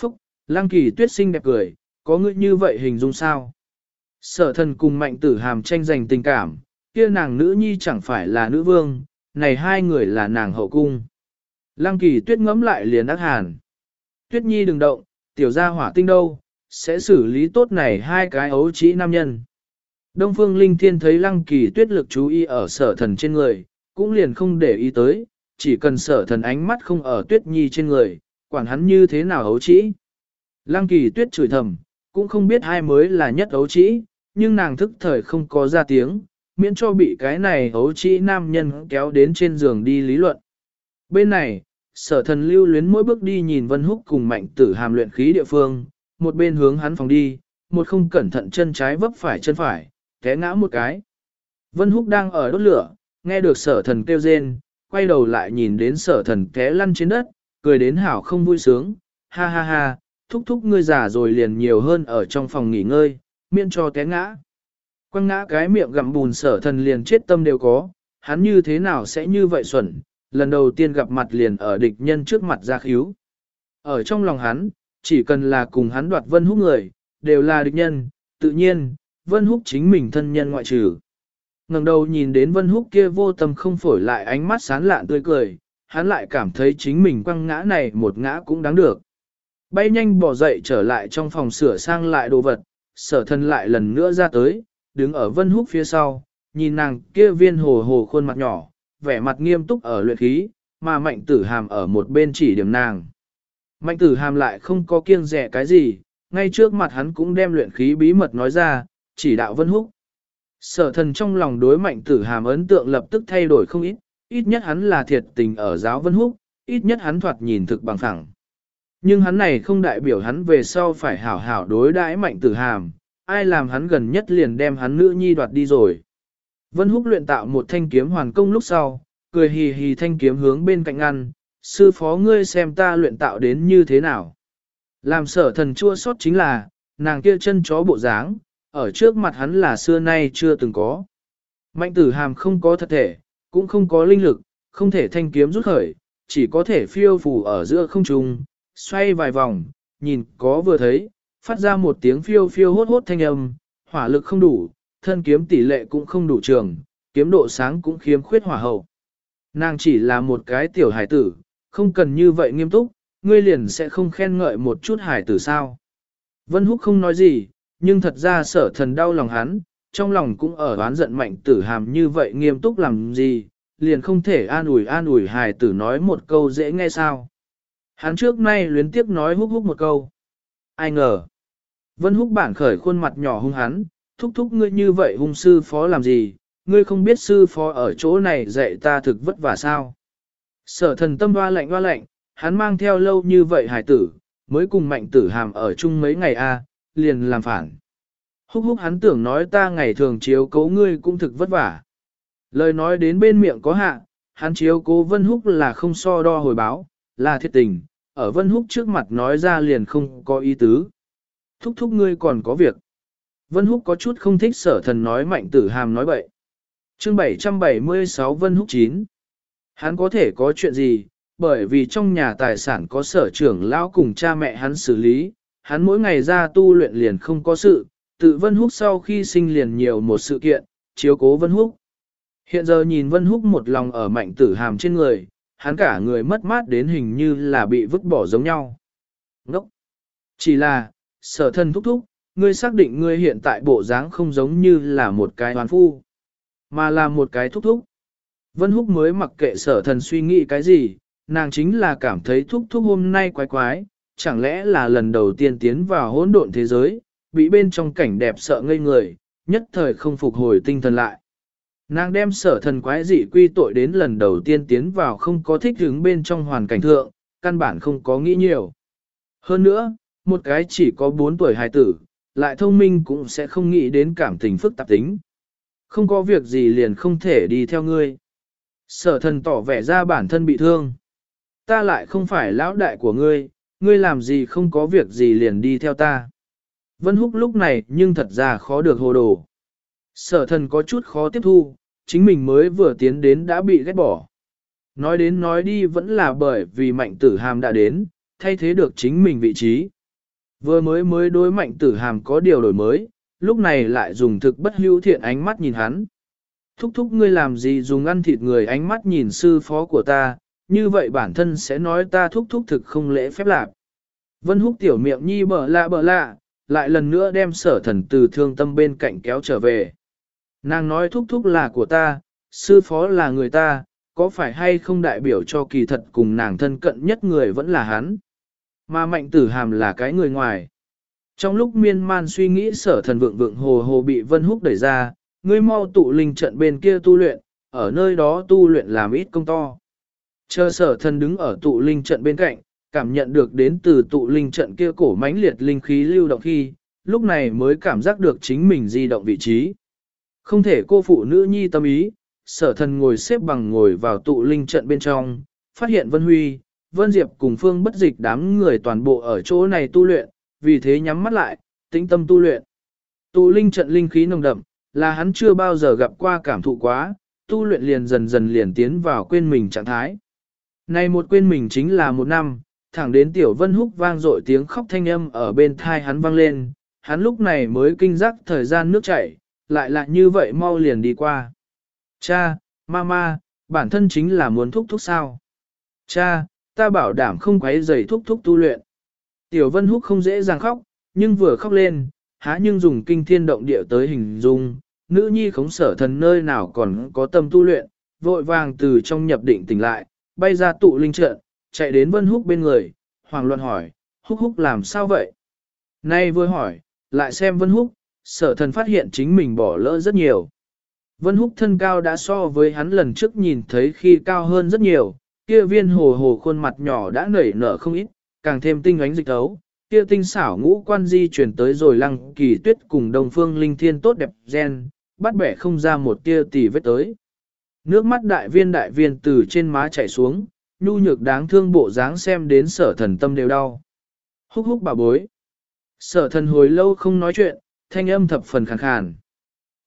Phúc, lăng kỳ tuyết xinh đẹp cười, có ngươi như vậy hình dung sao? Sở thần cùng mạnh tử hàm tranh giành tình cảm, kia nàng nữ nhi chẳng phải là nữ vương, này hai người là nàng hậu cung. Lăng kỳ tuyết ngẫm lại liền ác hàn. Tuyết nhi đừng động, tiểu gia hỏa tinh đâu, sẽ xử lý tốt này hai cái ấu trĩ nam nhân. Đông phương linh thiên thấy lăng kỳ tuyết lực chú ý ở sở thần trên người, cũng liền không để ý tới, chỉ cần sở thần ánh mắt không ở tuyết nhi trên người, quản hắn như thế nào ấu trĩ. Lăng kỳ tuyết chửi thầm, cũng không biết ai mới là nhất ấu trĩ, nhưng nàng thức thời không có ra tiếng, miễn cho bị cái này ấu trĩ nam nhân kéo đến trên giường đi lý luận. Bên này, sở thần lưu luyến mỗi bước đi nhìn Vân Húc cùng mạnh tử hàm luyện khí địa phương, một bên hướng hắn phòng đi, một không cẩn thận chân trái vấp phải chân phải, té ngã một cái. Vân Húc đang ở đốt lửa, nghe được sở thần kêu rên, quay đầu lại nhìn đến sở thần té lăn trên đất, cười đến hảo không vui sướng, ha ha ha, thúc thúc ngươi già rồi liền nhiều hơn ở trong phòng nghỉ ngơi, miễn cho té ngã. Quăng ngã cái miệng gặm bùn sở thần liền chết tâm đều có, hắn như thế nào sẽ như vậy xuẩn, lần đầu tiên gặp mặt liền ở địch nhân trước mặt ra khíu. Ở trong lòng hắn, chỉ cần là cùng hắn đoạt vân húc người, đều là địch nhân, tự nhiên, vân húc chính mình thân nhân ngoại trừ. ngẩng đầu nhìn đến vân húc kia vô tâm không phổi lại ánh mắt sán lạn tươi cười, hắn lại cảm thấy chính mình quăng ngã này một ngã cũng đáng được. Bay nhanh bỏ dậy trở lại trong phòng sửa sang lại đồ vật, sở thân lại lần nữa ra tới, đứng ở vân húc phía sau, nhìn nàng kia viên hồ hồ khuôn mặt nhỏ, vẻ mặt nghiêm túc ở luyện khí, mà mạnh tử hàm ở một bên chỉ điểm nàng. Mạnh tử hàm lại không có kiêng rẻ cái gì, ngay trước mặt hắn cũng đem luyện khí bí mật nói ra, chỉ đạo vân húc. Sở thần trong lòng đối mạnh tử hàm ấn tượng lập tức thay đổi không ít, ít nhất hắn là thiệt tình ở giáo vân húc, ít nhất hắn thoạt nhìn thực bằng phẳng. Nhưng hắn này không đại biểu hắn về sau phải hảo hảo đối đãi mạnh tử hàm, ai làm hắn gần nhất liền đem hắn nữ nhi đoạt đi rồi. Vân Húc luyện tạo một thanh kiếm hoàn công lúc sau, cười hì hì thanh kiếm hướng bên cạnh ngăn, sư phó ngươi xem ta luyện tạo đến như thế nào. Làm sở thần chua sót chính là, nàng kia chân chó bộ dáng, ở trước mặt hắn là xưa nay chưa từng có. Mạnh tử hàm không có thật thể, cũng không có linh lực, không thể thanh kiếm rút khởi, chỉ có thể phiêu phù ở giữa không trung, xoay vài vòng, nhìn có vừa thấy, phát ra một tiếng phiêu phiêu hốt hốt thanh âm, hỏa lực không đủ, thân kiếm tỷ lệ cũng không đủ trường, kiếm độ sáng cũng khiếm khuyết hỏa hậu. Nàng chỉ là một cái tiểu hải tử, không cần như vậy nghiêm túc, ngươi liền sẽ không khen ngợi một chút hải tử sao. Vân Húc không nói gì, nhưng thật ra sở thần đau lòng hắn, trong lòng cũng ở oán giận mạnh tử hàm như vậy nghiêm túc làm gì, liền không thể an ủi an ủi hải tử nói một câu dễ nghe sao. Hắn trước nay luyến tiếp nói húc húc một câu. Ai ngờ. Vân húc bản khởi khuôn mặt nhỏ hung hắn, thúc thúc ngươi như vậy hung sư phó làm gì, ngươi không biết sư phó ở chỗ này dạy ta thực vất vả sao. Sở thần tâm hoa lạnh hoa lạnh, hắn mang theo lâu như vậy hải tử, mới cùng mạnh tử hàm ở chung mấy ngày a, liền làm phản. Húc húc hắn tưởng nói ta ngày thường chiếu cố ngươi cũng thực vất vả. Lời nói đến bên miệng có hạ, hắn chiếu cố vân húc là không so đo hồi báo, là thiệt tình, ở Vân Húc trước mặt nói ra liền không có ý tứ. Thúc thúc ngươi còn có việc. Vân Húc có chút không thích sở thần nói mạnh tử hàm nói bậy. chương 776 Vân Húc 9. Hắn có thể có chuyện gì, bởi vì trong nhà tài sản có sở trưởng lão cùng cha mẹ hắn xử lý, hắn mỗi ngày ra tu luyện liền không có sự, tự Vân Húc sau khi sinh liền nhiều một sự kiện, chiếu cố Vân Húc. Hiện giờ nhìn Vân Húc một lòng ở mạnh tử hàm trên người, hắn cả người mất mát đến hình như là bị vứt bỏ giống nhau. Ngốc! Chỉ là, sở thân thúc thúc, ngươi xác định ngươi hiện tại bộ dáng không giống như là một cái hoàn phu, mà là một cái thúc thúc. Vân Húc mới mặc kệ sở thần suy nghĩ cái gì, nàng chính là cảm thấy thúc thúc hôm nay quái quái, chẳng lẽ là lần đầu tiên tiến vào hỗn độn thế giới, bị bên trong cảnh đẹp sợ ngây người, nhất thời không phục hồi tinh thần lại. Nàng đem sở thần quái dị quy tội đến lần đầu tiên tiến vào không có thích hứng bên trong hoàn cảnh thượng, căn bản không có nghĩ nhiều. Hơn nữa, một cái chỉ có 4 tuổi hài tử, lại thông minh cũng sẽ không nghĩ đến cảm tình phức tạp tính. Không có việc gì liền không thể đi theo ngươi. Sở thần tỏ vẻ ra bản thân bị thương. Ta lại không phải lão đại của ngươi, ngươi làm gì không có việc gì liền đi theo ta. Vân Húc lúc này nhưng thật ra khó được hồ đồ. Sở thần có chút khó tiếp thu, chính mình mới vừa tiến đến đã bị ghét bỏ. Nói đến nói đi vẫn là bởi vì mạnh tử hàm đã đến, thay thế được chính mình vị trí. Vừa mới mới đối mạnh tử hàm có điều đổi mới, lúc này lại dùng thực bất hữu thiện ánh mắt nhìn hắn. Thúc thúc ngươi làm gì dùng ăn thịt người ánh mắt nhìn sư phó của ta, như vậy bản thân sẽ nói ta thúc thúc thực không lễ phép lạc. Vân húc tiểu miệng nhi bở lạ bở lạ, lại lần nữa đem sở thần từ thương tâm bên cạnh kéo trở về. Nàng nói thúc thúc là của ta, sư phó là người ta, có phải hay không đại biểu cho kỳ thật cùng nàng thân cận nhất người vẫn là hắn. Mà mạnh tử hàm là cái người ngoài. Trong lúc miên man suy nghĩ sở thần vượng vượng hồ hồ bị Vân Húc đẩy ra, ngươi mau tụ linh trận bên kia tu luyện, ở nơi đó tu luyện làm ít công to. Chờ sở thần đứng ở tụ linh trận bên cạnh, cảm nhận được đến từ tụ linh trận kia cổ mãnh liệt linh khí lưu động khi, lúc này mới cảm giác được chính mình di động vị trí. Không thể cô phụ nữ nhi tâm ý, sở thần ngồi xếp bằng ngồi vào tụ linh trận bên trong, phát hiện Vân Huy, Vân Diệp cùng Phương bất dịch đám người toàn bộ ở chỗ này tu luyện, vì thế nhắm mắt lại, tĩnh tâm tu luyện. Tụ linh trận linh khí nồng đậm, là hắn chưa bao giờ gặp qua cảm thụ quá, tu luyện liền dần dần liền tiến vào quên mình trạng thái. Này một quên mình chính là một năm, thẳng đến tiểu vân húc vang dội tiếng khóc thanh âm ở bên thai hắn vang lên, hắn lúc này mới kinh giác thời gian nước chảy, lại lại như vậy mau liền đi qua. Cha, mama, bản thân chính là muốn thúc thúc sao. Cha, ta bảo đảm không quấy giày thúc thúc tu luyện. Tiểu Vân Húc không dễ dàng khóc, nhưng vừa khóc lên, há nhưng dùng kinh thiên động địa tới hình dung, nữ nhi khống sở thần nơi nào còn có tâm tu luyện, vội vàng từ trong nhập định tỉnh lại, bay ra tụ linh trận, chạy đến Vân Húc bên người, hoàng luận hỏi, Húc Húc làm sao vậy? Nay vừa hỏi, lại xem Vân Húc, sở thần phát hiện chính mình bỏ lỡ rất nhiều. Vân Húc thân cao đã so với hắn lần trước nhìn thấy khi cao hơn rất nhiều, kia viên hồ hồ khuôn mặt nhỏ đã nảy nở không ít, càng thêm tinh ánh dịch thấu, kia tinh xảo ngũ quan di chuyển tới rồi lăng kỳ tuyết cùng đồng phương linh thiên tốt đẹp gen, bắt bẻ không ra một tia tỷ vết tới. Nước mắt đại viên đại viên từ trên má chảy xuống, nhu nhược đáng thương bộ dáng xem đến sở thần tâm đều đau. Húc húc bà bối. Sở thần hồi lâu không nói chuyện, thanh âm thập phần khàn khàn.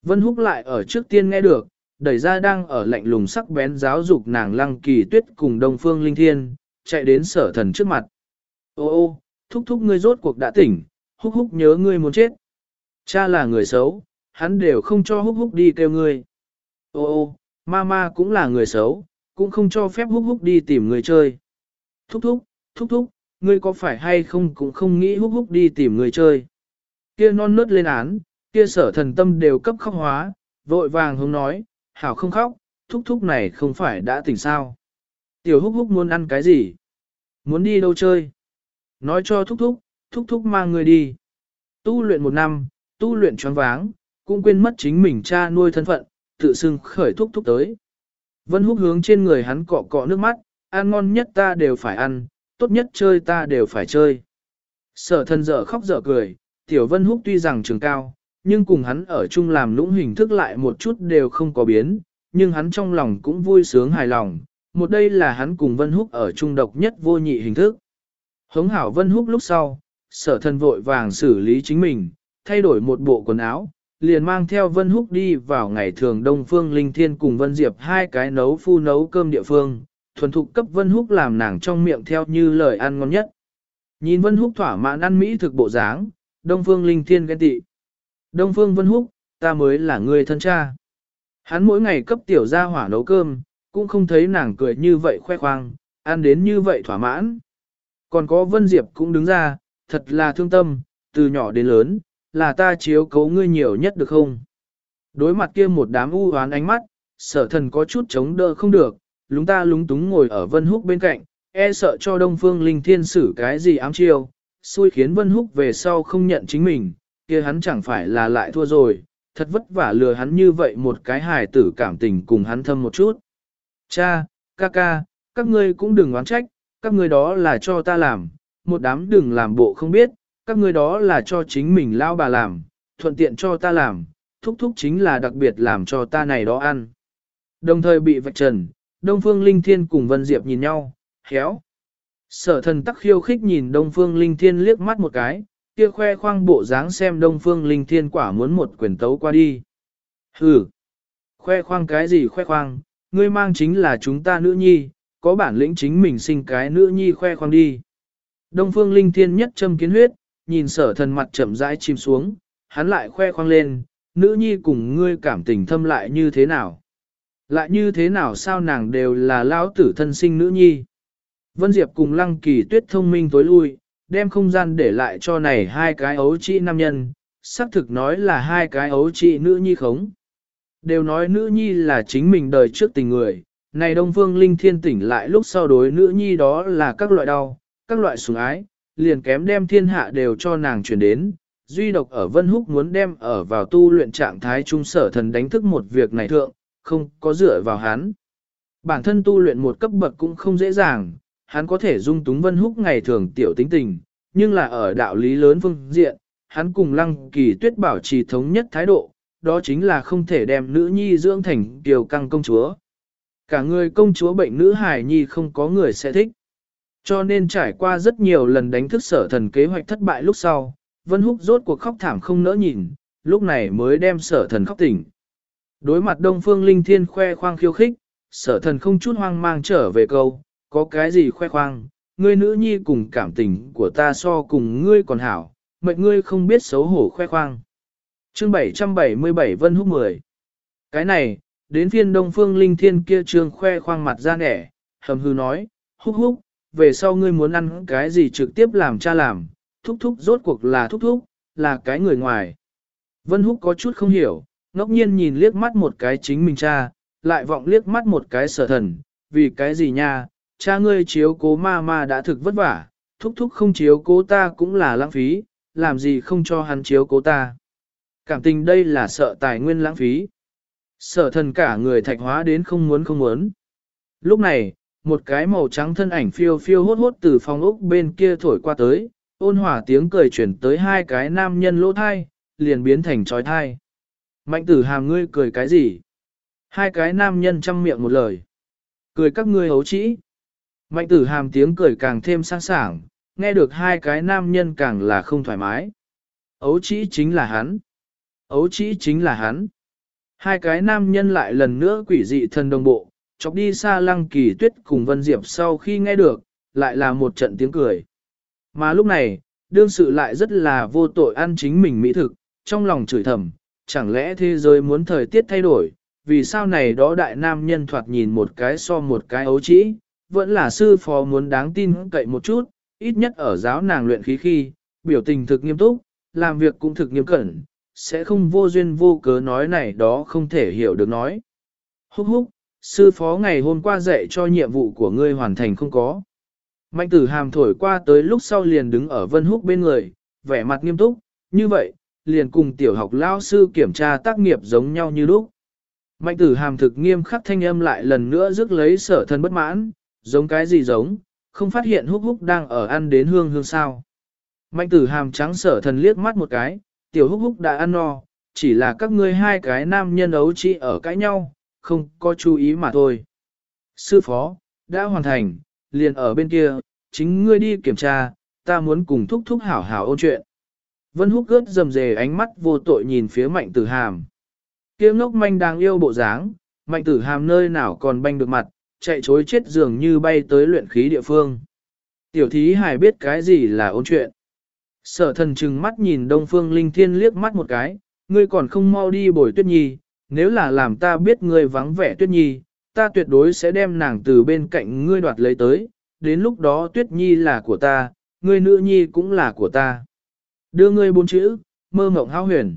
Vân húc lại ở trước tiên nghe được, đẩy ra đang ở lạnh lùng sắc bén giáo dục nàng lăng kỳ tuyết cùng đông phương linh thiên, chạy đến sở thần trước mặt. Ô ô, thúc thúc ngươi rốt cuộc đã tỉnh, húc húc nhớ ngươi muốn chết. Cha là người xấu, hắn đều không cho húc húc đi kêu ngươi. Ô ô, mama cũng là người xấu, cũng không cho phép húc húc đi tìm người chơi. Thúc thúc, thúc thúc, ngươi có phải hay không cũng không nghĩ húc húc đi tìm người chơi. Kia non nớt lên án, kia sở thần tâm đều cấp khóc hóa, vội vàng hướng nói, hảo không khóc, thúc thúc này không phải đã tỉnh sao. Tiểu húc húc muốn ăn cái gì? Muốn đi đâu chơi? Nói cho thúc thúc, thúc thúc mang người đi. Tu luyện một năm, tu luyện choáng váng, cũng quên mất chính mình cha nuôi thân phận, tự xưng khởi thúc thúc tới. Vân húc hướng trên người hắn cọ cọ nước mắt, ăn ngon nhất ta đều phải ăn, tốt nhất chơi ta đều phải chơi. Sở thân dở khóc dở cười, tiểu vân húc tuy rằng trường cao, nhưng cùng hắn ở chung làm lũng hình thức lại một chút đều không có biến, nhưng hắn trong lòng cũng vui sướng hài lòng, một đây là hắn cùng Vân Húc ở chung độc nhất vô nhị hình thức. Hống hảo Vân Húc lúc sau, sở thân vội vàng xử lý chính mình, thay đổi một bộ quần áo, liền mang theo Vân Húc đi vào ngày thường Đông Phương Linh Thiên cùng Vân Diệp hai cái nấu phu nấu cơm địa phương, thuần thục cấp Vân Húc làm nàng trong miệng theo như lời ăn ngon nhất. Nhìn Vân Húc thỏa mãn ăn mỹ thực bộ dáng, Đông Phương Linh Thiên ghen tị. Đông Phương Vân Húc, ta mới là người thân cha. Hắn mỗi ngày cấp tiểu gia hỏa nấu cơm, cũng không thấy nàng cười như vậy khoe khoang, ăn đến như vậy thỏa mãn. Còn có Vân Diệp cũng đứng ra, thật là thương tâm, từ nhỏ đến lớn, là ta chiếu cấu ngươi nhiều nhất được không? Đối mặt kia một đám u hoán ánh mắt, sở thần có chút chống đỡ không được, lúng ta lúng túng ngồi ở Vân Húc bên cạnh, e sợ cho Đông Phương Linh Thiên xử cái gì ám chiêu, xui khiến Vân Húc về sau không nhận chính mình, kia hắn chẳng phải là lại thua rồi, thật vất vả lừa hắn như vậy một cái hài tử cảm tình cùng hắn thâm một chút. Cha, ca ca, các ngươi cũng đừng oán trách, các ngươi đó là cho ta làm, một đám đừng làm bộ không biết, các ngươi đó là cho chính mình lao bà làm, thuận tiện cho ta làm, thúc thúc chính là đặc biệt làm cho ta này đó ăn. Đồng thời bị vạch trần, Đông Phương Linh Thiên cùng Vân Diệp nhìn nhau, héo. Sở thần tắc khiêu khích nhìn Đông Phương Linh Thiên liếc mắt một cái, kia khoe khoang bộ dáng xem Đông Phương Linh Thiên quả muốn một quyền tấu qua đi. Hừ, khoe khoang cái gì khoe khoang, ngươi mang chính là chúng ta nữ nhi, có bản lĩnh chính mình sinh cái nữ nhi khoe khoang đi. Đông Phương Linh Thiên nhất châm kiến huyết, nhìn sở thần mặt chậm rãi chìm xuống, hắn lại khoe khoang lên, nữ nhi cùng ngươi cảm tình thâm lại như thế nào. Lại như thế nào sao nàng đều là lão tử thân sinh nữ nhi. Vân Diệp cùng Lăng Kỳ Tuyết thông minh tối lui, đem không gian để lại cho này hai cái ấu trĩ nam nhân, xác thực nói là hai cái ấu trĩ nữ nhi khống. Đều nói nữ nhi là chính mình đời trước tình người, này Đông Phương Linh Thiên tỉnh lại lúc sau đối nữ nhi đó là các loại đau, các loại sủng ái, liền kém đem thiên hạ đều cho nàng chuyển đến. Duy độc ở Vân Húc muốn đem ở vào tu luyện trạng thái trung sở thần đánh thức một việc này thượng, không có dựa vào hắn. Bản thân tu luyện một cấp bậc cũng không dễ dàng, hắn có thể dung túng Vân Húc ngày thường tiểu tính tình, nhưng là ở đạo lý lớn phương diện, hắn cùng lăng kỳ tuyết bảo trì thống nhất thái độ, đó chính là không thể đem nữ nhi dưỡng thành tiểu căng công chúa. Cả người công chúa bệnh nữ hài nhi không có người sẽ thích. Cho nên trải qua rất nhiều lần đánh thức sở thần kế hoạch thất bại lúc sau, Vân Húc rốt cuộc khóc thảm không nỡ nhìn, lúc này mới đem sở thần khóc tỉnh. Đối mặt Đông Phương Linh Thiên khoe khoang khiêu khích, sở thần không chút hoang mang trở về câu, có cái gì khoe khoang, ngươi nữ nhi cùng cảm tình của ta so cùng ngươi còn hảo, mệnh ngươi không biết xấu hổ khoe khoang. Chương 777 Vân Húc 10 Cái này, đến phiên Đông Phương Linh Thiên kia trương khoe khoang mặt ra nẻ, hầm hư nói, húc húc, về sau ngươi muốn ăn cái gì trực tiếp làm cha làm, thúc thúc rốt cuộc là thúc thúc, là cái người ngoài. Vân Húc có chút không hiểu, ngốc nhiên nhìn liếc mắt một cái chính mình cha, lại vọng liếc mắt một cái sở thần, vì cái gì nha, cha ngươi chiếu cố ma ma đã thực vất vả, thúc thúc không chiếu cố ta cũng là lãng phí, làm gì không cho hắn chiếu cố ta. Cảm tình đây là sợ tài nguyên lãng phí. Sở thần cả người thạch hóa đến không muốn không muốn. Lúc này, một cái màu trắng thân ảnh phiêu phiêu hốt hốt từ phòng ốc bên kia thổi qua tới, ôn hòa tiếng cười chuyển tới hai cái nam nhân lỗ thai, liền biến thành trói thai. Mạnh tử hàm ngươi cười cái gì? Hai cái nam nhân chăm miệng một lời. Cười các ngươi hấu trĩ. Mạnh tử hàm tiếng cười càng thêm sang sảng, nghe được hai cái nam nhân càng là không thoải mái. Ấu trĩ chính là hắn. Ấu trĩ chính là hắn. Hai cái nam nhân lại lần nữa quỷ dị thân đồng bộ, chọc đi xa lăng kỳ tuyết cùng Vân Diệp sau khi nghe được, lại là một trận tiếng cười. Mà lúc này, đương sự lại rất là vô tội ăn chính mình mỹ thực, trong lòng chửi thầm, chẳng lẽ thế giới muốn thời tiết thay đổi, vì sao này đó đại nam nhân thoạt nhìn một cái so một cái ấu trĩ, vẫn là sư phó muốn đáng tin cậy một chút, ít nhất ở giáo nàng luyện khí khi, biểu tình thực nghiêm túc, làm việc cũng thực nghiêm cẩn, sẽ không vô duyên vô cớ nói này đó không thể hiểu được nói. Húc húc, sư phó ngày hôm qua dạy cho nhiệm vụ của ngươi hoàn thành không có. Mạnh tử hàm thổi qua tới lúc sau liền đứng ở vân húc bên người, vẻ mặt nghiêm túc, như vậy, liền cùng tiểu học lao sư kiểm tra tác nghiệp giống nhau như lúc. Mạnh tử hàm thực nghiêm khắc thanh âm lại lần nữa rước lấy sở thân bất mãn, giống cái gì giống, không phát hiện húc húc đang ở ăn đến hương hương sao. Mạnh tử hàm trắng sở thần liếc mắt một cái, tiểu húc húc đã ăn no, chỉ là các ngươi hai cái nam nhân ấu chỉ ở cãi nhau, không có chú ý mà thôi. Sư phó, đã hoàn thành, liền ở bên kia, chính ngươi đi kiểm tra, ta muốn cùng thúc thúc hảo hảo ôn chuyện. Vân húc gớt dầm dề ánh mắt vô tội nhìn phía mạnh tử hàm. Kiếm ngốc manh đang yêu bộ dáng, mạnh tử hàm nơi nào còn banh được mặt, chạy chối chết dường như bay tới luyện khí địa phương. Tiểu thí hải biết cái gì là ôn chuyện. Sở thần trừng mắt nhìn Đông Phương Linh Thiên liếc mắt một cái, ngươi còn không mau đi bồi tuyết nhi, nếu là làm ta biết ngươi vắng vẻ tuyết nhi, ta tuyệt đối sẽ đem nàng từ bên cạnh ngươi đoạt lấy tới, đến lúc đó tuyết nhi là của ta, ngươi nữ nhi cũng là của ta. Đưa ngươi bốn chữ, mơ mộng hao huyền.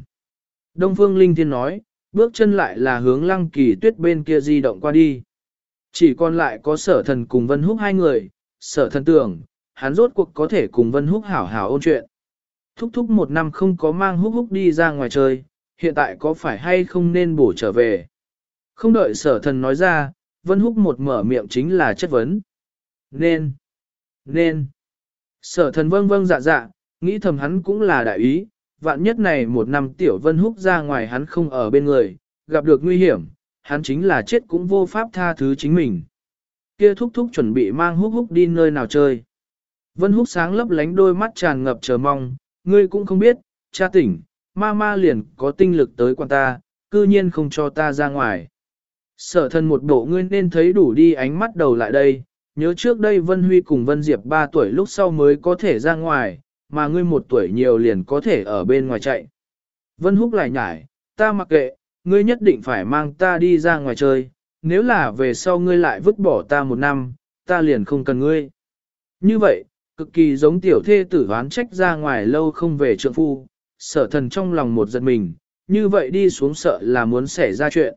Đông Phương Linh Thiên nói, bước chân lại là hướng lăng kỳ tuyết bên kia di động qua đi. Chỉ còn lại có sở thần cùng Vân Húc hai người, sở thần tưởng, hắn rốt cuộc có thể cùng Vân Húc hảo hảo ôn chuyện. Thúc thúc một năm không có mang húc húc đi ra ngoài chơi, hiện tại có phải hay không nên bổ trở về. Không đợi sở thần nói ra, Vân Húc một mở miệng chính là chất vấn. Nên, nên. Sở thần vâng vâng dạ dạ, nghĩ thầm hắn cũng là đại ý, vạn nhất này một năm tiểu Vân Húc ra ngoài hắn không ở bên người, gặp được nguy hiểm, hắn chính là chết cũng vô pháp tha thứ chính mình. Kia thúc thúc chuẩn bị mang húc húc đi nơi nào chơi. Vân húc sáng lấp lánh đôi mắt tràn ngập chờ mong, ngươi cũng không biết, cha tỉnh, ma ma liền có tinh lực tới quan ta, cư nhiên không cho ta ra ngoài. Sở thân một bộ ngươi nên thấy đủ đi ánh mắt đầu lại đây, nhớ trước đây Vân Huy cùng Vân Diệp 3 tuổi lúc sau mới có thể ra ngoài, mà ngươi một tuổi nhiều liền có thể ở bên ngoài chạy. Vân Húc lại nhải, ta mặc kệ, ngươi nhất định phải mang ta đi ra ngoài chơi, nếu là về sau ngươi lại vứt bỏ ta một năm, ta liền không cần ngươi. Như vậy, cực kỳ giống tiểu thê tử oán trách ra ngoài lâu không về trượng phu, sở thần trong lòng một giật mình, như vậy đi xuống sợ là muốn xảy ra chuyện.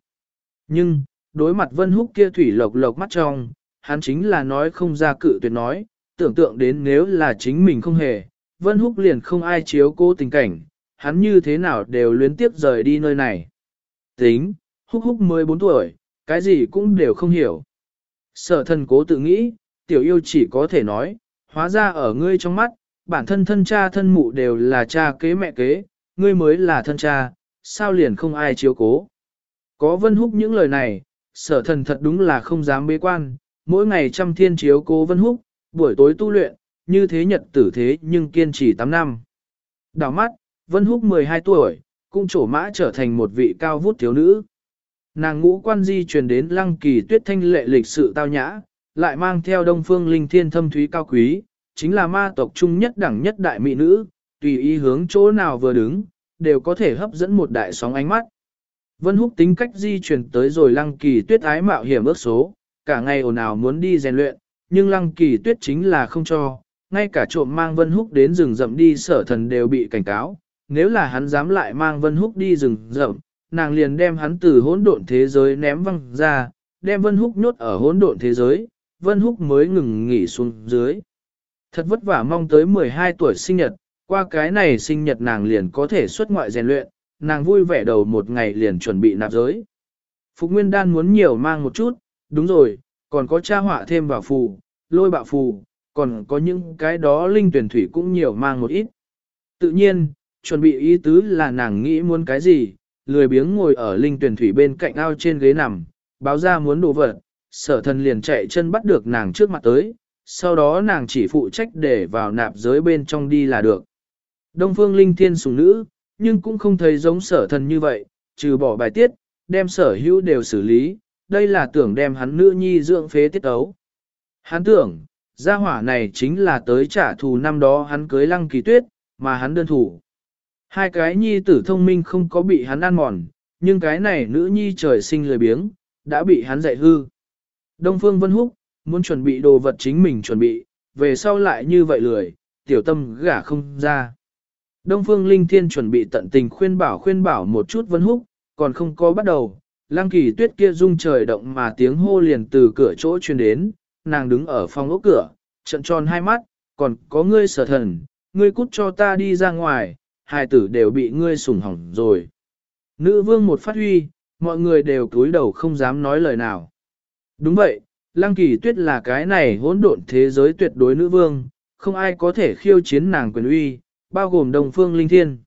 Nhưng, đối mặt vân húc kia thủy lộc lộc mắt trong, hắn chính là nói không ra cự tuyệt nói, tưởng tượng đến nếu là chính mình không hề, vân húc liền không ai chiếu cố tình cảnh, hắn như thế nào đều luyến tiếp rời đi nơi này. Tính, húc húc 14 tuổi, cái gì cũng đều không hiểu. Sở thần cố tự nghĩ, tiểu yêu chỉ có thể nói, hóa ra ở ngươi trong mắt, bản thân thân cha thân mụ đều là cha kế mẹ kế, ngươi mới là thân cha, sao liền không ai chiếu cố. Có vân húc những lời này, sở thần thật đúng là không dám bế quan, mỗi ngày trăm thiên chiếu cố vân húc, buổi tối tu luyện, như thế nhật tử thế nhưng kiên trì 8 năm. Đảo mắt, vân húc 12 tuổi, cũng trổ mã trở thành một vị cao vút thiếu nữ. Nàng ngũ quan di truyền đến lăng kỳ tuyết thanh lệ lịch sự tao nhã, lại mang theo đông phương linh thiên thâm thúy cao quý, chính là ma tộc trung nhất đẳng nhất đại mỹ nữ, tùy ý hướng chỗ nào vừa đứng, đều có thể hấp dẫn một đại sóng ánh mắt. Vân húc tính cách di chuyển tới rồi lăng kỳ tuyết ái mạo hiểm ước số, cả ngày ồn ào muốn đi rèn luyện, nhưng lăng kỳ tuyết chính là không cho, ngay cả trộm mang vân húc đến rừng rậm đi sở thần đều bị cảnh cáo, nếu là hắn dám lại mang vân húc đi rừng rậm, nàng liền đem hắn từ hỗn độn thế giới ném văng ra, đem vân húc nhốt ở hỗn độn thế giới, vân húc mới ngừng nghỉ xuống dưới. Thật vất vả mong tới 12 tuổi sinh nhật, qua cái này sinh nhật nàng liền có thể xuất ngoại rèn luyện, nàng vui vẻ đầu một ngày liền chuẩn bị nạp giới. Phục Nguyên Đan muốn nhiều mang một chút, đúng rồi, còn có cha họa thêm vào phù, lôi bạo phù, còn có những cái đó linh tuyển thủy cũng nhiều mang một ít. Tự nhiên, chuẩn bị ý tứ là nàng nghĩ muốn cái gì, lười biếng ngồi ở linh tuyển thủy bên cạnh ao trên ghế nằm, báo ra muốn đổ vật, sở thần liền chạy chân bắt được nàng trước mặt tới, sau đó nàng chỉ phụ trách để vào nạp giới bên trong đi là được. Đông phương linh thiên sùng nữ, nhưng cũng không thấy giống sở thần như vậy, trừ bỏ bài tiết, đem sở hữu đều xử lý, đây là tưởng đem hắn nữ nhi dưỡng phế tiết ấu. Hắn tưởng, gia hỏa này chính là tới trả thù năm đó hắn cưới lăng kỳ tuyết, mà hắn đơn thủ. Hai cái nhi tử thông minh không có bị hắn ăn mòn, nhưng cái này nữ nhi trời sinh lười biếng, đã bị hắn dạy hư. Đông Phương Vân Húc, muốn chuẩn bị đồ vật chính mình chuẩn bị, về sau lại như vậy lười, tiểu tâm gả không ra. Đông Phương Linh Thiên chuẩn bị tận tình khuyên bảo khuyên bảo một chút Vân Húc, còn không có bắt đầu. Lăng kỳ tuyết kia rung trời động mà tiếng hô liền từ cửa chỗ truyền đến, nàng đứng ở phòng ốc cửa, trận tròn hai mắt, còn có ngươi sở thần, ngươi cút cho ta đi ra ngoài, hai tử đều bị ngươi sủng hỏng rồi. Nữ vương một phát huy, mọi người đều cúi đầu không dám nói lời nào. Đúng vậy, Lăng Kỳ Tuyết là cái này hỗn độn thế giới tuyệt đối nữ vương, không ai có thể khiêu chiến nàng quyền uy, bao gồm đồng phương linh thiên.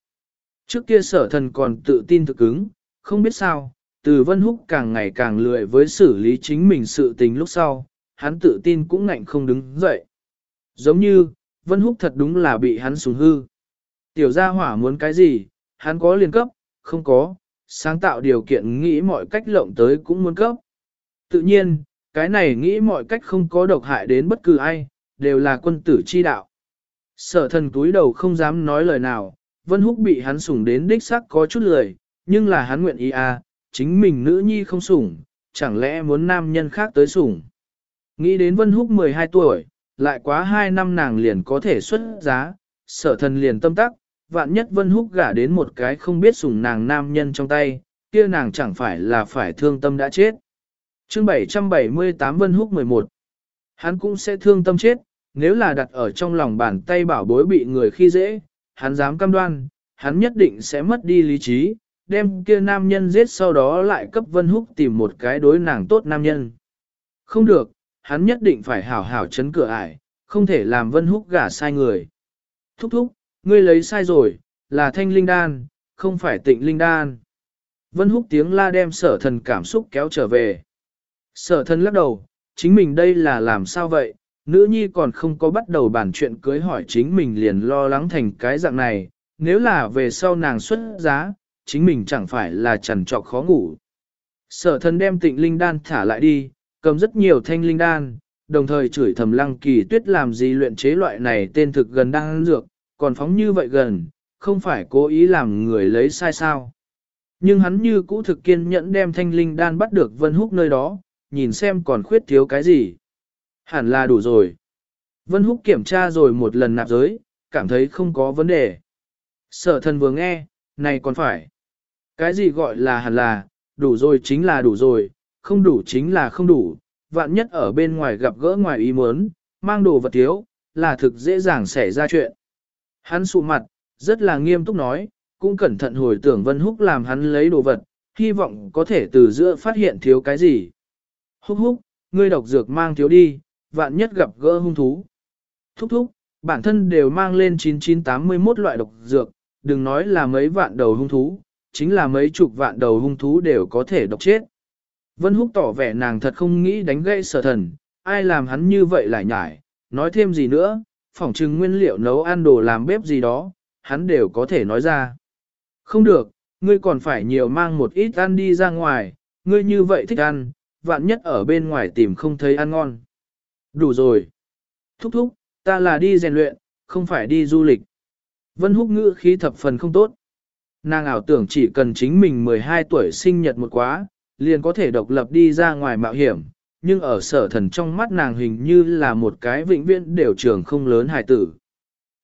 Trước kia sở thần còn tự tin thực ứng, không biết sao, từ Vân Húc càng ngày càng lười với xử lý chính mình sự tình lúc sau, hắn tự tin cũng ngạnh không đứng dậy. Giống như, Vân Húc thật đúng là bị hắn sùng hư. Tiểu gia hỏa muốn cái gì, hắn có liền cấp, không có, sáng tạo điều kiện nghĩ mọi cách lộng tới cũng muốn cấp. Tự nhiên, cái này nghĩ mọi cách không có độc hại đến bất cứ ai, đều là quân tử chi đạo. Sở thần túi đầu không dám nói lời nào, Vân Húc bị hắn sủng đến đích xác có chút lười, nhưng là hắn nguyện ý à, chính mình nữ nhi không sủng, chẳng lẽ muốn nam nhân khác tới sủng. Nghĩ đến Vân Húc 12 tuổi, lại quá 2 năm nàng liền có thể xuất giá, sở thần liền tâm tắc, vạn nhất Vân Húc gả đến một cái không biết sủng nàng nam nhân trong tay, kia nàng chẳng phải là phải thương tâm đã chết. chương 778 Vân Húc 11 Hắn cũng sẽ thương tâm chết, nếu là đặt ở trong lòng bàn tay bảo bối bị người khi dễ, hắn dám cam đoan, hắn nhất định sẽ mất đi lý trí, đem kia nam nhân giết sau đó lại cấp Vân Húc tìm một cái đối nàng tốt nam nhân. Không được, hắn nhất định phải hảo hảo chấn cửa ải, không thể làm Vân Húc gả sai người. Thúc thúc, ngươi lấy sai rồi, là thanh linh đan, không phải tịnh linh đan. Vân Húc tiếng la đem sở thần cảm xúc kéo trở về. Sở thần lắc đầu, chính mình đây là làm sao vậy, nữ nhi còn không có bắt đầu bản chuyện cưới hỏi chính mình liền lo lắng thành cái dạng này, nếu là về sau nàng xuất giá, chính mình chẳng phải là trần trọc khó ngủ. Sở thần đem tịnh linh đan thả lại đi, cầm rất nhiều thanh linh đan, đồng thời chửi thầm lăng kỳ tuyết làm gì luyện chế loại này tên thực gần đang dược, còn phóng như vậy gần, không phải cố ý làm người lấy sai sao. Nhưng hắn như cũ thực kiên nhẫn đem thanh linh đan bắt được Vân Húc nơi đó, nhìn xem còn khuyết thiếu cái gì. Hẳn là đủ rồi. Vân Húc kiểm tra rồi một lần nạp giới, cảm thấy không có vấn đề. Sở thần vừa nghe, này còn phải. Cái gì gọi là hẳn là, đủ rồi chính là đủ rồi, không đủ chính là không đủ, vạn nhất ở bên ngoài gặp gỡ ngoài ý muốn, mang đồ vật thiếu, là thực dễ dàng xảy ra chuyện. Hắn sụ mặt, rất là nghiêm túc nói, cũng cẩn thận hồi tưởng Vân Húc làm hắn lấy đồ vật, hy vọng có thể từ giữa phát hiện thiếu cái gì. Húc húc, ngươi độc dược mang thiếu đi, vạn nhất gặp gỡ hung thú. Thúc thúc, bản thân đều mang lên 9981 loại độc dược, đừng nói là mấy vạn đầu hung thú, chính là mấy chục vạn đầu hung thú đều có thể độc chết. Vân Húc tỏ vẻ nàng thật không nghĩ đánh gây sở thần, ai làm hắn như vậy lại nhải, nói thêm gì nữa, phỏng chừng nguyên liệu nấu ăn đồ làm bếp gì đó, hắn đều có thể nói ra. Không được, ngươi còn phải nhiều mang một ít ăn đi ra ngoài, ngươi như vậy thích ăn, vạn nhất ở bên ngoài tìm không thấy ăn ngon. Đủ rồi. Thúc thúc, ta là đi rèn luyện, không phải đi du lịch. Vân húc ngữ khí thập phần không tốt. Nàng ảo tưởng chỉ cần chính mình 12 tuổi sinh nhật một quá, liền có thể độc lập đi ra ngoài mạo hiểm, nhưng ở sở thần trong mắt nàng hình như là một cái vĩnh viễn đều trường không lớn hài tử.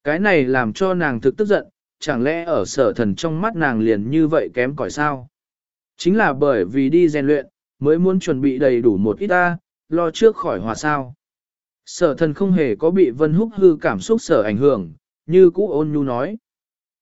Cái này làm cho nàng thực tức giận, chẳng lẽ ở sở thần trong mắt nàng liền như vậy kém cỏi sao? Chính là bởi vì đi rèn luyện, mới muốn chuẩn bị đầy đủ một ít ta, lo trước khỏi hòa sao. Sở thần không hề có bị vân húc hư cảm xúc sở ảnh hưởng, như cũ ôn nhu nói.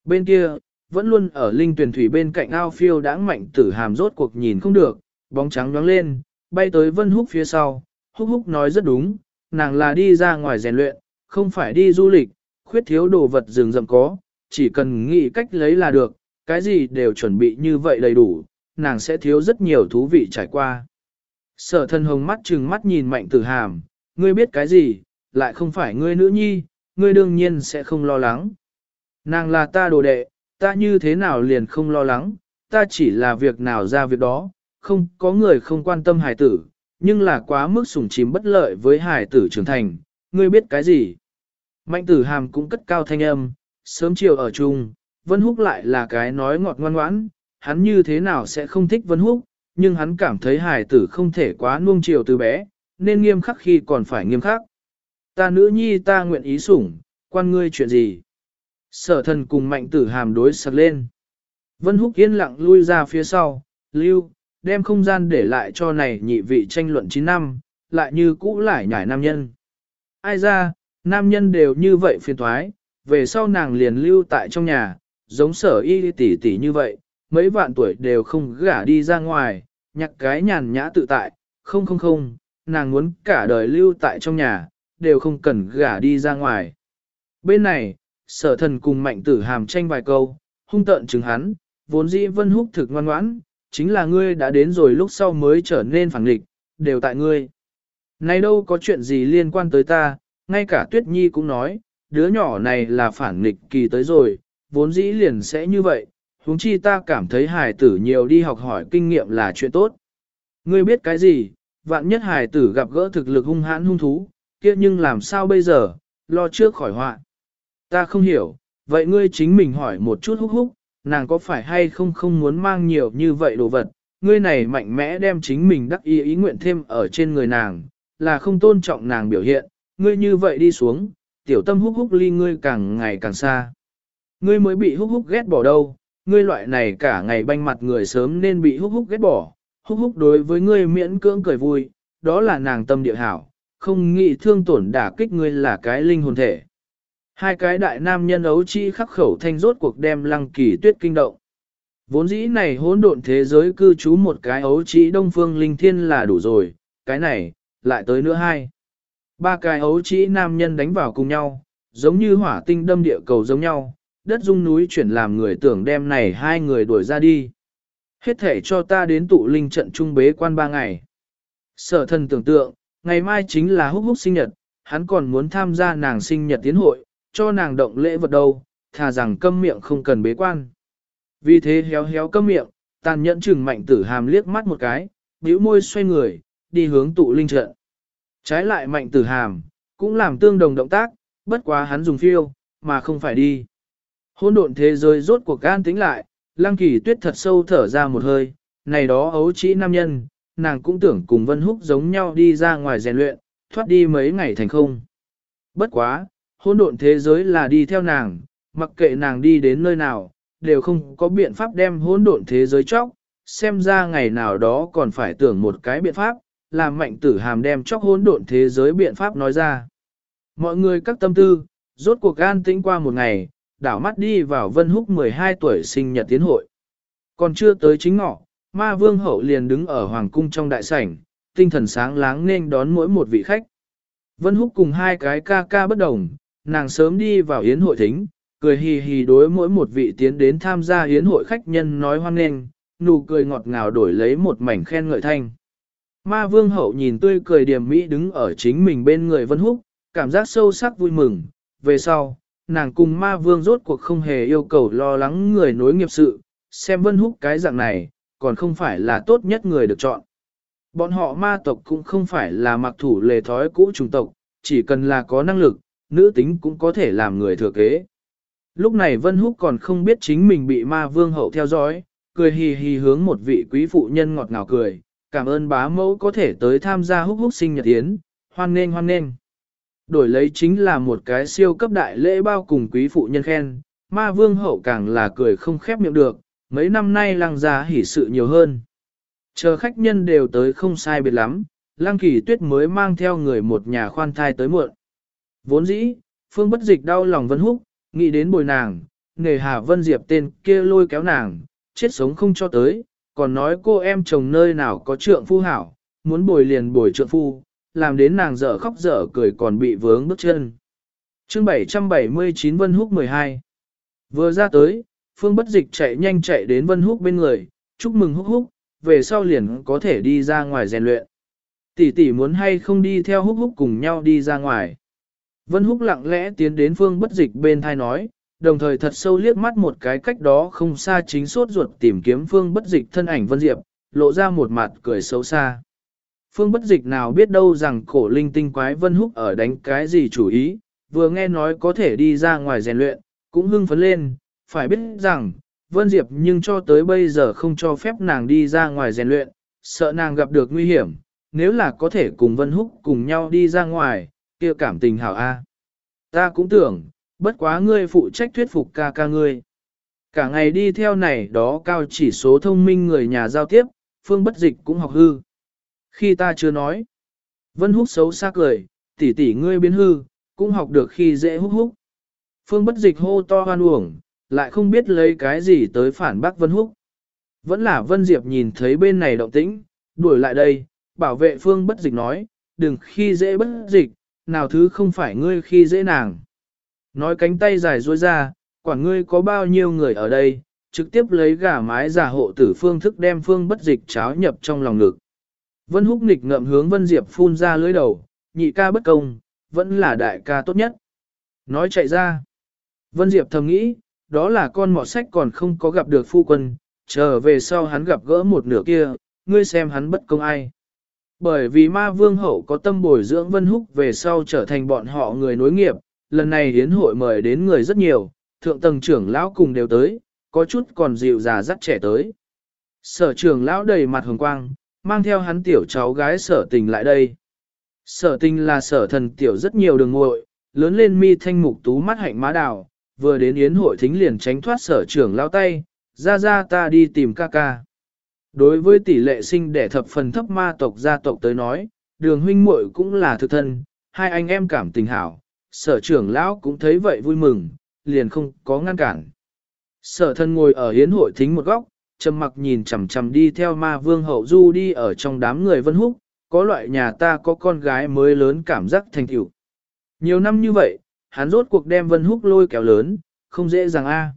Bên kia, vẫn luôn ở linh tuyển thủy bên cạnh ao phiêu đã mạnh tử hàm rốt cuộc nhìn không được, bóng trắng nhoáng lên, bay tới vân húc phía sau, húc húc nói rất đúng, nàng là đi ra ngoài rèn luyện, không phải đi du lịch, khuyết thiếu đồ vật rừng rậm có, chỉ cần nghĩ cách lấy là được, cái gì đều chuẩn bị như vậy đầy đủ, nàng sẽ thiếu rất nhiều thú vị trải qua. Sở thân hồng mắt trừng mắt nhìn mạnh tử hàm, ngươi biết cái gì, lại không phải ngươi nữ nhi, ngươi đương nhiên sẽ không lo lắng. Nàng là ta đồ đệ, ta như thế nào liền không lo lắng, ta chỉ là việc nào ra việc đó, không có người không quan tâm hài tử, nhưng là quá mức sủng chìm bất lợi với hài tử trưởng thành, ngươi biết cái gì. Mạnh tử hàm cũng cất cao thanh âm, sớm chiều ở chung, Vân Húc lại là cái nói ngọt ngoan ngoãn, hắn như thế nào sẽ không thích Vân Húc, nhưng hắn cảm thấy hài tử không thể quá nuông chiều từ bé, nên nghiêm khắc khi còn phải nghiêm khắc. Ta nữ nhi ta nguyện ý sủng, quan ngươi chuyện gì? Sở thần cùng mạnh tử hàm đối sặc lên. Vân Húc yên lặng lui ra phía sau, lưu, đem không gian để lại cho này nhị vị tranh luận 9 năm, lại như cũ lại nhảy nam nhân. Ai ra, nam nhân đều như vậy phiền thoái, về sau nàng liền lưu tại trong nhà, giống sở y tỷ tỷ như vậy, mấy vạn tuổi đều không gả đi ra ngoài, nhặt cái nhàn nhã tự tại, không không không, nàng muốn cả đời lưu tại trong nhà, đều không cần gả đi ra ngoài. Bên này, sở thần cùng mạnh tử hàm tranh vài câu, hung tợn chứng hắn, vốn dĩ vân húc thực ngoan ngoãn, chính là ngươi đã đến rồi lúc sau mới trở nên phản nghịch, đều tại ngươi. Này đâu có chuyện gì liên quan tới ta, ngay cả Tuyết Nhi cũng nói, đứa nhỏ này là phản nghịch kỳ tới rồi, vốn dĩ liền sẽ như vậy, huống chi ta cảm thấy hài tử nhiều đi học hỏi kinh nghiệm là chuyện tốt. Ngươi biết cái gì, vạn nhất hài tử gặp gỡ thực lực hung hãn hung thú, kia nhưng làm sao bây giờ, lo trước khỏi họa. Ta không hiểu, vậy ngươi chính mình hỏi một chút húc húc, nàng có phải hay không không muốn mang nhiều như vậy đồ vật, ngươi này mạnh mẽ đem chính mình đắc ý ý nguyện thêm ở trên người nàng, là không tôn trọng nàng biểu hiện, ngươi như vậy đi xuống, tiểu tâm húc húc ly ngươi càng ngày càng xa. Ngươi mới bị húc húc ghét bỏ đâu, ngươi loại này cả ngày banh mặt người sớm nên bị húc húc ghét bỏ, húc húc đối với ngươi miễn cưỡng cười vui, đó là nàng tâm địa hảo, không nghĩ thương tổn đả kích ngươi là cái linh hồn thể. Hai cái đại nam nhân ấu chi khắc khẩu thanh rốt cuộc đem lăng kỳ tuyết kinh động. Vốn dĩ này hỗn độn thế giới cư trú một cái ấu chi đông phương linh thiên là đủ rồi, cái này, lại tới nữa hai. Ba cái ấu chi nam nhân đánh vào cùng nhau, giống như hỏa tinh đâm địa cầu giống nhau, đất rung núi chuyển làm người tưởng đem này hai người đuổi ra đi. Hết thể cho ta đến tụ linh trận trung bế quan ba ngày. Sở thần tưởng tượng, ngày mai chính là húc húc sinh nhật, hắn còn muốn tham gia nàng sinh nhật tiến hội, cho nàng động lễ vật đâu, thà rằng câm miệng không cần bế quan. Vì thế héo héo câm miệng, tàn nhẫn chừng mạnh tử hàm liếc mắt một cái, bĩu môi xoay người, đi hướng tụ linh trận. Trái lại mạnh tử hàm, cũng làm tương đồng động tác, bất quá hắn dùng phiêu, mà không phải đi. Hôn độn thế giới rốt cuộc gan tính lại, lăng kỳ tuyết thật sâu thở ra một hơi, này đó ấu trĩ nam nhân, nàng cũng tưởng cùng Vân Húc giống nhau đi ra ngoài rèn luyện, thoát đi mấy ngày thành không. Bất quá, hôn độn thế giới là đi theo nàng, mặc kệ nàng đi đến nơi nào, đều không có biện pháp đem hôn độn thế giới chóc, xem ra ngày nào đó còn phải tưởng một cái biện pháp, làm mạnh tử hàm đem chóc hôn độn thế giới biện pháp nói ra. Mọi người các tâm tư, rốt cuộc an tĩnh qua một ngày, đảo mắt đi vào Vân Húc 12 tuổi sinh nhật tiến hội. Còn chưa tới chính ngọ, ma vương hậu liền đứng ở hoàng cung trong đại sảnh, tinh thần sáng láng nên đón mỗi một vị khách. Vân Húc cùng hai cái ca ca bất đồng, nàng sớm đi vào yến hội thính, cười hì hì đối mỗi một vị tiến đến tham gia yến hội khách nhân nói hoan nghênh, nụ cười ngọt ngào đổi lấy một mảnh khen ngợi thanh. Ma vương hậu nhìn tươi cười điềm mỹ đứng ở chính mình bên người Vân Húc, cảm giác sâu sắc vui mừng, về sau, nàng cùng ma vương rốt cuộc không hề yêu cầu lo lắng người nối nghiệp sự, xem Vân Húc cái dạng này, còn không phải là tốt nhất người được chọn. Bọn họ ma tộc cũng không phải là mặc thủ lề thói cũ trùng tộc, chỉ cần là có năng lực, nữ tính cũng có thể làm người thừa kế. Lúc này Vân Húc còn không biết chính mình bị ma vương hậu theo dõi, cười hì hì hướng một vị quý phụ nhân ngọt ngào cười, cảm ơn bá mẫu có thể tới tham gia húc húc sinh nhật yến, hoan nghênh hoan nghênh. Đổi lấy chính là một cái siêu cấp đại lễ bao cùng quý phụ nhân khen, ma vương hậu càng là cười không khép miệng được, mấy năm nay lăng gia hỉ sự nhiều hơn. Chờ khách nhân đều tới không sai biệt lắm, lăng kỳ tuyết mới mang theo người một nhà khoan thai tới muộn. Vốn dĩ, phương bất dịch đau lòng vân húc, nghĩ đến bồi nàng, nghề hà vân diệp tên kia lôi kéo nàng, chết sống không cho tới, còn nói cô em chồng nơi nào có trượng phu hảo, muốn bồi liền bồi trượng phu, làm đến nàng dở khóc dở cười còn bị vướng bước chân. chương 779 Vân Húc 12 Vừa ra tới, Phương Bất Dịch chạy nhanh chạy đến Vân Húc bên người, chúc mừng Húc Húc, về sau liền có thể đi ra ngoài rèn luyện. Tỷ tỷ muốn hay không đi theo Húc Húc cùng nhau đi ra ngoài. Vân Húc lặng lẽ tiến đến Phương Bất Dịch bên thai nói, đồng thời thật sâu liếc mắt một cái cách đó không xa chính suốt ruột tìm kiếm Phương Bất Dịch thân ảnh Vân Diệp, lộ ra một mặt cười xấu xa. Phương Bất Dịch nào biết đâu rằng cổ linh tinh quái Vân Húc ở đánh cái gì chủ ý, vừa nghe nói có thể đi ra ngoài rèn luyện, cũng hưng phấn lên, phải biết rằng, Vân Diệp nhưng cho tới bây giờ không cho phép nàng đi ra ngoài rèn luyện, sợ nàng gặp được nguy hiểm, nếu là có thể cùng Vân Húc cùng nhau đi ra ngoài, kia cảm tình hảo a. Ta cũng tưởng, bất quá ngươi phụ trách thuyết phục ca ca ngươi. Cả ngày đi theo này đó cao chỉ số thông minh người nhà giao tiếp, phương bất dịch cũng học hư. Khi ta chưa nói, Vân Húc xấu xa cười, tỷ tỷ ngươi biến hư, cũng học được khi dễ húc húc. Phương bất dịch hô to hoan uổng, lại không biết lấy cái gì tới phản bác Vân Húc. Vẫn là Vân Diệp nhìn thấy bên này động tĩnh, đuổi lại đây, bảo vệ Phương bất dịch nói, đừng khi dễ bất dịch, nào thứ không phải ngươi khi dễ nàng. Nói cánh tay dài duỗi ra, quả ngươi có bao nhiêu người ở đây, trực tiếp lấy gà mái giả hộ tử phương thức đem phương bất dịch cháo nhập trong lòng ngực. Vân húc nịch ngậm hướng Vân Diệp phun ra lưới đầu, nhị ca bất công, vẫn là đại ca tốt nhất. Nói chạy ra. Vân Diệp thầm nghĩ, đó là con mọt sách còn không có gặp được phu quân, trở về sau hắn gặp gỡ một nửa kia, ngươi xem hắn bất công ai. Bởi vì ma vương hậu có tâm bồi dưỡng Vân Húc về sau trở thành bọn họ người nối nghiệp, lần này hiến hội mời đến người rất nhiều, thượng tầng trưởng lão cùng đều tới, có chút còn dịu già dắt trẻ tới. Sở trưởng lão đầy mặt hồng quang, mang theo hắn tiểu cháu gái sở tình lại đây. Sở tình là sở thần tiểu rất nhiều đường ngội, lớn lên mi thanh mục tú mắt hạnh má đào, vừa đến yến hội thính liền tránh thoát sở trưởng lao tay, ra ra ta đi tìm ca ca. Đối với tỷ lệ sinh đẻ thập phần thấp ma tộc gia tộc tới nói, đường huynh muội cũng là thực thân, hai anh em cảm tình hảo, sở trưởng lão cũng thấy vậy vui mừng, liền không có ngăn cản. Sở thân ngồi ở hiến hội thính một góc, trầm mặc nhìn chằm chằm đi theo ma vương hậu du đi ở trong đám người vân húc, có loại nhà ta có con gái mới lớn cảm giác thành tựu. Nhiều năm như vậy, hắn rốt cuộc đem vân húc lôi kéo lớn, không dễ dàng a.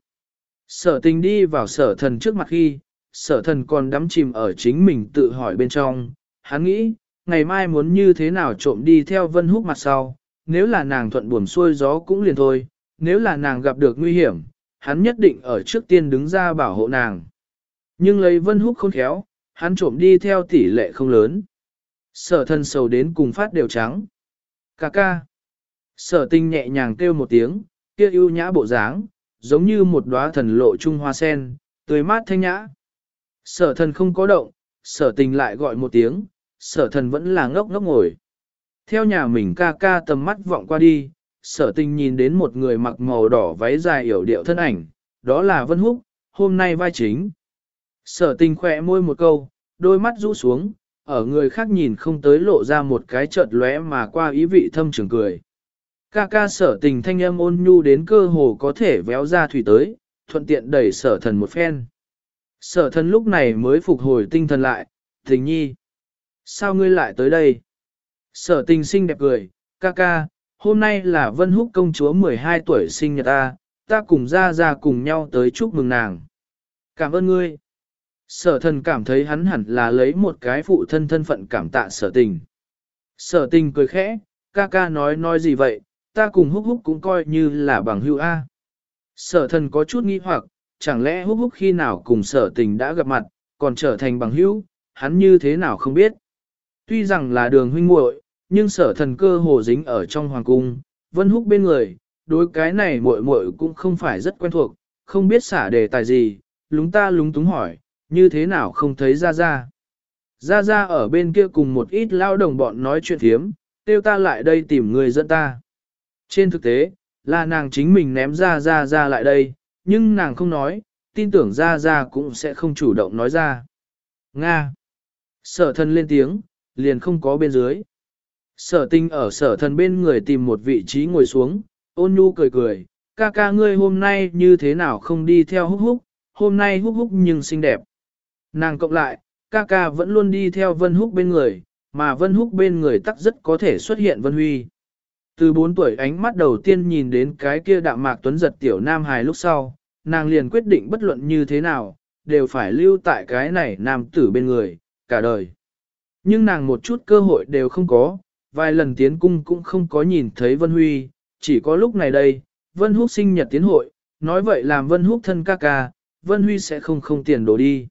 Sở tình đi vào sở thần trước mặt khi, sở thần còn đắm chìm ở chính mình tự hỏi bên trong, hắn nghĩ, ngày mai muốn như thế nào trộm đi theo vân húc mặt sau, nếu là nàng thuận buồm xuôi gió cũng liền thôi, nếu là nàng gặp được nguy hiểm, hắn nhất định ở trước tiên đứng ra bảo hộ nàng. Nhưng lấy vân húc không khéo, hắn trộm đi theo tỷ lệ không lớn. Sở thân sầu đến cùng phát đều trắng. Cà ca. Sở tinh nhẹ nhàng kêu một tiếng, kia ưu nhã bộ dáng, giống như một đóa thần lộ trung hoa sen, tươi mát thanh nhã. Sở thần không có động, sở tình lại gọi một tiếng, sở thần vẫn là ngốc ngốc ngồi. Theo nhà mình ca ca tầm mắt vọng qua đi, sở tình nhìn đến một người mặc màu đỏ váy dài yểu điệu thân ảnh, đó là Vân Húc, hôm nay vai chính. Sở tình khỏe môi một câu, đôi mắt rũ xuống, ở người khác nhìn không tới lộ ra một cái chợt lóe mà qua ý vị thâm trường cười. Ca ca sở tình thanh âm ôn nhu đến cơ hồ có thể véo ra thủy tới, thuận tiện đẩy sở thần một phen. Sở thần lúc này mới phục hồi tinh thần lại, tình nhi. Sao ngươi lại tới đây? Sở tình xinh đẹp cười, ca ca, hôm nay là Vân Húc công chúa 12 tuổi sinh nhật ta, ta cùng ra ra cùng nhau tới chúc mừng nàng. Cảm ơn ngươi. Sở thần cảm thấy hắn hẳn là lấy một cái phụ thân thân phận cảm tạ sở tình. Sở tình cười khẽ, ca ca nói nói gì vậy, ta cùng húc húc cũng coi như là bằng hữu A. Sở thần có chút nghi hoặc, chẳng lẽ húc húc khi nào cùng sở tình đã gặp mặt, còn trở thành bằng hữu, hắn như thế nào không biết. Tuy rằng là đường huynh muội, nhưng sở thần cơ hồ dính ở trong hoàng cung, vân húc bên người, đối cái này muội muội cũng không phải rất quen thuộc, không biết xả đề tài gì, lúng ta lúng túng hỏi, như thế nào không thấy ra ra. Ra ra ở bên kia cùng một ít lao đồng bọn nói chuyện thiếm, tiêu ta lại đây tìm người dẫn ta. Trên thực tế, là nàng chính mình ném ra ra ra lại đây, nhưng nàng không nói, tin tưởng ra ra cũng sẽ không chủ động nói ra. Nga. Sở thân lên tiếng, liền không có bên dưới. Sở tinh ở sở thần bên người tìm một vị trí ngồi xuống, ôn nhu cười cười, ca ca ngươi hôm nay như thế nào không đi theo húc húc, hôm nay húc húc nhưng xinh đẹp. Nàng cộng lại, ca ca vẫn luôn đi theo vân húc bên người, mà vân húc bên người tắc rất có thể xuất hiện vân huy. Từ 4 tuổi ánh mắt đầu tiên nhìn đến cái kia đạm mạc tuấn giật tiểu nam hài lúc sau, nàng liền quyết định bất luận như thế nào, đều phải lưu tại cái này nam tử bên người, cả đời. Nhưng nàng một chút cơ hội đều không có, vài lần tiến cung cũng không có nhìn thấy Vân Huy, chỉ có lúc này đây, Vân Húc sinh nhật tiến hội, nói vậy làm Vân Húc thân ca ca, Vân Huy sẽ không không tiền đổ đi.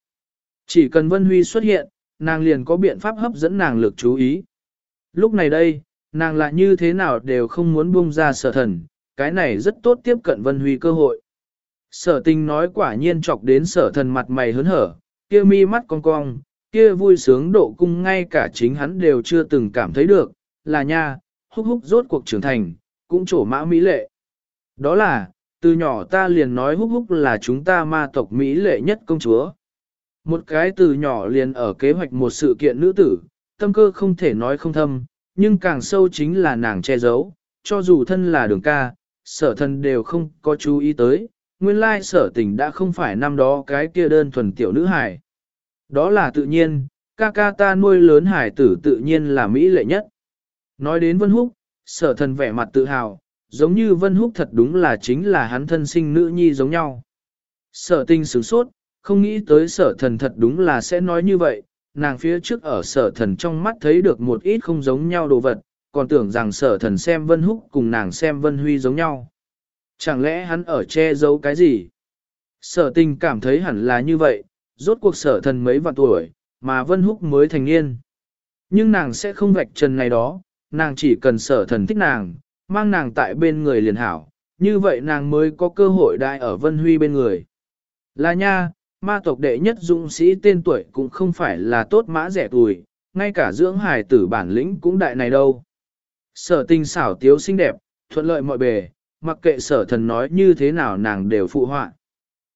Chỉ cần Vân Huy xuất hiện, nàng liền có biện pháp hấp dẫn nàng lực chú ý. Lúc này đây, nàng lại như thế nào đều không muốn buông ra sở thần, cái này rất tốt tiếp cận Vân Huy cơ hội. Sở tình nói quả nhiên chọc đến sở thần mặt mày hớn hở, kia mi mắt cong cong, kia vui sướng độ cung ngay cả chính hắn đều chưa từng cảm thấy được, là nha, húc húc rốt cuộc trưởng thành, cũng trổ mã mỹ lệ. Đó là, từ nhỏ ta liền nói húc húc là chúng ta ma tộc mỹ lệ nhất công chúa. Một cái từ nhỏ liền ở kế hoạch một sự kiện nữ tử, tâm cơ không thể nói không thâm, nhưng càng sâu chính là nàng che giấu, cho dù thân là đường ca, sở thân đều không có chú ý tới, nguyên lai sở tình đã không phải năm đó cái kia đơn thuần tiểu nữ hải. Đó là tự nhiên, ca ca ta nuôi lớn hải tử tự nhiên là mỹ lệ nhất. Nói đến Vân Húc, sở thần vẻ mặt tự hào, giống như Vân Húc thật đúng là chính là hắn thân sinh nữ nhi giống nhau. Sở tình sửng sốt, không nghĩ tới sở thần thật đúng là sẽ nói như vậy, nàng phía trước ở sở thần trong mắt thấy được một ít không giống nhau đồ vật, còn tưởng rằng sở thần xem Vân Húc cùng nàng xem Vân Huy giống nhau. Chẳng lẽ hắn ở che giấu cái gì? Sở tình cảm thấy hẳn là như vậy, rốt cuộc sở thần mấy vạn tuổi, mà Vân Húc mới thành niên. Nhưng nàng sẽ không vạch trần này đó, nàng chỉ cần sở thần thích nàng, mang nàng tại bên người liền hảo, như vậy nàng mới có cơ hội đại ở Vân Huy bên người. Là nha, ma tộc đệ nhất dũng sĩ tên tuổi cũng không phải là tốt mã rẻ tuổi, ngay cả dưỡng hài tử bản lĩnh cũng đại này đâu. Sở tình xảo tiếu xinh đẹp, thuận lợi mọi bề, mặc kệ sở thần nói như thế nào nàng đều phụ họa.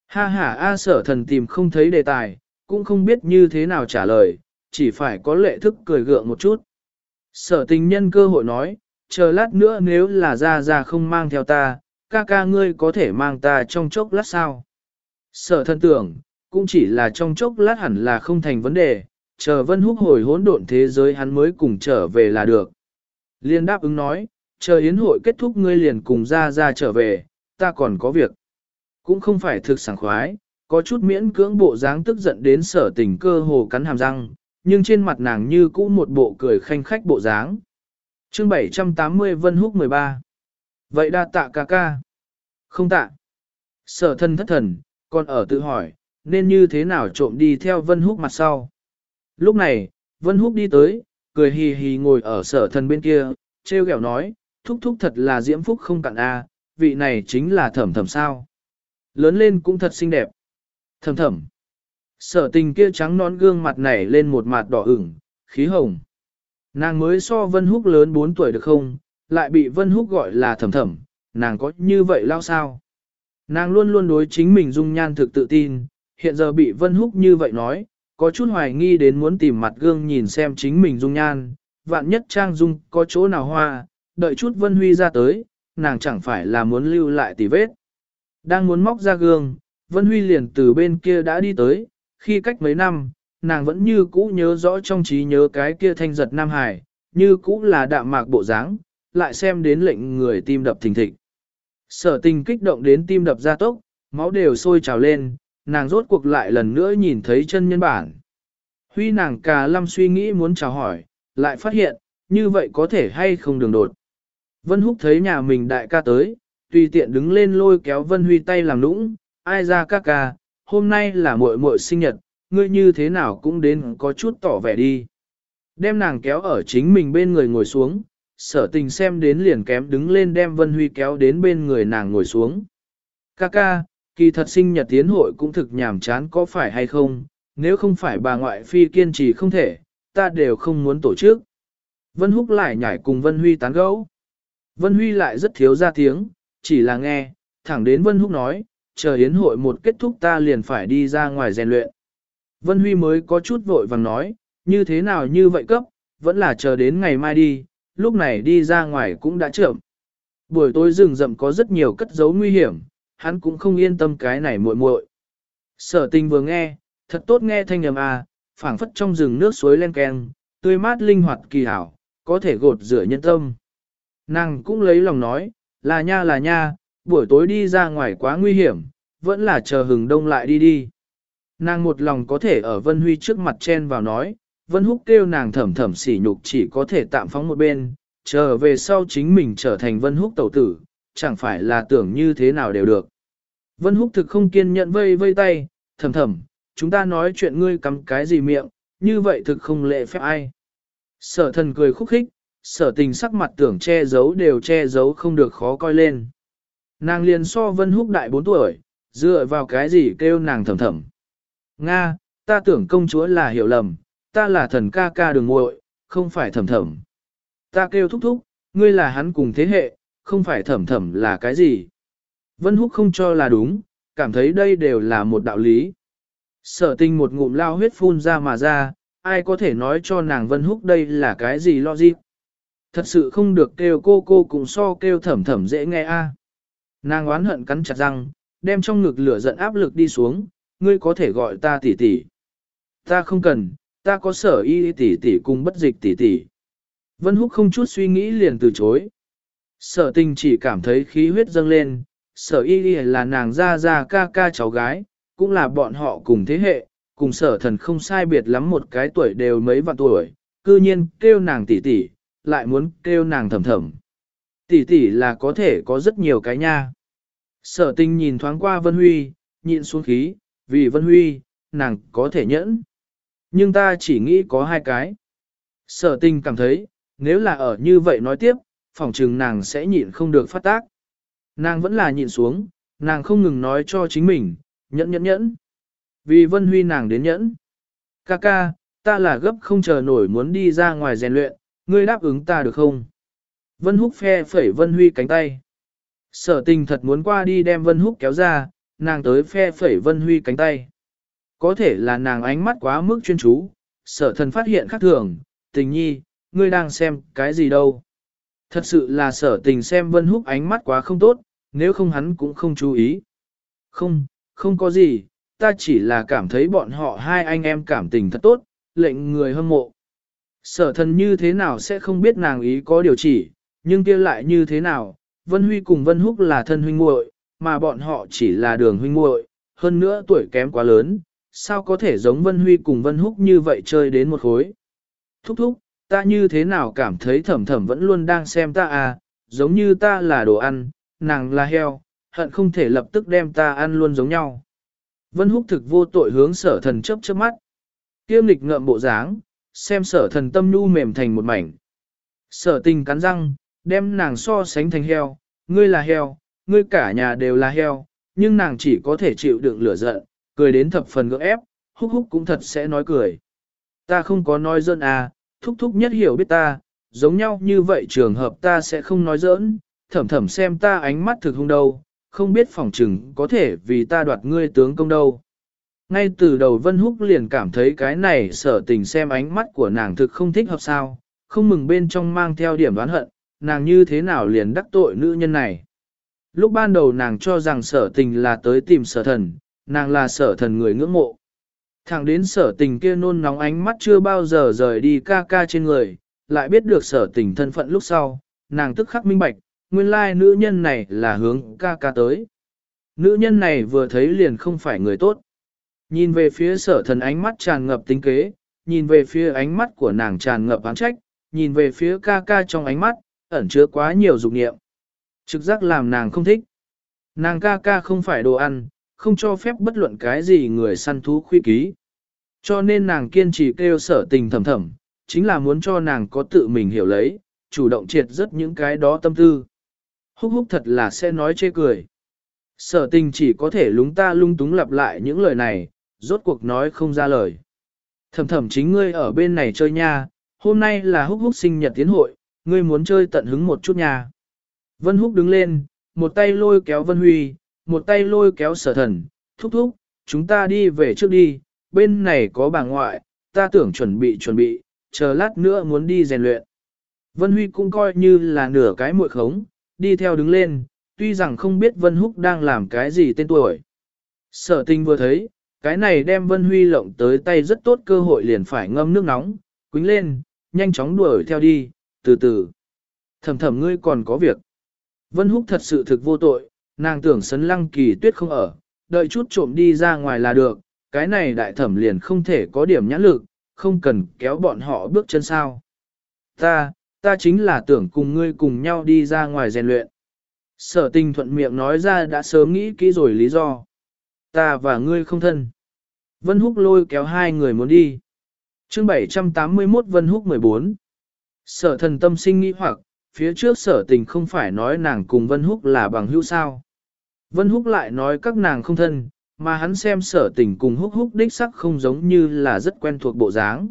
Ha ha a sở thần tìm không thấy đề tài, cũng không biết như thế nào trả lời, chỉ phải có lệ thức cười gượng một chút. Sở tình nhân cơ hội nói, chờ lát nữa nếu là ra ra không mang theo ta, ca ca ngươi có thể mang ta trong chốc lát sao. Sở thân tưởng, cũng chỉ là trong chốc lát hẳn là không thành vấn đề, chờ Vân Húc hồi hỗn độn thế giới hắn mới cùng trở về là được. Liên đáp ứng nói, chờ yến hội kết thúc ngươi liền cùng ra ra trở về, ta còn có việc. Cũng không phải thực sảng khoái, có chút miễn cưỡng bộ dáng tức giận đến sở tình cơ hồ cắn hàm răng, nhưng trên mặt nàng như cũ một bộ cười khanh khách bộ dáng. Chương 780 Vân Húc 13 Vậy đa tạ ca ca. Không tạ. Sở thân thất thần, còn ở tự hỏi, nên như thế nào trộm đi theo Vân Húc mặt sau. Lúc này, Vân Húc đi tới, cười hì hì ngồi ở sở thần bên kia, treo kẹo nói, thúc thúc thật là diễm phúc không cạn a, vị này chính là thẩm thẩm sao. Lớn lên cũng thật xinh đẹp. Thẩm thẩm. Sở tình kia trắng nón gương mặt nảy lên một mặt đỏ ửng, khí hồng. Nàng mới so Vân Húc lớn 4 tuổi được không, lại bị Vân Húc gọi là thẩm thẩm, nàng có như vậy lao sao? Nàng luôn luôn đối chính mình dung nhan thực tự tin, hiện giờ bị Vân Húc như vậy nói, có chút hoài nghi đến muốn tìm mặt gương nhìn xem chính mình dung nhan, vạn nhất trang dung có chỗ nào hoa, đợi chút Vân Huy ra tới, nàng chẳng phải là muốn lưu lại tỉ vết. Đang muốn móc ra gương, Vân Huy liền từ bên kia đã đi tới, khi cách mấy năm, nàng vẫn như cũ nhớ rõ trong trí nhớ cái kia thanh giật Nam Hải, như cũ là đạm mạc bộ dáng, lại xem đến lệnh người tim đập thình thịch. Sở tình kích động đến tim đập ra tốc, máu đều sôi trào lên, nàng rốt cuộc lại lần nữa nhìn thấy chân nhân bản. Huy nàng cà lâm suy nghĩ muốn chào hỏi, lại phát hiện, như vậy có thể hay không đường đột. Vân Húc thấy nhà mình đại ca tới, tùy tiện đứng lên lôi kéo Vân Huy tay làm nũng, ai ra ca ca, hôm nay là muội muội sinh nhật, ngươi như thế nào cũng đến có chút tỏ vẻ đi. Đem nàng kéo ở chính mình bên người ngồi xuống, sở tình xem đến liền kém đứng lên đem Vân Huy kéo đến bên người nàng ngồi xuống. Ca ca, kỳ thật sinh nhật tiến hội cũng thực nhàm chán có phải hay không, nếu không phải bà ngoại phi kiên trì không thể, ta đều không muốn tổ chức. Vân Húc lại nhảy cùng Vân Huy tán gẫu. Vân Huy lại rất thiếu ra tiếng, chỉ là nghe, thẳng đến Vân Húc nói, chờ hiến hội một kết thúc ta liền phải đi ra ngoài rèn luyện. Vân Huy mới có chút vội vàng nói, như thế nào như vậy cấp, vẫn là chờ đến ngày mai đi, lúc này đi ra ngoài cũng đã chậm. Buổi tối rừng rậm có rất nhiều cất giấu nguy hiểm, hắn cũng không yên tâm cái này muội muội. Sở tình vừa nghe, thật tốt nghe thanh âm à, phảng phất trong rừng nước suối len keng, tươi mát linh hoạt kỳ hảo, có thể gột rửa nhân tâm. Nàng cũng lấy lòng nói, là nha là nha, buổi tối đi ra ngoài quá nguy hiểm, vẫn là chờ hừng đông lại đi đi. Nàng một lòng có thể ở Vân Huy trước mặt chen vào nói, Vân Húc kêu nàng thẩm thẩm sỉ nhục chỉ có thể tạm phóng một bên, chờ về sau chính mình trở thành Vân Húc tẩu tử, chẳng phải là tưởng như thế nào đều được. Vân Húc thực không kiên nhẫn vây vây tay, thầm thầm, chúng ta nói chuyện ngươi cắm cái gì miệng, như vậy thực không lệ phép ai. Sở thần cười khúc khích, sở tình sắc mặt tưởng che giấu đều che giấu không được khó coi lên. Nàng liền so Vân Húc đại 4 tuổi, dựa vào cái gì kêu nàng thầm thầm. Nga, ta tưởng công chúa là hiểu lầm, ta là thần ca ca đường muội, không phải thầm thầm. Ta kêu thúc thúc, ngươi là hắn cùng thế hệ, không phải thầm thầm là cái gì. Vân Húc không cho là đúng, cảm thấy đây đều là một đạo lý. Sở tình một ngụm lao huyết phun ra mà ra, ai có thể nói cho nàng Vân Húc đây là cái gì lo gì. Thật sự không được kêu cô cô cùng so kêu thầm thầm dễ nghe a. Nàng oán hận cắn chặt răng, đem trong ngực lửa giận áp lực đi xuống, ngươi có thể gọi ta tỷ tỷ. Ta không cần, ta có sở y tỷ tỷ cùng bất dịch tỷ tỷ. Vân Húc không chút suy nghĩ liền từ chối. Sở tình chỉ cảm thấy khí huyết dâng lên, sở y là nàng ra ra ca ca cháu gái, cũng là bọn họ cùng thế hệ, cùng sở thần không sai biệt lắm một cái tuổi đều mấy vạn tuổi, cư nhiên kêu nàng tỷ tỷ, lại muốn kêu nàng thầm thầm. Tỷ tỷ là có thể có rất nhiều cái nha. Sở tình nhìn thoáng qua Vân Huy, nhịn xuống khí, vì Vân Huy, nàng có thể nhẫn. Nhưng ta chỉ nghĩ có hai cái. Sở tình cảm thấy, nếu là ở như vậy nói tiếp, Phỏng chừng nàng sẽ nhịn không được phát tác. Nàng vẫn là nhịn xuống, nàng không ngừng nói cho chính mình, nhẫn nhẫn nhẫn. Vì Vân Huy nàng đến nhẫn. Ca ca, ta là gấp không chờ nổi muốn đi ra ngoài rèn luyện, ngươi đáp ứng ta được không? Vân Húc phe phẩy Vân Huy cánh tay. Sở tình thật muốn qua đi đem Vân Húc kéo ra, nàng tới phe phẩy Vân Huy cánh tay. Có thể là nàng ánh mắt quá mức chuyên chú, sở thần phát hiện khác thường, tình nhi, ngươi đang xem cái gì đâu. Thật sự là sở tình xem Vân Húc ánh mắt quá không tốt, nếu không hắn cũng không chú ý. Không, không có gì, ta chỉ là cảm thấy bọn họ hai anh em cảm tình thật tốt, lệnh người hâm mộ. Sở thần như thế nào sẽ không biết nàng ý có điều chỉ, nhưng kia lại như thế nào, Vân Huy cùng Vân Húc là thân huynh muội, mà bọn họ chỉ là đường huynh muội, hơn nữa tuổi kém quá lớn, sao có thể giống Vân Huy cùng Vân Húc như vậy chơi đến một khối. Thúc thúc, ta như thế nào cảm thấy thẩm thẩm vẫn luôn đang xem ta à, giống như ta là đồ ăn, nàng là heo, hận không thể lập tức đem ta ăn luôn giống nhau. Vân Húc thực vô tội hướng sở thần chớp chớp mắt. Kiêm lịch ngợm bộ dáng, xem sở thần tâm nu mềm thành một mảnh. Sở tình cắn răng, đem nàng so sánh thành heo, ngươi là heo, ngươi cả nhà đều là heo, nhưng nàng chỉ có thể chịu đựng lửa giận, cười đến thập phần gượng ép, húc húc cũng thật sẽ nói cười. Ta không có nói dân à, thúc thúc nhất hiểu biết ta, giống nhau như vậy trường hợp ta sẽ không nói giỡn, thẩm thẩm xem ta ánh mắt thực hung đâu, không biết phòng trừng có thể vì ta đoạt ngươi tướng công đâu. Ngay từ đầu Vân Húc liền cảm thấy cái này sở tình xem ánh mắt của nàng thực không thích hợp sao, không mừng bên trong mang theo điểm đoán hận, nàng như thế nào liền đắc tội nữ nhân này. Lúc ban đầu nàng cho rằng sở tình là tới tìm sở thần, nàng là sở thần người ngưỡng mộ. Thẳng đến sở tình kia nôn nóng ánh mắt chưa bao giờ rời đi ca ca trên người, lại biết được sở tình thân phận lúc sau, nàng tức khắc minh bạch, nguyên lai nữ nhân này là hướng ca ca tới. Nữ nhân này vừa thấy liền không phải người tốt. Nhìn về phía sở thần ánh mắt tràn ngập tính kế, nhìn về phía ánh mắt của nàng tràn ngập án trách, nhìn về phía ca ca trong ánh mắt, ẩn chứa quá nhiều dục niệm, Trực giác làm nàng không thích. Nàng ca ca không phải đồ ăn, không cho phép bất luận cái gì người săn thú khuy ký. Cho nên nàng kiên trì kêu sở tình thầm thầm, chính là muốn cho nàng có tự mình hiểu lấy, chủ động triệt rất những cái đó tâm tư. Húc húc thật là sẽ nói chê cười. Sở tình chỉ có thể lúng ta lung túng lặp lại những lời này, rốt cuộc nói không ra lời. Thầm thầm chính ngươi ở bên này chơi nha, hôm nay là húc húc sinh nhật tiến hội, ngươi muốn chơi tận hứng một chút nha. Vân húc đứng lên, một tay lôi kéo Vân Huy, một tay lôi kéo sở thần, thúc thúc, chúng ta đi về trước đi, bên này có bà ngoại, ta tưởng chuẩn bị chuẩn bị, chờ lát nữa muốn đi rèn luyện. Vân Huy cũng coi như là nửa cái muội khống, đi theo đứng lên, tuy rằng không biết Vân Húc đang làm cái gì tên tuổi. Sở tình vừa thấy, cái này đem Vân Huy lộng tới tay rất tốt cơ hội liền phải ngâm nước nóng, quính lên, nhanh chóng đuổi theo đi, từ từ. Thầm thầm ngươi còn có việc. Vân Húc thật sự thực vô tội, nàng tưởng sấn lăng kỳ tuyết không ở, đợi chút trộm đi ra ngoài là được, cái này đại thẩm liền không thể có điểm nhãn lực, không cần kéo bọn họ bước chân sao. Ta, ta chính là tưởng cùng ngươi cùng nhau đi ra ngoài rèn luyện. Sở tình thuận miệng nói ra đã sớm nghĩ kỹ rồi lý do. Ta và ngươi không thân. Vân Húc lôi kéo hai người muốn đi. chương 781 Vân Húc 14. Sở thần tâm sinh nghĩ hoặc, phía trước sở tình không phải nói nàng cùng Vân Húc là bằng hữu sao. Vân Húc lại nói các nàng không thân, mà hắn xem sở tình cùng Húc Húc đích sắc không giống như là rất quen thuộc bộ dáng.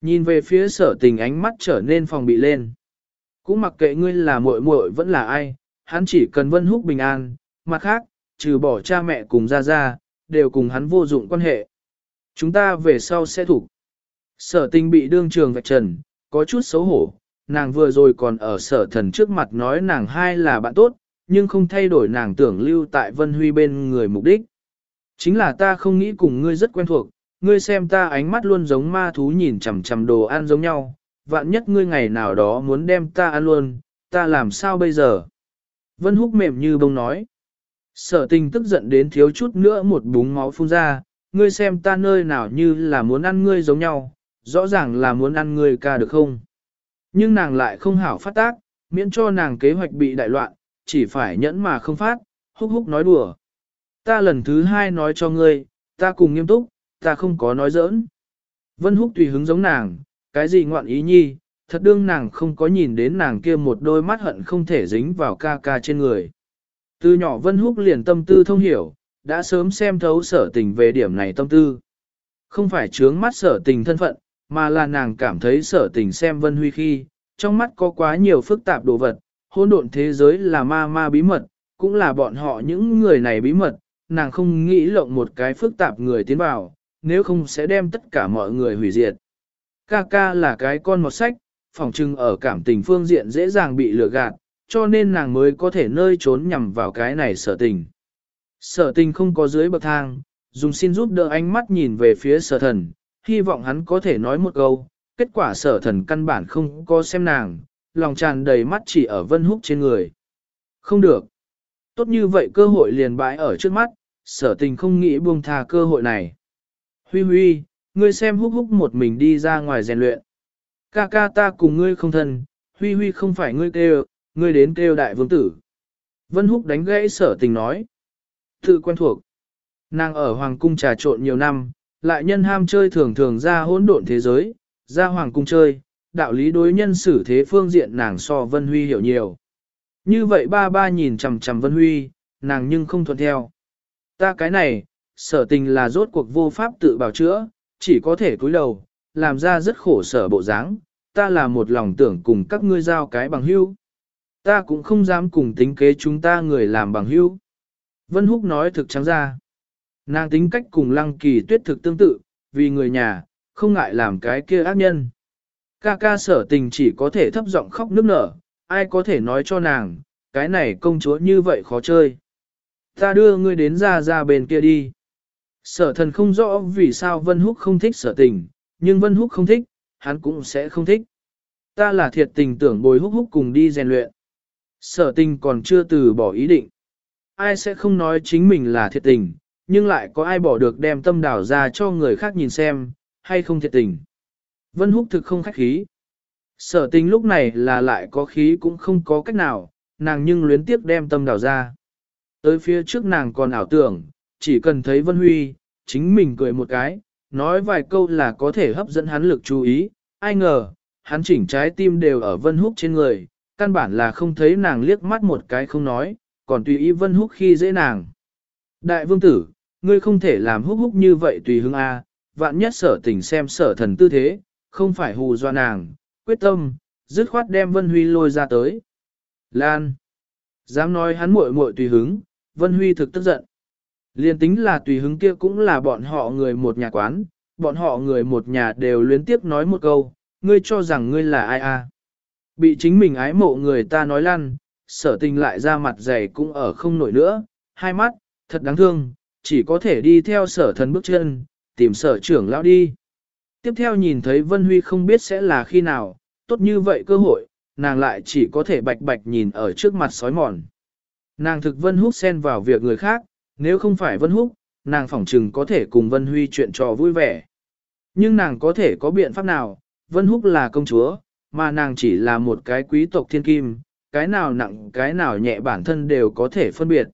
Nhìn về phía sở tình ánh mắt trở nên phòng bị lên. Cũng mặc kệ ngươi là muội muội vẫn là ai, hắn chỉ cần Vân Húc bình an, mặt khác, trừ bỏ cha mẹ cùng ra ra, đều cùng hắn vô dụng quan hệ. Chúng ta về sau sẽ thủ. Sở tình bị đương trường vạch trần, có chút xấu hổ, nàng vừa rồi còn ở sở thần trước mặt nói nàng hai là bạn tốt, nhưng không thay đổi nàng tưởng lưu tại Vân Huy bên người mục đích. Chính là ta không nghĩ cùng ngươi rất quen thuộc, ngươi xem ta ánh mắt luôn giống ma thú nhìn chằm chằm đồ ăn giống nhau, vạn nhất ngươi ngày nào đó muốn đem ta ăn luôn, ta làm sao bây giờ? Vân Húc mềm như bông nói. Sở tình tức giận đến thiếu chút nữa một búng máu phun ra, ngươi xem ta nơi nào như là muốn ăn ngươi giống nhau, rõ ràng là muốn ăn ngươi ca được không? Nhưng nàng lại không hảo phát tác, miễn cho nàng kế hoạch bị đại loạn, chỉ phải nhẫn mà không phát, húc húc nói đùa. Ta lần thứ hai nói cho ngươi, ta cùng nghiêm túc, ta không có nói giỡn. Vân húc tùy hứng giống nàng, cái gì ngoạn ý nhi, thật đương nàng không có nhìn đến nàng kia một đôi mắt hận không thể dính vào ca ca trên người. Từ nhỏ Vân Húc liền tâm tư thông hiểu, đã sớm xem thấu sở tình về điểm này tâm tư. Không phải trướng mắt sở tình thân phận, mà là nàng cảm thấy sở tình xem Vân Huy khi, trong mắt có quá nhiều phức tạp đồ vật, hỗn độn thế giới là ma ma bí mật, cũng là bọn họ những người này bí mật, nàng không nghĩ lộng một cái phức tạp người tiến vào, nếu không sẽ đem tất cả mọi người hủy diệt. Ca ca là cái con một sách, phòng trưng ở cảm tình phương diện dễ dàng bị lừa gạt, cho nên nàng mới có thể nơi trốn nhằm vào cái này sở tình. Sở tình không có dưới bậc thang, dùng xin giúp đỡ ánh mắt nhìn về phía sở thần, hy vọng hắn có thể nói một câu, kết quả sở thần căn bản không có xem nàng, lòng tràn đầy mắt chỉ ở vân húc trên người. Không được. Tốt như vậy cơ hội liền bãi ở trước mắt, sở tình không nghĩ buông tha cơ hội này. Huy huy, ngươi xem húc húc một mình đi ra ngoài rèn luyện. Ca ca ta cùng ngươi không thân, huy huy không phải ngươi kêu, ngươi đến kêu đại vương tử. Vân húc đánh gãy sở tình nói. Tự quen thuộc. Nàng ở hoàng cung trà trộn nhiều năm, lại nhân ham chơi thường thường ra hỗn độn thế giới, ra hoàng cung chơi, đạo lý đối nhân xử thế phương diện nàng so Vân Huy hiểu nhiều. Như vậy ba ba nhìn chằm chằm Vân Huy, nàng nhưng không thuận theo. Ta cái này, sở tình là rốt cuộc vô pháp tự bảo chữa, chỉ có thể cúi đầu, làm ra rất khổ sở bộ dáng. ta là một lòng tưởng cùng các ngươi giao cái bằng hữu. Ta cũng không dám cùng tính kế chúng ta người làm bằng hữu. Vân Húc nói thực trắng ra. Nàng tính cách cùng lăng kỳ tuyết thực tương tự, vì người nhà, không ngại làm cái kia ác nhân. Ca ca sở tình chỉ có thể thấp giọng khóc nức nở, ai có thể nói cho nàng, cái này công chúa như vậy khó chơi. Ta đưa ngươi đến ra ra bên kia đi. Sở thần không rõ vì sao Vân Húc không thích sở tình, nhưng Vân Húc không thích, hắn cũng sẽ không thích. Ta là thiệt tình tưởng bồi Húc Húc cùng đi rèn luyện. Sở tình còn chưa từ bỏ ý định. Ai sẽ không nói chính mình là thiệt tình, nhưng lại có ai bỏ được đem tâm đảo ra cho người khác nhìn xem, hay không thiệt tình. Vân Húc thực không khách khí. Sở tình lúc này là lại có khí cũng không có cách nào, nàng nhưng luyến tiếp đem tâm đào ra. Tới phía trước nàng còn ảo tưởng, chỉ cần thấy Vân Huy, chính mình cười một cái, nói vài câu là có thể hấp dẫn hắn lực chú ý, ai ngờ, hắn chỉnh trái tim đều ở Vân Húc trên người, căn bản là không thấy nàng liếc mắt một cái không nói, còn tùy ý Vân Húc khi dễ nàng. Đại vương tử, ngươi không thể làm húc húc như vậy tùy hứng A, vạn nhất sở tình xem sở thần tư thế, không phải hù dọa nàng, quyết tâm, dứt khoát đem Vân Huy lôi ra tới. Lan! Dám nói hắn muội muội tùy hứng, Vân Huy thực tức giận. Liên tính là tùy hứng kia cũng là bọn họ người một nhà quán, bọn họ người một nhà đều luyến tiếp nói một câu, ngươi cho rằng ngươi là ai a? Bị chính mình ái mộ người ta nói lăn, sở tình lại ra mặt dày cũng ở không nổi nữa, hai mắt, thật đáng thương, chỉ có thể đi theo sở thần bước chân, tìm sở trưởng lão đi. Tiếp theo nhìn thấy Vân Huy không biết sẽ là khi nào, tốt như vậy cơ hội, nàng lại chỉ có thể bạch bạch nhìn ở trước mặt sói mòn. Nàng thực Vân Húc xen vào việc người khác, nếu không phải Vân Húc, nàng phỏng chừng có thể cùng Vân Huy chuyện trò vui vẻ. Nhưng nàng có thể có biện pháp nào, Vân Húc là công chúa, mà nàng chỉ là một cái quý tộc thiên kim, cái nào nặng cái nào nhẹ bản thân đều có thể phân biệt.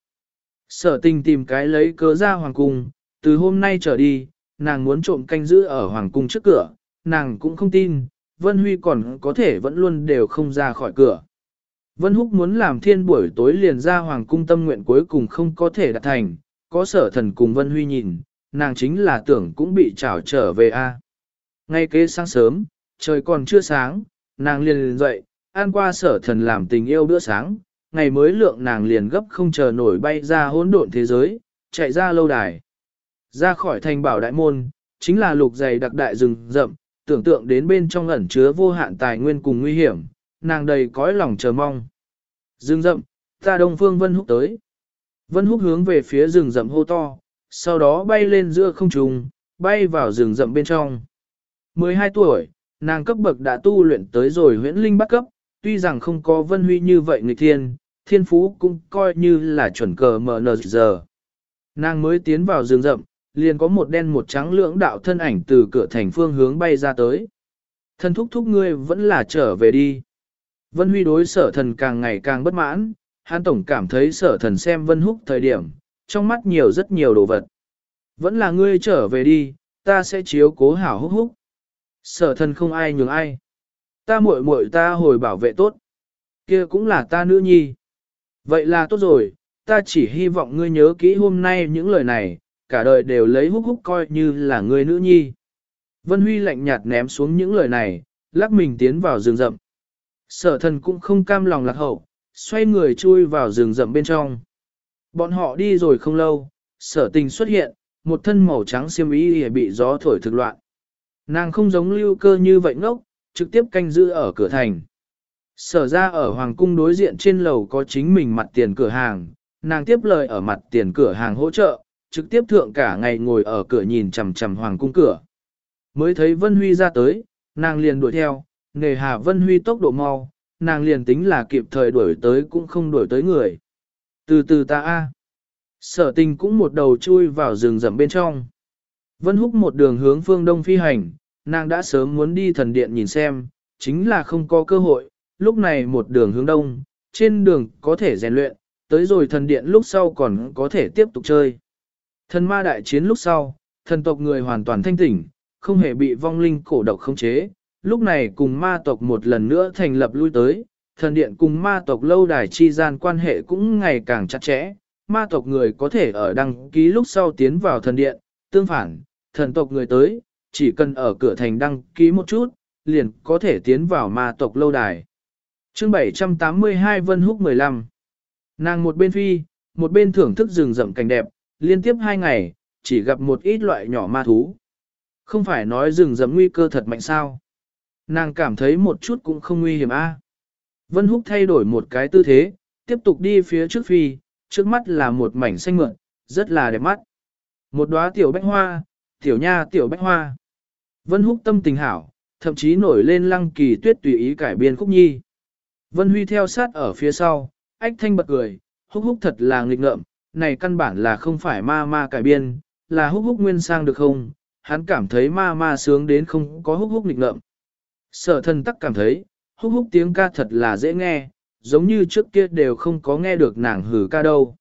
Sở tình tìm cái lấy cớ ra hoàng cung, từ hôm nay trở đi, nàng muốn trộm canh giữ ở hoàng cung trước cửa, nàng cũng không tin, Vân Huy còn có thể vẫn luôn đều không ra khỏi cửa. Vân Húc muốn làm thiên buổi tối liền ra hoàng cung tâm nguyện cuối cùng không có thể đạt thành, có sở thần cùng Vân Huy nhìn, nàng chính là tưởng cũng bị trảo trở về a. Ngay kế sáng sớm, trời còn chưa sáng, nàng liền liền dậy, ăn qua sở thần làm tình yêu bữa sáng, ngày mới lượng nàng liền gấp không chờ nổi bay ra hỗn độn thế giới, chạy ra lâu đài. Ra khỏi thành bảo đại môn, chính là lục dày đặc đại rừng rậm, tưởng tượng đến bên trong ẩn chứa vô hạn tài nguyên cùng nguy hiểm, nàng đầy cõi lòng chờ mong. Rừng rậm, ta đông phương vân húc tới. Vân húc hướng về phía rừng rậm hô to, sau đó bay lên giữa không trung, bay vào rừng rậm bên trong. 12 tuổi, nàng cấp bậc đã tu luyện tới rồi huyễn linh bắt cấp, tuy rằng không có vân huy như vậy người thiên, thiên phú cũng coi như là chuẩn cờ mở nờ giờ. Nàng mới tiến vào rừng rậm, liền có một đen một trắng lưỡng đạo thân ảnh từ cửa thành phương hướng bay ra tới. Thân thúc thúc ngươi vẫn là trở về đi. Vân Huy đối sở thần càng ngày càng bất mãn, hắn tổng cảm thấy sở thần xem Vân Húc thời điểm, trong mắt nhiều rất nhiều đồ vật. Vẫn là ngươi trở về đi, ta sẽ chiếu cố hảo húc húc. Sở thần không ai nhường ai. Ta muội muội ta hồi bảo vệ tốt. Kia cũng là ta nữ nhi. Vậy là tốt rồi, ta chỉ hy vọng ngươi nhớ kỹ hôm nay những lời này, cả đời đều lấy húc húc coi như là người nữ nhi. Vân Huy lạnh nhạt ném xuống những lời này, lắc mình tiến vào rừng rậm. Sở thần cũng không cam lòng lạc hậu, xoay người chui vào rừng rậm bên trong. Bọn họ đi rồi không lâu, sở tình xuất hiện, một thân màu trắng xiêm y bị gió thổi thực loạn. Nàng không giống lưu cơ như vậy ngốc, trực tiếp canh giữ ở cửa thành. Sở ra ở Hoàng cung đối diện trên lầu có chính mình mặt tiền cửa hàng, nàng tiếp lời ở mặt tiền cửa hàng hỗ trợ, trực tiếp thượng cả ngày ngồi ở cửa nhìn chằm chằm hoàng cung cửa. Mới thấy Vân Huy ra tới, nàng liền đuổi theo, nề hà Vân Huy tốc độ mau, nàng liền tính là kịp thời đuổi tới cũng không đuổi tới người. Từ từ ta a. Sở tình cũng một đầu chui vào rừng rậm bên trong. Vân húc một đường hướng phương đông phi hành, nàng đã sớm muốn đi thần điện nhìn xem, chính là không có cơ hội, lúc này một đường hướng đông, trên đường có thể rèn luyện, tới rồi thần điện lúc sau còn có thể tiếp tục chơi. Thần ma đại chiến lúc sau, thần tộc người hoàn toàn thanh tỉnh, không hề bị vong linh cổ độc khống chế, lúc này cùng ma tộc một lần nữa thành lập lui tới, thần điện cùng ma tộc lâu đài chi gian quan hệ cũng ngày càng chặt chẽ, ma tộc người có thể ở đăng ký lúc sau tiến vào thần điện, tương phản, thần tộc người tới, chỉ cần ở cửa thành đăng ký một chút, liền có thể tiến vào ma tộc lâu đài. Chương 782 Vân Húc 15 Nàng một bên phi, một bên thưởng thức rừng rậm cảnh đẹp, liên tiếp hai ngày, chỉ gặp một ít loại nhỏ ma thú. Không phải nói rừng rậm nguy cơ thật mạnh sao. Nàng cảm thấy một chút cũng không nguy hiểm a. Vân Húc thay đổi một cái tư thế, tiếp tục đi phía trước phi, trước mắt là một mảnh xanh mượn, rất là đẹp mắt. Một đóa tiểu bách hoa, tiểu nha tiểu bách hoa. Vân Húc tâm tình hảo, thậm chí nổi lên lăng kỳ tuyết tùy ý cải biên khúc nhi. Vân Huy theo sát ở phía sau, ách thanh bật cười, húc húc thật là nghịch ngợm, này căn bản là không phải ma ma cải biên, là húc húc nguyên sang được không, hắn cảm thấy ma ma sướng đến không có húc húc nghịch ngợm. Sở thần tắc cảm thấy, húc húc tiếng ca thật là dễ nghe, giống như trước kia đều không có nghe được nàng hử ca đâu.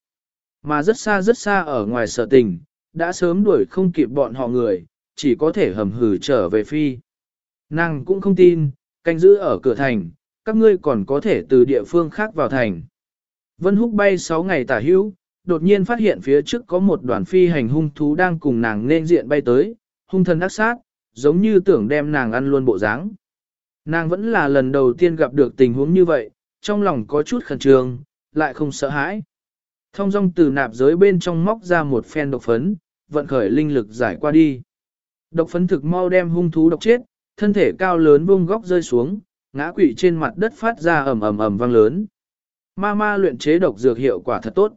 Mà rất xa rất xa ở ngoài sở tình, đã sớm đuổi không kịp bọn họ người, chỉ có thể hầm hử trở về phi. Nàng cũng không tin, canh giữ ở cửa thành, các ngươi còn có thể từ địa phương khác vào thành. Vân Húc bay 6 ngày tả hữu, đột nhiên phát hiện phía trước có một đoàn phi hành hung thú đang cùng nàng nên diện bay tới, hung thần ác sát, giống như tưởng đem nàng ăn luôn bộ dáng. Nàng vẫn là lần đầu tiên gặp được tình huống như vậy, trong lòng có chút khẩn trương, lại không sợ hãi. Thông dong từ nạp giới bên trong móc ra một phen độc phấn, vận khởi linh lực giải qua đi. Độc phấn thực mau đem hung thú độc chết, thân thể cao lớn vung góc rơi xuống, ngã quỵ trên mặt đất phát ra ầm ầm ầm vang lớn. Ma ma luyện chế độc dược hiệu quả thật tốt.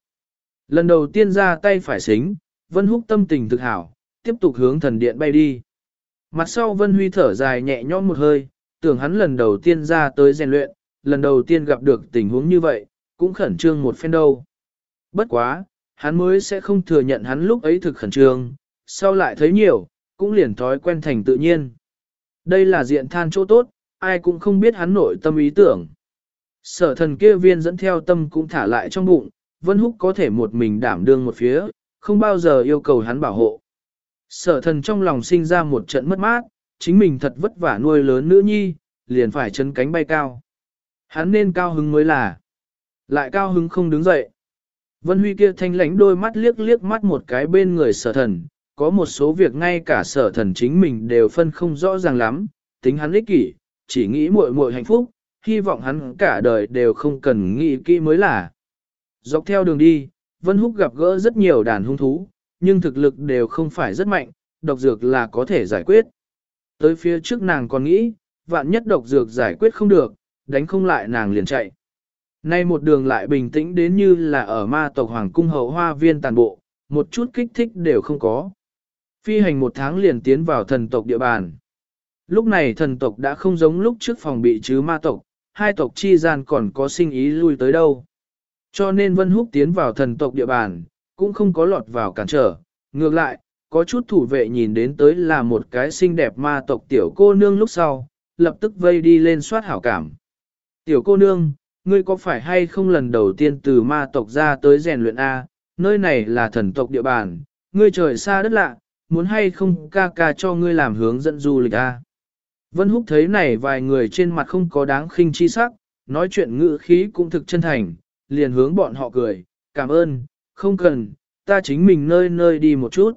Lần đầu tiên ra tay phải xính, Vân Húc tâm tình thực hảo, tiếp tục hướng thần điện bay đi. Mặt sau Vân Huy thở dài nhẹ nhõm một hơi, tưởng hắn lần đầu tiên ra tới rèn luyện, lần đầu tiên gặp được tình huống như vậy, cũng khẩn trương một phen đâu. Bất quá, hắn mới sẽ không thừa nhận hắn lúc ấy thực khẩn trương, sau lại thấy nhiều, cũng liền thói quen thành tự nhiên. Đây là diện than chỗ tốt, ai cũng không biết hắn nội tâm ý tưởng. Sở thần kia viên dẫn theo tâm cũng thả lại trong bụng, Vân Húc có thể một mình đảm đương một phía, không bao giờ yêu cầu hắn bảo hộ. Sở thần trong lòng sinh ra một trận mất mát, chính mình thật vất vả nuôi lớn nữ nhi, liền phải chân cánh bay cao. Hắn nên cao hứng mới là, lại cao hứng không đứng dậy. Vân Huy kia thanh lãnh đôi mắt liếc liếc mắt một cái bên người sở thần, có một số việc ngay cả sở thần chính mình đều phân không rõ ràng lắm, tính hắn ích kỷ, chỉ nghĩ muội muội hạnh phúc, hy vọng hắn cả đời đều không cần nghĩ kỹ mới là. Dọc theo đường đi, Vân Húc gặp gỡ rất nhiều đàn hung thú, nhưng thực lực đều không phải rất mạnh, độc dược là có thể giải quyết. Tới phía trước nàng còn nghĩ, vạn nhất độc dược giải quyết không được, đánh không lại nàng liền chạy. Nay một đường lại bình tĩnh đến như là ở ma tộc hoàng cung hậu hoa viên tàn bộ, một chút kích thích đều không có. Phi hành một tháng liền tiến vào thần tộc địa bàn. Lúc này thần tộc đã không giống lúc trước phòng bị chứ ma tộc, hai tộc chi gian còn có sinh ý lui tới đâu. Cho nên Vân Húc tiến vào thần tộc địa bàn, cũng không có lọt vào cản trở. Ngược lại, có chút thủ vệ nhìn đến tới là một cái xinh đẹp ma tộc tiểu cô nương lúc sau, lập tức vây đi lên soát hảo cảm. Tiểu cô nương, ngươi có phải hay không lần đầu tiên từ ma tộc ra tới rèn luyện A, nơi này là thần tộc địa bàn, ngươi trời xa đất lạ, muốn hay không ca ca cho ngươi làm hướng dẫn du lịch A. Vân Húc thấy này vài người trên mặt không có đáng khinh chi sắc, nói chuyện ngữ khí cũng thực chân thành, liền hướng bọn họ cười, cảm ơn, không cần, ta chính mình nơi nơi đi một chút.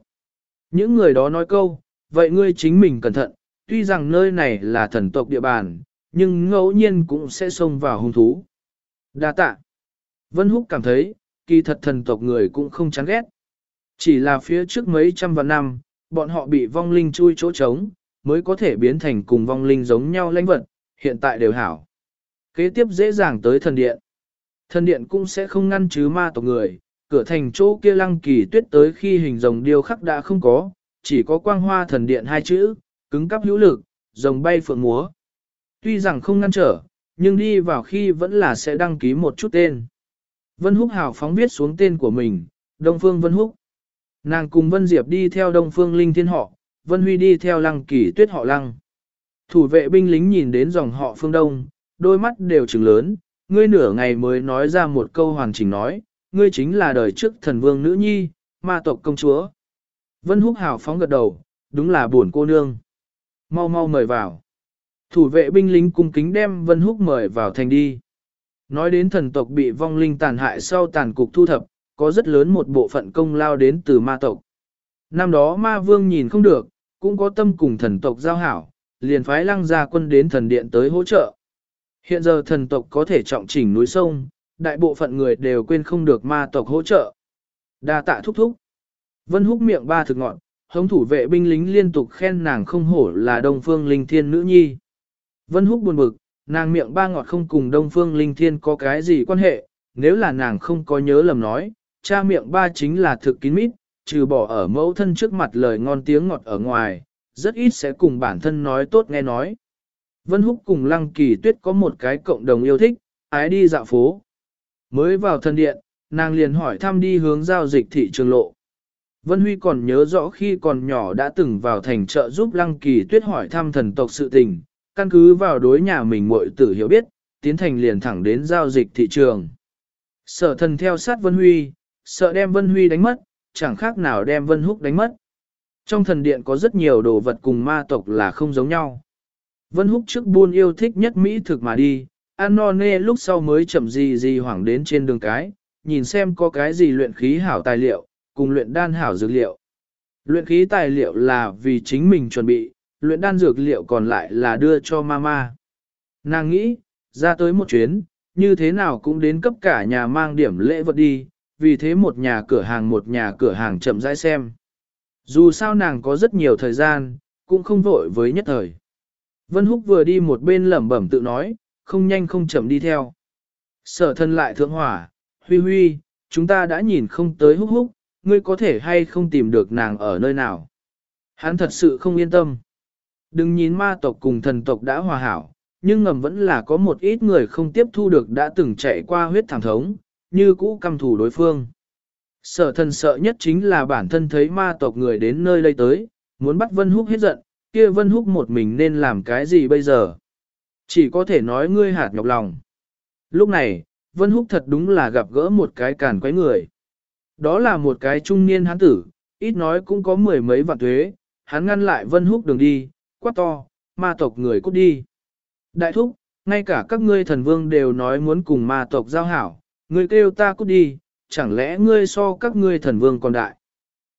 Những người đó nói câu, vậy ngươi chính mình cẩn thận, tuy rằng nơi này là thần tộc địa bàn, nhưng ngẫu nhiên cũng sẽ xông vào hung thú. Đa tạ. Vân Húc cảm thấy, kỳ thật thần tộc người cũng không chán ghét. Chỉ là phía trước mấy trăm vạn năm, bọn họ bị vong linh chui chỗ trống, mới có thể biến thành cùng vong linh giống nhau lãnh vật, hiện tại đều hảo. Kế tiếp dễ dàng tới thần điện. Thần điện cũng sẽ không ngăn chứ ma tộc người, cửa thành chỗ kia lăng kỳ tuyết tới khi hình rồng điêu khắc đã không có, chỉ có quang hoa thần điện hai chữ, cứng cắp hữu lực, rồng bay phượng múa. Tuy rằng không ngăn trở, nhưng đi vào khi vẫn là sẽ đăng ký một chút tên. Vân Húc hào phóng viết xuống tên của mình, Đông Phương Vân Húc. Nàng cùng Vân Diệp đi theo Đông Phương Linh Thiên họ, Vân Huy đi theo Lăng Kỳ Tuyết họ Lăng. Thủ vệ binh lính nhìn đến dòng họ phương Đông, đôi mắt đều trừng lớn, ngươi nửa ngày mới nói ra một câu hoàn chỉnh nói, ngươi chính là đời trước thần vương nữ nhi, ma tộc công chúa. Vân Húc hào phóng gật đầu, đúng là buồn cô nương. Mau mau mời vào. Thủ vệ binh lính cung kính đem Vân Húc mời vào thành đi. Nói đến thần tộc bị vong linh tàn hại sau tàn cục thu thập, có rất lớn một bộ phận công lao đến từ ma tộc. Năm đó ma vương nhìn không được, cũng có tâm cùng thần tộc giao hảo, liền phái lăng gia quân đến thần điện tới hỗ trợ. Hiện giờ thần tộc có thể trọng chỉnh núi sông, đại bộ phận người đều quên không được ma tộc hỗ trợ. Đa tạ thúc thúc. Vân húc miệng ba thực ngọn, hống thủ vệ binh lính liên tục khen nàng không hổ là đông phương linh thiên nữ nhi. Vân húc buồn bực, nàng miệng ba ngọt không cùng đông phương linh thiên có cái gì quan hệ, nếu là nàng không có nhớ lầm nói, cha miệng ba chính là thực kín mít, trừ bỏ ở mẫu thân trước mặt lời ngon tiếng ngọt ở ngoài, rất ít sẽ cùng bản thân nói tốt nghe nói. Vân Húc cùng Lăng Kỳ Tuyết có một cái cộng đồng yêu thích, ái đi dạo phố. Mới vào thân điện, nàng liền hỏi thăm đi hướng giao dịch thị trường lộ. Vân Huy còn nhớ rõ khi còn nhỏ đã từng vào thành chợ giúp Lăng Kỳ Tuyết hỏi thăm thần tộc sự tình, căn cứ vào đối nhà mình muội tử hiểu biết, tiến thành liền thẳng đến giao dịch thị trường. Sở thần theo sát Vân Huy, sợ đem Vân Huy đánh mất, chẳng khác nào đem Vân Húc đánh mất. Trong thần điện có rất nhiều đồ vật cùng ma tộc là không giống nhau. Vân Húc trước buôn yêu thích nhất Mỹ thực mà đi, ăn no nê lúc sau mới chậm gì gì hoảng đến trên đường cái, nhìn xem có cái gì luyện khí hảo tài liệu, cùng luyện đan hảo dược liệu. Luyện khí tài liệu là vì chính mình chuẩn bị, luyện đan dược liệu còn lại là đưa cho mama. Nàng nghĩ, ra tới một chuyến, như thế nào cũng đến cấp cả nhà mang điểm lễ vật đi, vì thế một nhà cửa hàng một nhà cửa hàng chậm rãi xem. Dù sao nàng có rất nhiều thời gian, cũng không vội với nhất thời. Vân Húc vừa đi một bên lẩm bẩm tự nói, không nhanh không chậm đi theo. Sở thân lại thượng hỏa, huy huy, chúng ta đã nhìn không tới Húc Húc, ngươi có thể hay không tìm được nàng ở nơi nào. Hắn thật sự không yên tâm. Đừng nhìn ma tộc cùng thần tộc đã hòa hảo, nhưng ngầm vẫn là có một ít người không tiếp thu được đã từng chạy qua huyết thảm thống, như cũ căm thủ đối phương. Sở thần sợ nhất chính là bản thân thấy ma tộc người đến nơi đây tới, muốn bắt Vân Húc hết giận, kia Vân Húc một mình nên làm cái gì bây giờ? Chỉ có thể nói ngươi hạt nhọc lòng. Lúc này, Vân Húc thật đúng là gặp gỡ một cái càn quấy người. Đó là một cái trung niên hán tử, ít nói cũng có mười mấy vạn thuế, hắn ngăn lại Vân Húc đường đi, quát to, ma tộc người cút đi. Đại thúc, ngay cả các ngươi thần vương đều nói muốn cùng ma tộc giao hảo, ngươi kêu ta cút đi, chẳng lẽ ngươi so các ngươi thần vương còn đại.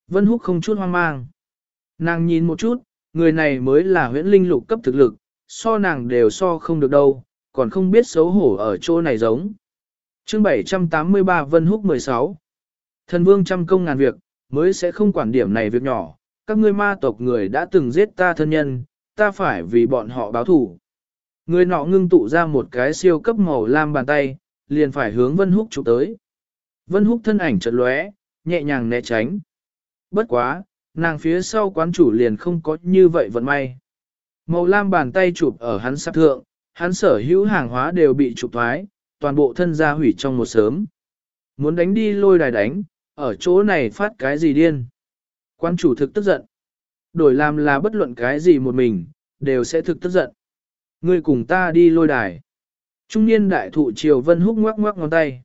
Vân Húc không chút hoang mang. Nàng nhìn một chút, người này mới là huyễn linh lục cấp thực lực, so nàng đều so không được đâu, còn không biết xấu hổ ở chỗ này giống. chương 783 Vân Húc 16 Thần vương trăm công ngàn việc, mới sẽ không quản điểm này việc nhỏ, các ngươi ma tộc người đã từng giết ta thân nhân, ta phải vì bọn họ báo thủ. Người nọ ngưng tụ ra một cái siêu cấp màu lam bàn tay, liền phải hướng Vân Húc chụp tới. Vân Húc thân ảnh chợt lóe, nhẹ nhàng né tránh. Bất quá, nàng phía sau quán chủ liền không có như vậy vận may. Màu lam bàn tay chụp ở hắn sắp thượng, hắn sở hữu hàng hóa đều bị chụp thoái, toàn bộ thân gia hủy trong một sớm. Muốn đánh đi lôi đài đánh, ở chỗ này phát cái gì điên. Quan chủ thực tức giận. Đổi làm là bất luận cái gì một mình, đều sẽ thực tức giận. Ngươi cùng ta đi lôi đài. Trung niên đại thụ triều Vân Húc ngoắc ngoắc ngón tay.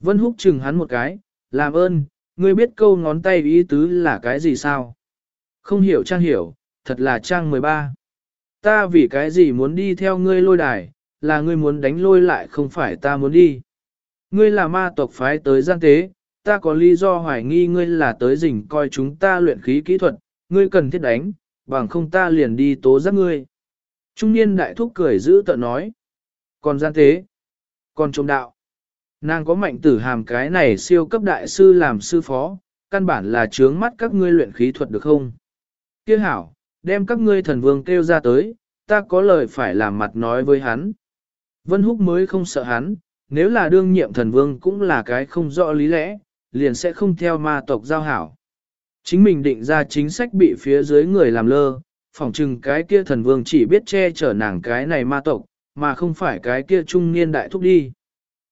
Vân Húc chừng hắn một cái, làm ơn, ngươi biết câu ngón tay ý tứ là cái gì sao? Không hiểu trang hiểu, thật là trang 13. Ta vì cái gì muốn đi theo ngươi lôi đài, là ngươi muốn đánh lôi lại không phải ta muốn đi. Ngươi là ma tộc phái tới gian tế, ta có lý do hoài nghi ngươi là tới rình coi chúng ta luyện khí kỹ thuật, ngươi cần thiết đánh, bằng không ta liền đi tố giác ngươi. Trung niên đại thúc cười giữ tợn nói. Còn gian tế, còn trộm đạo. Nàng có mạnh tử hàm cái này siêu cấp đại sư làm sư phó, căn bản là trướng mắt các ngươi luyện khí thuật được không? Kia hảo, đem các ngươi thần vương kêu ra tới, ta có lời phải làm mặt nói với hắn. Vân Húc mới không sợ hắn, nếu là đương nhiệm thần vương cũng là cái không rõ lý lẽ, liền sẽ không theo ma tộc giao hảo. Chính mình định ra chính sách bị phía dưới người làm lơ, phỏng chừng cái kia thần vương chỉ biết che chở nàng cái này ma tộc, mà không phải cái kia trung niên đại thúc đi.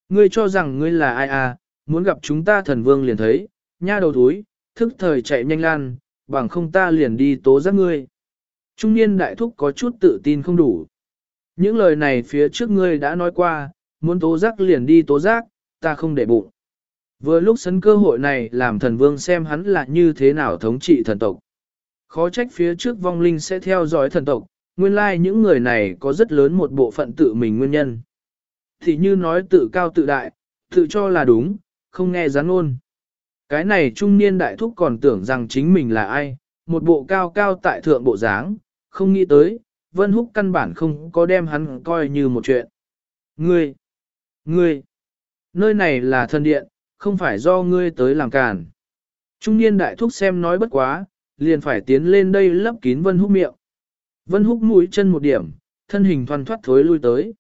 Ngươi cho rằng ngươi là ai à, muốn gặp chúng ta thần vương liền thấy, nha đầu túi, thức thời chạy nhanh lan, bằng không ta liền đi tố giác ngươi. Trung niên đại thúc có chút tự tin không đủ. Những lời này phía trước ngươi đã nói qua, muốn tố giác liền đi tố giác, ta không để bụng. Vừa lúc sấn cơ hội này làm thần vương xem hắn là như thế nào thống trị thần tộc. Khó trách phía trước vong linh sẽ theo dõi thần tộc, nguyên lai like những người này có rất lớn một bộ phận tự mình nguyên nhân. Thì như nói tự cao tự đại, tự cho là đúng, không nghe rắn ôn. Cái này trung niên đại thúc còn tưởng rằng chính mình là ai, một bộ cao cao tại thượng bộ dáng, không nghĩ tới, Vân Húc căn bản không có đem hắn coi như một chuyện. Ngươi, ngươi, nơi này là thân điện, không phải do ngươi tới làm càn. Trung niên đại thúc xem nói bất quá, liền phải tiến lên đây lấp kín Vân Húc miệng. Vân Húc mũi chân một điểm, thân hình thoăn thoát thối lui tới.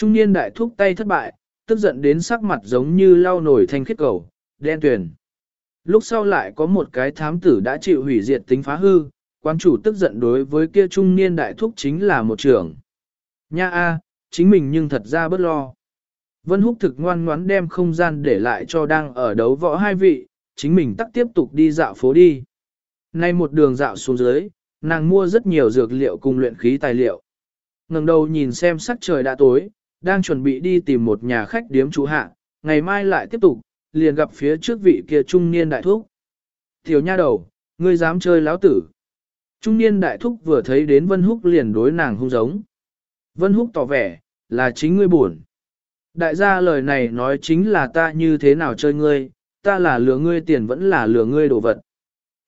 Trung niên đại thúc tay thất bại, tức giận đến sắc mặt giống như lau nổi thanh khiết cầu, đen tuyền. Lúc sau lại có một cái thám tử đã chịu hủy diệt tính phá hư, quan chủ tức giận đối với kia trung niên đại thúc chính là một trưởng. Nha a, chính mình nhưng thật ra bất lo. Vân Húc thực ngoan ngoãn đem không gian để lại cho đang ở đấu võ hai vị, chính mình tắt tiếp tục đi dạo phố đi. Nay một đường dạo xuống dưới, nàng mua rất nhiều dược liệu cùng luyện khí tài liệu. ngẩng đầu nhìn xem sắc trời đã tối, đang chuẩn bị đi tìm một nhà khách điếm trú hạ, ngày mai lại tiếp tục, liền gặp phía trước vị kia trung niên đại thúc. Tiểu nha đầu, ngươi dám chơi láo tử. Trung niên đại thúc vừa thấy đến Vân Húc liền đối nàng hung giống. Vân Húc tỏ vẻ, là chính ngươi buồn. Đại gia lời này nói chính là ta như thế nào chơi ngươi, ta là lừa ngươi tiền vẫn là lừa ngươi đồ vật.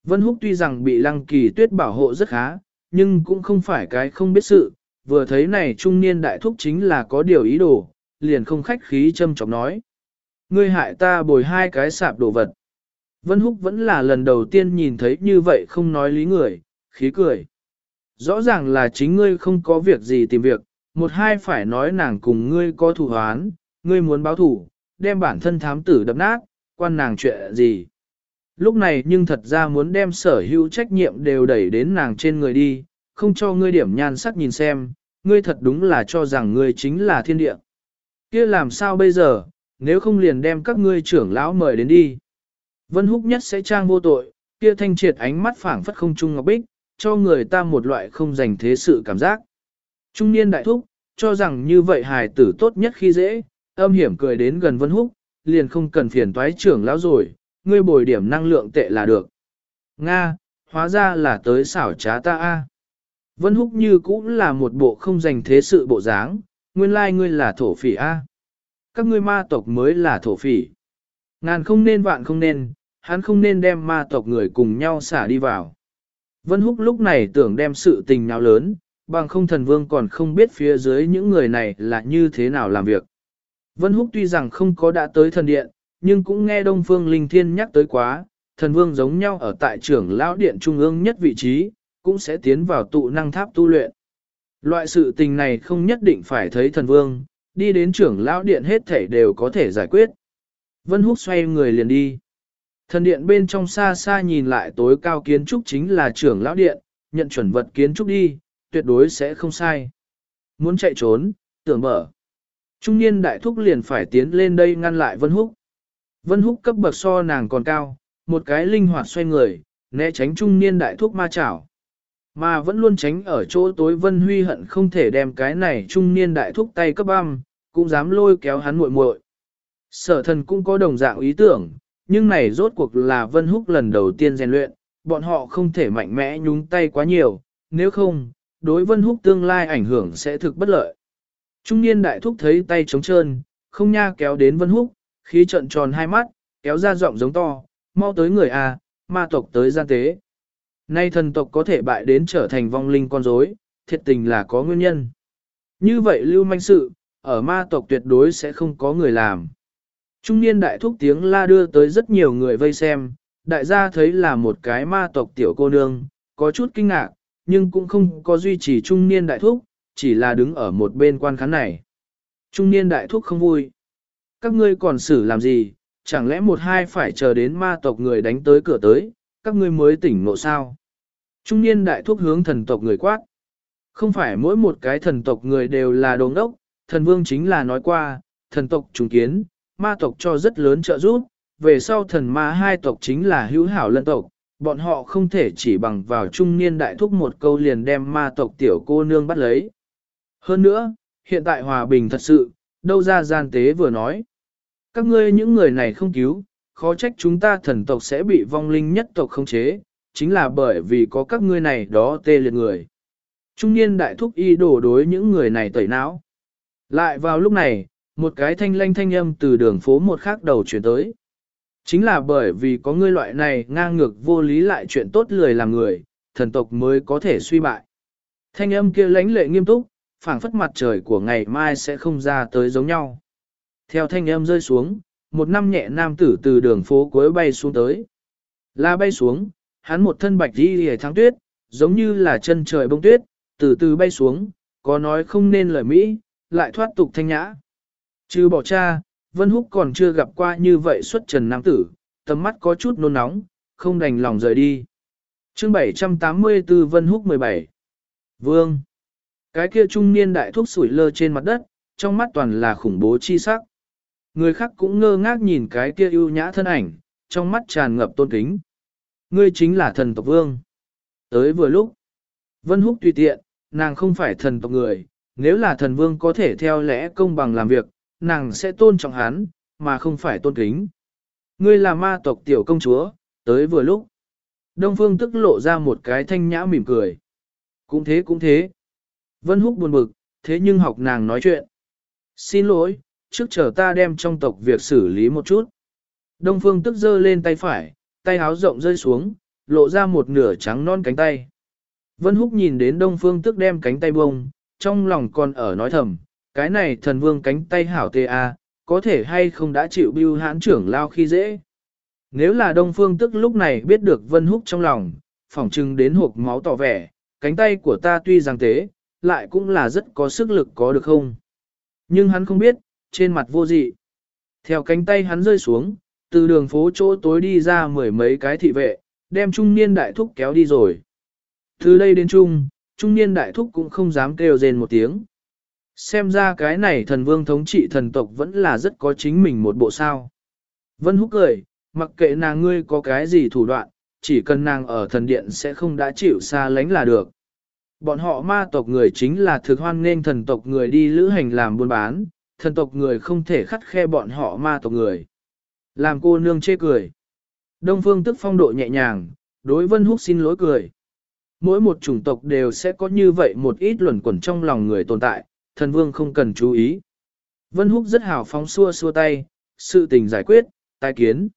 Vân Húc tuy rằng bị lăng kỳ tuyết bảo hộ rất khá, nhưng cũng không phải cái không biết sự, vừa thấy này trung niên đại thúc chính là có điều ý đồ, liền không khách khí châm chọc nói. Ngươi hại ta bồi hai cái sạp đồ vật. Vân Húc vẫn là lần đầu tiên nhìn thấy như vậy không nói lý người, khí cười. Rõ ràng là chính ngươi không có việc gì tìm việc, một hai phải nói nàng cùng ngươi có thù hoán, ngươi muốn báo thủ, đem bản thân thám tử đập nát, quan nàng chuyện gì. Lúc này nhưng thật ra muốn đem sở hữu trách nhiệm đều đẩy đến nàng trên người đi, không cho ngươi điểm nhan sắc nhìn xem, ngươi thật đúng là cho rằng ngươi chính là thiên địa. kia làm sao bây giờ, nếu không liền đem các ngươi trưởng lão mời đến đi. Vân húc nhất sẽ trang vô tội, kia thanh triệt ánh mắt phảng phất không trung ngọc bích, cho người ta một loại không dành thế sự cảm giác. Trung niên đại thúc, cho rằng như vậy hài tử tốt nhất khi dễ, âm hiểm cười đến gần Vân Húc, liền không cần phiền toái trưởng lão rồi, ngươi bồi điểm năng lượng tệ là được. Nga, hóa ra là tới xảo trá ta a. Vân Húc như cũng là một bộ không dành thế sự bộ dáng, nguyên lai ngươi là thổ phỉ a. Các ngươi ma tộc mới là thổ phỉ. Ngàn không nên vạn không nên, hắn không nên đem ma tộc người cùng nhau xả đi vào. Vân Húc lúc này tưởng đem sự tình nào lớn, bằng không thần vương còn không biết phía dưới những người này là như thế nào làm việc. Vân Húc tuy rằng không có đã tới thần điện, nhưng cũng nghe Đông Phương Linh Thiên nhắc tới quá, thần vương giống nhau ở tại trưởng lão điện trung ương nhất vị trí, cũng sẽ tiến vào tụ năng tháp tu luyện. Loại sự tình này không nhất định phải thấy thần vương, đi đến trưởng lão điện hết thể đều có thể giải quyết. Vân Húc xoay người liền đi. Thần điện bên trong xa xa nhìn lại tối cao kiến trúc chính là trưởng lão điện, nhận chuẩn vật kiến trúc đi, tuyệt đối sẽ không sai. Muốn chạy trốn, tưởng mở. Trung niên đại thúc liền phải tiến lên đây ngăn lại Vân Húc. Vân Húc cấp bậc so nàng còn cao, một cái linh hoạt xoay người, né tránh trung niên đại thúc ma chảo. Mà vẫn luôn tránh ở chỗ tối Vân Huy hận không thể đem cái này trung niên đại thúc tay cấp băm, cũng dám lôi kéo hắn muội muội. Sở thần cũng có đồng dạng ý tưởng, nhưng này rốt cuộc là Vân Húc lần đầu tiên rèn luyện, bọn họ không thể mạnh mẽ nhúng tay quá nhiều, nếu không, đối Vân Húc tương lai ảnh hưởng sẽ thực bất lợi. Trung niên đại thúc thấy tay trống trơn, không nha kéo đến Vân Húc, khí trận tròn hai mắt, kéo ra giọng giống to, mau tới người à, ma tộc tới gian tế. Nay thần tộc có thể bại đến trở thành vong linh con rối, thiệt tình là có nguyên nhân. Như vậy lưu manh sự, ở ma tộc tuyệt đối sẽ không có người làm. Trung niên đại thúc tiếng la đưa tới rất nhiều người vây xem, đại gia thấy là một cái ma tộc tiểu cô nương, có chút kinh ngạc, nhưng cũng không có duy trì trung niên đại thúc, chỉ là đứng ở một bên quan khán này. Trung niên đại thúc không vui. Các ngươi còn xử làm gì, chẳng lẽ một hai phải chờ đến ma tộc người đánh tới cửa tới, các ngươi mới tỉnh ngộ sao? Trung niên đại thúc hướng thần tộc người quát. Không phải mỗi một cái thần tộc người đều là đồ ngốc, thần vương chính là nói qua, thần tộc trùng kiến, ma tộc cho rất lớn trợ giúp, về sau thần ma hai tộc chính là hữu hảo lân tộc, bọn họ không thể chỉ bằng vào trung niên đại thúc một câu liền đem ma tộc tiểu cô nương bắt lấy. Hơn nữa, hiện tại hòa bình thật sự, đâu ra gian tế vừa nói. Các ngươi những người này không cứu, khó trách chúng ta thần tộc sẽ bị vong linh nhất tộc khống chế, chính là bởi vì có các ngươi này đó tê liệt người. Trung niên đại thúc y đổ đối những người này tẩy não. Lại vào lúc này, một cái thanh lanh thanh âm từ đường phố một khác đầu chuyển tới. Chính là bởi vì có ngươi loại này ngang ngược vô lý lại chuyện tốt lười làm người, thần tộc mới có thể suy bại. Thanh âm kia lãnh lệ nghiêm túc, phảng phất mặt trời của ngày mai sẽ không ra tới giống nhau. Theo thanh âm rơi xuống, một năm nhẹ nam tử từ đường phố cuối bay xuống tới. La bay xuống, hắn một thân bạch đi hề tháng tuyết, giống như là chân trời bông tuyết, từ từ bay xuống, có nói không nên lời Mỹ, lại thoát tục thanh nhã. Trừ bỏ cha, Vân Húc còn chưa gặp qua như vậy xuất trần nam tử, tầm mắt có chút nôn nóng, không đành lòng rời đi. chương 784 Vân Húc 17 Vương Cái kia trung niên đại thuốc sủi lơ trên mặt đất, trong mắt toàn là khủng bố chi sắc. Người khác cũng ngơ ngác nhìn cái kia ưu nhã thân ảnh, trong mắt tràn ngập tôn kính. Ngươi chính là thần tộc vương. Tới vừa lúc, Vân Húc tùy tiện, nàng không phải thần tộc người, nếu là thần vương có thể theo lẽ công bằng làm việc, nàng sẽ tôn trọng hắn, mà không phải tôn kính. Ngươi là ma tộc tiểu công chúa, tới vừa lúc. Đông Phương tức lộ ra một cái thanh nhã mỉm cười. Cũng thế cũng thế. Vân Húc buồn bực, thế nhưng học nàng nói chuyện. Xin lỗi, trước chờ ta đem trong tộc việc xử lý một chút. Đông Phương tức giơ lên tay phải, tay háo rộng rơi xuống, lộ ra một nửa trắng non cánh tay. Vân Húc nhìn đến Đông Phương tức đem cánh tay bông, trong lòng còn ở nói thầm, cái này thần vương cánh tay hảo tê a, có thể hay không đã chịu bưu hãn trưởng lao khi dễ. Nếu là Đông Phương tức lúc này biết được Vân Húc trong lòng, phỏng chừng đến hộp máu tỏ vẻ, cánh tay của ta tuy rằng tế, lại cũng là rất có sức lực có được không. Nhưng hắn không biết, trên mặt vô dị. Theo cánh tay hắn rơi xuống, từ đường phố chỗ tối đi ra mười mấy cái thị vệ, đem trung niên đại thúc kéo đi rồi. Từ đây đến trung, trung niên đại thúc cũng không dám kêu rên một tiếng. Xem ra cái này thần vương thống trị thần tộc vẫn là rất có chính mình một bộ sao. Vân húc cười, mặc kệ nàng ngươi có cái gì thủ đoạn, chỉ cần nàng ở thần điện sẽ không đã chịu xa lánh là được. Bọn họ ma tộc người chính là thực hoan nên thần tộc người đi lữ hành làm buôn bán, thần tộc người không thể khắt khe bọn họ ma tộc người. Làm cô nương chê cười. Đông phương tức phong độ nhẹ nhàng, đối vân húc xin lỗi cười. Mỗi một chủng tộc đều sẽ có như vậy một ít luẩn quẩn trong lòng người tồn tại, thần vương không cần chú ý. Vân húc rất hào phóng xua xua tay, sự tình giải quyết, tai kiến.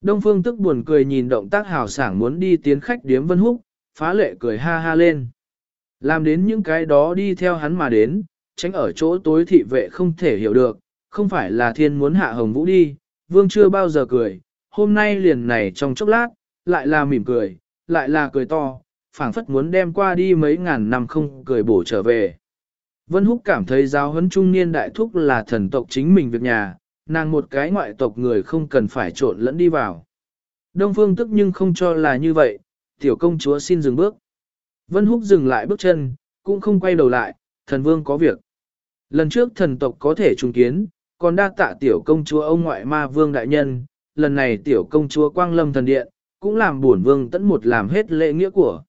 Đông phương tức buồn cười nhìn động tác hào sảng muốn đi tiến khách điếm vân húc, phá lệ cười ha ha lên. Làm đến những cái đó đi theo hắn mà đến, tránh ở chỗ tối thị vệ không thể hiểu được, không phải là thiên muốn hạ hồng vũ đi, vương chưa bao giờ cười, hôm nay liền này trong chốc lát, lại là mỉm cười, lại là cười to, phảng phất muốn đem qua đi mấy ngàn năm không cười bổ trở về. Vân Húc cảm thấy giáo huấn trung niên đại thúc là thần tộc chính mình việc nhà, nàng một cái ngoại tộc người không cần phải trộn lẫn đi vào. Đông Phương tức nhưng không cho là như vậy, tiểu công chúa xin dừng bước. Vân Húc dừng lại bước chân, cũng không quay đầu lại, thần vương có việc. Lần trước thần tộc có thể trùng kiến, còn đa tạ tiểu công chúa ông ngoại ma vương đại nhân, lần này tiểu công chúa quang lâm thần điện, cũng làm buồn vương tẫn một làm hết lễ nghĩa của.